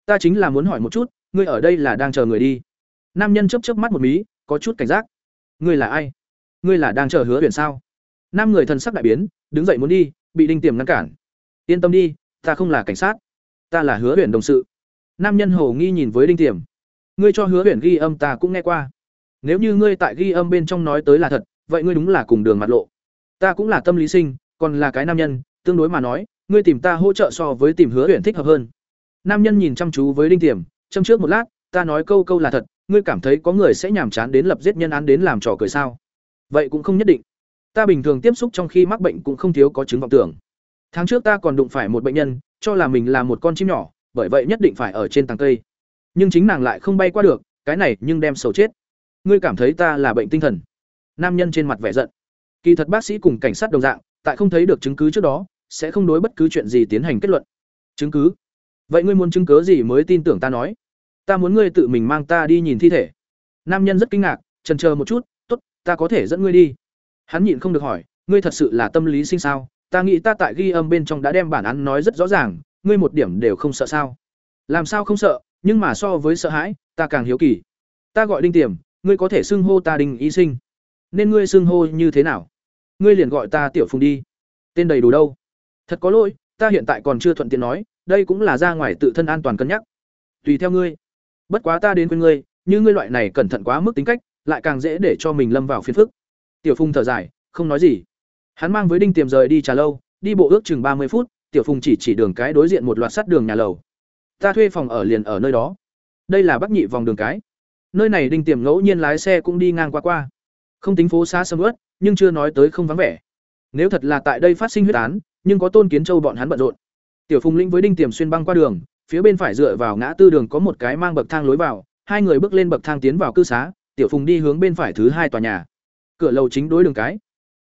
Ta chính là muốn hỏi một chút, ngươi ở đây là đang chờ người đi. Nam nhân chớp chớp mắt một mí, có chút cảnh giác. Ngươi là ai? Ngươi là đang chờ hứa huyền sao? Nam người thần sắc đại biến, đứng dậy muốn đi, bị đinh tiềm ngăn cản. Yên tâm đi, ta không là cảnh sát ta là hứa huyền đồng sự nam nhân hồ nghi nhìn với đinh tiềm ngươi cho hứa huyền ghi âm ta cũng nghe qua nếu như ngươi tại ghi âm bên trong nói tới là thật vậy ngươi đúng là cùng đường mặt lộ ta cũng là tâm lý sinh còn là cái nam nhân, tương đối mà nói, ngươi tìm ta hỗ trợ so với tìm Hứa Uyển thích hợp hơn. Nam nhân nhìn chăm chú với Đinh Tiềm, châm trước một lát, ta nói câu câu là thật, ngươi cảm thấy có người sẽ nhàm chán đến lập giết nhân án đến làm trò cười sao? Vậy cũng không nhất định. Ta bình thường tiếp xúc trong khi mắc bệnh cũng không thiếu có chứng vọng tưởng. Tháng trước ta còn đụng phải một bệnh nhân, cho là mình là một con chim nhỏ, bởi vậy nhất định phải ở trên tầng cây. Nhưng chính nàng lại không bay qua được, cái này nhưng đem sầu chết. Ngươi cảm thấy ta là bệnh tinh thần? Nam nhân trên mặt vẻ giận. Kỳ thật bác sĩ cùng cảnh sát đồng dạng, tại không thấy được chứng cứ trước đó, sẽ không đối bất cứ chuyện gì tiến hành kết luận. Chứng cứ? Vậy ngươi muốn chứng cứ gì mới tin tưởng ta nói? Ta muốn ngươi tự mình mang ta đi nhìn thi thể. Nam nhân rất kinh ngạc, chần chờ một chút, "Tốt, ta có thể dẫn ngươi đi." Hắn nhịn không được hỏi, "Ngươi thật sự là tâm lý sinh sao? Ta nghĩ ta tại ghi âm bên trong đã đem bản án nói rất rõ ràng, ngươi một điểm đều không sợ sao?" "Làm sao không sợ, nhưng mà so với sợ hãi, ta càng hiếu kỳ." "Ta gọi Đinh Tiềm, ngươi có thể xưng hô ta Đinh Y Sinh." "Nên ngươi xưng hô như thế nào?" "Ngươi liền gọi ta Tiểu Phùng đi." "Tên đầy đủ đâu?" "Thật có lỗi, ta hiện tại còn chưa thuận tiện nói, đây cũng là ra ngoài tự thân an toàn cân nhắc." "Tùy theo ngươi." Bất quá ta đến quên ngươi, như ngươi loại này cẩn thận quá mức tính cách, lại càng dễ để cho mình lâm vào phiền phức. Tiểu Phùng thở dài, không nói gì. Hắn mang với Đinh Tiềm rời đi trà lâu, đi bộ ước chừng ba mươi phút, Tiểu Phùng chỉ chỉ đường cái đối diện một loạt sắt đường nhà lầu. Ta thuê phòng ở liền ở nơi đó. Đây là Bắc Nhị vòng đường cái. Nơi này Đinh Tiềm ngẫu nhiên lái xe cũng đi ngang qua qua. Không tính phố xá sầm uất, nhưng chưa nói tới không vắng vẻ. Nếu thật là tại đây phát sinh huyết án, nhưng có Tôn Kiến Châu bọn hắn bận rộn. Tiểu Phùng Linh với Đinh Tiềm xuyên băng qua đường, phía bên phải dựa vào ngã tư đường có một cái mang bậc thang lối vào, hai người bước lên bậc thang tiến vào cư xá, Tiểu Phùng đi hướng bên phải thứ hai tòa nhà. Cửa lầu chính đối đường cái.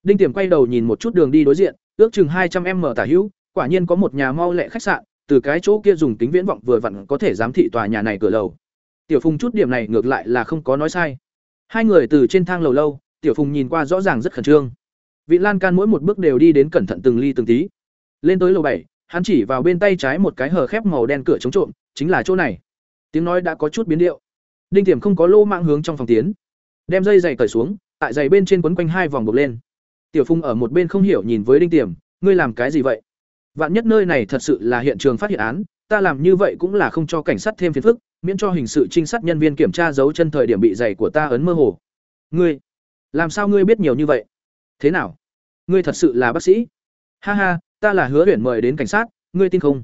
Đinh Tiềm quay đầu nhìn một chút đường đi đối diện, ước chừng hai 200m tả hữu, quả nhiên có một nhà mau lẹ khách sạn, từ cái chỗ kia dùng tính viễn vọng vừa vặn có thể giám thị tòa nhà này cửa lầu. Tiểu Phùng chút điểm này ngược lại là không có nói sai. Hai người từ trên thang lầu lâu, Tiểu Phùng nhìn qua rõ ràng rất khẩn trương. Vị Lan Can mỗi một bước đều đi đến cẩn thận từng ly từng tí. Lên tới lầu bảy, hắn chỉ vào bên tay trái một cái hở khép màu đen cửa chống trộm, chính là chỗ này. Tiếng nói đã có chút biến điệu. Đinh Tiềm không có lô mạng hướng trong phòng tiến, đem dây giày cởi xuống, tại giày bên trên quấn quanh hai vòng buộc lên. Tiểu Phong ở một bên không hiểu nhìn với Đinh Tiềm, ngươi làm cái gì vậy? Vạn nhất nơi này thật sự là hiện trường phát hiện án, ta làm như vậy cũng là không cho cảnh sát thêm phiền phức, miễn cho hình sự trinh sát nhân viên kiểm tra dấu chân thời điểm bị giày của ta ấn mơ hồ. Ngươi, làm sao ngươi biết nhiều như vậy? Thế nào? Ngươi thật sự là bác sĩ? Ha ha, ta là hứa tuyển mời đến cảnh sát ngươi tin không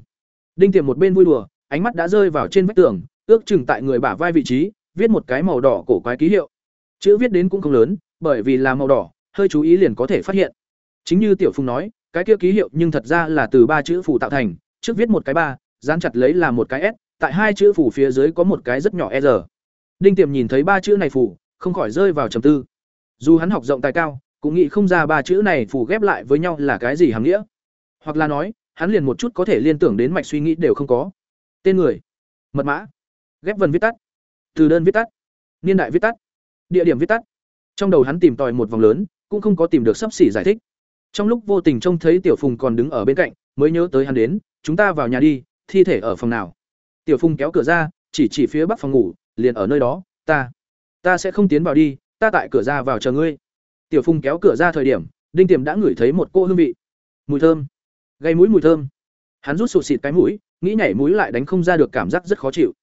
đinh tiềm một bên vui đùa ánh mắt đã rơi vào trên vách tường ước chừng tại người bả vai vị trí viết một cái màu đỏ cổ quái ký hiệu chữ viết đến cũng không lớn bởi vì là màu đỏ hơi chú ý liền có thể phát hiện. Chính như tiểu phùng nói, cái kia ký hiệu nhưng thật ra là từ ba chữ phủ tạo thành, trước viết một cái ba, dán chặt lấy là một cái s, tại hai chữ phủ phía dưới có một cái rất nhỏ r. Đinh tiềm nhìn thấy ba chữ này phủ không khỏi rơi vào trầm tư. Dù hắn học rộng tài cao, cũng nghĩ không ra ba chữ này phủ ghép lại với nhau là cái gì hàm nghĩa. Hoặc là nói, hắn liền một chút có thể liên tưởng đến mạch suy nghĩ đều không có. Tên người, mật mã, ghép vần viết tắt, từ đơn viết tắt, niên đại viết tắt, địa điểm viết tắt. Trong đầu hắn tìm tòi một vòng lớn cũng không có tìm được sắp xỉ giải thích. Trong lúc vô tình trông thấy tiểu phùng còn đứng ở bên cạnh, mới nhớ tới hắn đến, chúng ta vào nhà đi, thi thể ở phòng nào? Tiểu phùng kéo cửa ra, chỉ chỉ phía bắc phòng ngủ, liền ở nơi đó, ta ta sẽ không tiến vào đi, ta tại cửa ra vào chờ ngươi. Tiểu phùng kéo cửa ra thời điểm, đinh tiềm đã ngửi thấy một cô hương vị. Mùi thơm. Gây mũi mùi thơm. Hắn rút sụt xịt cái mũi, nghĩ nhảy mũi lại đánh không ra được cảm giác rất khó chịu.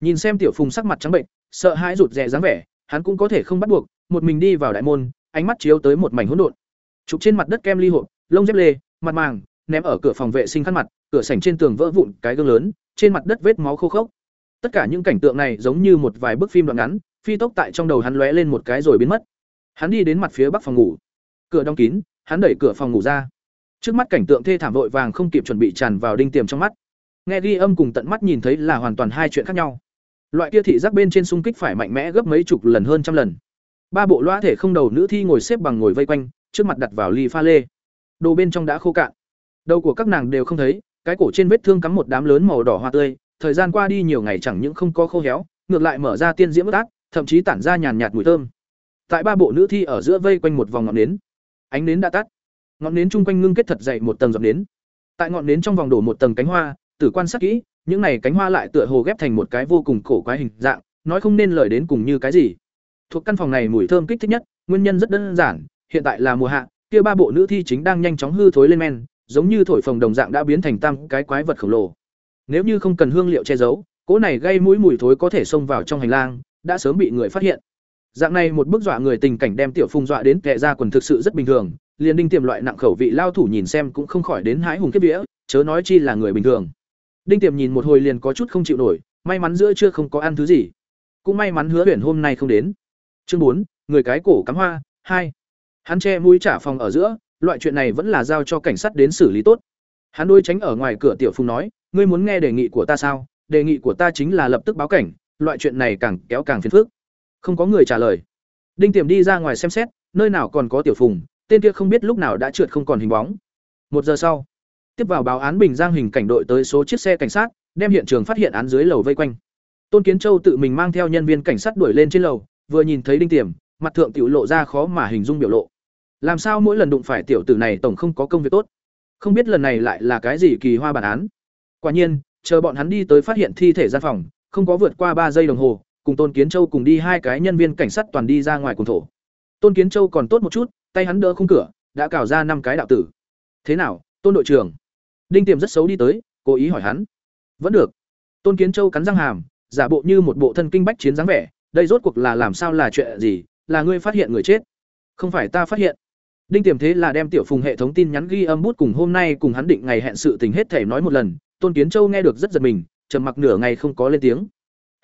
Nhìn xem tiểu phùng sắc mặt trắng bệnh, sợ hãi rụt rè dáng vẻ, hắn cũng có thể không bắt buộc, một mình đi vào đại môn ánh mắt chiếu tới một mảnh hỗn độn chụp trên mặt đất kem ly hộp, lông dép lê, mặt màng, ném ở cửa phòng vệ sinh khăn mặt, cửa sảnh trên tường vỡ vụn cái gương lớn, trên mặt đất vết máu khô khốc tất cả những cảnh tượng này giống như một vài bức phim đoạn ngắn, phi tốc tại trong đầu hắn lóe lên một cái rồi biến mất hắn đi đến mặt phía bắc phòng ngủ cửa đóng kín, hắn đẩy cửa phòng ngủ ra Trước mắt cảnh tượng thê thảm vội vàng không kịp chuẩn bị tràn vào đinh tiềm trong mắt. Nghe ghi âm cùng tận mắt nhìn thấy là hoàn toàn hai chuyện khác nhau. Loại kia thị giác bên trên xung kích phải mạnh mẽ gấp mấy chục lần hơn trăm lần. Ba bộ loa thể không đầu nữ thi ngồi xếp bằng ngồi vây quanh, trước mặt đặt vào ly pha lê. Đồ bên trong đã khô cạn. Đầu của các nàng đều không thấy, cái cổ trên vết thương cắm một đám lớn màu đỏ hoa tươi, thời gian qua đi nhiều ngày chẳng những không có khô héo, ngược lại mở ra tiên diễm bất ác, thậm chí tản ra nhàn nhạt mùi thơm. Tại ba bộ nữ thi ở giữa vây quanh một vòng ngọn nến. Ánh nến đã tắt ngọn nến chung quanh ngưng kết thật dày một tầng giọt nến tại ngọn nến trong vòng đổ một tầng cánh hoa tử quan sát kỹ những này cánh hoa lại tựa hồ ghép thành một cái vô cùng cổ quái hình dạng nói không nên lời đến cùng như cái gì thuộc căn phòng này mùi thơm kích thích nhất, nguyên nhân rất đơn giản, hiện tại là mùa hạ, kia ba bộ nữ thi chính đang nhanh chóng hư thối lên men, giống như thổi phồng đồng dạng đã biến thành tam cái quái vật khổng lồ. Nếu như không cần hương liệu che giấu, cỗ này gây mũi mùi thối có thể xông vào trong hành lang, đã sớm bị người phát hiện. Dạng này một bức dọa người tình cảnh đem tiểu phùng dọa đến kệ ra quần thực sự rất bình thường, liền đinh tiềm loại nặng khẩu vị lao thủ nhìn xem cũng không khỏi đến hãi hùng kết vía, chớ nói chi là người bình thường. Đinh tiềm nhìn một hồi liền có chút không chịu nổi, may mắn giữa chưa không có ăn thứ gì. Cũng may mắn hứa huyền hôm nay không đến chương bốn, người cái cổ cắm hoa, hai. Hắn che mũi trả phòng ở giữa, loại chuyện này vẫn là giao cho cảnh sát đến xử lý tốt. Hắn đôi tránh ở ngoài cửa tiểu phùng nói, ngươi muốn nghe đề nghị của ta sao? Đề nghị của ta chính là lập tức báo cảnh, loại chuyện này càng kéo càng phiền phức. Không có người trả lời. Đinh tiềm đi ra ngoài xem xét, nơi nào còn có tiểu phùng, tên kia không biết lúc nào đã trượt không còn hình bóng. Một giờ sau, tiếp vào báo án bình giang hình cảnh đội tới số chiếc xe cảnh sát, đem hiện trường phát hiện án dưới lầu vây quanh. Tôn kiến châu tự mình mang theo nhân viên cảnh sát đuổi lên trên lầu vừa nhìn thấy đinh tiềm, mặt thượng tiểu lộ ra khó mà hình dung biểu lộ. Làm sao mỗi lần đụng phải tiểu tử này tổng không có công việc tốt? Không biết lần này lại là cái gì kỳ hoa bản án. Quả nhiên, chờ bọn hắn đi tới phát hiện thi thể gian phòng, không có vượt qua ba giây đồng hồ, cùng tôn kiến châu cùng đi hai cái nhân viên cảnh sát toàn đi ra ngoài cùng thổ. Tôn kiến châu còn tốt một chút, tay hắn đỡ khung cửa, đã cào ra năm cái đạo tử. Thế nào, tôn đội trưởng? Đinh tiềm rất xấu đi tới, cố ý hỏi hắn. Vẫn được. Tôn kiến châu cắn răng hàm, giả bộ như một bộ thân kinh bách chiến dáng vẻ đây rốt cuộc là làm sao là chuyện gì, là ngươi phát hiện người chết? Không phải ta phát hiện. Đinh tiềm thế là đem tiểu phùng hệ thống tin nhắn ghi âm bút cùng hôm nay cùng hắn định ngày hẹn sự tình hết thể nói một lần, tôn kiến châu nghe được rất giật mình, trầm mặc nửa ngày không có lên tiếng.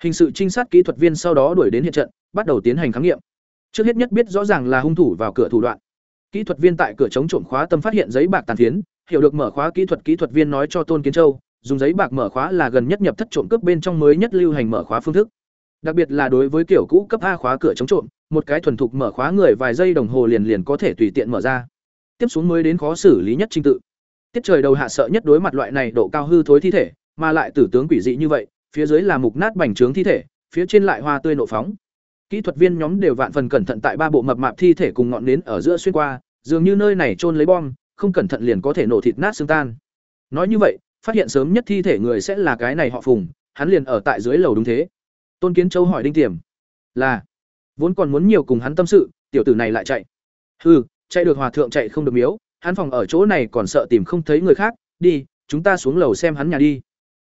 Hình sự trinh sát kỹ thuật viên sau đó đuổi đến hiện trận, bắt đầu tiến hành khám nghiệm. Trước hết nhất biết rõ ràng là hung thủ vào cửa thủ đoạn. Kỹ thuật viên tại cửa chống trộm khóa tâm phát hiện giấy bạc tàn phiến, hiểu được mở khóa kỹ thuật kỹ thuật viên nói cho tôn kiến châu, dùng giấy bạc mở khóa là gần nhất nhập thất trộm cướp bên trong mới nhất lưu hành mở khóa phương thức đặc biệt là đối với kiểu cũ cấp a khóa cửa chống trộm, một cái thuần thục mở khóa người vài giây đồng hồ liền liền có thể tùy tiện mở ra. Tiếp xuống mới đến khó xử lý nhất trình tự. Tiết trời đầu hạ sợ nhất đối mặt loại này độ cao hư thối thi thể, mà lại tử tướng quỷ dị như vậy, phía dưới là mục nát bành trướng thi thể, phía trên lại hoa tươi nộ phóng. Kỹ thuật viên nhóm đều vạn phần cẩn thận tại ba bộ mập mạp thi thể cùng ngọn nến ở giữa xuyên qua, dường như nơi này trôn lấy bom, không cẩn thận liền có thể nổ thịt nát xương tan. Nói như vậy, phát hiện sớm nhất thi thể người sẽ là cái này họ phùng, hắn liền ở tại dưới lầu đúng thế tôn kiến châu hỏi đinh tiềm, là, vốn còn muốn nhiều cùng hắn tâm sự, tiểu tử này lại chạy. Hừ, chạy được hòa thượng chạy không được miếu, hắn phòng ở chỗ này còn sợ tìm không thấy người khác, đi, chúng ta xuống lầu xem hắn nhà đi.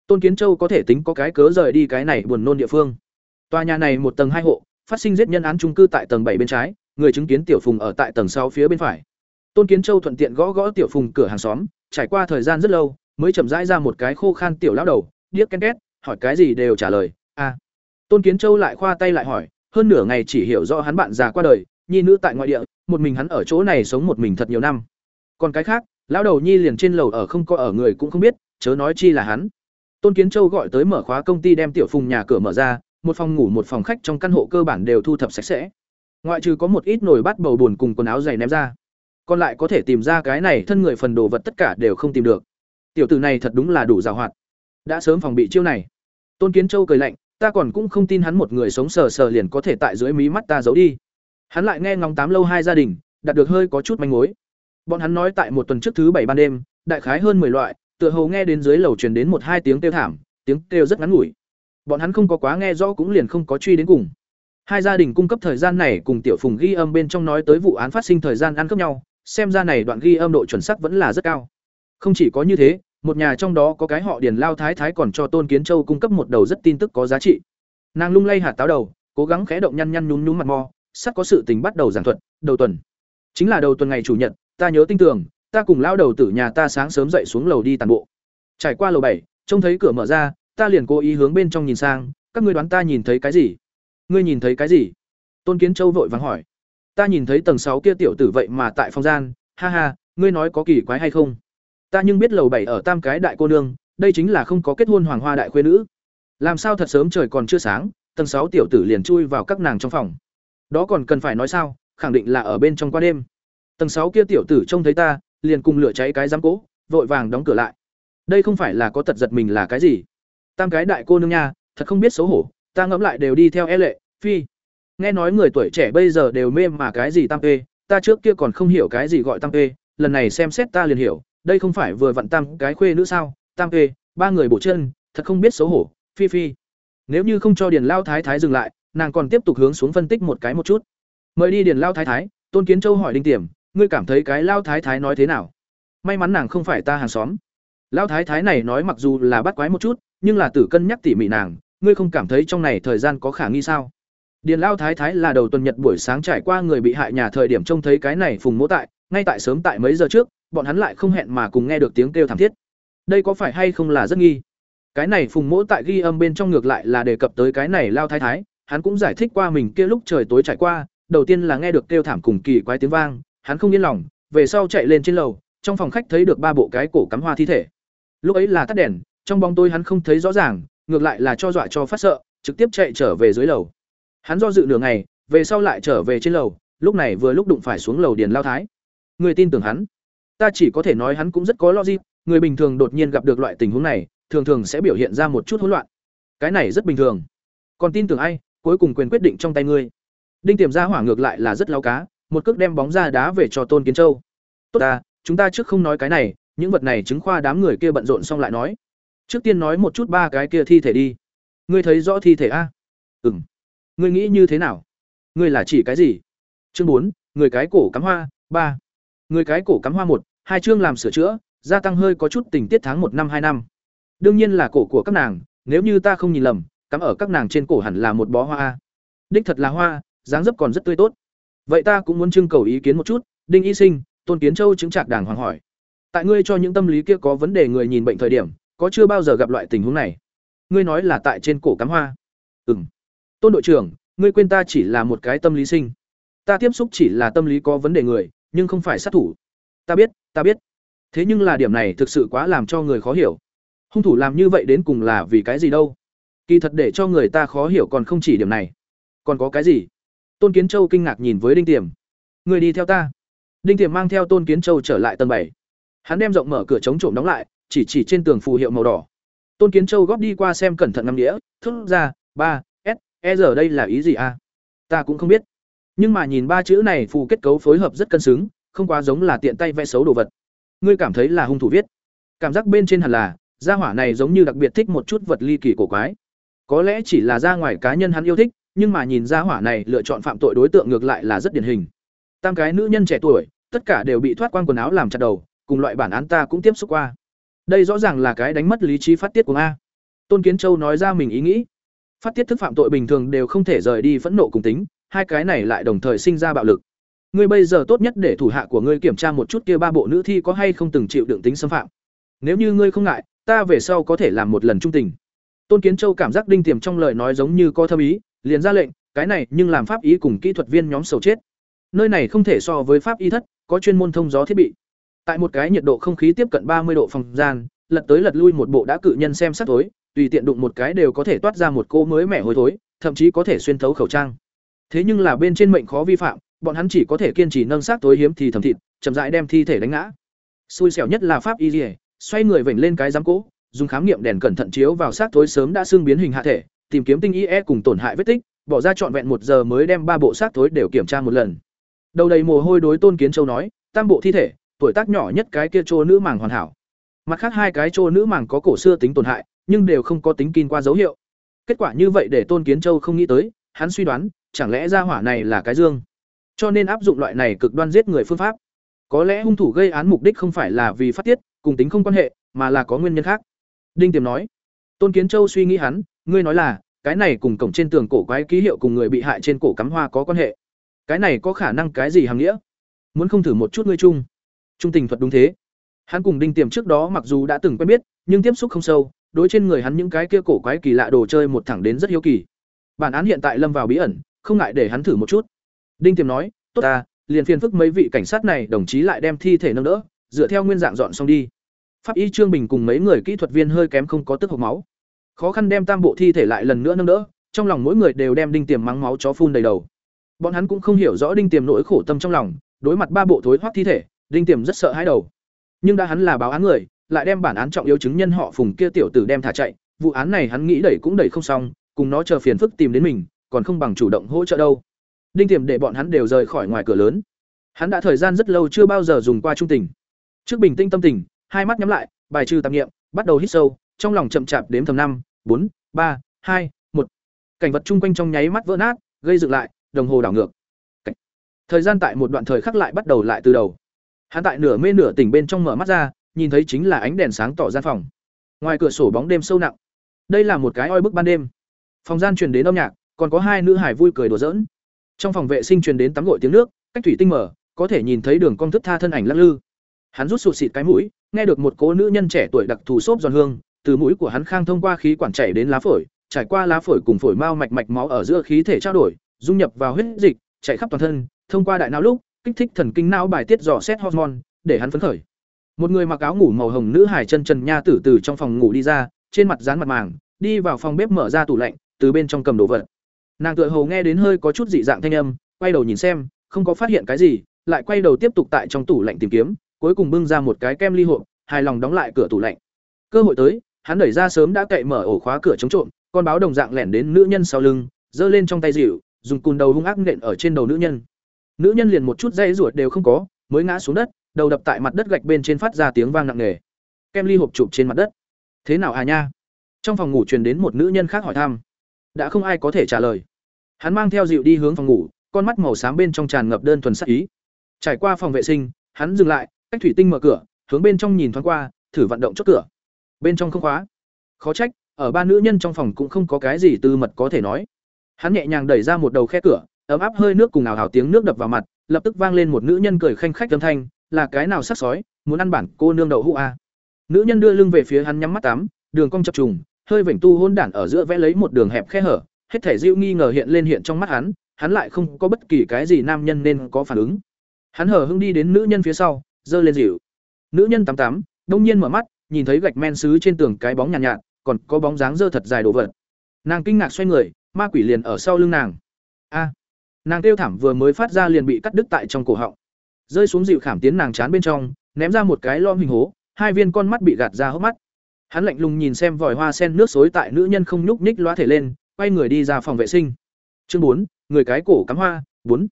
Tôn kiến châu có thể tính có cái cớ rời đi cái này buồn nôn địa phương. Tòa nhà này một tầng hai hộ, phát sinh giết nhân án trung cư tại tầng bảy bên trái, người chứng kiến tiểu phùng ở tại tầng sáu phía bên phải. Tôn kiến châu thuận tiện gõ gõ tiểu phùng cửa hàng xóm, trải qua thời gian rất lâu, mới chậm rãi ra một cái khô khan tiểu lão đầu, điếc ken két, hỏi cái gì đều trả lời, a tôn kiến châu lại khoa tay lại hỏi, hơn nửa ngày chỉ hiểu rõ hắn bạn già qua đời, nhi nữ tại ngoại địa, một mình hắn ở chỗ này sống một mình thật nhiều năm. Còn cái khác, lão đầu nhi liền trên lầu ở không có ở người cũng không biết, chớ nói chi là hắn. Tôn kiến châu gọi tới mở khóa công ty đem tiểu phùng nhà cửa mở ra, một phòng ngủ một phòng khách trong căn hộ cơ bản đều thu thập sạch sẽ. Ngoại trừ có một ít nồi bát bầu buồn cùng quần áo giày ném ra. Còn lại có thể tìm ra cái này thân người phần đồ vật tất cả đều không tìm được. Tiểu tử này thật đúng là đủ giàu hoạt. Đã sớm phòng bị chiêu này. Tôn kiến châu cười lạnh ta còn cũng không tin hắn một người sống sờ sờ liền có thể tại dưới mí mắt ta giấu đi. Hắn lại nghe ngóng tám lâu hai gia đình, đạt được hơi có chút manh mối. Bọn hắn nói tại một tuần trước thứ bảy ban đêm, đại khái hơn 10 loại, tựa hồ nghe đến dưới lầu truyền đến một hai tiếng kêu thảm, tiếng kêu rất ngắn ngủi. Bọn hắn không có quá nghe rõ cũng liền không có truy đến cùng. Hai gia đình cung cấp thời gian này cùng tiểu phùng ghi âm bên trong nói tới vụ án phát sinh thời gian ăn cướp nhau, xem ra này đoạn ghi âm độ chuẩn xác vẫn là rất cao. Không chỉ có như thế một nhà trong đó có cái họ điền lao thái thái còn cho tôn kiến châu cung cấp một đầu rất tin tức có giá trị. Nàng lung lay hạt táo đầu, cố gắng khẽ động nhăn nhăn nhún nhún mặt mò sắp có sự tình bắt đầu giảng thuật, đầu tuần. Chính là đầu tuần ngày chủ nhật, ta nhớ tinh tường ta cùng lao đầu tử nhà ta sáng sớm dậy xuống lầu đi tàn bộ. Trải qua lầu bảy, trông thấy cửa mở ra, ta liền cố ý hướng bên trong nhìn sang, các ngươi đoán ta nhìn thấy cái gì? Ngươi nhìn thấy cái gì? Tôn kiến châu vội vàng hỏi. Ta nhìn thấy tầng sáu kia tiểu tử vậy mà tại phòng gian, ha ha, ngươi nói có kỳ quái hay không? Ta nhưng biết lầu bảy ở tam cái đại cô nương, đây chính là không có kết hôn hoàng hoa đại khuê nữ. Làm sao thật sớm trời còn chưa sáng, tầng sáu tiểu tử liền chui vào các nàng trong phòng. Đó còn cần phải nói sao, khẳng định là ở bên trong qua đêm. Tầng sáu kia tiểu tử trông thấy ta, liền cùng lửa cháy cái giám cố, vội vàng đóng cửa lại. Đây không phải là có tật giật mình là cái gì? Tam cái đại cô nương nha, thật không biết xấu hổ, ta ngẫm lại đều đi theo e lệ, phi. Nghe nói người tuổi trẻ bây giờ đều mê mà cái gì tam ê, ta trước kia còn không hiểu cái gì gọi tam ê, lần này xem xét ta liền hiểu đây không phải vừa vặn tam cái khuê nữ sao, tam pê ba người bổ chân, thật không biết xấu hổ, phi phi. Nếu như không cho điền lao thái thái dừng lại, nàng còn tiếp tục hướng xuống phân tích một cái một chút. Mời đi điền lao thái thái, tôn kiến châu hỏi đinh tiềm, ngươi cảm thấy cái lao thái thái nói thế nào? May mắn nàng không phải ta hàng xóm. Lao thái thái này nói mặc dù là bắt quái một chút, nhưng là tử cân nhắc tỉ mỉ nàng, ngươi không cảm thấy trong này thời gian có khả nghi sao? Điền lao thái thái là đầu tuần nhật buổi sáng trải qua người bị hại nhà thời điểm trông thấy cái này phùng mỗ tại, ngay tại sớm tại mấy giờ trước bọn hắn lại không hẹn mà cùng nghe được tiếng kêu thảm thiết. Đây có phải hay không là rất nghi? Cái này phùng mỗ tại ghi âm bên trong ngược lại là đề cập tới cái này lao thái thái, hắn cũng giải thích qua mình kia lúc trời tối trải qua, đầu tiên là nghe được kêu thảm cùng kỳ quái tiếng vang, hắn không yên lòng, về sau chạy lên trên lầu, trong phòng khách thấy được ba bộ cái cổ cắm hoa thi thể. Lúc ấy là tắt đèn, trong bóng tôi hắn không thấy rõ ràng, ngược lại là cho dọa cho phát sợ, trực tiếp chạy trở về dưới lầu. Hắn do dự nửa ngày, về sau lại trở về trên lầu, lúc này vừa lúc đụng phải xuống lầu điền lao thái. Người tin tưởng hắn ta chỉ có thể nói hắn cũng rất có logic, người bình thường đột nhiên gặp được loại tình huống này, thường thường sẽ biểu hiện ra một chút hỗn loạn. Cái này rất bình thường. Còn tin tưởng ai, cuối cùng quyền quyết định trong tay ngươi. Đinh tiềm ra hỏa ngược lại là rất lao cá, một cước đem bóng ra đá về cho tôn kiến châu. Tốt ta, chúng ta trước không nói cái này, những vật này chứng khoa đám người kia bận rộn xong lại nói. Trước tiên nói một chút ba cái kia thi thể đi. Ngươi thấy rõ thi thể a? Ừm. Ngươi nghĩ như thế nào? Ngươi là chỉ cái gì? Chương bốn, người cái cổ cắm hoa, ba. Người cái cổ cắm hoa một hai chương làm sửa chữa, gia tăng hơi có chút tình tiết tháng một năm hai năm. Đương nhiên là cổ của các nàng, nếu như ta không nhìn lầm, cắm ở các nàng trên cổ hẳn là một bó hoa a. Đích thật là hoa, dáng dấp còn rất tươi tốt. Vậy ta cũng muốn trưng cầu ý kiến một chút, đinh y sinh, tôn kiến châu chứng trạc đàng hoàng hỏi. Tại ngươi cho những tâm lý kia có vấn đề người nhìn bệnh thời điểm, có chưa bao giờ gặp loại tình huống này? Ngươi nói là tại trên cổ cắm hoa. Ừ m tôn đội trưởng, ngươi quên ta chỉ là một cái tâm lý sinh. Ta tiếp xúc chỉ là tâm lý có vấn đề người, nhưng không phải sát thủ. Ta biết ta biết. Thế nhưng là điểm này thực sự quá làm cho người khó hiểu. Hung thủ làm như vậy đến cùng là vì cái gì đâu? Kỳ thật để cho người ta khó hiểu còn không chỉ điểm này. Còn có cái gì? Tôn kiến châu kinh ngạc nhìn với đinh tiềm. Người đi theo ta. Đinh tiềm mang theo tôn kiến châu trở lại tầng bảy. Hắn đem rộng mở cửa chống trộm đóng lại, chỉ chỉ trên tường phù hiệu màu đỏ. Tôn kiến châu góp đi qua xem cẩn thận ngắm đĩa thức ra, ba, s e giờ đây là ý gì a ta cũng không biết. Nhưng mà nhìn ba chữ này phù kết cấu phối hợp rất cân xứng không quá giống là tiện tay vẽ xấu đồ vật. Ngươi cảm thấy là hung thủ viết. Cảm giác bên trên hẳn là, gia hỏa này giống như đặc biệt thích một chút vật ly kỳ cổ quái. Có lẽ chỉ là ra ngoài cá nhân hắn yêu thích, nhưng mà nhìn gia hỏa này lựa chọn phạm tội đối tượng ngược lại là rất điển hình. Tam cái nữ nhân trẻ tuổi, tất cả đều bị thoát quan quần áo làm chặt đầu, cùng loại bản án ta cũng tiếp xúc qua. Đây rõ ràng là cái đánh mất lý trí phát tiết của a. Tôn kiến châu nói ra mình ý nghĩ. Phát tiết thức phạm tội bình thường đều không thể rời đi phẫn nộ cùng tính, hai cái này lại đồng thời sinh ra bạo lực ngươi bây giờ tốt nhất để thủ hạ của ngươi kiểm tra một chút kia ba bộ nữ thi có hay không từng chịu đựng tính xâm phạm. Nếu như ngươi không ngại, ta về sau có thể làm một lần trung tình. Tôn kiến châu cảm giác đinh tiềm trong lời nói giống như có thâm ý, liền ra lệnh, cái này nhưng làm pháp ý cùng kỹ thuật viên nhóm sầu chết. Nơi này không thể so với pháp y thất, có chuyên môn thông gió thiết bị. Tại một cái nhiệt độ không khí tiếp cận ba mươi độ phòng gian, lật tới lật lui một bộ đã cự nhân xem sát tối, tùy tiện đụng một cái đều có thể toát ra một cô mới mẻ hôi thối, thậm chí có thể xuyên thấu khẩu trang. Thế nhưng là bên trên mệnh khó vi phạm bọn hắn chỉ có thể kiên trì nâng xác tối hiếm thì thầm thịt, chậm rãi đem thi thể đánh ngã. Xui xẻo nhất là pháp y dỉa xoay người vểnh lên cái giám cỗ, dùng khám nghiệm đèn cẩn thận chiếu vào xác tối sớm đã xương biến hình hạ thể, tìm kiếm tinh e cùng tổn hại vết tích, bỏ ra trọn vẹn một giờ mới đem ba bộ xác tối đều kiểm tra một lần. Đầu đầy mồ hôi đối tôn kiến châu nói, tam bộ thi thể, tuổi tác nhỏ nhất cái kia trô nữ màng hoàn hảo. Mặt khác hai cái trô nữ màng có cổ xưa tính tổn hại, nhưng đều không có tính kin qua dấu hiệu. Kết quả như vậy để tôn kiến châu không nghĩ tới, hắn suy đoán, chẳng lẽ ra hỏa này là cái dương? Cho nên áp dụng loại này cực đoan giết người phương pháp. Có lẽ hung thủ gây án mục đích không phải là vì phát tiết, cùng tính không quan hệ, mà là có nguyên nhân khác. Đinh tiềm nói, tôn kiến châu suy nghĩ hắn, ngươi nói là, cái này cùng cổng trên tường cổ quái ký hiệu cùng người bị hại trên cổ cắm hoa có quan hệ. Cái này có khả năng cái gì hàm nghĩa? Muốn không thử một chút ngươi chung. Trung tình thuật đúng thế. Hắn cùng đinh tiềm trước đó mặc dù đã từng quen biết, nhưng tiếp xúc không sâu, đối trên người hắn những cái kia cổ quái kỳ lạ đồ chơi một thẳng đến rất hiếu kỳ. Bản án hiện tại lâm vào bí ẩn, không ngại để hắn thử một chút đinh tiềm nói, tốt ta, liền phiền phức mấy vị cảnh sát này, đồng chí lại đem thi thể nâng đỡ, dựa theo nguyên dạng dọn xong đi. Pháp y trương bình cùng mấy người kỹ thuật viên hơi kém không có tức hộc máu. Khó khăn đem tam bộ thi thể lại lần nữa nâng đỡ, trong lòng mỗi người đều đem đinh tiềm mắng máu chó phun đầy đầu. Bọn hắn cũng không hiểu rõ đinh tiềm nỗi khổ tâm trong lòng, đối mặt ba bộ thối thoát thi thể, đinh tiềm rất sợ hãi đầu. Nhưng đã hắn là báo án người, lại đem bản án trọng yếu chứng nhân họ phùng kia tiểu tử đem thả chạy, vụ án này hắn nghĩ đẩy cũng đẩy không xong, cùng nó chờ phiền phức tìm đến mình, còn không bằng chủ động hỗ trợ đâu đinh tiềm để bọn hắn đều rời khỏi ngoài cửa lớn. Hắn đã thời gian rất lâu chưa bao giờ dùng qua trung tình. Trước bình tĩnh tâm tình, hai mắt nhắm lại, bài trừ tạp nghiệm, bắt đầu hít sâu, trong lòng chậm chạp đếm thầm năm, bốn, ba, hai, một. Cảnh vật chung quanh trong nháy mắt vỡ nát, gây dựng lại, đồng hồ đảo ngược. Thời gian tại một đoạn thời khắc lại bắt đầu lại từ đầu. Hắn tại nửa mê nửa tỉnh bên trong mở mắt ra, nhìn thấy chính là ánh đèn sáng tỏ gian phòng. Ngoài cửa sổ bóng đêm sâu nặng. Đây là một cái oi bức ban đêm. Phòng gian truyền đến âm nhạc, còn có hai nữ hải vui cười đùa giỡn trong phòng vệ sinh truyền đến tắm gội tiếng nước, cách thủy tinh mở, có thể nhìn thấy đường cong thức tha thân ảnh lắc lư. Hắn rút sụt xịt cái mũi, nghe được một cố nữ nhân trẻ tuổi đặc thù xốp giòn hương, từ mũi của hắn khang thông qua khí quản chảy đến lá phổi, trải qua lá phổi cùng phổi mao mạch mạch máu ở giữa khí thể trao đổi, dung nhập vào huyết dịch, chạy khắp toàn thân, thông qua đại não lúc, kích thích thần kinh não bài tiết dò xét hormone, để hắn phấn khởi. Một người mặc áo ngủ màu hồng nữ hải chân trần nha tử từ trong phòng ngủ đi ra, trên mặt dán mặt màng, đi vào phòng bếp mở ra tủ lạnh, từ bên trong cầm đồ vật nàng tựa hồ nghe đến hơi có chút dị dạng thanh âm, quay đầu nhìn xem, không có phát hiện cái gì, lại quay đầu tiếp tục tại trong tủ lạnh tìm kiếm, cuối cùng bưng ra một cái kem ly hộp, hài lòng đóng lại cửa tủ lạnh. Cơ hội tới, hắn đẩy ra sớm đã cậy mở ổ khóa cửa chống trộm, con báo đồng dạng lẻn đến nữ nhân sau lưng, giơ lên trong tay dịu, dùng cùn đầu hung ác nện ở trên đầu nữ nhân. Nữ nhân liền một chút dây ruột đều không có, mới ngã xuống đất, đầu đập tại mặt đất gạch bên trên phát ra tiếng vang nặng nề. Kem ly hộp chụp trên mặt đất. Thế nào à nha? Trong phòng ngủ truyền đến một nữ nhân khác hỏi thăm. Đã không ai có thể trả lời hắn mang theo dịu đi hướng phòng ngủ, con mắt màu xám bên trong tràn ngập đơn thuần sắc ý. Trải qua phòng vệ sinh, hắn dừng lại, cách thủy tinh mở cửa, hướng bên trong nhìn thoáng qua, thử vận động chốt cửa. Bên trong không khóa. Khó trách, ở ba nữ nhân trong phòng cũng không có cái gì tư mật có thể nói. Hắn nhẹ nhàng đẩy ra một đầu khe cửa, ấm áp hơi nước cùng ảo hào tiếng nước đập vào mặt, lập tức vang lên một nữ nhân cười khanh khách âm thanh, là cái nào sắc sói, muốn ăn bản cô nương đậu hũ a à. nữ nhân đưa lưng về phía hắn nhắm mắt tắm, đường cong chập trùng, hơi vểnh tu hôn đản ở giữa vẽ lấy một đường hẹp khe hở hết thể dịu nghi ngờ hiện lên hiện trong mắt hắn hắn lại không có bất kỳ cái gì nam nhân nên có phản ứng. Hắn hở hưng đi đến nữ nhân phía sau giơ lên dịu. Nữ nhân tám tám, đông nhiên mở mắt nhìn thấy gạch men xứ trên tường cái bóng nhàn nhạt, nhạt còn có bóng dáng dơ thật dài đồ vật. Nàng kinh ngạc xoay người ma quỷ liền ở sau lưng nàng. A! Nàng kêu thảm vừa mới phát ra liền bị cắt đứt tại trong cổ họng. Rơi xuống dịu khảm tiến nàng chán bên trong ném ra một cái lom hình hố hai viên con mắt bị gạt ra hốc mắt. Hắn lạnh lùng nhìn xem vòi hoa sen nước xối tại nữ nhân không nhúc nhích loa thể lên quay người đi ra phòng vệ sinh. Chương bốn, người cái cổ cắm hoa, bốn.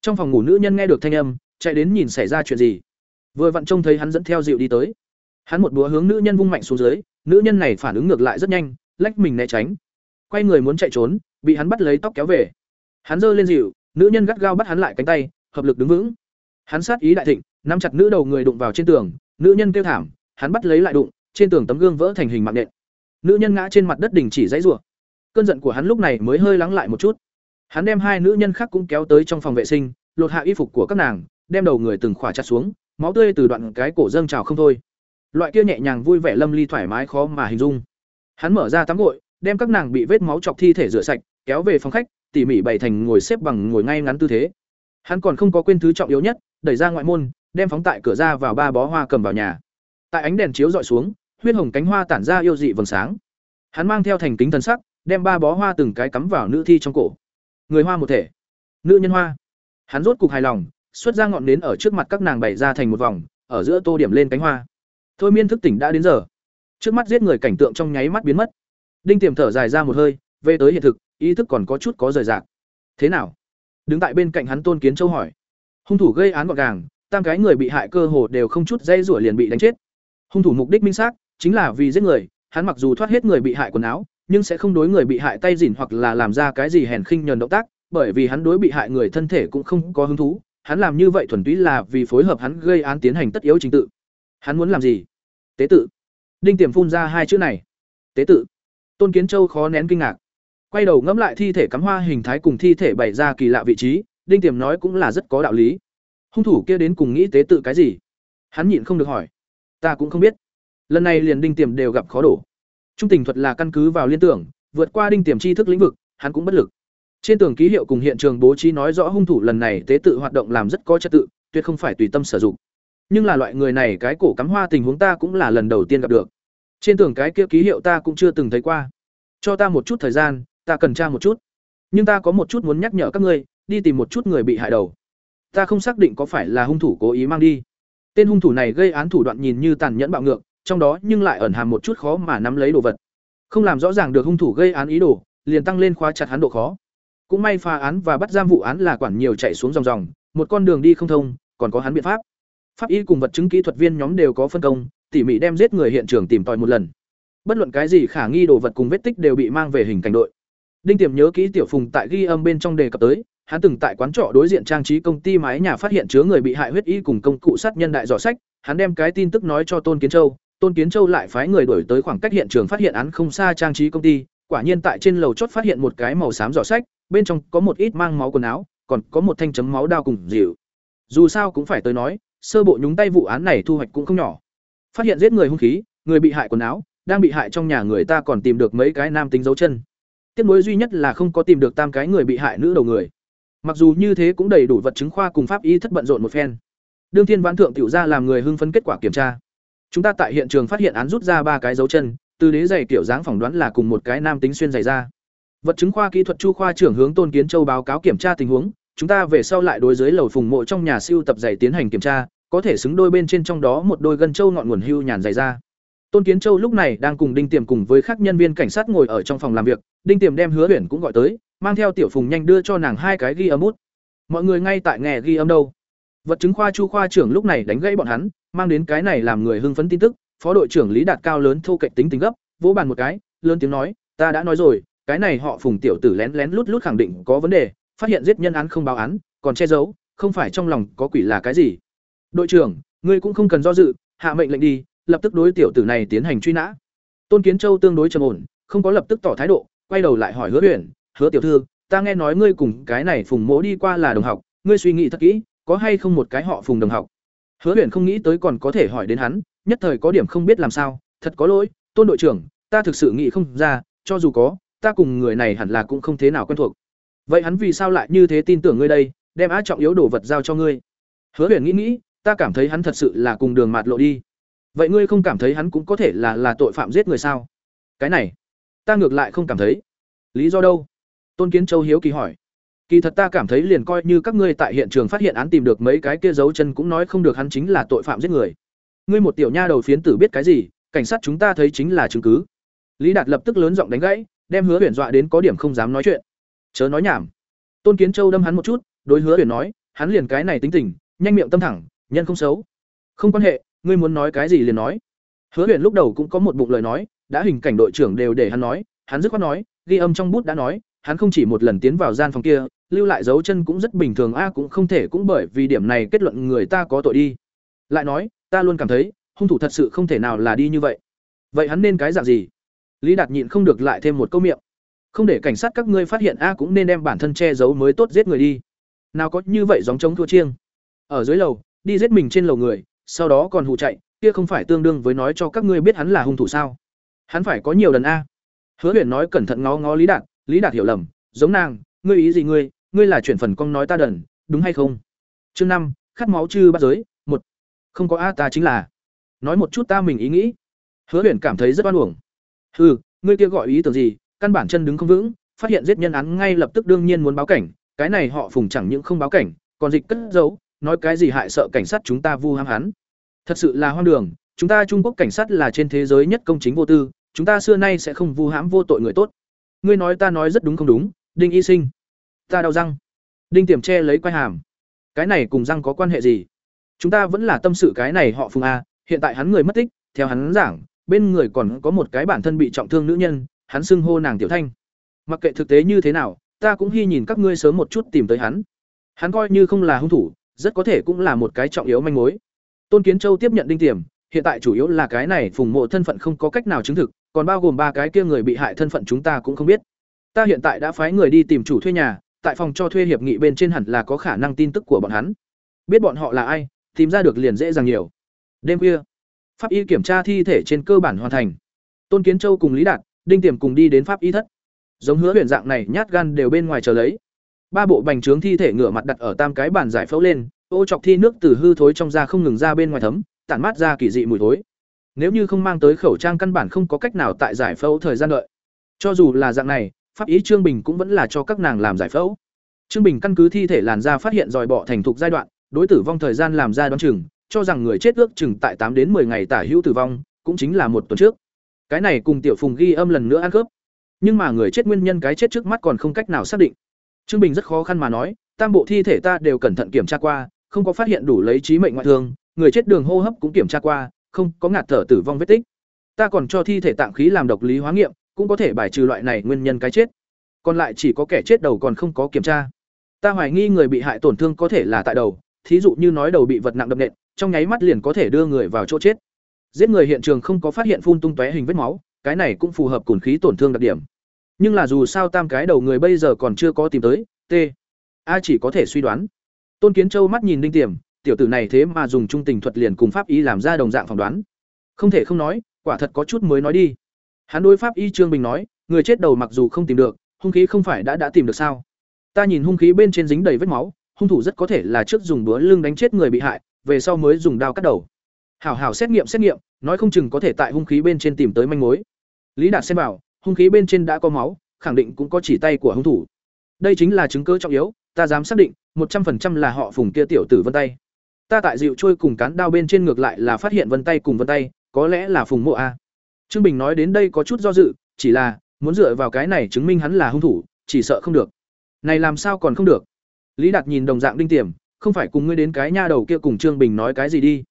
Trong phòng ngủ nữ nhân nghe được thanh âm, chạy đến nhìn xảy ra chuyện gì. Vừa vặn trông thấy hắn dẫn theo dịu đi tới. Hắn một búa hướng nữ nhân vung mạnh xuống dưới, nữ nhân này phản ứng ngược lại rất nhanh, lách mình né tránh. Quay người muốn chạy trốn, bị hắn bắt lấy tóc kéo về. Hắn giơ lên dịu, nữ nhân gắt gao bắt hắn lại cánh tay, hợp lực đứng vững. Hắn sát ý đại thịnh, nắm chặt nữ đầu người đụng vào trên tường, nữ nhân kêu thảm, hắn bắt lấy lại đụng, trên tường tấm gương vỡ thành hình mạng nện. Nữ nhân ngã trên mặt đất đình chỉ dãy rủa cơn giận của hắn lúc này mới hơi lắng lại một chút. Hắn đem hai nữ nhân khác cũng kéo tới trong phòng vệ sinh, lột hạ y phục của các nàng, đem đầu người từng khỏa chặt xuống, máu tươi từ đoạn cái cổ dâng trào không thôi. Loại kia nhẹ nhàng vui vẻ lâm ly thoải mái khó mà hình dung. Hắn mở ra tắm gội, đem các nàng bị vết máu chọc thi thể rửa sạch, kéo về phòng khách, tỉ mỉ bày thành ngồi xếp bằng ngồi ngay ngắn tư thế. Hắn còn không có quên thứ trọng yếu nhất, đẩy ra ngoại môn, đem phóng tại cửa ra vào ba bó hoa cầm vào nhà. Tại ánh đèn chiếu dọi xuống, huyết hồng cánh hoa tản ra yêu dị vầng sáng. Hắn mang theo thành kính thần sắc đem ba bó hoa từng cái cắm vào nữ thi trong cổ. Người hoa một thể. Nữ nhân hoa. Hắn rốt cục hài lòng, xuất ra ngọn nến ở trước mặt các nàng bày ra thành một vòng, ở giữa tô điểm lên cánh hoa. Thôi miên thức tỉnh đã đến giờ. Trước mắt giết người cảnh tượng trong nháy mắt biến mất. Đinh tiềm thở dài ra một hơi, về tới hiện thực, ý thức còn có chút có rời rạc. Thế nào? Đứng tại bên cạnh hắn tôn kiến châu hỏi. Hung thủ gây án gọn gàng, tam cái người bị hại cơ hồ đều không chút dây rủa liền bị đánh chết. Hung thủ mục đích minh xác, chính là vì giết người, hắn mặc dù thoát hết người bị hại quần áo nhưng sẽ không đối người bị hại tay dỉn hoặc là làm ra cái gì hèn khinh nhờn động tác, bởi vì hắn đối bị hại người thân thể cũng không có hứng thú. Hắn làm như vậy thuần túy là vì phối hợp hắn gây án tiến hành tất yếu trình tự. Hắn muốn làm gì? Tế tự. Đinh tiềm phun ra hai chữ này. Tế tự. Tôn kiến châu khó nén kinh ngạc. Quay đầu ngẫm lại thi thể cắm hoa hình thái cùng thi thể bày ra kỳ lạ vị trí, đinh tiềm nói cũng là rất có đạo lý. Hung thủ kia đến cùng nghĩ tế tự cái gì? Hắn nhịn không được hỏi. Ta cũng không biết. Lần này liền đinh tiềm đều gặp khó đổ trung tình thuật là căn cứ vào liên tưởng, vượt qua đinh tiềm tri thức lĩnh vực, hắn cũng bất lực. Trên tường ký hiệu cùng hiện trường bố trí nói rõ hung thủ lần này tế tự hoạt động làm rất có trật tự, tuyệt không phải tùy tâm sử dụng. Nhưng là loại người này cái cổ cắm hoa tình huống ta cũng là lần đầu tiên gặp được. Trên tường cái kia ký hiệu ta cũng chưa từng thấy qua. Cho ta một chút thời gian, ta cần tra một chút. Nhưng ta có một chút muốn nhắc nhở các ngươi, đi tìm một chút người bị hại đầu. Ta không xác định có phải là hung thủ cố ý mang đi. Tên hung thủ này gây án thủ đoạn nhìn như tàn nhẫn bạo ngược trong đó nhưng lại ẩn hàm một chút khó mà nắm lấy đồ vật. Không làm rõ ràng được hung thủ gây án ý đồ, liền tăng lên khóa chặt hắn độ khó. Cũng may phá án và bắt giam vụ án là quản nhiều chạy xuống dòng dòng, một con đường đi không thông, còn có hắn biện pháp. Pháp y cùng vật chứng kỹ thuật viên nhóm đều có phân công, tỉ mỉ đem giết người hiện trường tìm tòi một lần. Bất luận cái gì khả nghi đồ vật cùng vết tích đều bị mang về hình cảnh đội. Đinh tiềm nhớ kỹ tiểu phùng tại ghi âm bên trong đề cập tới, hắn từng tại quán trọ đối diện trang trí công ty mái nhà phát hiện chứa người bị hại huyết y cùng công cụ sát nhân đại dò sách, hắn đem cái tin tức nói cho tôn kiến châu tôn kiến châu lại phái người đuổi tới khoảng cách hiện trường phát hiện án không xa trang trí công ty quả nhiên tại trên lầu chốt phát hiện một cái màu xám giỏ sách bên trong có một ít mang máu quần áo còn có một thanh chấm máu đao cùng dịu Dù sao cũng phải tới nói, sơ bộ nhúng tay vụ án này thu hoạch cũng không nhỏ. Phát hiện giết người hung khí, người bị hại quần áo, đang bị hại trong nhà người ta còn tìm được mấy cái nam tính dấu chân. Tiếc nối duy nhất là không có tìm được tam cái người bị hại nữ đầu người. Mặc dù như thế cũng đầy đủ vật chứng khoa cùng pháp y thất bận rộn một phen. Đương Thiên Vãn thượng tiểu ra làm người hưng phấn kết quả kiểm tra. Chúng ta tại hiện trường phát hiện án rút ra ba cái dấu chân, từ đế giày kiểu dáng phỏng đoán là cùng một cái nam tính xuyên giày ra. Vật chứng khoa kỹ thuật Chu khoa trưởng hướng Tôn Kiến Châu báo cáo kiểm tra tình huống, chúng ta về sau lại đối dưới lầu phùng mộ trong nhà siêu tập giày tiến hành kiểm tra, có thể xứng đôi bên trên trong đó một đôi gân châu ngọn nguồn hưu nhàn giày ra. Tôn Kiến Châu lúc này đang cùng Đinh Tiềm cùng với các nhân viên cảnh sát ngồi ở trong phòng làm việc, Đinh Tiềm đem Hứa Huyền cũng gọi tới, mang theo Tiểu Phùng nhanh đưa cho nàng hai cái ghi âm út. Mọi người ngay tại nghe ghi âm đâu. Vật chứng khoa Chu khoa trưởng lúc này đánh gãy bọn hắn, mang đến cái này làm người hưng phấn tin tức, Phó đội trưởng Lý Đạt cao lớn thu cạnh tính tính gấp, vỗ bàn một cái, lớn tiếng nói, "Ta đã nói rồi, cái này họ Phùng tiểu tử lén lén lút lút khẳng định có vấn đề, phát hiện giết nhân án không báo án, còn che giấu, không phải trong lòng có quỷ là cái gì?" "Đội trưởng, ngươi cũng không cần do dự, hạ mệnh lệnh đi, lập tức đối tiểu tử này tiến hành truy nã." Tôn Kiến Châu tương đối trầm ổn, không có lập tức tỏ thái độ, quay đầu lại hỏi Hứa Uyển, "Hứa tiểu thư, ta nghe nói ngươi cùng cái này Phùng Mỗ đi qua là đồng học, ngươi suy nghĩ thật kỹ, có hay không một cái họ Phùng đồng học?" Hứa Huyền không nghĩ tới còn có thể hỏi đến hắn, nhất thời có điểm không biết làm sao, thật có lỗi, Tôn đội trưởng, ta thực sự nghĩ không ra, cho dù có, ta cùng người này hẳn là cũng không thế nào quen thuộc. Vậy hắn vì sao lại như thế tin tưởng ngươi đây, đem á trọng yếu đồ vật giao cho ngươi? Hứa Huyền nghĩ nghĩ, ta cảm thấy hắn thật sự là cùng đường mạt lộ đi. Vậy ngươi không cảm thấy hắn cũng có thể là là tội phạm giết người sao? Cái này, ta ngược lại không cảm thấy. Lý do đâu? Tôn Kiến Châu hiếu kỳ hỏi. Kỳ thật ta cảm thấy liền coi như các ngươi tại hiện trường phát hiện án tìm được mấy cái kia dấu chân cũng nói không được hắn chính là tội phạm giết người. Ngươi một tiểu nha đầu phiến tử biết cái gì, cảnh sát chúng ta thấy chính là chứng cứ. Lý Đạt lập tức lớn giọng đánh gãy, đem Hứa Uyển dọa đến có điểm không dám nói chuyện. Chớ nói nhảm. Tôn Kiến Châu đâm hắn một chút, đối Hứa Uyển nói, hắn liền cái này tính tình, nhanh miệng tâm thẳng, nhân không xấu. Không quan hệ, ngươi muốn nói cái gì liền nói. Hứa Uyển lúc đầu cũng có một bụng lời nói, đã hình cảnh đội trưởng đều để hắn nói, hắn dứt khoát nói, ghi âm trong bút đã nói, hắn không chỉ một lần tiến vào gian phòng kia, lưu lại dấu chân cũng rất bình thường a cũng không thể cũng bởi vì điểm này kết luận người ta có tội đi. Lại nói, ta luôn cảm thấy, hung thủ thật sự không thể nào là đi như vậy. Vậy hắn nên cái dạng gì? Lý Đạt nhịn không được lại thêm một câu miệng. Không để cảnh sát các ngươi phát hiện a cũng nên đem bản thân che giấu mới tốt giết người đi. Nào có như vậy gióng trống thua chiêng. Ở dưới lầu, đi giết mình trên lầu người, sau đó còn hù chạy, kia không phải tương đương với nói cho các ngươi biết hắn là hung thủ sao? Hắn phải có nhiều lần a. Hứa Huyền nói cẩn thận ngó ngó Lý Đạt, Lý Đạt hiểu lầm, giống nàng, ngươi ý gì ngươi, ngươi là chuyển phần con nói ta đần, đúng hay không? Chương năm, khát máu chư bắt giới, một. Không có a ta chính là. Nói một chút ta mình ý nghĩ. Hứa Huyền cảm thấy rất oan uổng. Hừ, ngươi kia gọi ý tưởng gì, căn bản chân đứng không vững, phát hiện giết nhân án ngay lập tức đương nhiên muốn báo cảnh, cái này họ phùng chẳng những không báo cảnh, còn dịch cất giấu, nói cái gì hại sợ cảnh sát chúng ta vu ham hắn. Thật sự là hoang đường, chúng ta Trung Quốc cảnh sát là trên thế giới nhất công chính vô tư, chúng ta xưa nay sẽ không vu hãm vô tội người tốt. Ngươi nói ta nói rất đúng không đúng, Đinh Y Sinh. Ta đau răng. Đinh Tiềm che lấy quai hàm. Cái này cùng răng có quan hệ gì? Chúng ta vẫn là tâm sự cái này họ Phùng a, hiện tại hắn người mất tích, theo hắn giảng, bên người còn có một cái bản thân bị trọng thương nữ nhân, hắn xưng hô nàng Tiểu Thanh. Mặc kệ thực tế như thế nào, ta cũng hy nhìn các ngươi sớm một chút tìm tới hắn. Hắn coi như không là hung thủ, rất có thể cũng là một cái trọng yếu manh mối. Tôn Kiến Châu tiếp nhận đinh tiềm, hiện tại chủ yếu là cái này phùng mộ thân phận không có cách nào chứng thực, còn bao gồm ba cái kia người bị hại thân phận chúng ta cũng không biết. Ta hiện tại đã phái người đi tìm chủ thuê nhà, tại phòng cho thuê hiệp nghị bên trên hẳn là có khả năng tin tức của bọn hắn. Biết bọn họ là ai, tìm ra được liền dễ dàng nhiều. Đêm khuya, pháp y kiểm tra thi thể trên cơ bản hoàn thành. Tôn Kiến Châu cùng Lý Đạt, Đinh Tiềm cùng đi đến pháp y thất. Giống hứa huyền dạng này nhát gan đều bên ngoài chờ lấy. Ba bộ bành trướng thi thể ngửa mặt đặt ở tam cái bàn giải phẫu lên, ô chọc thi nước từ hư thối trong da không ngừng ra bên ngoài thấm, tản mát ra kỳ dị mùi thối. Nếu như không mang tới khẩu trang căn bản không có cách nào tại giải phẫu thời gian đợi. Cho dù là dạng này, pháp ý Trương Bình cũng vẫn là cho các nàng làm giải phẫu. Trương Bình căn cứ thi thể làn da phát hiện dòi bọ thành thục giai đoạn, đối tử vong thời gian làm ra đoán chừng, cho rằng người chết ước chừng tại tám đến 10 ngày tả hữu tử vong, cũng chính là một tuần trước. Cái này cùng Tiểu Phùng ghi âm lần nữa ăn khớp. Nhưng mà người chết nguyên nhân cái chết trước mắt còn không cách nào xác định. Trương Bình rất khó khăn mà nói, tam bộ thi thể ta đều cẩn thận kiểm tra qua, không có phát hiện đủ lấy trí mệnh ngoại thương, người chết đường hô hấp cũng kiểm tra qua, không có ngạt thở tử vong vết tích. Ta còn cho thi thể tạng khí làm độc lý hóa nghiệm, cũng có thể bài trừ loại này nguyên nhân cái chết. Còn lại chỉ có kẻ chết đầu còn không có kiểm tra. Ta hoài nghi người bị hại tổn thương có thể là tại đầu, thí dụ như nói đầu bị vật nặng đập nện, trong nháy mắt liền có thể đưa người vào chỗ chết. Giết người hiện trường không có phát hiện phun tung tóe hình vết máu, cái này cũng phù hợp cồn khí tổn thương đặc điểm. Nhưng là dù sao tam cái đầu người bây giờ còn chưa có tìm tới, T. A chỉ có thể suy đoán. tôn kiến châu mắt nhìn đinh tiềm tiểu tử này thế mà dùng trung tình thuật liền cùng pháp y làm ra đồng dạng phỏng đoán. Không thể không nói, quả thật có chút mới nói đi. Hắn đối pháp y trương bình nói, người chết đầu mặc dù không tìm được, hung khí không phải đã đã tìm được sao? Ta nhìn hung khí bên trên dính đầy vết máu, hung thủ rất có thể là trước dùng búa lưng đánh chết người bị hại, về sau mới dùng dao cắt đầu. Hảo hảo xét nghiệm xét nghiệm, nói không chừng có thể tại hung khí bên trên tìm tới manh mối. Lý đạt xem bảo, hung khí bên trên đã có máu, khẳng định cũng có chỉ tay của hung thủ. Đây chính là chứng cứ trọng yếu, ta dám xác định, một trăm phần trăm là họ phùng kia tiểu tử vân tay ta tại dịu trôi cùng cán đao bên trên ngược lại là phát hiện vân tay cùng vân tay, có lẽ là phùng mộ a. Trương bình nói đến đây có chút do dự, chỉ là, muốn dựa vào cái này chứng minh hắn là hung thủ, chỉ sợ không được. Này làm sao còn không được? Lý đạt nhìn đồng dạng đinh tiềm, không phải cùng ngươi đến cái nha đầu kia cùng trương bình nói cái gì đi.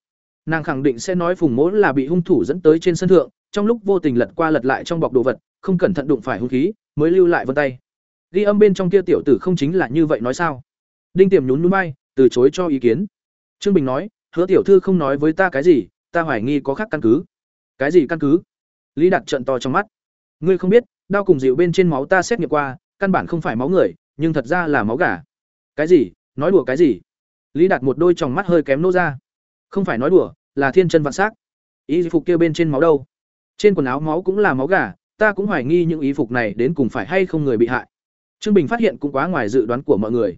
Nàng khẳng định sẽ nói phùng mỗ là bị hung thủ dẫn tới trên sân thượng, trong lúc vô tình lật qua lật lại trong bọc đồ vật, không cẩn thận đụng phải hung khí, mới lưu lại vân tay. Ghi âm bên trong kia tiểu tử không chính là như vậy nói sao? Đinh tiềm nhún núi bay, từ chối cho ý kiến trương bình nói hứa tiểu thư không nói với ta cái gì ta hoài nghi có khác căn cứ. Cái gì căn cứ? Lý đạt trận to trong mắt. Ngươi không biết đau cùng dịu bên trên máu ta xét nghiệm qua căn bản không phải máu người nhưng thật ra là máu gà. Cái gì? Nói đùa cái gì? Lý đạt một đôi tròng mắt hơi kém nô ra. Không phải nói đùa là thiên chân vạn sắc, á ý phục kia bên trên máu đâu? Trên quần áo máu cũng là máu gà ta cũng hoài nghi những ý phục này đến cùng phải hay không người bị hại. Trương bình phát hiện cũng quá ngoài dự đoán của mọi người.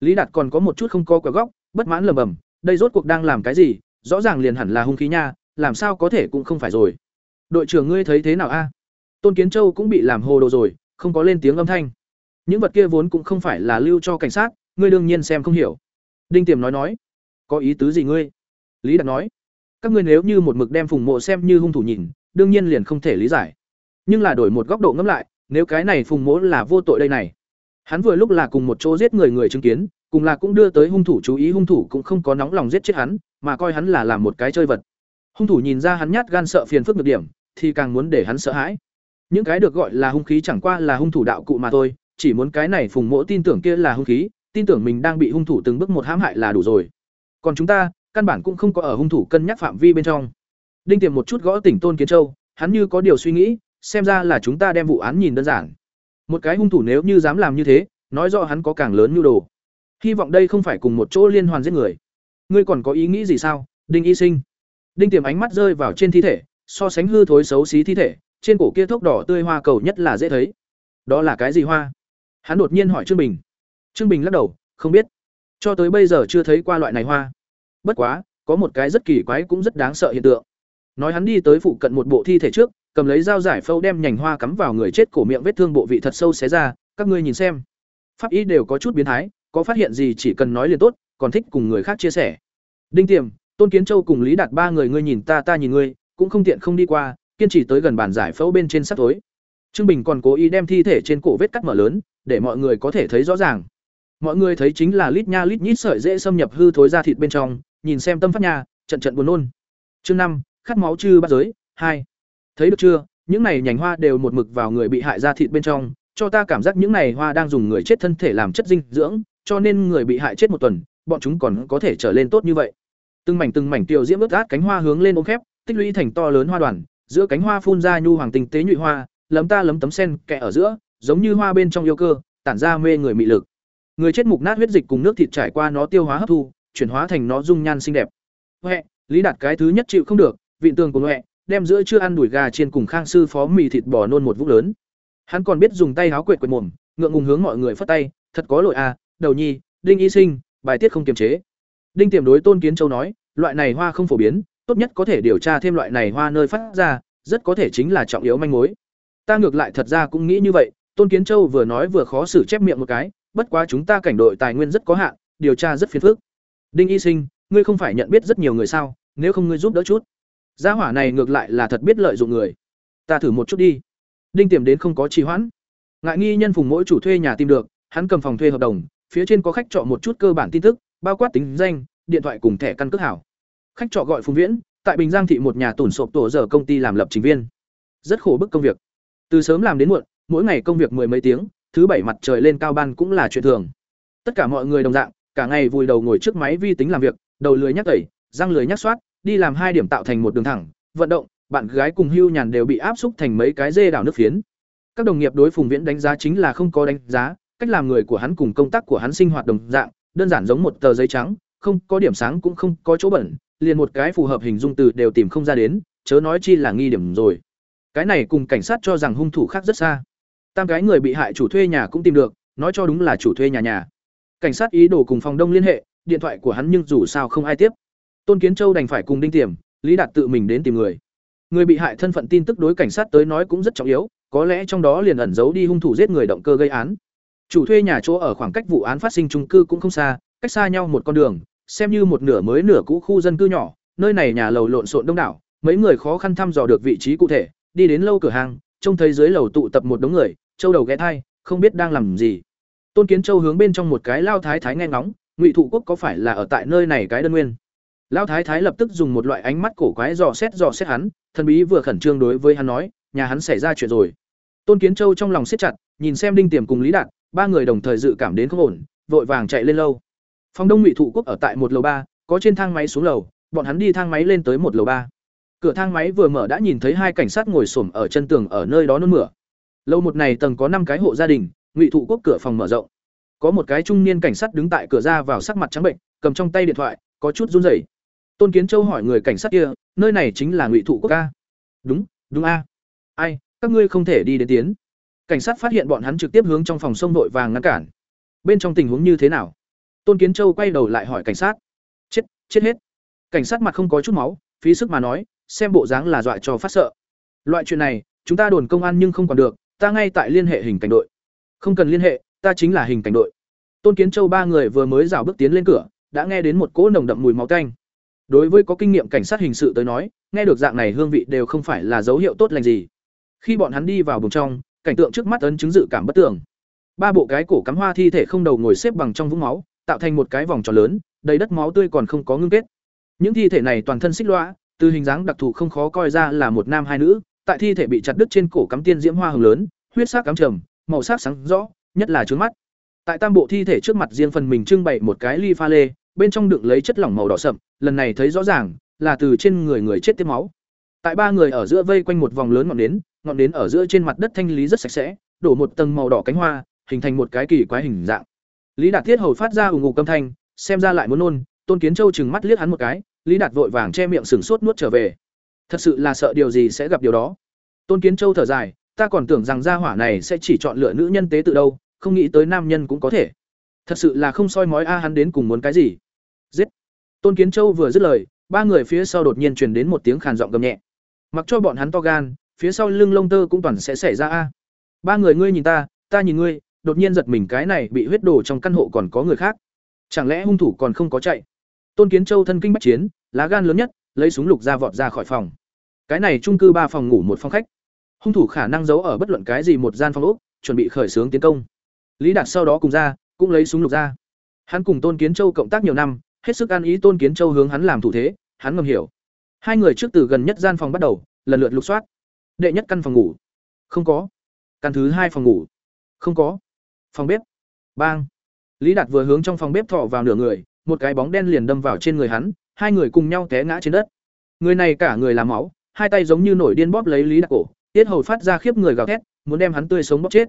Lý đạt còn có một chút không co quẹo góc bất mãn lầm bầm đây rốt cuộc đang làm cái gì? Rõ ràng liền hẳn là hung khí nha, làm sao có thể cũng không phải rồi. Đội trưởng ngươi thấy thế nào a? Tôn kiến châu cũng bị làm hồ đồ rồi, không có lên tiếng âm thanh. Những vật kia vốn cũng không phải là lưu cho cảnh sát, ngươi đương nhiên xem không hiểu. Đinh tiềm nói nói, có ý tứ gì ngươi? Lý đạt nói, các ngươi nếu như một mực đem phùng mộ xem như hung thủ nhìn, đương nhiên liền không thể lý giải. Nhưng là đổi một góc độ ngẫm lại, nếu cái này phùng mỗ là vô tội đây này. Hắn vừa lúc là cùng một chỗ giết người người chứng kiến cùng là cũng đưa tới hung thủ chú ý, hung thủ cũng không có nóng lòng giết chết hắn, mà coi hắn là làm một cái chơi vật. Hung thủ nhìn ra hắn nhát gan sợ phiền phức được điểm, thì càng muốn để hắn sợ hãi. Những cái được gọi là hung khí chẳng qua là hung thủ đạo cụ mà thôi, chỉ muốn cái này phùng mỗ tin tưởng kia là hung khí, tin tưởng mình đang bị hung thủ từng bước một hãm hại là đủ rồi. Còn chúng ta, căn bản cũng không có ở hung thủ cân nhắc phạm vi bên trong. Đinh tiềm một chút gõ tỉnh tôn kiến châu, hắn như có điều suy nghĩ, xem ra là chúng ta đem vụ án nhìn đơn giản. Một cái hung thủ nếu như dám làm như thế, nói rõ hắn có càng lớn nhu đồ hy vọng đây không phải cùng một chỗ liên hoàn giết người. Ngươi còn có ý nghĩ gì sao, đinh y sinh? Đinh tiềm ánh mắt rơi vào trên thi thể, so sánh hư thối xấu xí thi thể, trên cổ kia thốc đỏ tươi hoa cầu nhất là dễ thấy. Đó là cái gì hoa? Hắn đột nhiên hỏi trương bình. Trương bình lắc đầu, không biết. Cho tới bây giờ chưa thấy qua loại này hoa. Bất quá, có một cái rất kỳ quái cũng rất đáng sợ hiện tượng. Nói hắn đi tới phụ cận một bộ thi thể trước, cầm lấy dao giải phâu đem nhành hoa cắm vào người chết cổ miệng vết thương bộ vị thật sâu xé ra, các ngươi nhìn xem. Pháp y đều có chút biến thái có phát hiện gì chỉ cần nói liền tốt, còn thích cùng người khác chia sẻ. Đinh tiềm, tôn kiến châu cùng lý đạt ba người ngươi nhìn ta ta nhìn ngươi, cũng không tiện không đi qua, kiên trì tới gần bàn giải phẫu bên trên sắp tối. Trương bình còn cố ý đem thi thể trên cổ vết cắt mở lớn, để mọi người có thể thấy rõ ràng. Mọi người thấy chính là lít nha lít nhít sợi dễ xâm nhập hư thối ra thịt bên trong, nhìn xem tâm phát nha, trận trận buồn nôn. Chương năm, khát máu chư bắt giới, hai. Thấy được chưa, những này nhành hoa đều một mực vào người bị hại ra thịt bên trong, cho ta cảm giác những này hoa đang dùng người chết thân thể làm chất dinh dưỡng cho nên người bị hại chết một tuần, bọn chúng còn có thể trở lên tốt như vậy. Từng mảnh từng mảnh tiểu diễm ướt át cánh hoa hướng lên ôm khép, tích lũy thành to lớn hoa đoàn, giữa cánh hoa phun ra nhu hoàng tinh tế nhụy hoa, lấm ta lấm tấm sen kẹ ở giữa, giống như hoa bên trong yêu cơ, tản ra mê người mị lực. Người chết mục nát huyết dịch cùng nước thịt trải qua nó tiêu hóa hấp thu, chuyển hóa thành nó dung nhan xinh đẹp. Huệ, lý đạt cái thứ nhất chịu không được, vịn tường của huệ, đem giữa chưa ăn đùi gà trên cùng khang sư phó mì thịt bò nôn một vũng lớn. Hắn còn biết dùng tay háo quệt quệt mồm, ngượng ngùng hướng mọi người phất tay, thật có lỗi à đầu nhi, đinh y sinh, bài tiết không kiềm chế. Đinh tiềm đối tôn kiến châu nói, loại này hoa không phổ biến, tốt nhất có thể điều tra thêm loại này hoa nơi phát ra, rất có thể chính là trọng yếu manh mối. Ta ngược lại thật ra cũng nghĩ như vậy, tôn kiến châu vừa nói vừa khó xử chép miệng một cái, bất quá chúng ta cảnh đội tài nguyên rất có hạn, điều tra rất phiền phức. Đinh y sinh, ngươi không phải nhận biết rất nhiều người sao, nếu không ngươi giúp đỡ chút. Gia hỏa này ngược lại là thật biết lợi dụng người. Ta thử một chút đi. Đinh tiềm đến không có trì hoãn. Ngại nghi nhân phùng mỗi chủ thuê nhà tìm được, hắn cầm phòng thuê hợp đồng phía trên có khách trọ một chút cơ bản tin tức, bao quát tính danh, điện thoại cùng thẻ căn cước hảo. Khách trọ gọi phùng viễn, tại bình giang thị một nhà tủn sộp tổ giờ công ty làm lập trình viên. Rất khổ bức công việc. Từ sớm làm đến muộn, mỗi ngày công việc mười mấy tiếng, thứ bảy mặt trời lên cao ban cũng là chuyện thường. Tất cả mọi người đồng dạng, cả ngày vùi đầu ngồi trước máy vi tính làm việc, đầu lười nhắc tẩy, răng lười nhắc soát, đi làm hai điểm tạo thành một đường thẳng, vận động, bạn gái cùng hưu nhàn đều bị áp xúc thành mấy cái dê đảo nước phiến. Các đồng nghiệp đối phùng viễn đánh giá chính là không có đánh giá cách làm người của hắn cùng công tác của hắn sinh hoạt đồng dạng đơn giản giống một tờ giấy trắng, không có điểm sáng cũng không có chỗ bẩn, liền một cái phù hợp hình dung từ đều tìm không ra đến, chớ nói chi là nghi điểm rồi. Cái này cùng cảnh sát cho rằng hung thủ khác rất xa. Tam cái người bị hại chủ thuê nhà cũng tìm được, nói cho đúng là chủ thuê nhà nhà. Cảnh sát ý đồ cùng phòng đông liên hệ, điện thoại của hắn nhưng dù sao không ai tiếp. Tôn Kiến Châu đành phải cùng Đinh Tiềm, Lý Đạt tự mình đến tìm người. Người bị hại thân phận tin tức đối cảnh sát tới nói cũng rất trọng yếu, có lẽ trong đó liền ẩn giấu đi hung thủ giết người động cơ gây án. Chủ thuê nhà chỗ ở khoảng cách vụ án phát sinh chung cư cũng không xa, cách xa nhau một con đường, xem như một nửa mới nửa cũ khu dân cư nhỏ, nơi này nhà lầu lộn xộn đông đảo, mấy người khó khăn thăm dò được vị trí cụ thể, đi đến lâu cửa hàng, trông thấy dưới lầu tụ tập một đống người, châu đầu ghé thai, không biết đang làm gì. Tôn Kiến Châu hướng bên trong một cái lao thái thái nghe ngóng, Ngụy Thụ Quốc có phải là ở tại nơi này cái đơn nguyên. Lao thái thái lập tức dùng một loại ánh mắt cổ quái dò xét dò xét hắn, thần bí vừa khẩn trương đối với hắn nói, nhà hắn xảy ra chuyện rồi. Tôn Kiến Châu trong lòng siết chặt, nhìn xem Đinh Tiềm cùng Lý Đạt, ba người đồng thời dự cảm đến không ổn, vội vàng chạy lên lâu. Phòng Đông Ngụy Thụ Quốc ở tại một lầu ba, có trên thang máy xuống lầu, bọn hắn đi thang máy lên tới một lầu ba. Cửa thang máy vừa mở đã nhìn thấy hai cảnh sát ngồi xổm ở chân tường ở nơi đó nôn mửa. Lâu một này tầng có năm cái hộ gia đình, Ngụy Thụ Quốc cửa phòng mở rộng. Có một cái trung niên cảnh sát đứng tại cửa ra vào sắc mặt trắng bệnh, cầm trong tay điện thoại, có chút run rẩy. Tôn Kiến Châu hỏi người cảnh sát kia, nơi này chính là Ngụy Thụ Quốc ca Đúng, đúng a. Ai, các ngươi không thể đi đến tiến. Cảnh sát phát hiện bọn hắn trực tiếp hướng trong phòng sông vội vàng ngăn cản. Bên trong tình huống như thế nào? Tôn Kiến Châu quay đầu lại hỏi cảnh sát. Chết, chết hết. Cảnh sát mặt không có chút máu, phí sức mà nói, xem bộ dáng là dọa cho phát sợ. Loại chuyện này, chúng ta đồn công an nhưng không còn được, ta ngay tại liên hệ hình cảnh đội. Không cần liên hệ, ta chính là hình cảnh đội. Tôn Kiến Châu ba người vừa mới rào bước tiến lên cửa, đã nghe đến một cỗ nồng đậm mùi máu tanh. Đối với có kinh nghiệm cảnh sát hình sự tới nói, nghe được dạng này hương vị đều không phải là dấu hiệu tốt lành gì. Khi bọn hắn đi vào vùng trong, cảnh tượng trước mắt ấn chứng dự cảm bất tưởng. Ba bộ cái cổ cắm hoa thi thể không đầu ngồi xếp bằng trong vũng máu, tạo thành một cái vòng tròn lớn, đầy đất máu tươi còn không có ngưng kết. Những thi thể này toàn thân xích lõa, từ hình dáng đặc thù không khó coi ra là một nam hai nữ, tại thi thể bị chặt đứt trên cổ cắm tiên diễm hoa hồng lớn, huyết sắc cắm trầm, màu sắc sáng rõ, nhất là trướng mắt. Tại tam bộ thi thể trước mặt riêng phần mình trưng bày một cái ly pha lê, bên trong đựng lấy chất lỏng màu đỏ sậm, lần này thấy rõ ràng là từ trên người người chết tiết máu. Tại ba người ở giữa vây quanh một vòng lớn ngọn nến, ngọn nến ở giữa trên mặt đất thanh lý rất sạch sẽ, đổ một tầng màu đỏ cánh hoa, hình thành một cái kỳ quái hình dạng. Lý Đạt Thiết hầu phát ra ù ngục âm thanh, xem ra lại muốn nôn, Tôn Kiến Châu trừng mắt liếc hắn một cái, Lý Đạt vội vàng che miệng sừng sốt nuốt trở về. Thật sự là sợ điều gì sẽ gặp điều đó. Tôn Kiến Châu thở dài, ta còn tưởng rằng gia hỏa này sẽ chỉ chọn lựa nữ nhân tế tự đâu, không nghĩ tới nam nhân cũng có thể. Thật sự là không soi mói a hắn đến cùng muốn cái gì. Giết. Tôn Kiến Châu vừa dứt lời, ba người phía sau đột nhiên truyền đến một tiếng khàn giọng gầm nhẹ. Mặc cho bọn hắn to gan, phía sau lưng lông tơ cũng toàn sẽ xảy ra a. Ba người ngươi nhìn ta, ta nhìn ngươi, đột nhiên giật mình cái này bị huyết đổ trong căn hộ còn có người khác. Chẳng lẽ hung thủ còn không có chạy? Tôn Kiến Châu thân kinh bách chiến, lá gan lớn nhất, lấy súng lục ra vọt ra khỏi phòng. Cái này trung cư ba phòng ngủ một phòng khách. Hung thủ khả năng giấu ở bất luận cái gì một gian phòng ốc, chuẩn bị khởi xướng tiến công. Lý Đạt sau đó cùng ra, cũng lấy súng lục ra. Hắn cùng Tôn Kiến Châu cộng tác nhiều năm, hết sức an ý Tôn Kiến Châu hướng hắn làm thủ thế, hắn ngầm hiểu. Hai người trước từ gần nhất gian phòng bắt đầu, lần lượt lục soát. Đệ nhất căn phòng ngủ, không có. Căn thứ hai phòng ngủ, không có. Phòng bếp, bang. Lý Đạt vừa hướng trong phòng bếp thọ vào nửa người, một cái bóng đen liền đâm vào trên người hắn, hai người cùng nhau té ngã trên đất. Người này cả người là máu, hai tay giống như nổi điên bóp lấy Lý Đạt cổ, tiết hầu phát ra khiếp người gào thét, muốn đem hắn tươi sống bóp chết.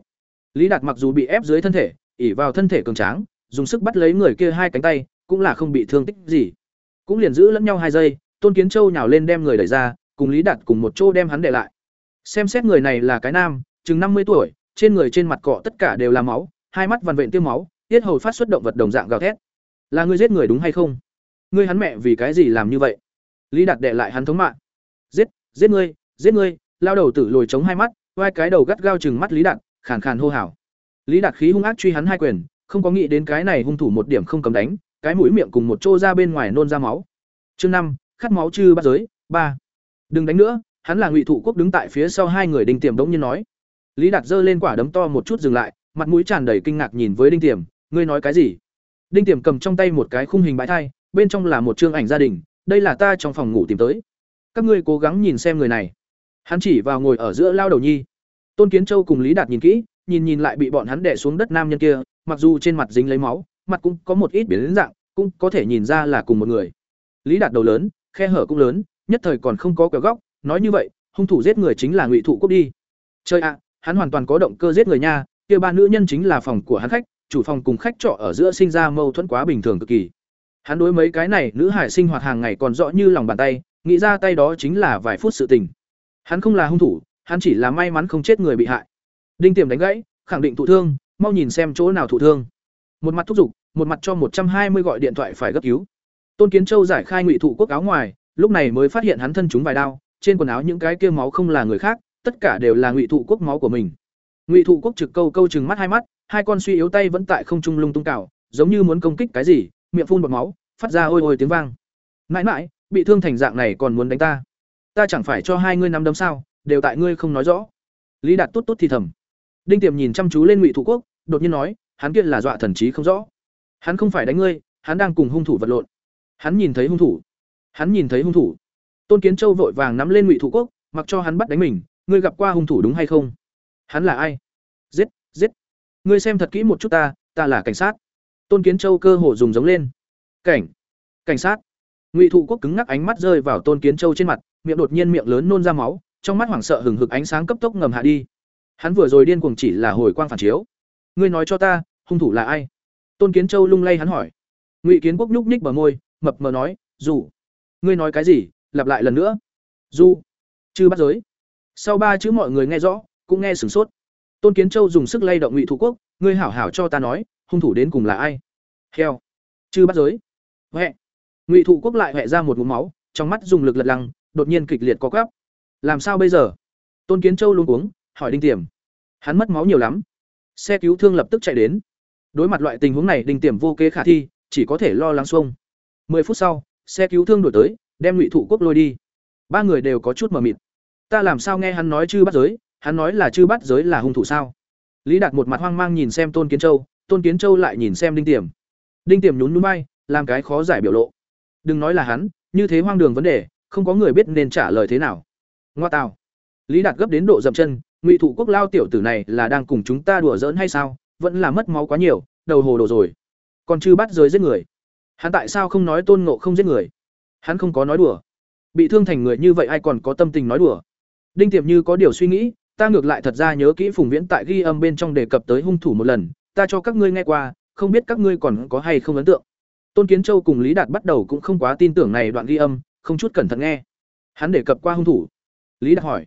Lý Đạt mặc dù bị ép dưới thân thể, ỉ vào thân thể cường tráng, dùng sức bắt lấy người kia hai cánh tay, cũng là không bị thương tích gì. Cũng liền giữ lẫn nhau hai giây, Tôn Kiến Châu nhào lên đem người đẩy ra, cùng Lý Đạt cùng một chỗ đem hắn để lại. Xem xét người này là cái nam, chừng năm mươi tuổi, trên người trên mặt cọ tất cả đều là máu, hai mắt vằn vện tiêu máu, tiết hầu phát xuất động vật đồng dạng gào thét. Là ngươi giết người đúng hay không? Ngươi hắn mẹ vì cái gì làm như vậy? Lý Đạt đệ lại hắn thống mạng. Giết, giết ngươi, giết ngươi, lao đầu tử lồi chống hai mắt, vai cái đầu gắt gao chừng mắt Lý Đạt, khàn khàn hô hào. Lý Đạt khí hung ác truy hắn hai quyền, không có nghĩ đến cái này hung thủ một điểm không cầm đánh, cái mũi miệng cùng một chỗ ra bên ngoài nôn ra máu. Chương năm, khát máu chư bắt giới, ba. Đừng đánh nữa, hắn là Ngụy Thụ Quốc đứng tại phía sau hai người Đinh Tiềm đống nhiên nói. Lý Đạt giơ lên quả đấm to một chút dừng lại, mặt mũi tràn đầy kinh ngạc nhìn với Đinh Tiềm, ngươi nói cái gì? Đinh Tiềm cầm trong tay một cái khung hình bãi thai, bên trong là một chương ảnh gia đình, đây là ta trong phòng ngủ tìm tới. Các ngươi cố gắng nhìn xem người này. Hắn chỉ vào ngồi ở giữa lao đầu nhi. Tôn Kiến Châu cùng Lý Đạt nhìn kỹ, nhìn nhìn lại bị bọn hắn đè xuống đất nam nhân kia, mặc dù trên mặt dính lấy máu, mặt cũng có một ít biến dạng, cũng có thể nhìn ra là cùng một người. Lý Đạt đầu lớn, khe hở cũng lớn, nhất thời còn không có quẹo góc, nói như vậy, hung thủ giết người chính là Ngụy Thụ Quốc đi. Chơi ạ, hắn hoàn toàn có động cơ giết người nha, kia ba nữ nhân chính là phòng của hắn khách, chủ phòng cùng khách trọ ở giữa sinh ra mâu thuẫn quá bình thường cực kỳ. Hắn đối mấy cái này nữ hải sinh hoạt hàng ngày còn rõ như lòng bàn tay, nghĩ ra tay đó chính là vài phút sự tình. Hắn không là hung thủ, hắn chỉ là may mắn không chết người bị hại. Đinh Tiềm đánh gãy, khẳng định thụ thương, mau nhìn xem chỗ nào thụ thương. Một mặt thúc giục, một mặt cho một trăm hai mươi gọi điện thoại phải gấp cứu. Tôn Kiến Châu giải khai ngụy thụ quốc áo ngoài, lúc này mới phát hiện hắn thân chúng vài đao, trên quần áo những cái kia máu không là người khác, tất cả đều là ngụy thụ quốc máu của mình. Ngụy thụ quốc trực câu câu chừng mắt hai mắt, hai con suy yếu tay vẫn tại không trung lung tung cào, giống như muốn công kích cái gì, miệng phun bọt máu, phát ra ôi ôi tiếng vang. Mãi mãi, bị thương thành dạng này còn muốn đánh ta. Ta chẳng phải cho hai ngươi nắm đấm sao, đều tại ngươi không nói rõ. Lý Đạt tốt tốt thì thầm. Đinh Tiềm nhìn chăm chú lên Ngụy Thụ Quốc, đột nhiên nói, hắn kia là dọa thần trí không rõ. Hắn không phải đánh ngươi, hắn đang cùng hung thủ vật lộn. Hắn nhìn thấy hung thủ. Hắn nhìn thấy hung thủ. Tôn Kiến Châu vội vàng nắm lên Ngụy Thủ Quốc, mặc cho hắn bắt đánh mình, ngươi gặp qua hung thủ đúng hay không? Hắn là ai? Giết, giết. Ngươi xem thật kỹ một chút ta, ta là cảnh sát. Tôn Kiến Châu cơ hồ dùng giống lên. Cảnh, cảnh sát. Ngụy Thụ Quốc cứng ngắc ánh mắt rơi vào Tôn Kiến Châu trên mặt, miệng đột nhiên miệng lớn nôn ra máu, trong mắt hoảng sợ hừng hực ánh sáng cấp tốc ngầm hạ đi. Hắn vừa rồi điên cuồng chỉ là hồi quang phản chiếu. Ngươi nói cho ta, hung thủ là ai? Tôn Kiến Châu lung lay hắn hỏi. Ngụy Kiến Quốc nhúc nhích bờ môi, mập mờ nói, "Dù." Ngươi nói cái gì? Lặp lại lần nữa. "Du." Chư bắt giới. Sau ba chữ mọi người nghe rõ, cũng nghe sửng sốt. Tôn Kiến Châu dùng sức lay động Ngụy thủ Quốc, "Ngươi hảo hảo cho ta nói, hung thủ đến cùng là ai?" "Heo." Chư bắt giới. huệ, Ngụy thủ Quốc lại huệ ra một ngụm máu, trong mắt dùng lực lật lăng, đột nhiên kịch liệt co quắp. Làm sao bây giờ? Tôn Kiến Châu luôn cuống, hỏi Đinh Tiềm. Hắn mất máu nhiều lắm. Xe cứu thương lập tức chạy đến. Đối mặt loại tình huống này, Đinh Tiềm vô kế khả thi, chỉ có thể lo lắng xuông. 10 phút sau, xe cứu thương đuổi tới, đem Ngụy Thụ Quốc lôi đi. Ba người đều có chút mờ mịt. Ta làm sao nghe hắn nói chư bắt giới, hắn nói là chư bắt giới là hung thủ sao? Lý Đạt một mặt hoang mang nhìn xem Tôn Kiến Châu, Tôn Kiến Châu lại nhìn xem Đinh Tiềm. Đinh Tiềm nhún núi bay làm cái khó giải biểu lộ. Đừng nói là hắn, như thế hoang đường vấn đề, không có người biết nên trả lời thế nào. Ngoa tào. Lý Đạt gấp đến độ dậm chân, Ngụy Thụ Quốc lao tiểu tử này là đang cùng chúng ta đùa giỡn hay sao? Vẫn là mất máu quá nhiều, đầu hồ đồ rồi. Còn chư bắt giới giết người. Hắn tại sao không nói Tôn Ngộ không giết người? Hắn không có nói đùa. Bị thương thành người như vậy ai còn có tâm tình nói đùa? Đinh Tiệm như có điều suy nghĩ, ta ngược lại thật ra nhớ kỹ Phùng Viễn tại ghi âm bên trong đề cập tới hung thủ một lần, ta cho các ngươi nghe qua, không biết các ngươi còn có hay không ấn tượng. Tôn Kiến Châu cùng Lý Đạt bắt đầu cũng không quá tin tưởng này đoạn ghi âm, không chút cẩn thận nghe. Hắn đề cập qua hung thủ. Lý Đạt hỏi.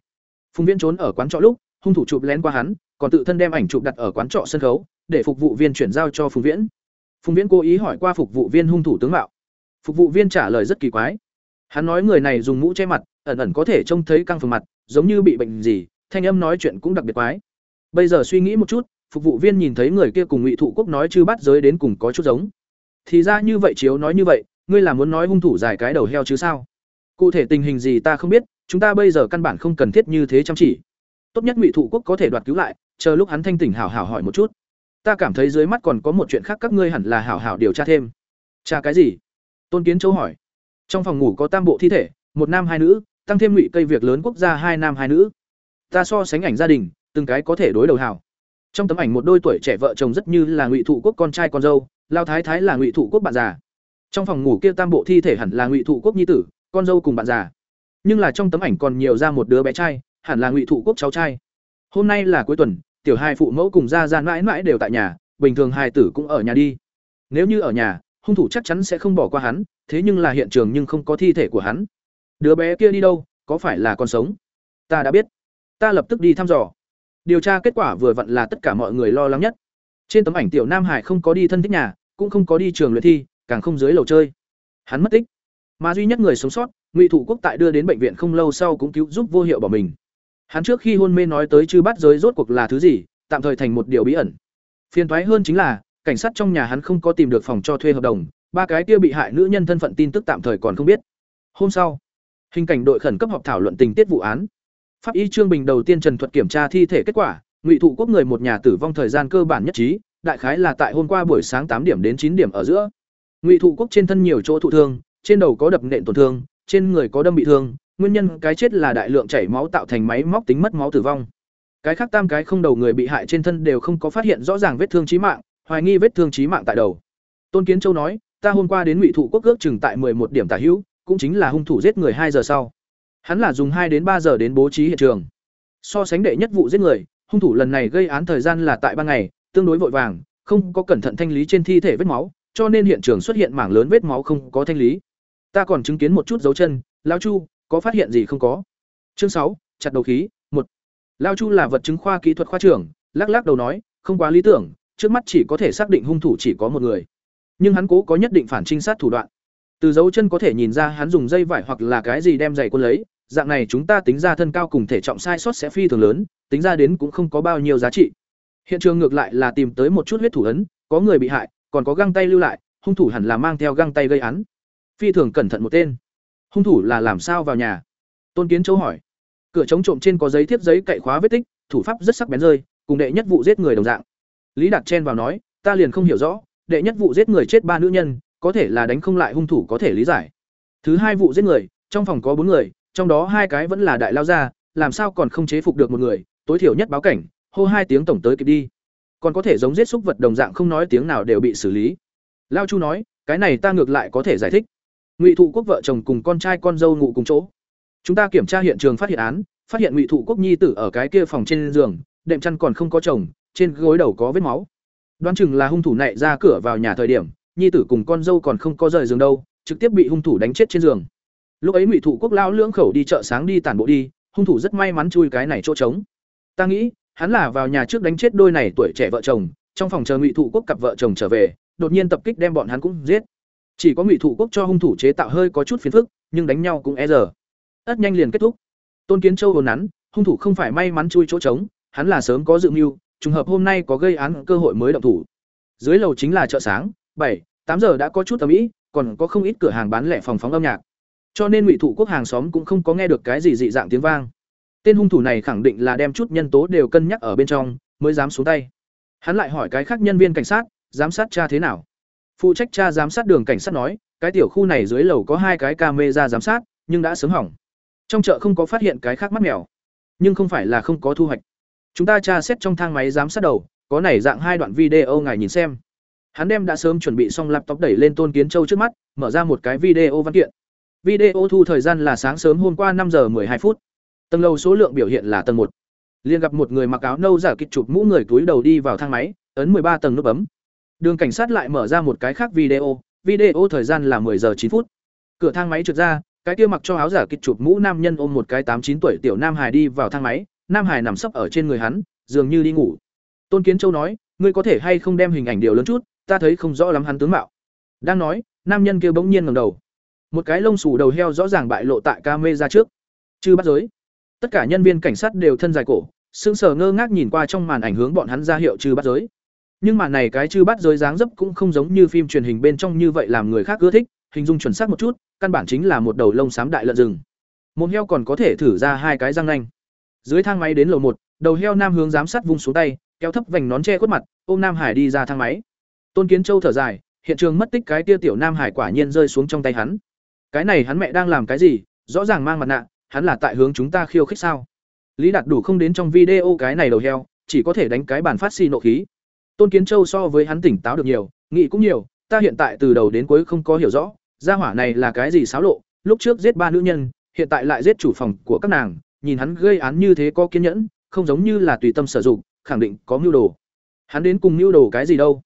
Phùng Viễn trốn ở quán trọ lúc, hung thủ chụp lén qua hắn, còn tự thân đem ảnh chụp đặt ở quán trọ sân khấu, để phục vụ viên chuyển giao cho Phùng Viễn. Phùng Viễn cố ý hỏi qua phục vụ viên hung thủ tướng mạo. Phục vụ viên trả lời rất kỳ quái. Hắn nói người này dùng mũ che mặt, ẩn ẩn có thể trông thấy căng phồng mặt, giống như bị bệnh gì, thanh âm nói chuyện cũng đặc biệt quái. Bây giờ suy nghĩ một chút, phục vụ viên nhìn thấy người kia cùng Ngụy Thụ Quốc nói chư bắt giới đến cùng có chút giống. Thì ra như vậy chiếu nói như vậy, ngươi là muốn nói hung thủ dài cái đầu heo chứ sao? Cụ thể tình hình gì ta không biết, chúng ta bây giờ căn bản không cần thiết như thế chăm chỉ. Tốt nhất Ngụy Thụ Quốc có thể đoạt cứu lại, chờ lúc hắn thanh tỉnh hảo hảo hỏi một chút. Ta cảm thấy dưới mắt còn có một chuyện khác các ngươi hẳn là hảo hảo điều tra thêm. Tra cái gì? Tôn Kiến Châu hỏi. Trong phòng ngủ có tam bộ thi thể, một nam hai nữ, tăng thêm ngụy cây việc lớn quốc gia hai nam hai nữ. Ta so sánh ảnh gia đình, từng cái có thể đối đầu hảo. Trong tấm ảnh một đôi tuổi trẻ vợ chồng rất như là ngụy thụ quốc con trai con dâu, lao thái thái là ngụy thụ quốc bạn già. Trong phòng ngủ kia tam bộ thi thể hẳn là ngụy thụ quốc nhi tử, con dâu cùng bạn già. Nhưng là trong tấm ảnh còn nhiều ra một đứa bé trai, hẳn là ngụy thụ quốc cháu trai. Hôm nay là cuối tuần, tiểu hai phụ mẫu cùng gia gia mãi mãi đều tại nhà, bình thường hài tử cũng ở nhà đi. Nếu như ở nhà, hung thủ chắc chắn sẽ không bỏ qua hắn, thế nhưng là hiện trường nhưng không có thi thể của hắn. Đứa bé kia đi đâu, có phải là còn sống? Ta đã biết. Ta lập tức đi thăm dò. Điều tra kết quả vừa vặn là tất cả mọi người lo lắng nhất. Trên tấm ảnh tiểu Nam Hải không có đi thân thích nhà, cũng không có đi trường luyện thi, càng không dưới lầu chơi. Hắn mất tích. Mà duy nhất người sống sót, Ngụy Thủ Quốc tại đưa đến bệnh viện không lâu sau cũng cứu giúp vô hiệu bỏ mình. Hắn trước khi hôn mê nói tới chư bắt giới rốt cuộc là thứ gì, tạm thời thành một điều bí ẩn. Phiền toái hơn chính là, cảnh sát trong nhà hắn không có tìm được phòng cho thuê hợp đồng, ba cái kia bị hại nữ nhân thân phận tin tức tạm thời còn không biết. Hôm sau, hình cảnh đội khẩn cấp họp thảo luận tình tiết vụ án. Pháp y Trương Bình đầu tiên trần thuật kiểm tra thi thể kết quả, Ngụy Thụ Quốc người một nhà tử vong thời gian cơ bản nhất trí, đại khái là tại hôm qua buổi sáng tám điểm đến chín điểm ở giữa. Ngụy Thụ Quốc trên thân nhiều chỗ thụ thương, trên đầu có đập nện tổn thương, trên người có đâm bị thương, nguyên nhân cái chết là đại lượng chảy máu tạo thành máy móc tính mất máu tử vong. Cái khác tam cái không đầu người bị hại trên thân đều không có phát hiện rõ ràng vết thương chí mạng, hoài nghi vết thương chí mạng tại đầu. Tôn Kiến Châu nói, ta hôm qua đến Ngụy Thụ Quốc ước chừng tại một điểm tả hữu, cũng chính là hung thủ giết người hai giờ sau. Hắn là dùng hai đến ba giờ đến bố trí hiện trường. So sánh đệ nhất vụ giết người, hung thủ lần này gây án thời gian là tại ban ngày, tương đối vội vàng, không có cẩn thận thanh lý trên thi thể vết máu, cho nên hiện trường xuất hiện mảng lớn vết máu không có thanh lý. Ta còn chứng kiến một chút dấu chân, lão Chu, có phát hiện gì không có? Chương sáu, chặt đầu khí, một. Lão Chu là vật chứng khoa kỹ thuật khoa trưởng, lắc lắc đầu nói, không quá lý tưởng, trước mắt chỉ có thể xác định hung thủ chỉ có một người. Nhưng hắn cố có nhất định phản trinh sát thủ đoạn. Từ dấu chân có thể nhìn ra hắn dùng dây vải hoặc là cái gì đem giày quân lấy, dạng này chúng ta tính ra thân cao cùng thể trọng sai sót sẽ phi thường lớn, tính ra đến cũng không có bao nhiêu giá trị. Hiện trường ngược lại là tìm tới một chút huyết thủ ấn, có người bị hại, còn có găng tay lưu lại, hung thủ hẳn là mang theo găng tay gây án. Phi thường cẩn thận một tên. Hung thủ là làm sao vào nhà? Tôn Kiến Châu hỏi. Cửa chống trộm trên có giấy thiếp giấy cậy khóa vết tích, thủ pháp rất sắc bén rơi, cùng đệ nhất vụ giết người đồng dạng. Lý Đạt chen vào nói, ta liền không hiểu rõ, đệ nhất vụ giết người chết ba nữ nhân, có thể là đánh không lại hung thủ có thể lý giải. Thứ hai vụ giết người, trong phòng có bốn người, trong đó hai cái vẫn là đại lao gia, làm sao còn không chế phục được một người, tối thiểu nhất báo cảnh, hô hai tiếng tổng tới kịp đi. Còn có thể giống giết xúc vật đồng dạng không nói tiếng nào đều bị xử lý. Lao Chu nói, cái này ta ngược lại có thể giải thích. Ngụy Thụ Quốc vợ chồng cùng con trai con dâu ngủ cùng chỗ. Chúng ta kiểm tra hiện trường phát hiện án, phát hiện Ngụy Thụ Quốc nhi tử ở cái kia phòng trên giường, đệm chăn còn không có chồng, trên gối đầu có vết máu. Đoán chừng là hung thủ nảy ra cửa vào nhà thời điểm, nhi tử cùng con dâu còn không có rời giường đâu, trực tiếp bị hung thủ đánh chết trên giường. Lúc ấy Ngụy Thụ Quốc lao lưỡng khẩu đi chợ sáng đi tản bộ đi, hung thủ rất may mắn chui cái này chỗ trống. Ta nghĩ, hắn là vào nhà trước đánh chết đôi này tuổi trẻ vợ chồng, trong phòng chờ Ngụy Thụ Quốc cặp vợ chồng trở về, đột nhiên tập kích đem bọn hắn cũng giết. Chỉ có Ngụy Thụ Quốc cho hung thủ chế tạo hơi có chút phiền phức, nhưng đánh nhau cũng e giờ. Ất nhanh liền kết thúc. Tôn Kiến Châu hồn nắn, hung thủ không phải may mắn chui chỗ trống, hắn là sớm có dự mưu, trùng hợp hôm nay có gây án cơ hội mới động thủ. Dưới lầu chính là chợ sáng, bảy, tám giờ đã có chút tầm ý, còn có không ít cửa hàng bán lẻ phòng phóng âm nhạc. Cho nên Ngụy Thụ Quốc hàng xóm cũng không có nghe được cái gì dị dạng tiếng vang. Tên hung thủ này khẳng định là đem chút nhân tố đều cân nhắc ở bên trong, mới dám xuống tay. Hắn lại hỏi cái khác nhân viên cảnh sát, giám sát tra thế nào? Phụ trách tra giám sát đường cảnh sát nói, cái tiểu khu này dưới lầu có hai cái camera giám sát, nhưng đã sớm hỏng. Trong chợ không có phát hiện cái khác mắt mèo, nhưng không phải là không có thu hoạch. Chúng ta tra xét trong thang máy giám sát đầu, có nảy dạng hai đoạn video ngài nhìn xem. Hắn đem đã sớm chuẩn bị xong laptop đẩy lên Tôn Kiến Châu trước mắt, mở ra một cái video văn kiện. Video thu thời gian là sáng sớm hôm qua năm giờ hai phút. Tầng lầu số lượng biểu hiện là tầng một. Liên gặp một người mặc áo nâu giả kịch chụp mũ người túi đầu đi vào thang máy, ấn ba tầng nút bấm. Đường cảnh sát lại mở ra một cái khác video, video thời gian là 10 giờ 9 phút. Cửa thang máy trượt ra, cái kia mặc cho áo giả kịch chụp mũ nam nhân ôm một cái tám chín tuổi tiểu nam hải đi vào thang máy, nam hải nằm sấp ở trên người hắn, dường như đi ngủ. Tôn Kiến Châu nói, ngươi có thể hay không đem hình ảnh điều lớn chút, ta thấy không rõ lắm hắn tướng mạo. Đang nói, nam nhân kia bỗng nhiên ngẩng đầu. Một cái lông xù đầu heo rõ ràng bại lộ tại camera trước. Chư bắt giới. Tất cả nhân viên cảnh sát đều thân dài cổ, sững sờ ngơ ngác nhìn qua trong màn ảnh hướng bọn hắn ra hiệu chư bắt giới. Nhưng màn này cái chư bắt giới dáng dấp cũng không giống như phim truyền hình bên trong như vậy làm người khác ưa thích, hình dung chuẩn xác một chút, căn bản chính là một đầu lông xám đại lợn rừng. Một heo còn có thể thử ra hai cái răng nanh. Dưới thang máy đến lầu một, đầu heo nam hướng giám sát vung xuống tay, kéo thấp vành nón che khuất mặt, ôm Nam Hải đi ra thang máy. Tôn Kiến Châu thở dài, hiện trường mất tích cái tia tiểu Nam Hải quả nhiên rơi xuống trong tay hắn. Cái này hắn mẹ đang làm cái gì? Rõ ràng mang mặt nạ, hắn là tại hướng chúng ta khiêu khích sao? Lý Đạt đủ không đến trong video cái này đầu heo, chỉ có thể đánh cái bản phát xì nộ khí. Tôn Kiến Châu so với hắn tỉnh táo được nhiều, nghĩ cũng nhiều, ta hiện tại từ đầu đến cuối không có hiểu rõ, gia hỏa này là cái gì xáo lộ, lúc trước giết ba nữ nhân, hiện tại lại giết chủ phòng của các nàng, nhìn hắn gây án như thế có kiên nhẫn, không giống như là tùy tâm sử dụng, khẳng định có mưu đồ. Hắn đến cùng mưu đồ cái gì đâu?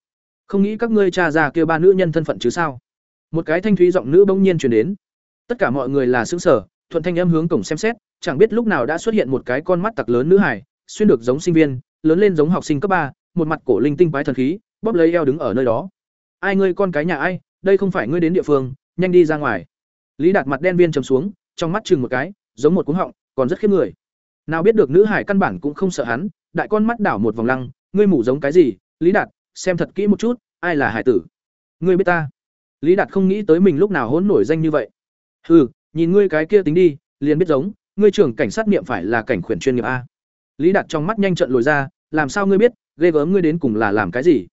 Không nghĩ các ngươi tra ra kia ba nữ nhân thân phận chứ sao? Một cái thanh thúy giọng nữ bỗng nhiên truyền đến. Tất cả mọi người là sững sờ, thuận thanh âm hướng cổng xem xét, chẳng biết lúc nào đã xuất hiện một cái con mắt tặc lớn nữ hải, xuyên được giống sinh viên, lớn lên giống học sinh cấp ba, một mặt cổ linh tinh quái thần khí, bóp lấy eo đứng ở nơi đó. Ai ngươi con cái nhà ai, đây không phải ngươi đến địa phương, nhanh đi ra ngoài. Lý Đạt mặt đen viên trầm xuống, trong mắt chừng một cái, giống một cuống họng, còn rất khiếp người. Nào biết được nữ hải căn bản cũng không sợ hắn, đại con mắt đảo một vòng lăng, ngươi mủ giống cái gì? Lý Đạt, xem thật kỹ một chút, ai là hải tử? Ngươi biết ta? Lý Đạt không nghĩ tới mình lúc nào hỗn nổi danh như vậy. Hừ, nhìn ngươi cái kia tính đi, liền biết giống, ngươi trưởng cảnh sát niệm phải là cảnh khuyển chuyên nghiệp a. Lý Đạt trong mắt nhanh trận lồi ra, làm sao ngươi biết, ghê gớm ngươi đến cùng là làm cái gì?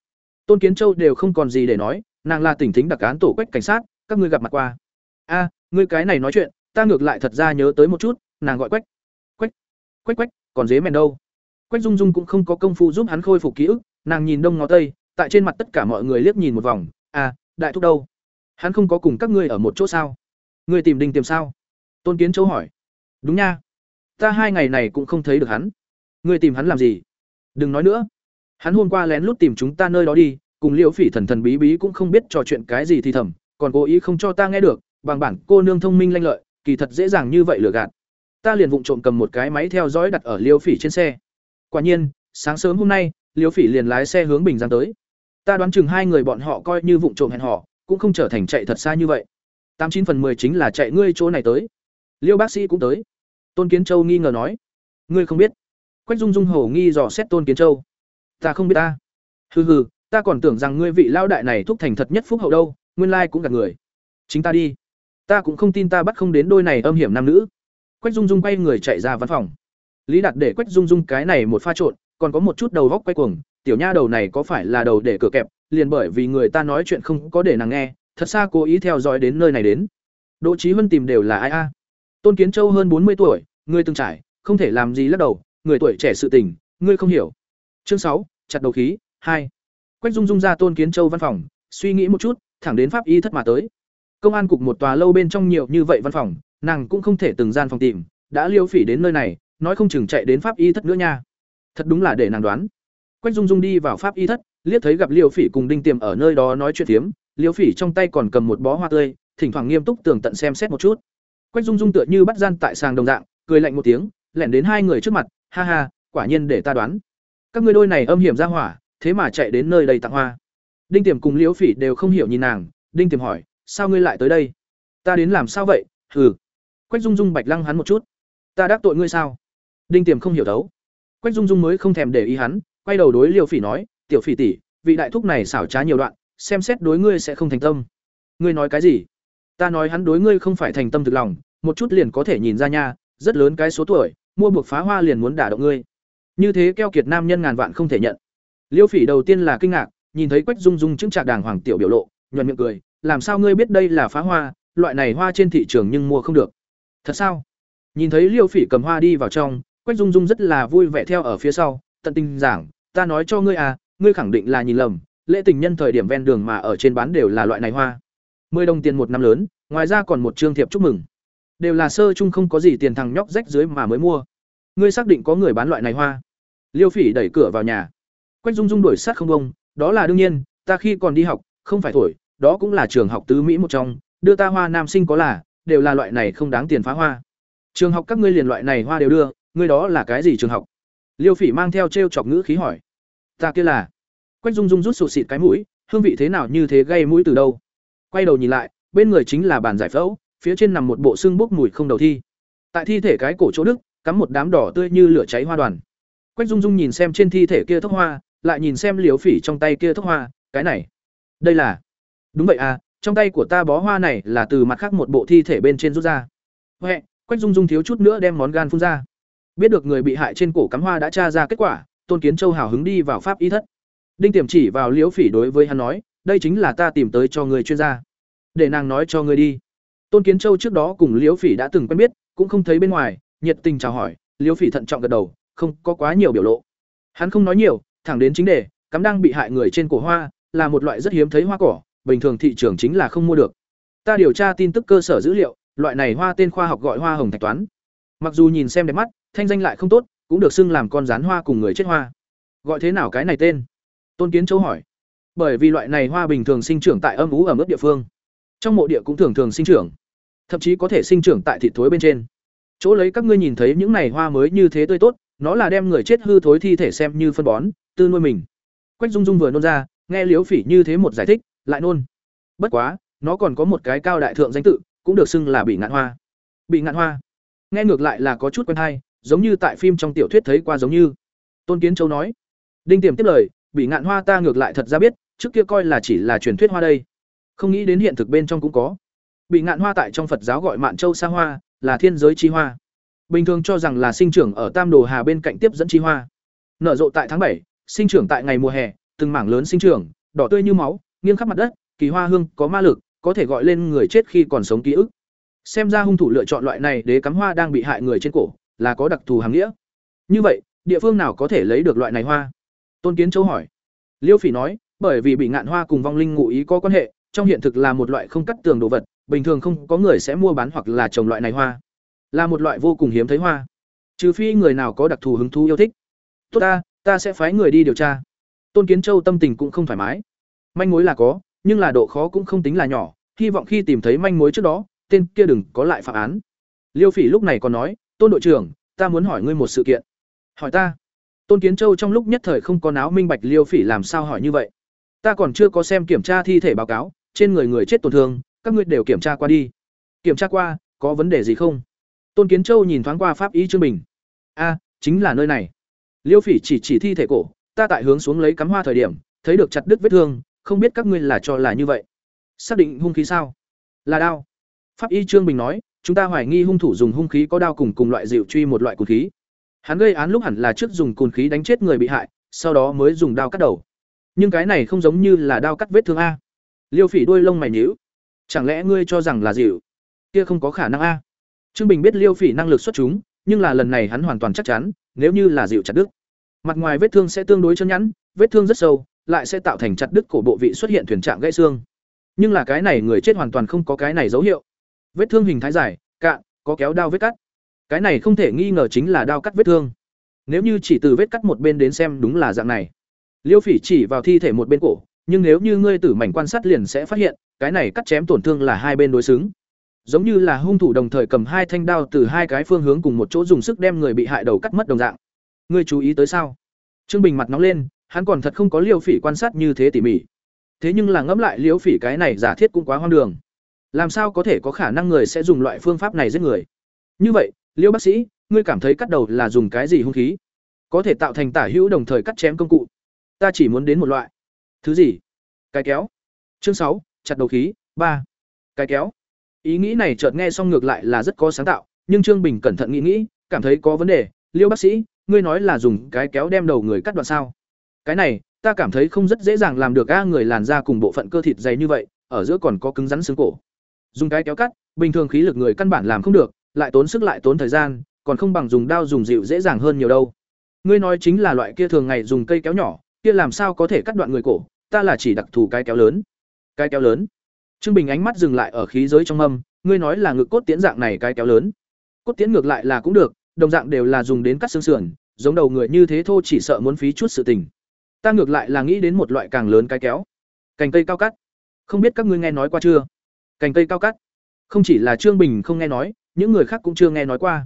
Tôn Kiến Châu đều không còn gì để nói, nàng là tỉnh thính đặc án tổ quách cảnh sát, các ngươi gặp mặt qua. A, ngươi cái này nói chuyện, ta ngược lại thật ra nhớ tới một chút, nàng gọi quách. Quách, quách quách, còn dế mèn đâu? Quách Dung Dung cũng không có công phu giúp hắn khôi phục ký ức, nàng nhìn đông ngó tây, tại trên mặt tất cả mọi người liếc nhìn một vòng, "À, đại thúc đâu? Hắn không có cùng các ngươi ở một chỗ sao? Ngươi tìm Đinh tìm sao?" Tôn Kiến Châu hỏi. "Đúng nha. Ta hai ngày này cũng không thấy được hắn. Ngươi tìm hắn làm gì?" "Đừng nói nữa." hắn hôm qua lén lút tìm chúng ta nơi đó đi cùng liễu phỉ thần thần bí bí cũng không biết trò chuyện cái gì thì thầm còn cố ý không cho ta nghe được bằng bản cô nương thông minh lanh lợi kỳ thật dễ dàng như vậy lừa gạt ta liền vụng trộm cầm một cái máy theo dõi đặt ở liêu phỉ trên xe. Quả nhiên, sáng sớm hôm nay, liêu phỉ liền lái xe hướng bình giang tới. Ta đoán chừng hai người bọn họ coi như vụng trộm hẹn hò, cũng không trở thành chạy thật xa như vậy. Tám chín phần mười chính là chạy ngươi chỗ này tới. Liêu bác sĩ cũng tới. Tôn kiến châu nghi ngờ nói. Ngươi không biết. Quách dung dung hầu nghi dò xét tôn kiến châu. Ta không biết ta. Hừ hừ, ta còn tưởng rằng ngươi vị lao đại này thúc thành thật nhất phúc hậu đâu, nguyên lai cũng gạt người. Chính ta đi. Ta cũng không tin ta bắt không đến đôi này âm hiểm nam nữ quách dung dung quay người chạy ra văn phòng. Lý Đạt để quách dung dung cái này một pha trộn, còn có một chút đầu góc quay cuồng, tiểu nha đầu này có phải là đầu để cửa kẹp, liền bởi vì người ta nói chuyện không có để nàng nghe, thật xa cố ý theo dõi đến nơi này đến. Đỗ trí huân tìm đều là ai a? Tôn kiến châu hơn bốn mươi tuổi, người từng trải, không thể làm gì lắc đầu, người tuổi trẻ sự tình, ngươi không hiểu. Chương sáu, chặt đầu khí, hai. Quách dung dung ra tôn kiến châu văn phòng, suy nghĩ một chút, thẳng đến pháp y thất mà tới. Công an cục một tòa lâu bên trong nhiều như vậy văn phòng nàng cũng không thể từng gian phòng tìm, đã liêu phỉ đến nơi này, nói không chừng chạy đến pháp y thất nữa nha. Thật đúng là để nàng đoán. Quách dung dung đi vào pháp y thất, liếc thấy gặp liêu phỉ cùng đinh tiềm ở nơi đó nói chuyện phiếm, liêu phỉ trong tay còn cầm một bó hoa tươi, thỉnh thoảng nghiêm túc tường tận xem xét một chút. Quách dung dung tựa như bắt gian tại sàng đồng dạng, cười lạnh một tiếng, lẻn đến hai người trước mặt, ha ha, quả nhiên để ta đoán. Các ngươi đôi này âm hiểm ra hỏa, thế mà chạy đến nơi đây tặng hoa. Đinh tiềm cùng liễu phỉ đều không hiểu nhìn nàng, đinh tiềm hỏi, sao ngươi lại tới đây? Ta đến làm sao vậy? Ừ quách dung dung bạch lăng hắn một chút. Ta đắc tội ngươi sao? Đinh tiềm không hiểu đấu quách dung dung mới không thèm để ý hắn, quay đầu đối liêu phỉ nói, tiểu phỉ tỷ, vị đại thúc này xảo trá nhiều đoạn, xem xét đối ngươi sẽ không thành tâm. Ngươi nói cái gì? Ta nói hắn đối ngươi không phải thành tâm thực lòng, một chút liền có thể nhìn ra nha, rất lớn cái số tuổi, mua buộc phá hoa liền muốn đả động ngươi. Như thế keo kiệt nam nhân ngàn vạn không thể nhận. Liêu phỉ đầu tiên là kinh ngạc, nhìn thấy quách dung dung chứng trạc đàng hoàng tiểu biểu lộ nhuận miệng cười, làm sao ngươi biết đây là phá hoa, loại này hoa trên thị trường nhưng mua không được? Thật sao? Nhìn thấy liêu phỉ cầm hoa đi vào trong, quách dung dung rất là vui vẻ theo ở phía sau, tận tình giảng, ta nói cho ngươi à ngươi khẳng định là nhìn lầm, lễ tình nhân thời điểm ven đường mà ở trên bán đều là loại này hoa. Mười đồng tiền một năm lớn, ngoài ra còn một trương thiệp chúc mừng. Đều là sơ chung không có gì tiền thằng nhóc rách dưới mà mới mua. Ngươi xác định có người bán loại này hoa? Liêu phỉ đẩy cửa vào nhà. Quách dung dung đuổi sát không bông đó là đương nhiên, ta khi còn đi học, không phải thổi đó cũng là trường học tứ mỹ một trong, đưa ta hoa nam sinh có là đều là loại này không đáng tiền phá hoa. Trường học các ngươi liền loại này hoa đều đưa, ngươi đó là cái gì trường học? Liêu phỉ mang theo t r e o chọc ngữ khí hỏi. Ta kia là. Quách dung dung rút sụt xịt cái mũi, hương vị thế nào như thế gây mũi từ đâu? Quay đầu nhìn lại, bên người chính là bàn giải phẫu, phía trên nằm một bộ xương bốc mùi không đầu thi. Tại thi thể cái cổ chỗ đức, cắm một đám đỏ tươi như lửa cháy hoa đoàn. Quách dung dung nhìn xem trên thi thể kia thốc hoa, lại nhìn xem liều phỉ trong tay kia thốc hoa, cái này. Đây là. Đúng vậy à trong tay của ta bó hoa này là từ mặt khác một bộ thi thể bên trên rút ra. Huệ, quách dung dung thiếu chút nữa đem món gan phun ra. Biết được người bị hại trên cổ cắm hoa đã tra ra kết quả, tôn kiến châu hào hứng đi vào pháp y thất. Đinh tiềm chỉ vào liễu phỉ đối với hắn nói, đây chính là ta tìm tới cho người chuyên gia. Để nàng nói cho người đi. Tôn kiến châu trước đó cùng liễu phỉ đã từng quen biết, cũng không thấy bên ngoài, nhiệt tình chào hỏi, liễu phỉ thận trọng gật đầu, không có quá nhiều biểu lộ. Hắn không nói nhiều, thẳng đến chính đề, cắm đang bị hại người trên cổ hoa, là một loại rất hiếm thấy hoa cỏ bình thường thị trường chính là không mua được. Ta điều tra tin tức cơ sở dữ liệu, loại này hoa tên khoa học gọi hoa hồng thạch toán. Mặc dù nhìn xem đẹp mắt, thanh danh lại không tốt, cũng được xưng làm con rán hoa cùng người chết hoa. Gọi thế nào cái này tên? Tôn kiến châu hỏi. Bởi vì loại này hoa bình thường sinh trưởng tại âm ú ở mức địa phương. Trong mộ địa cũng thường thường sinh trưởng. Thậm chí có thể sinh trưởng tại thịt thối bên trên. Chỗ lấy các ngươi nhìn thấy những này hoa mới như thế tươi tốt, nó là đem người chết hư thối thi thể xem như phân bón, tư nuôi mình. Quách dung dung vừa nôn ra, nghe liếu phỉ như thế một giải thích lại nôn. Bất quá, nó còn có một cái cao đại thượng danh tự, cũng được xưng là bị ngạn hoa. Bị ngạn hoa. Nghe ngược lại là có chút quen hay, giống như tại phim trong tiểu thuyết thấy qua giống như. Tôn kiến châu nói, đinh tiềm tiếp lời bị ngạn hoa ta ngược lại thật ra biết, trước kia coi là chỉ là truyền thuyết hoa đây. Không nghĩ đến hiện thực bên trong cũng có. Bị ngạn hoa tại trong phật giáo gọi mạn châu sa hoa, là thiên giới chi hoa. Bình thường cho rằng là sinh trưởng ở tam đồ hà bên cạnh tiếp dẫn chi hoa. Nở rộ tại tháng bảy, sinh trưởng tại ngày mùa hè, từng mảng lớn sinh trưởng, đỏ tươi như máu nghiêng khắp mặt đất, kỳ hoa hương có ma lực, có thể gọi lên người chết khi còn sống ký ức. Xem ra hung thủ lựa chọn loại này để cắm hoa đang bị hại người trên cổ, là có đặc thù hàng nghĩa. Như vậy, địa phương nào có thể lấy được loại này hoa? Tôn kiến châu hỏi. Liêu phỉ nói, bởi vì bị ngạn hoa cùng vong linh ngụ ý có quan hệ, trong hiện thực là một loại không cắt tường đồ vật, bình thường không có người sẽ mua bán hoặc là trồng loại này hoa. Là một loại vô cùng hiếm thấy hoa. Trừ phi người nào có đặc thù hứng thú yêu thích. Tốt ta ta sẽ phái người đi điều tra. Tôn kiến châu tâm tình cũng không thoải mái manh mối là có, nhưng là độ khó cũng không tính là nhỏ, hy vọng khi tìm thấy manh mối trước đó, tên kia đừng có lại phạm án. Liêu phỉ lúc này còn nói, tôn đội trưởng, ta muốn hỏi ngươi một sự kiện. Hỏi ta? Tôn kiến châu trong lúc nhất thời không có náo minh bạch liêu phỉ làm sao hỏi như vậy. Ta còn chưa có xem kiểm tra thi thể báo cáo, trên người người chết tổn thương, các ngươi đều kiểm tra qua đi. Kiểm tra qua, có vấn đề gì không? Tôn kiến châu nhìn thoáng qua pháp y chương bình. A, chính là nơi này. Liêu phỉ chỉ chỉ thi thể cổ, ta tại hướng xuống lấy cắm hoa thời điểm, thấy được chặt đứt vết thương không biết các ngươi là cho là như vậy. Xác định hung khí sao? Là đao. Pháp y trương bình nói, chúng ta hoài nghi hung thủ dùng hung khí có đao cùng cùng loại dịu truy một loại cồn khí. Hắn gây án lúc hẳn là trước dùng cồn khí đánh chết người bị hại, sau đó mới dùng đao cắt đầu. Nhưng cái này không giống như là đao cắt vết thương a. Liêu phỉ đuôi lông mày nhíu. Chẳng lẽ ngươi cho rằng là dịu? Kia không có khả năng a. Trương bình biết liêu phỉ năng lực xuất chúng, nhưng là lần này hắn hoàn toàn chắc chắn, nếu như là dịu chặt đứt, mặt ngoài vết thương sẽ tương đối chân nhẵn, vết thương rất sâu lại sẽ tạo thành chặt đứt cổ bộ vị xuất hiện thuyền trạng gãy xương. Nhưng là cái này người chết hoàn toàn không có cái này dấu hiệu. Vết thương hình thái dài, cạn, có kéo đao vết cắt. Cái này không thể nghi ngờ chính là đao cắt vết thương. Nếu như chỉ từ vết cắt một bên đến xem đúng là dạng này. Liêu phỉ chỉ vào thi thể một bên cổ, nhưng nếu như ngươi tử mảnh quan sát liền sẽ phát hiện, cái này cắt chém tổn thương là hai bên đối xứng. Giống như là hung thủ đồng thời cầm hai thanh đao từ hai cái phương hướng cùng một chỗ dùng sức đem người bị hại đầu cắt mất đồng dạng. Ngươi chú ý tới sao? Trương bình mặt nóng lên hắn còn thật không có liêu phỉ quan sát như thế tỉ mỉ. Thế nhưng là ngẫm lại liêu phỉ cái này giả thiết cũng quá hoang đường. Làm sao có thể có khả năng người sẽ dùng loại phương pháp này giết người? Như vậy, liêu bác sĩ, ngươi cảm thấy cắt đầu là dùng cái gì hung khí? Có thể tạo thành tả hữu đồng thời cắt chém công cụ. Ta chỉ muốn đến một loại. Thứ gì? Cái kéo. Chương sáu, chặt đầu khí, ba. Cái kéo. Ý nghĩ này chợt nghe xong ngược lại là rất có sáng tạo, nhưng trương bình cẩn thận nghĩ nghĩ, cảm thấy có vấn đề. Liêu bác sĩ, ngươi nói là dùng cái kéo đem đầu người cắt đoạn sao? Cái này, ta cảm thấy không rất dễ dàng làm được a người làn da cùng bộ phận cơ thịt dày như vậy, ở giữa còn có cứng rắn xương cổ. Dùng cái kéo cắt, bình thường khí lực người căn bản làm không được, lại tốn sức lại tốn thời gian, còn không bằng dùng đao dùng dịu dễ dàng hơn nhiều đâu. Ngươi nói chính là loại kia thường ngày dùng cây kéo nhỏ, kia làm sao có thể cắt đoạn người cổ, ta là chỉ đặc thù cái kéo lớn. Cái kéo lớn? Trương bình ánh mắt dừng lại ở khí giới trong âm ngươi nói là ngực cốt tiến dạng này cái kéo lớn. Cốt tiến ngược lại là cũng được, đồng dạng đều là dùng đến cắt xương sườn, giống đầu người như thế thô chỉ sợ muốn phí chút sự tình ta ngược lại là nghĩ đến một loại càng lớn cái kéo. Cành cây cao cắt. Không biết các ngươi nghe nói qua chưa? Cành cây cao cắt. Không chỉ là trương bình không nghe nói, những người khác cũng chưa nghe nói qua.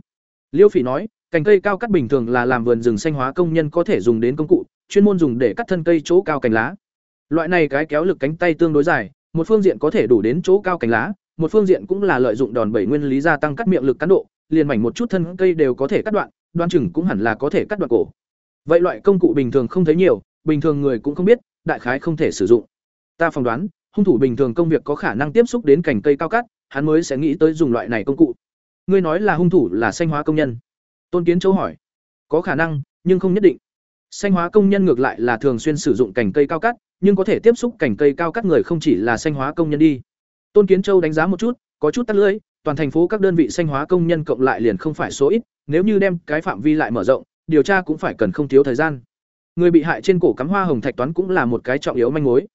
Liêu phỉ nói, cành cây cao cắt bình thường là làm vườn rừng xanh hóa công nhân có thể dùng đến công cụ, chuyên môn dùng để cắt thân cây chỗ cao cành lá. Loại này cái kéo lực cánh tay tương đối dài, một phương diện có thể đủ đến chỗ cao cành lá, một phương diện cũng là lợi dụng đòn bẩy nguyên lý gia tăng cắt miệng lực cán độ, liền mảnh một chút thân cây đều có thể cắt đoạn, đoan chừng cũng hẳn là có thể cắt đoạn cổ. Vậy loại công cụ bình thường không thấy nhiều bình thường người cũng không biết, đại khái không thể sử dụng. Ta phỏng đoán, hung thủ bình thường công việc có khả năng tiếp xúc đến cành cây cao cắt hắn mới sẽ nghĩ tới dùng loại này công cụ. Ngươi nói là hung thủ là xanh hóa công nhân? Tôn kiến châu hỏi. Có khả năng, nhưng không nhất định. Xanh hóa công nhân ngược lại là thường xuyên sử dụng cành cây cao cắt nhưng có thể tiếp xúc cành cây cao cắt người không chỉ là xanh hóa công nhân đi. Tôn kiến châu đánh giá một chút, có chút tắt lưỡi, toàn thành phố các đơn vị xanh hóa công nhân cộng lại liền không phải số ít, nếu như đem cái phạm vi lại mở rộng, điều tra cũng phải cần không thiếu thời gian người bị hại trên cổ cắm hoa hồng thạch toán cũng là một cái trọng yếu manh mối.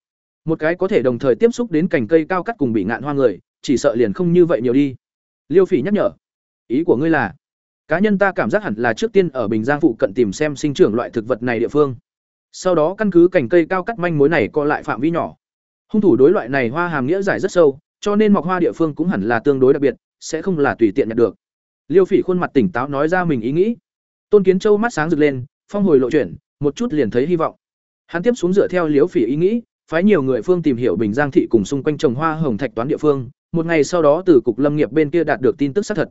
Một cái có thể đồng thời tiếp xúc đến cành cây cao cắt cùng bị ngạn hoa người, chỉ sợ liền không như vậy nhiều đi. Liêu phỉ nhắc nhở, ý của ngươi là, cá nhân ta cảm giác hẳn là trước tiên ở bình giang phụ cận tìm xem sinh trưởng loại thực vật này địa phương. Sau đó căn cứ cành cây cao cắt manh mối này co lại phạm vi nhỏ. Hung thủ đối loại này hoa hàm nghĩa giải rất sâu, cho nên mọc hoa địa phương cũng hẳn là tương đối đặc biệt, sẽ không là tùy tiện nhận được. Liêu phỉ khuôn mặt tỉnh táo nói ra mình ý nghĩ. Tôn kiến châu mắt sáng rực lên, phong hồi lộ chuyển một chút liền thấy hy vọng. Hắn tiếp xuống dựa theo liễu phỉ ý nghĩ, phái nhiều người phương tìm hiểu bình giang thị cùng xung quanh trồng hoa hồng thạch toán địa phương, một ngày sau đó từ cục lâm nghiệp bên kia đạt được tin tức xác thật.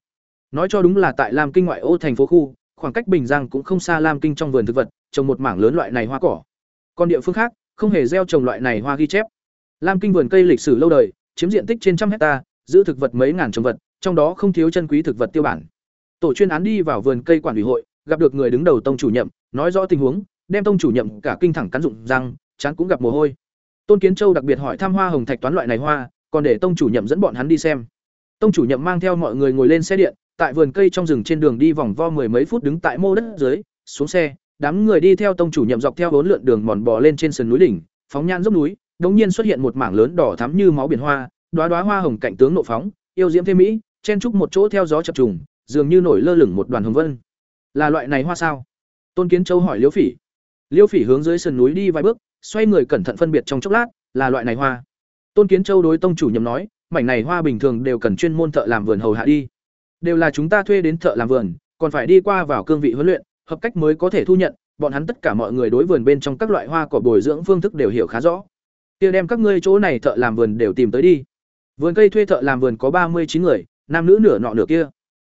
Nói cho đúng là tại lam kinh ngoại ô thành phố khu, khoảng cách bình giang cũng không xa lam kinh trong vườn thực vật, trồng một mảng lớn loại này hoa cỏ. Còn địa phương khác, không hề gieo trồng loại này hoa ghi chép. Lam kinh vườn cây lịch sử lâu đời, chiếm diện tích trên trăm hecta, giữ thực vật mấy ngàn trồng vật, trong đó không thiếu chân quý thực vật tiêu bản. Tổ chuyên án đi vào vườn cây quản ủy hội, gặp được người đứng đầu tông chủ nhiệm nói rõ tình huống đem tông chủ nhiệm cả kinh thẳng cắn dụng răng, chán cũng gặp mồ hôi. Tôn kiến châu đặc biệt hỏi thăm hoa hồng thạch toán loại này hoa, còn để tông chủ nhiệm dẫn bọn hắn đi xem. Tông chủ nhiệm mang theo mọi người ngồi lên xe điện, tại vườn cây trong rừng trên đường đi vòng vo mười mấy phút đứng tại mô đất dưới, xuống xe, đám người đi theo tông chủ nhiệm dọc theo bốn lượn đường mòn bò lên trên sườn núi đỉnh, phóng nhan dốc núi đống nhiên xuất hiện một mảng lớn đỏ thắm như máu biển hoa, đóa đóa hoa hồng cạnh tướng nộ phóng, yêu diễm thêm mỹ, chen trúc một chỗ theo gió chập trùng, dường như nổi lơ lửng một đoàn hồng vân. Là loại này hoa sao? Tôn kiến châu hỏi liễu phỉ. Liêu phỉ hướng dưới sườn núi đi vài bước xoay người cẩn thận phân biệt trong chốc lát, là loại này hoa. Tôn Kiến Châu đối tông chủ nhầm nói, mảnh này hoa bình thường đều cần chuyên môn thợ làm vườn hầu hạ đi. Đều là chúng ta thuê đến thợ làm vườn, còn phải đi qua vào cương vị huấn luyện, hợp cách mới có thể thu nhận, bọn hắn tất cả mọi người đối vườn bên trong các loại hoa cỏ bồi dưỡng phương thức đều hiểu khá rõ. Kia đem các ngươi chỗ này thợ làm vườn đều tìm tới đi. Vườn cây thuê thợ làm vườn có ba mươi chín người, nam nữ nửa nọ nửa kia.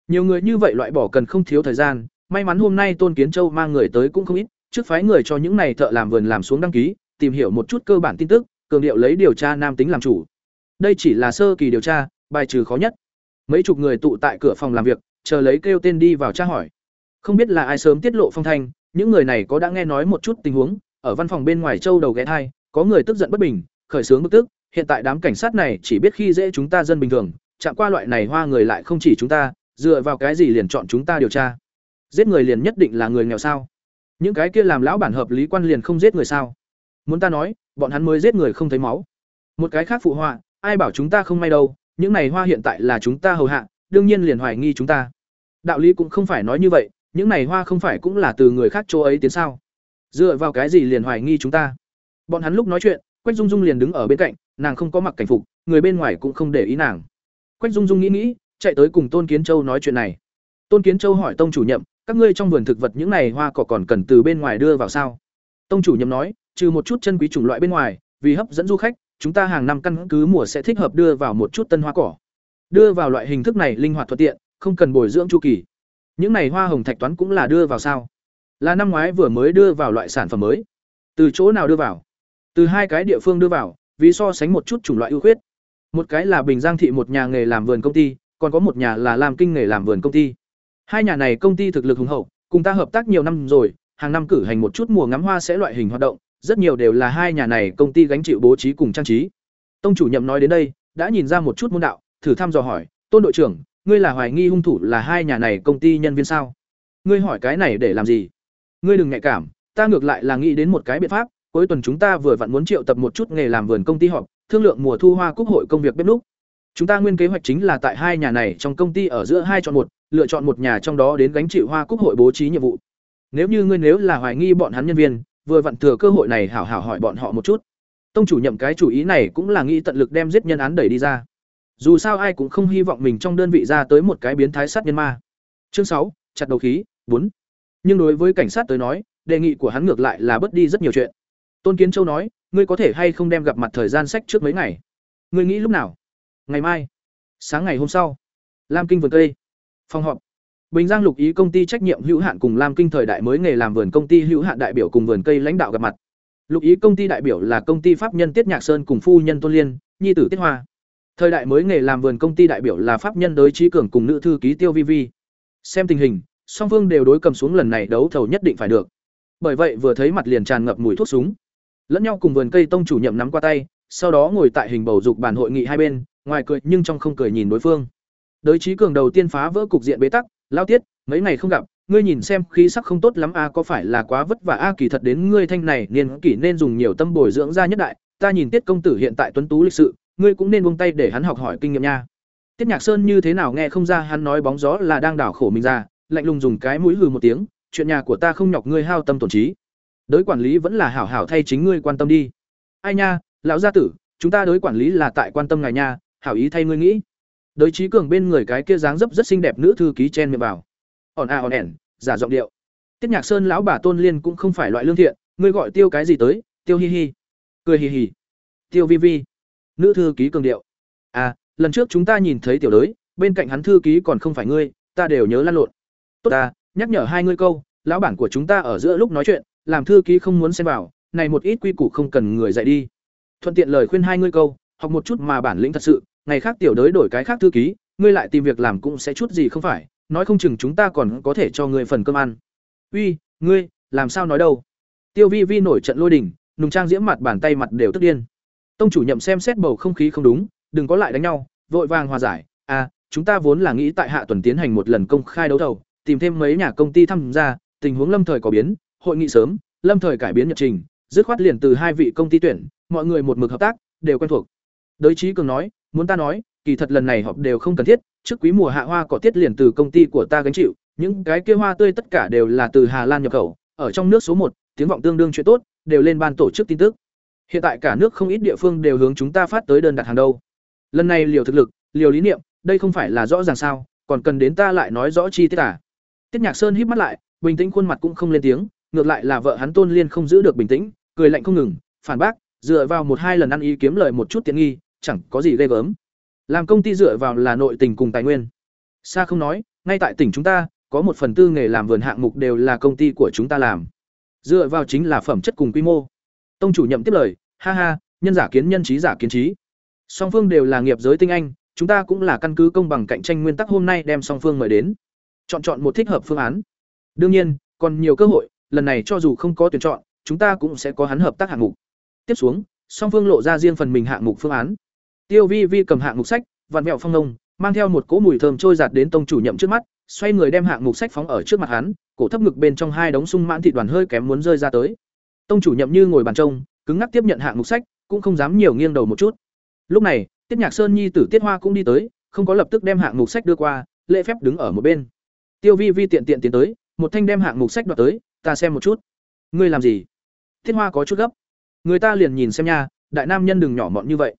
Nhiều người như vậy loại bỏ cần không thiếu thời gian, may mắn hôm nay Tôn Kiến Châu mang người tới cũng không ít, trước phái người cho những này thợ làm vườn làm xuống đăng ký, tìm hiểu một chút cơ bản tin tức, cường điệu lấy điều tra nam tính làm chủ. Đây chỉ là sơ kỳ điều tra, bài trừ khó nhất. Mấy chục người tụ tại cửa phòng làm việc, chờ lấy kêu tên đi vào tra hỏi. Không biết là ai sớm tiết lộ phong thanh, những người này có đã nghe nói một chút tình huống, ở văn phòng bên ngoài châu đầu ghé thai, có người tức giận bất bình, khởi sướng bức tức, hiện tại đám cảnh sát này chỉ biết khi dễ chúng ta dân bình thường, chạm qua loại này hoa người lại không chỉ chúng ta, dựa vào cái gì liền chọn chúng ta điều tra. Giết người liền nhất định là người nghèo sao? Những cái kia làm lão bản hợp lý quan liền không giết người sao? Muốn ta nói, bọn hắn mới giết người không thấy máu. Một cái khác phụ họa, ai bảo chúng ta không may đâu, những này hoa hiện tại là chúng ta hầu hạ, đương nhiên liền hoài nghi chúng ta. Đạo lý cũng không phải nói như vậy, những này hoa không phải cũng là từ người khác chỗ ấy tiến sao? Dựa vào cái gì liền hoài nghi chúng ta? Bọn hắn lúc nói chuyện, Quách Dung Dung liền đứng ở bên cạnh, nàng không có mặc cảnh phục, người bên ngoài cũng không để ý nàng. Quách Dung Dung nghĩ nghĩ, chạy tới cùng Tôn Kiến Châu nói chuyện này. Tôn Kiến Châu hỏi tông chủ nhậm, các ngươi trong vườn thực vật những này hoa cỏ còn cần từ bên ngoài đưa vào sao? Tông chủ nhầm nói, trừ một chút chân quý chủng loại bên ngoài, vì hấp dẫn du khách, chúng ta hàng năm căn cứ mùa sẽ thích hợp đưa vào một chút tân hoa cỏ. Đưa vào loại hình thức này linh hoạt thuận tiện, không cần bồi dưỡng chu kỳ. Những này hoa hồng thạch toán cũng là đưa vào sao? Là năm ngoái vừa mới đưa vào loại sản phẩm mới. Từ chỗ nào đưa vào? Từ hai cái địa phương đưa vào, vì so sánh một chút chủng loại ưu khuyết. Một cái là Bình Giang thị một nhà nghề làm vườn công ty, còn có một nhà là làm kinh nghề làm vườn công ty. Hai nhà này công ty thực lực hùng hậu, cùng ta hợp tác nhiều năm rồi, hàng năm cử hành một chút mùa ngắm hoa sẽ loại hình hoạt động, rất nhiều đều là hai nhà này công ty gánh chịu bố trí cùng trang trí. Tông chủ nhậm nói đến đây, đã nhìn ra một chút môn đạo, thử thăm dò hỏi, "Tôn đội trưởng, ngươi là hoài nghi hung thủ là hai nhà này công ty nhân viên sao? Ngươi hỏi cái này để làm gì? Ngươi đừng nhạy cảm, ta ngược lại là nghĩ đến một cái biện pháp, cuối tuần chúng ta vừa vặn muốn triệu tập một chút nghề làm vườn công ty họp, thương lượng mùa thu hoa quốc hội công việc bếp núc. Chúng ta nguyên kế hoạch chính là tại hai nhà này trong công ty ở giữa hai chọn một, lựa chọn một nhà trong đó đến gánh chịu hoa cúc hội bố trí nhiệm vụ. Nếu như ngươi nếu là hoài nghi bọn hắn nhân viên, vừa vặn thừa cơ hội này hảo hảo hỏi bọn họ một chút. Tông chủ nhậm cái chủ ý này cũng là nghĩ tận lực đem giết nhân án đẩy đi ra. Dù sao ai cũng không hy vọng mình trong đơn vị ra tới một cái biến thái sát nhân ma. Chương sáu, chặt đầu khí, bốn. Nhưng đối với cảnh sát tới nói, đề nghị của hắn ngược lại là bớt đi rất nhiều chuyện. Tôn Kiến Châu nói, ngươi có thể hay không đem gặp mặt thời gian sách trước mấy ngày? Ngươi nghĩ lúc nào? Ngày mai. Sáng ngày hôm sau. Lam Kinh vườn cây. Phòng họp. Bình Giang Lục Ý công ty trách nhiệm hữu hạn cùng Lam Kinh thời đại mới nghề làm vườn công ty hữu hạn đại biểu cùng vườn cây lãnh đạo gặp mặt. Lục Ý công ty đại biểu là công ty pháp nhân Tiết Nhạc Sơn cùng phu nhân Tôn Liên, nhi tử Tiết Hoa. Thời đại mới nghề làm vườn công ty đại biểu là pháp nhân Đới trí cường cùng nữ thư ký Tiêu Vi Vi. Xem tình hình, song phương đều đối cầm xuống lần này đấu thầu nhất định phải được. Bởi vậy vừa thấy mặt liền tràn ngập mùi thuốc súng. Lẫn nhau cùng vườn cây tông chủ nhậm nắm qua tay, sau đó ngồi tại hình bầu dục bàn hội nghị hai bên, ngoài cười nhưng trong không cười nhìn đối phương. Đới trí cường đầu tiên phá vỡ cục diện bế tắc, lao tiết, mấy ngày không gặp, ngươi nhìn xem khí sắc không tốt lắm a có phải là quá vất vả a kỳ thật đến ngươi thanh này niên kỷ nên dùng nhiều tâm bồi dưỡng ra nhất đại, ta nhìn tiết công tử hiện tại tuấn tú lịch sự, ngươi cũng nên buông tay để hắn học hỏi kinh nghiệm nha. Tiết Nhạc Sơn như thế nào nghe không ra hắn nói bóng gió là đang đảo khổ mình ra, lạnh lùng dùng cái mũi hừ một tiếng, chuyện nhà của ta không nhọc ngươi hao tâm tổn trí. Đối quản lý vẫn là hảo hảo thay chính ngươi quan tâm đi. Ai nha, lão gia tử, chúng ta đối quản lý là tại quan tâm ngài nha, hảo ý thay ngươi nghĩ. Đối trí cường bên người cái kia dáng dấp rất xinh đẹp nữ thư ký chen miệng vào. Ổn à ổn ẻn, giả giọng điệu. Tiết Nhạc Sơn lão bà Tôn Liên cũng không phải loại lương thiện, ngươi gọi tiêu cái gì tới? Tiêu hi hi. Cười hi hi. Tiêu vi vi. Nữ thư ký cường điệu. À, lần trước chúng ta nhìn thấy tiểu đới, bên cạnh hắn thư ký còn không phải ngươi, ta đều nhớ lăn lộn. Tốt ta, nhắc nhở hai ngươi câu, lão bản của chúng ta ở giữa lúc nói chuyện, làm thư ký không muốn xen vào, này một ít quy củ không cần người dạy đi. Thuận tiện lời khuyên hai ngươi câu, học một chút mà bản lĩnh thật sự, ngày khác tiểu đới đổi cái khác thư ký, ngươi lại tìm việc làm cũng sẽ chút gì không phải, nói không chừng chúng ta còn có thể cho ngươi phần cơm ăn. Uy, ngươi, làm sao nói đâu? Tiêu Vi Vi nổi trận lôi đình, nùng trang diễm mặt bàn tay mặt đều tức điên. Tông chủ nhậm xem xét bầu không khí không đúng, đừng có lại đánh nhau, vội vàng hòa giải. À, chúng ta vốn là nghĩ tại hạ tuần tiến hành một lần công khai đấu thầu, tìm thêm mấy nhà công ty tham gia, tình huống lâm thời có biến, hội nghị sớm, lâm thời cải biến nhật trình, dứt khoát liền từ hai vị công ty tuyển, mọi người một mực hợp tác, đều quen thuộc. Đới Chí Cường nói, muốn ta nói, kỳ thật lần này họp đều không cần thiết, trước quý mùa hạ hoa cỏ tiết liền từ công ty của ta gánh chịu, những cái kia hoa tươi tất cả đều là từ Hà Lan nhập khẩu, ở trong nước số một, tiếng vọng tương đương chuyện tốt, đều lên ban tổ chức tin tức. Hiện tại cả nước không ít địa phương đều hướng chúng ta phát tới đơn đặt hàng đâu. Lần này liều thực lực, liều lý niệm, đây không phải là rõ ràng sao, còn cần đến ta lại nói rõ chi tiết à? Tiết Nhạc Sơn híp mắt lại, bình tĩnh khuôn mặt cũng không lên tiếng, ngược lại là vợ hắn Tôn Liên không giữ được bình tĩnh, cười lạnh không ngừng, phản bác, dựa vào một hai lần ăn ý kiếm lời một chút tiện nghi, chẳng có gì ghê gớm. Làm công ty dựa vào là nội tình cùng tài nguyên. Xa không nói, ngay tại tỉnh chúng ta, có một phần tư nghề làm vườn hạng mục đều là công ty của chúng ta làm. Dựa vào chính là phẩm chất cùng quy mô. Tông chủ nhậm tiếp lời, ha ha, nhân giả kiến nhân trí giả kiến trí. Song phương đều là nghiệp giới tinh anh, chúng ta cũng là căn cứ công bằng cạnh tranh nguyên tắc hôm nay đem song phương mời đến. Chọn chọn một thích hợp phương án. Đương nhiên, còn nhiều cơ hội, lần này cho dù không có tuyển chọn, chúng ta cũng sẽ có hắn hợp tác hạng mục. Tiếp xuống, song phương lộ ra riêng phần mình hạng mục phương án. Tiêu Vi Vi cầm hạng mục sách, vặn vẹo phong nông, mang theo một cỗ mùi thơm trôi giạt đến tông chủ nhậm trước mắt, xoay người đem hạng mục sách phóng ở trước mặt hắn, cổ thấp ngực bên trong hai đống sung mãn thịt đoàn hơi kém muốn rơi ra tới. Tông chủ nhậm như ngồi bàn trông, cứng ngắc tiếp nhận hạng mục sách, cũng không dám nhiều nghiêng đầu một chút. Lúc này, Tiết Nhạc Sơn nhi tử Tiết Hoa cũng đi tới, không có lập tức đem hạng mục sách đưa qua, lễ phép đứng ở một bên. Tiêu Vi Vi tiện tiện tiến tới, một thanh đem hạng mục sách đoạt tới, ta xem một chút. Ngươi làm gì? Tiết Hoa có chút gấp. Người ta liền nhìn xem nha, đại nam nhân đừng nhỏ mọn như vậy.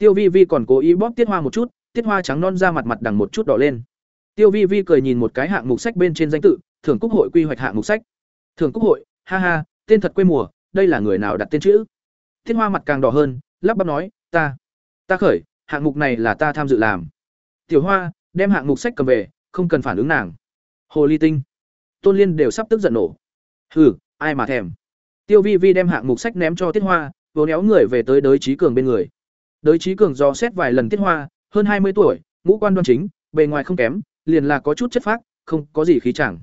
Tiêu Vi Vi còn cố ý bóp Tiết Hoa một chút, Tiết Hoa trắng non ra mặt mặt đằng một chút đỏ lên. Tiêu Vi Vi cười nhìn một cái hạng mục sách bên trên danh tự, thưởng quốc hội quy hoạch hạng mục sách. Thưởng quốc hội, ha ha, tên thật quê mùa, đây là người nào đặt tên chữ? Tiết Hoa mặt càng đỏ hơn, lắp bắp nói, ta, ta khởi, hạng mục này là ta tham dự làm. Tiểu Hoa, đem hạng mục sách cầm về, không cần phản ứng nàng. Hồ Ly Tinh, Tôn Liên đều sắp tức giận nổ. Hừ, ai mà thèm. Tiêu Vi Vi đem hạng mục sách ném cho Tiết Hoa, vồ néo người về tới Đới trí Cường bên người. Đới Chí Cường do xét vài lần Tiết Hoa, hơn hai mươi tuổi, ngũ quan đoan chính, bề ngoài không kém, liền là có chút chất phác, không có gì khí chẳng.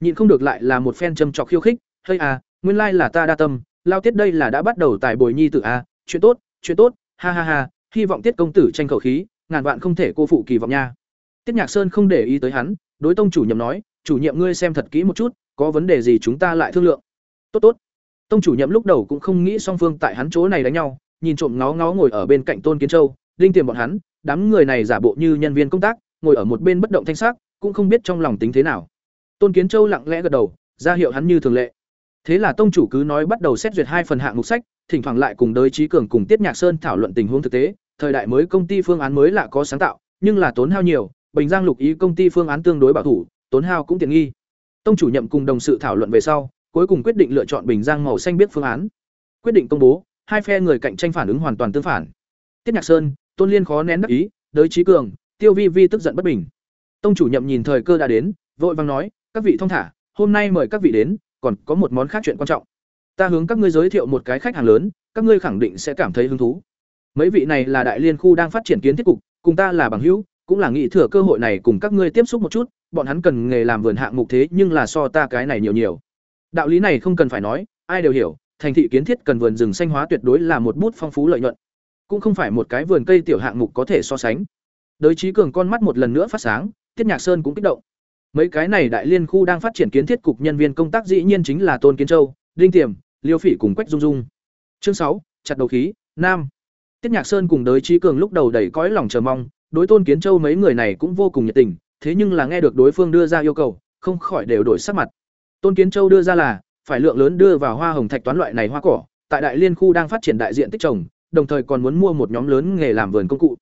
Nhịn không được lại là một phen châm trọc khiêu khích, "Hơi à, nguyên lai là ta đa tâm, lao tiết đây là đã bắt đầu tại bồi nhi tử a, à, chuyện tốt, chuyện tốt, ha ha ha, hy vọng tiết công tử tranh khẩu khí, ngàn vạn không thể cô phụ kỳ vọng nha." Tiết Nhạc Sơn không để ý tới hắn, đối tông chủ nhiệm nói, "Chủ nhiệm ngươi xem thật kỹ một chút, có vấn đề gì chúng ta lại thương lượng." "Tốt tốt." Tông chủ nhiệm lúc đầu cũng không nghĩ song phương tại hắn chỗ này đánh nhau, nhìn trộm ngó ngó ngồi ở bên cạnh Tôn Kiến Châu, đinh tiềm bọn hắn, đám người này giả bộ như nhân viên công tác, ngồi ở một bên bất động thanh sắc, cũng không biết trong lòng tính thế nào. Tôn Kiến Châu lặng lẽ gật đầu, ra hiệu hắn như thường lệ. Thế là tông chủ cứ nói bắt đầu xét duyệt hai phần hạng mục sách, thỉnh thoảng lại cùng đới trí cường cùng Tiết Nhạc Sơn thảo luận tình huống thực tế, thời đại mới công ty phương án mới lạ có sáng tạo, nhưng là tốn hao nhiều, Bình Giang Lục ý công ty phương án tương đối bảo thủ, tốn hao cũng tiện nghi. Tông chủ nhậm cùng đồng sự thảo luận về sau, cuối cùng quyết định lựa chọn Bình Giang màu xanh biết phương án. Quyết định công bố, hai phe người cạnh tranh phản ứng hoàn toàn tương phản. Tiết Nhạc Sơn, Tôn Liên khó nén đắc ý, đới trí cường, Tiêu Vi Vi tức giận bất bình. Tông chủ nhậm nhìn thời cơ đã đến, vội vàng nói, "Các vị thông thả, hôm nay mời các vị đến, còn có một món khác chuyện quan trọng. Ta hướng các ngươi giới thiệu một cái khách hàng lớn, các ngươi khẳng định sẽ cảm thấy hứng thú. Mấy vị này là đại liên khu đang phát triển kiến thiết cục, cùng ta là bằng hữu, cũng là nghĩ thừa cơ hội này cùng các ngươi tiếp xúc một chút, bọn hắn cần nghề làm vườn hạng mục thế nhưng là so ta cái này nhiều nhiều. Đạo lý này không cần phải nói, ai đều hiểu, thành thị kiến thiết cần vườn rừng xanh hóa tuyệt đối là một bút phong phú lợi nhuận, cũng không phải một cái vườn cây tiểu hạng mục có thể so sánh. Đới trí cường con mắt một lần nữa phát sáng, Tiết Nhạc Sơn cũng kích động. Mấy cái này đại liên khu đang phát triển kiến thiết cục nhân viên công tác dĩ nhiên chính là Tôn Kiến Châu, Đinh Tiềm, Liêu Phỉ cùng Quách Dung Dung. Chương sáu, chặt đầu khí, nam. Tiết Nhạc Sơn cùng đới trí cường lúc đầu đầy cõi lòng chờ mong, đối Tôn Kiến Châu mấy người này cũng vô cùng nhiệt tình, thế nhưng là nghe được đối phương đưa ra yêu cầu, không khỏi đều đổi sắc mặt. Tôn Kiến Châu đưa ra là phải lượng lớn đưa vào hoa hồng thạch toán loại này hoa cỏ, tại đại liên khu đang phát triển đại diện tích trồng, đồng thời còn muốn mua một nhóm lớn nghề làm vườn công cụ,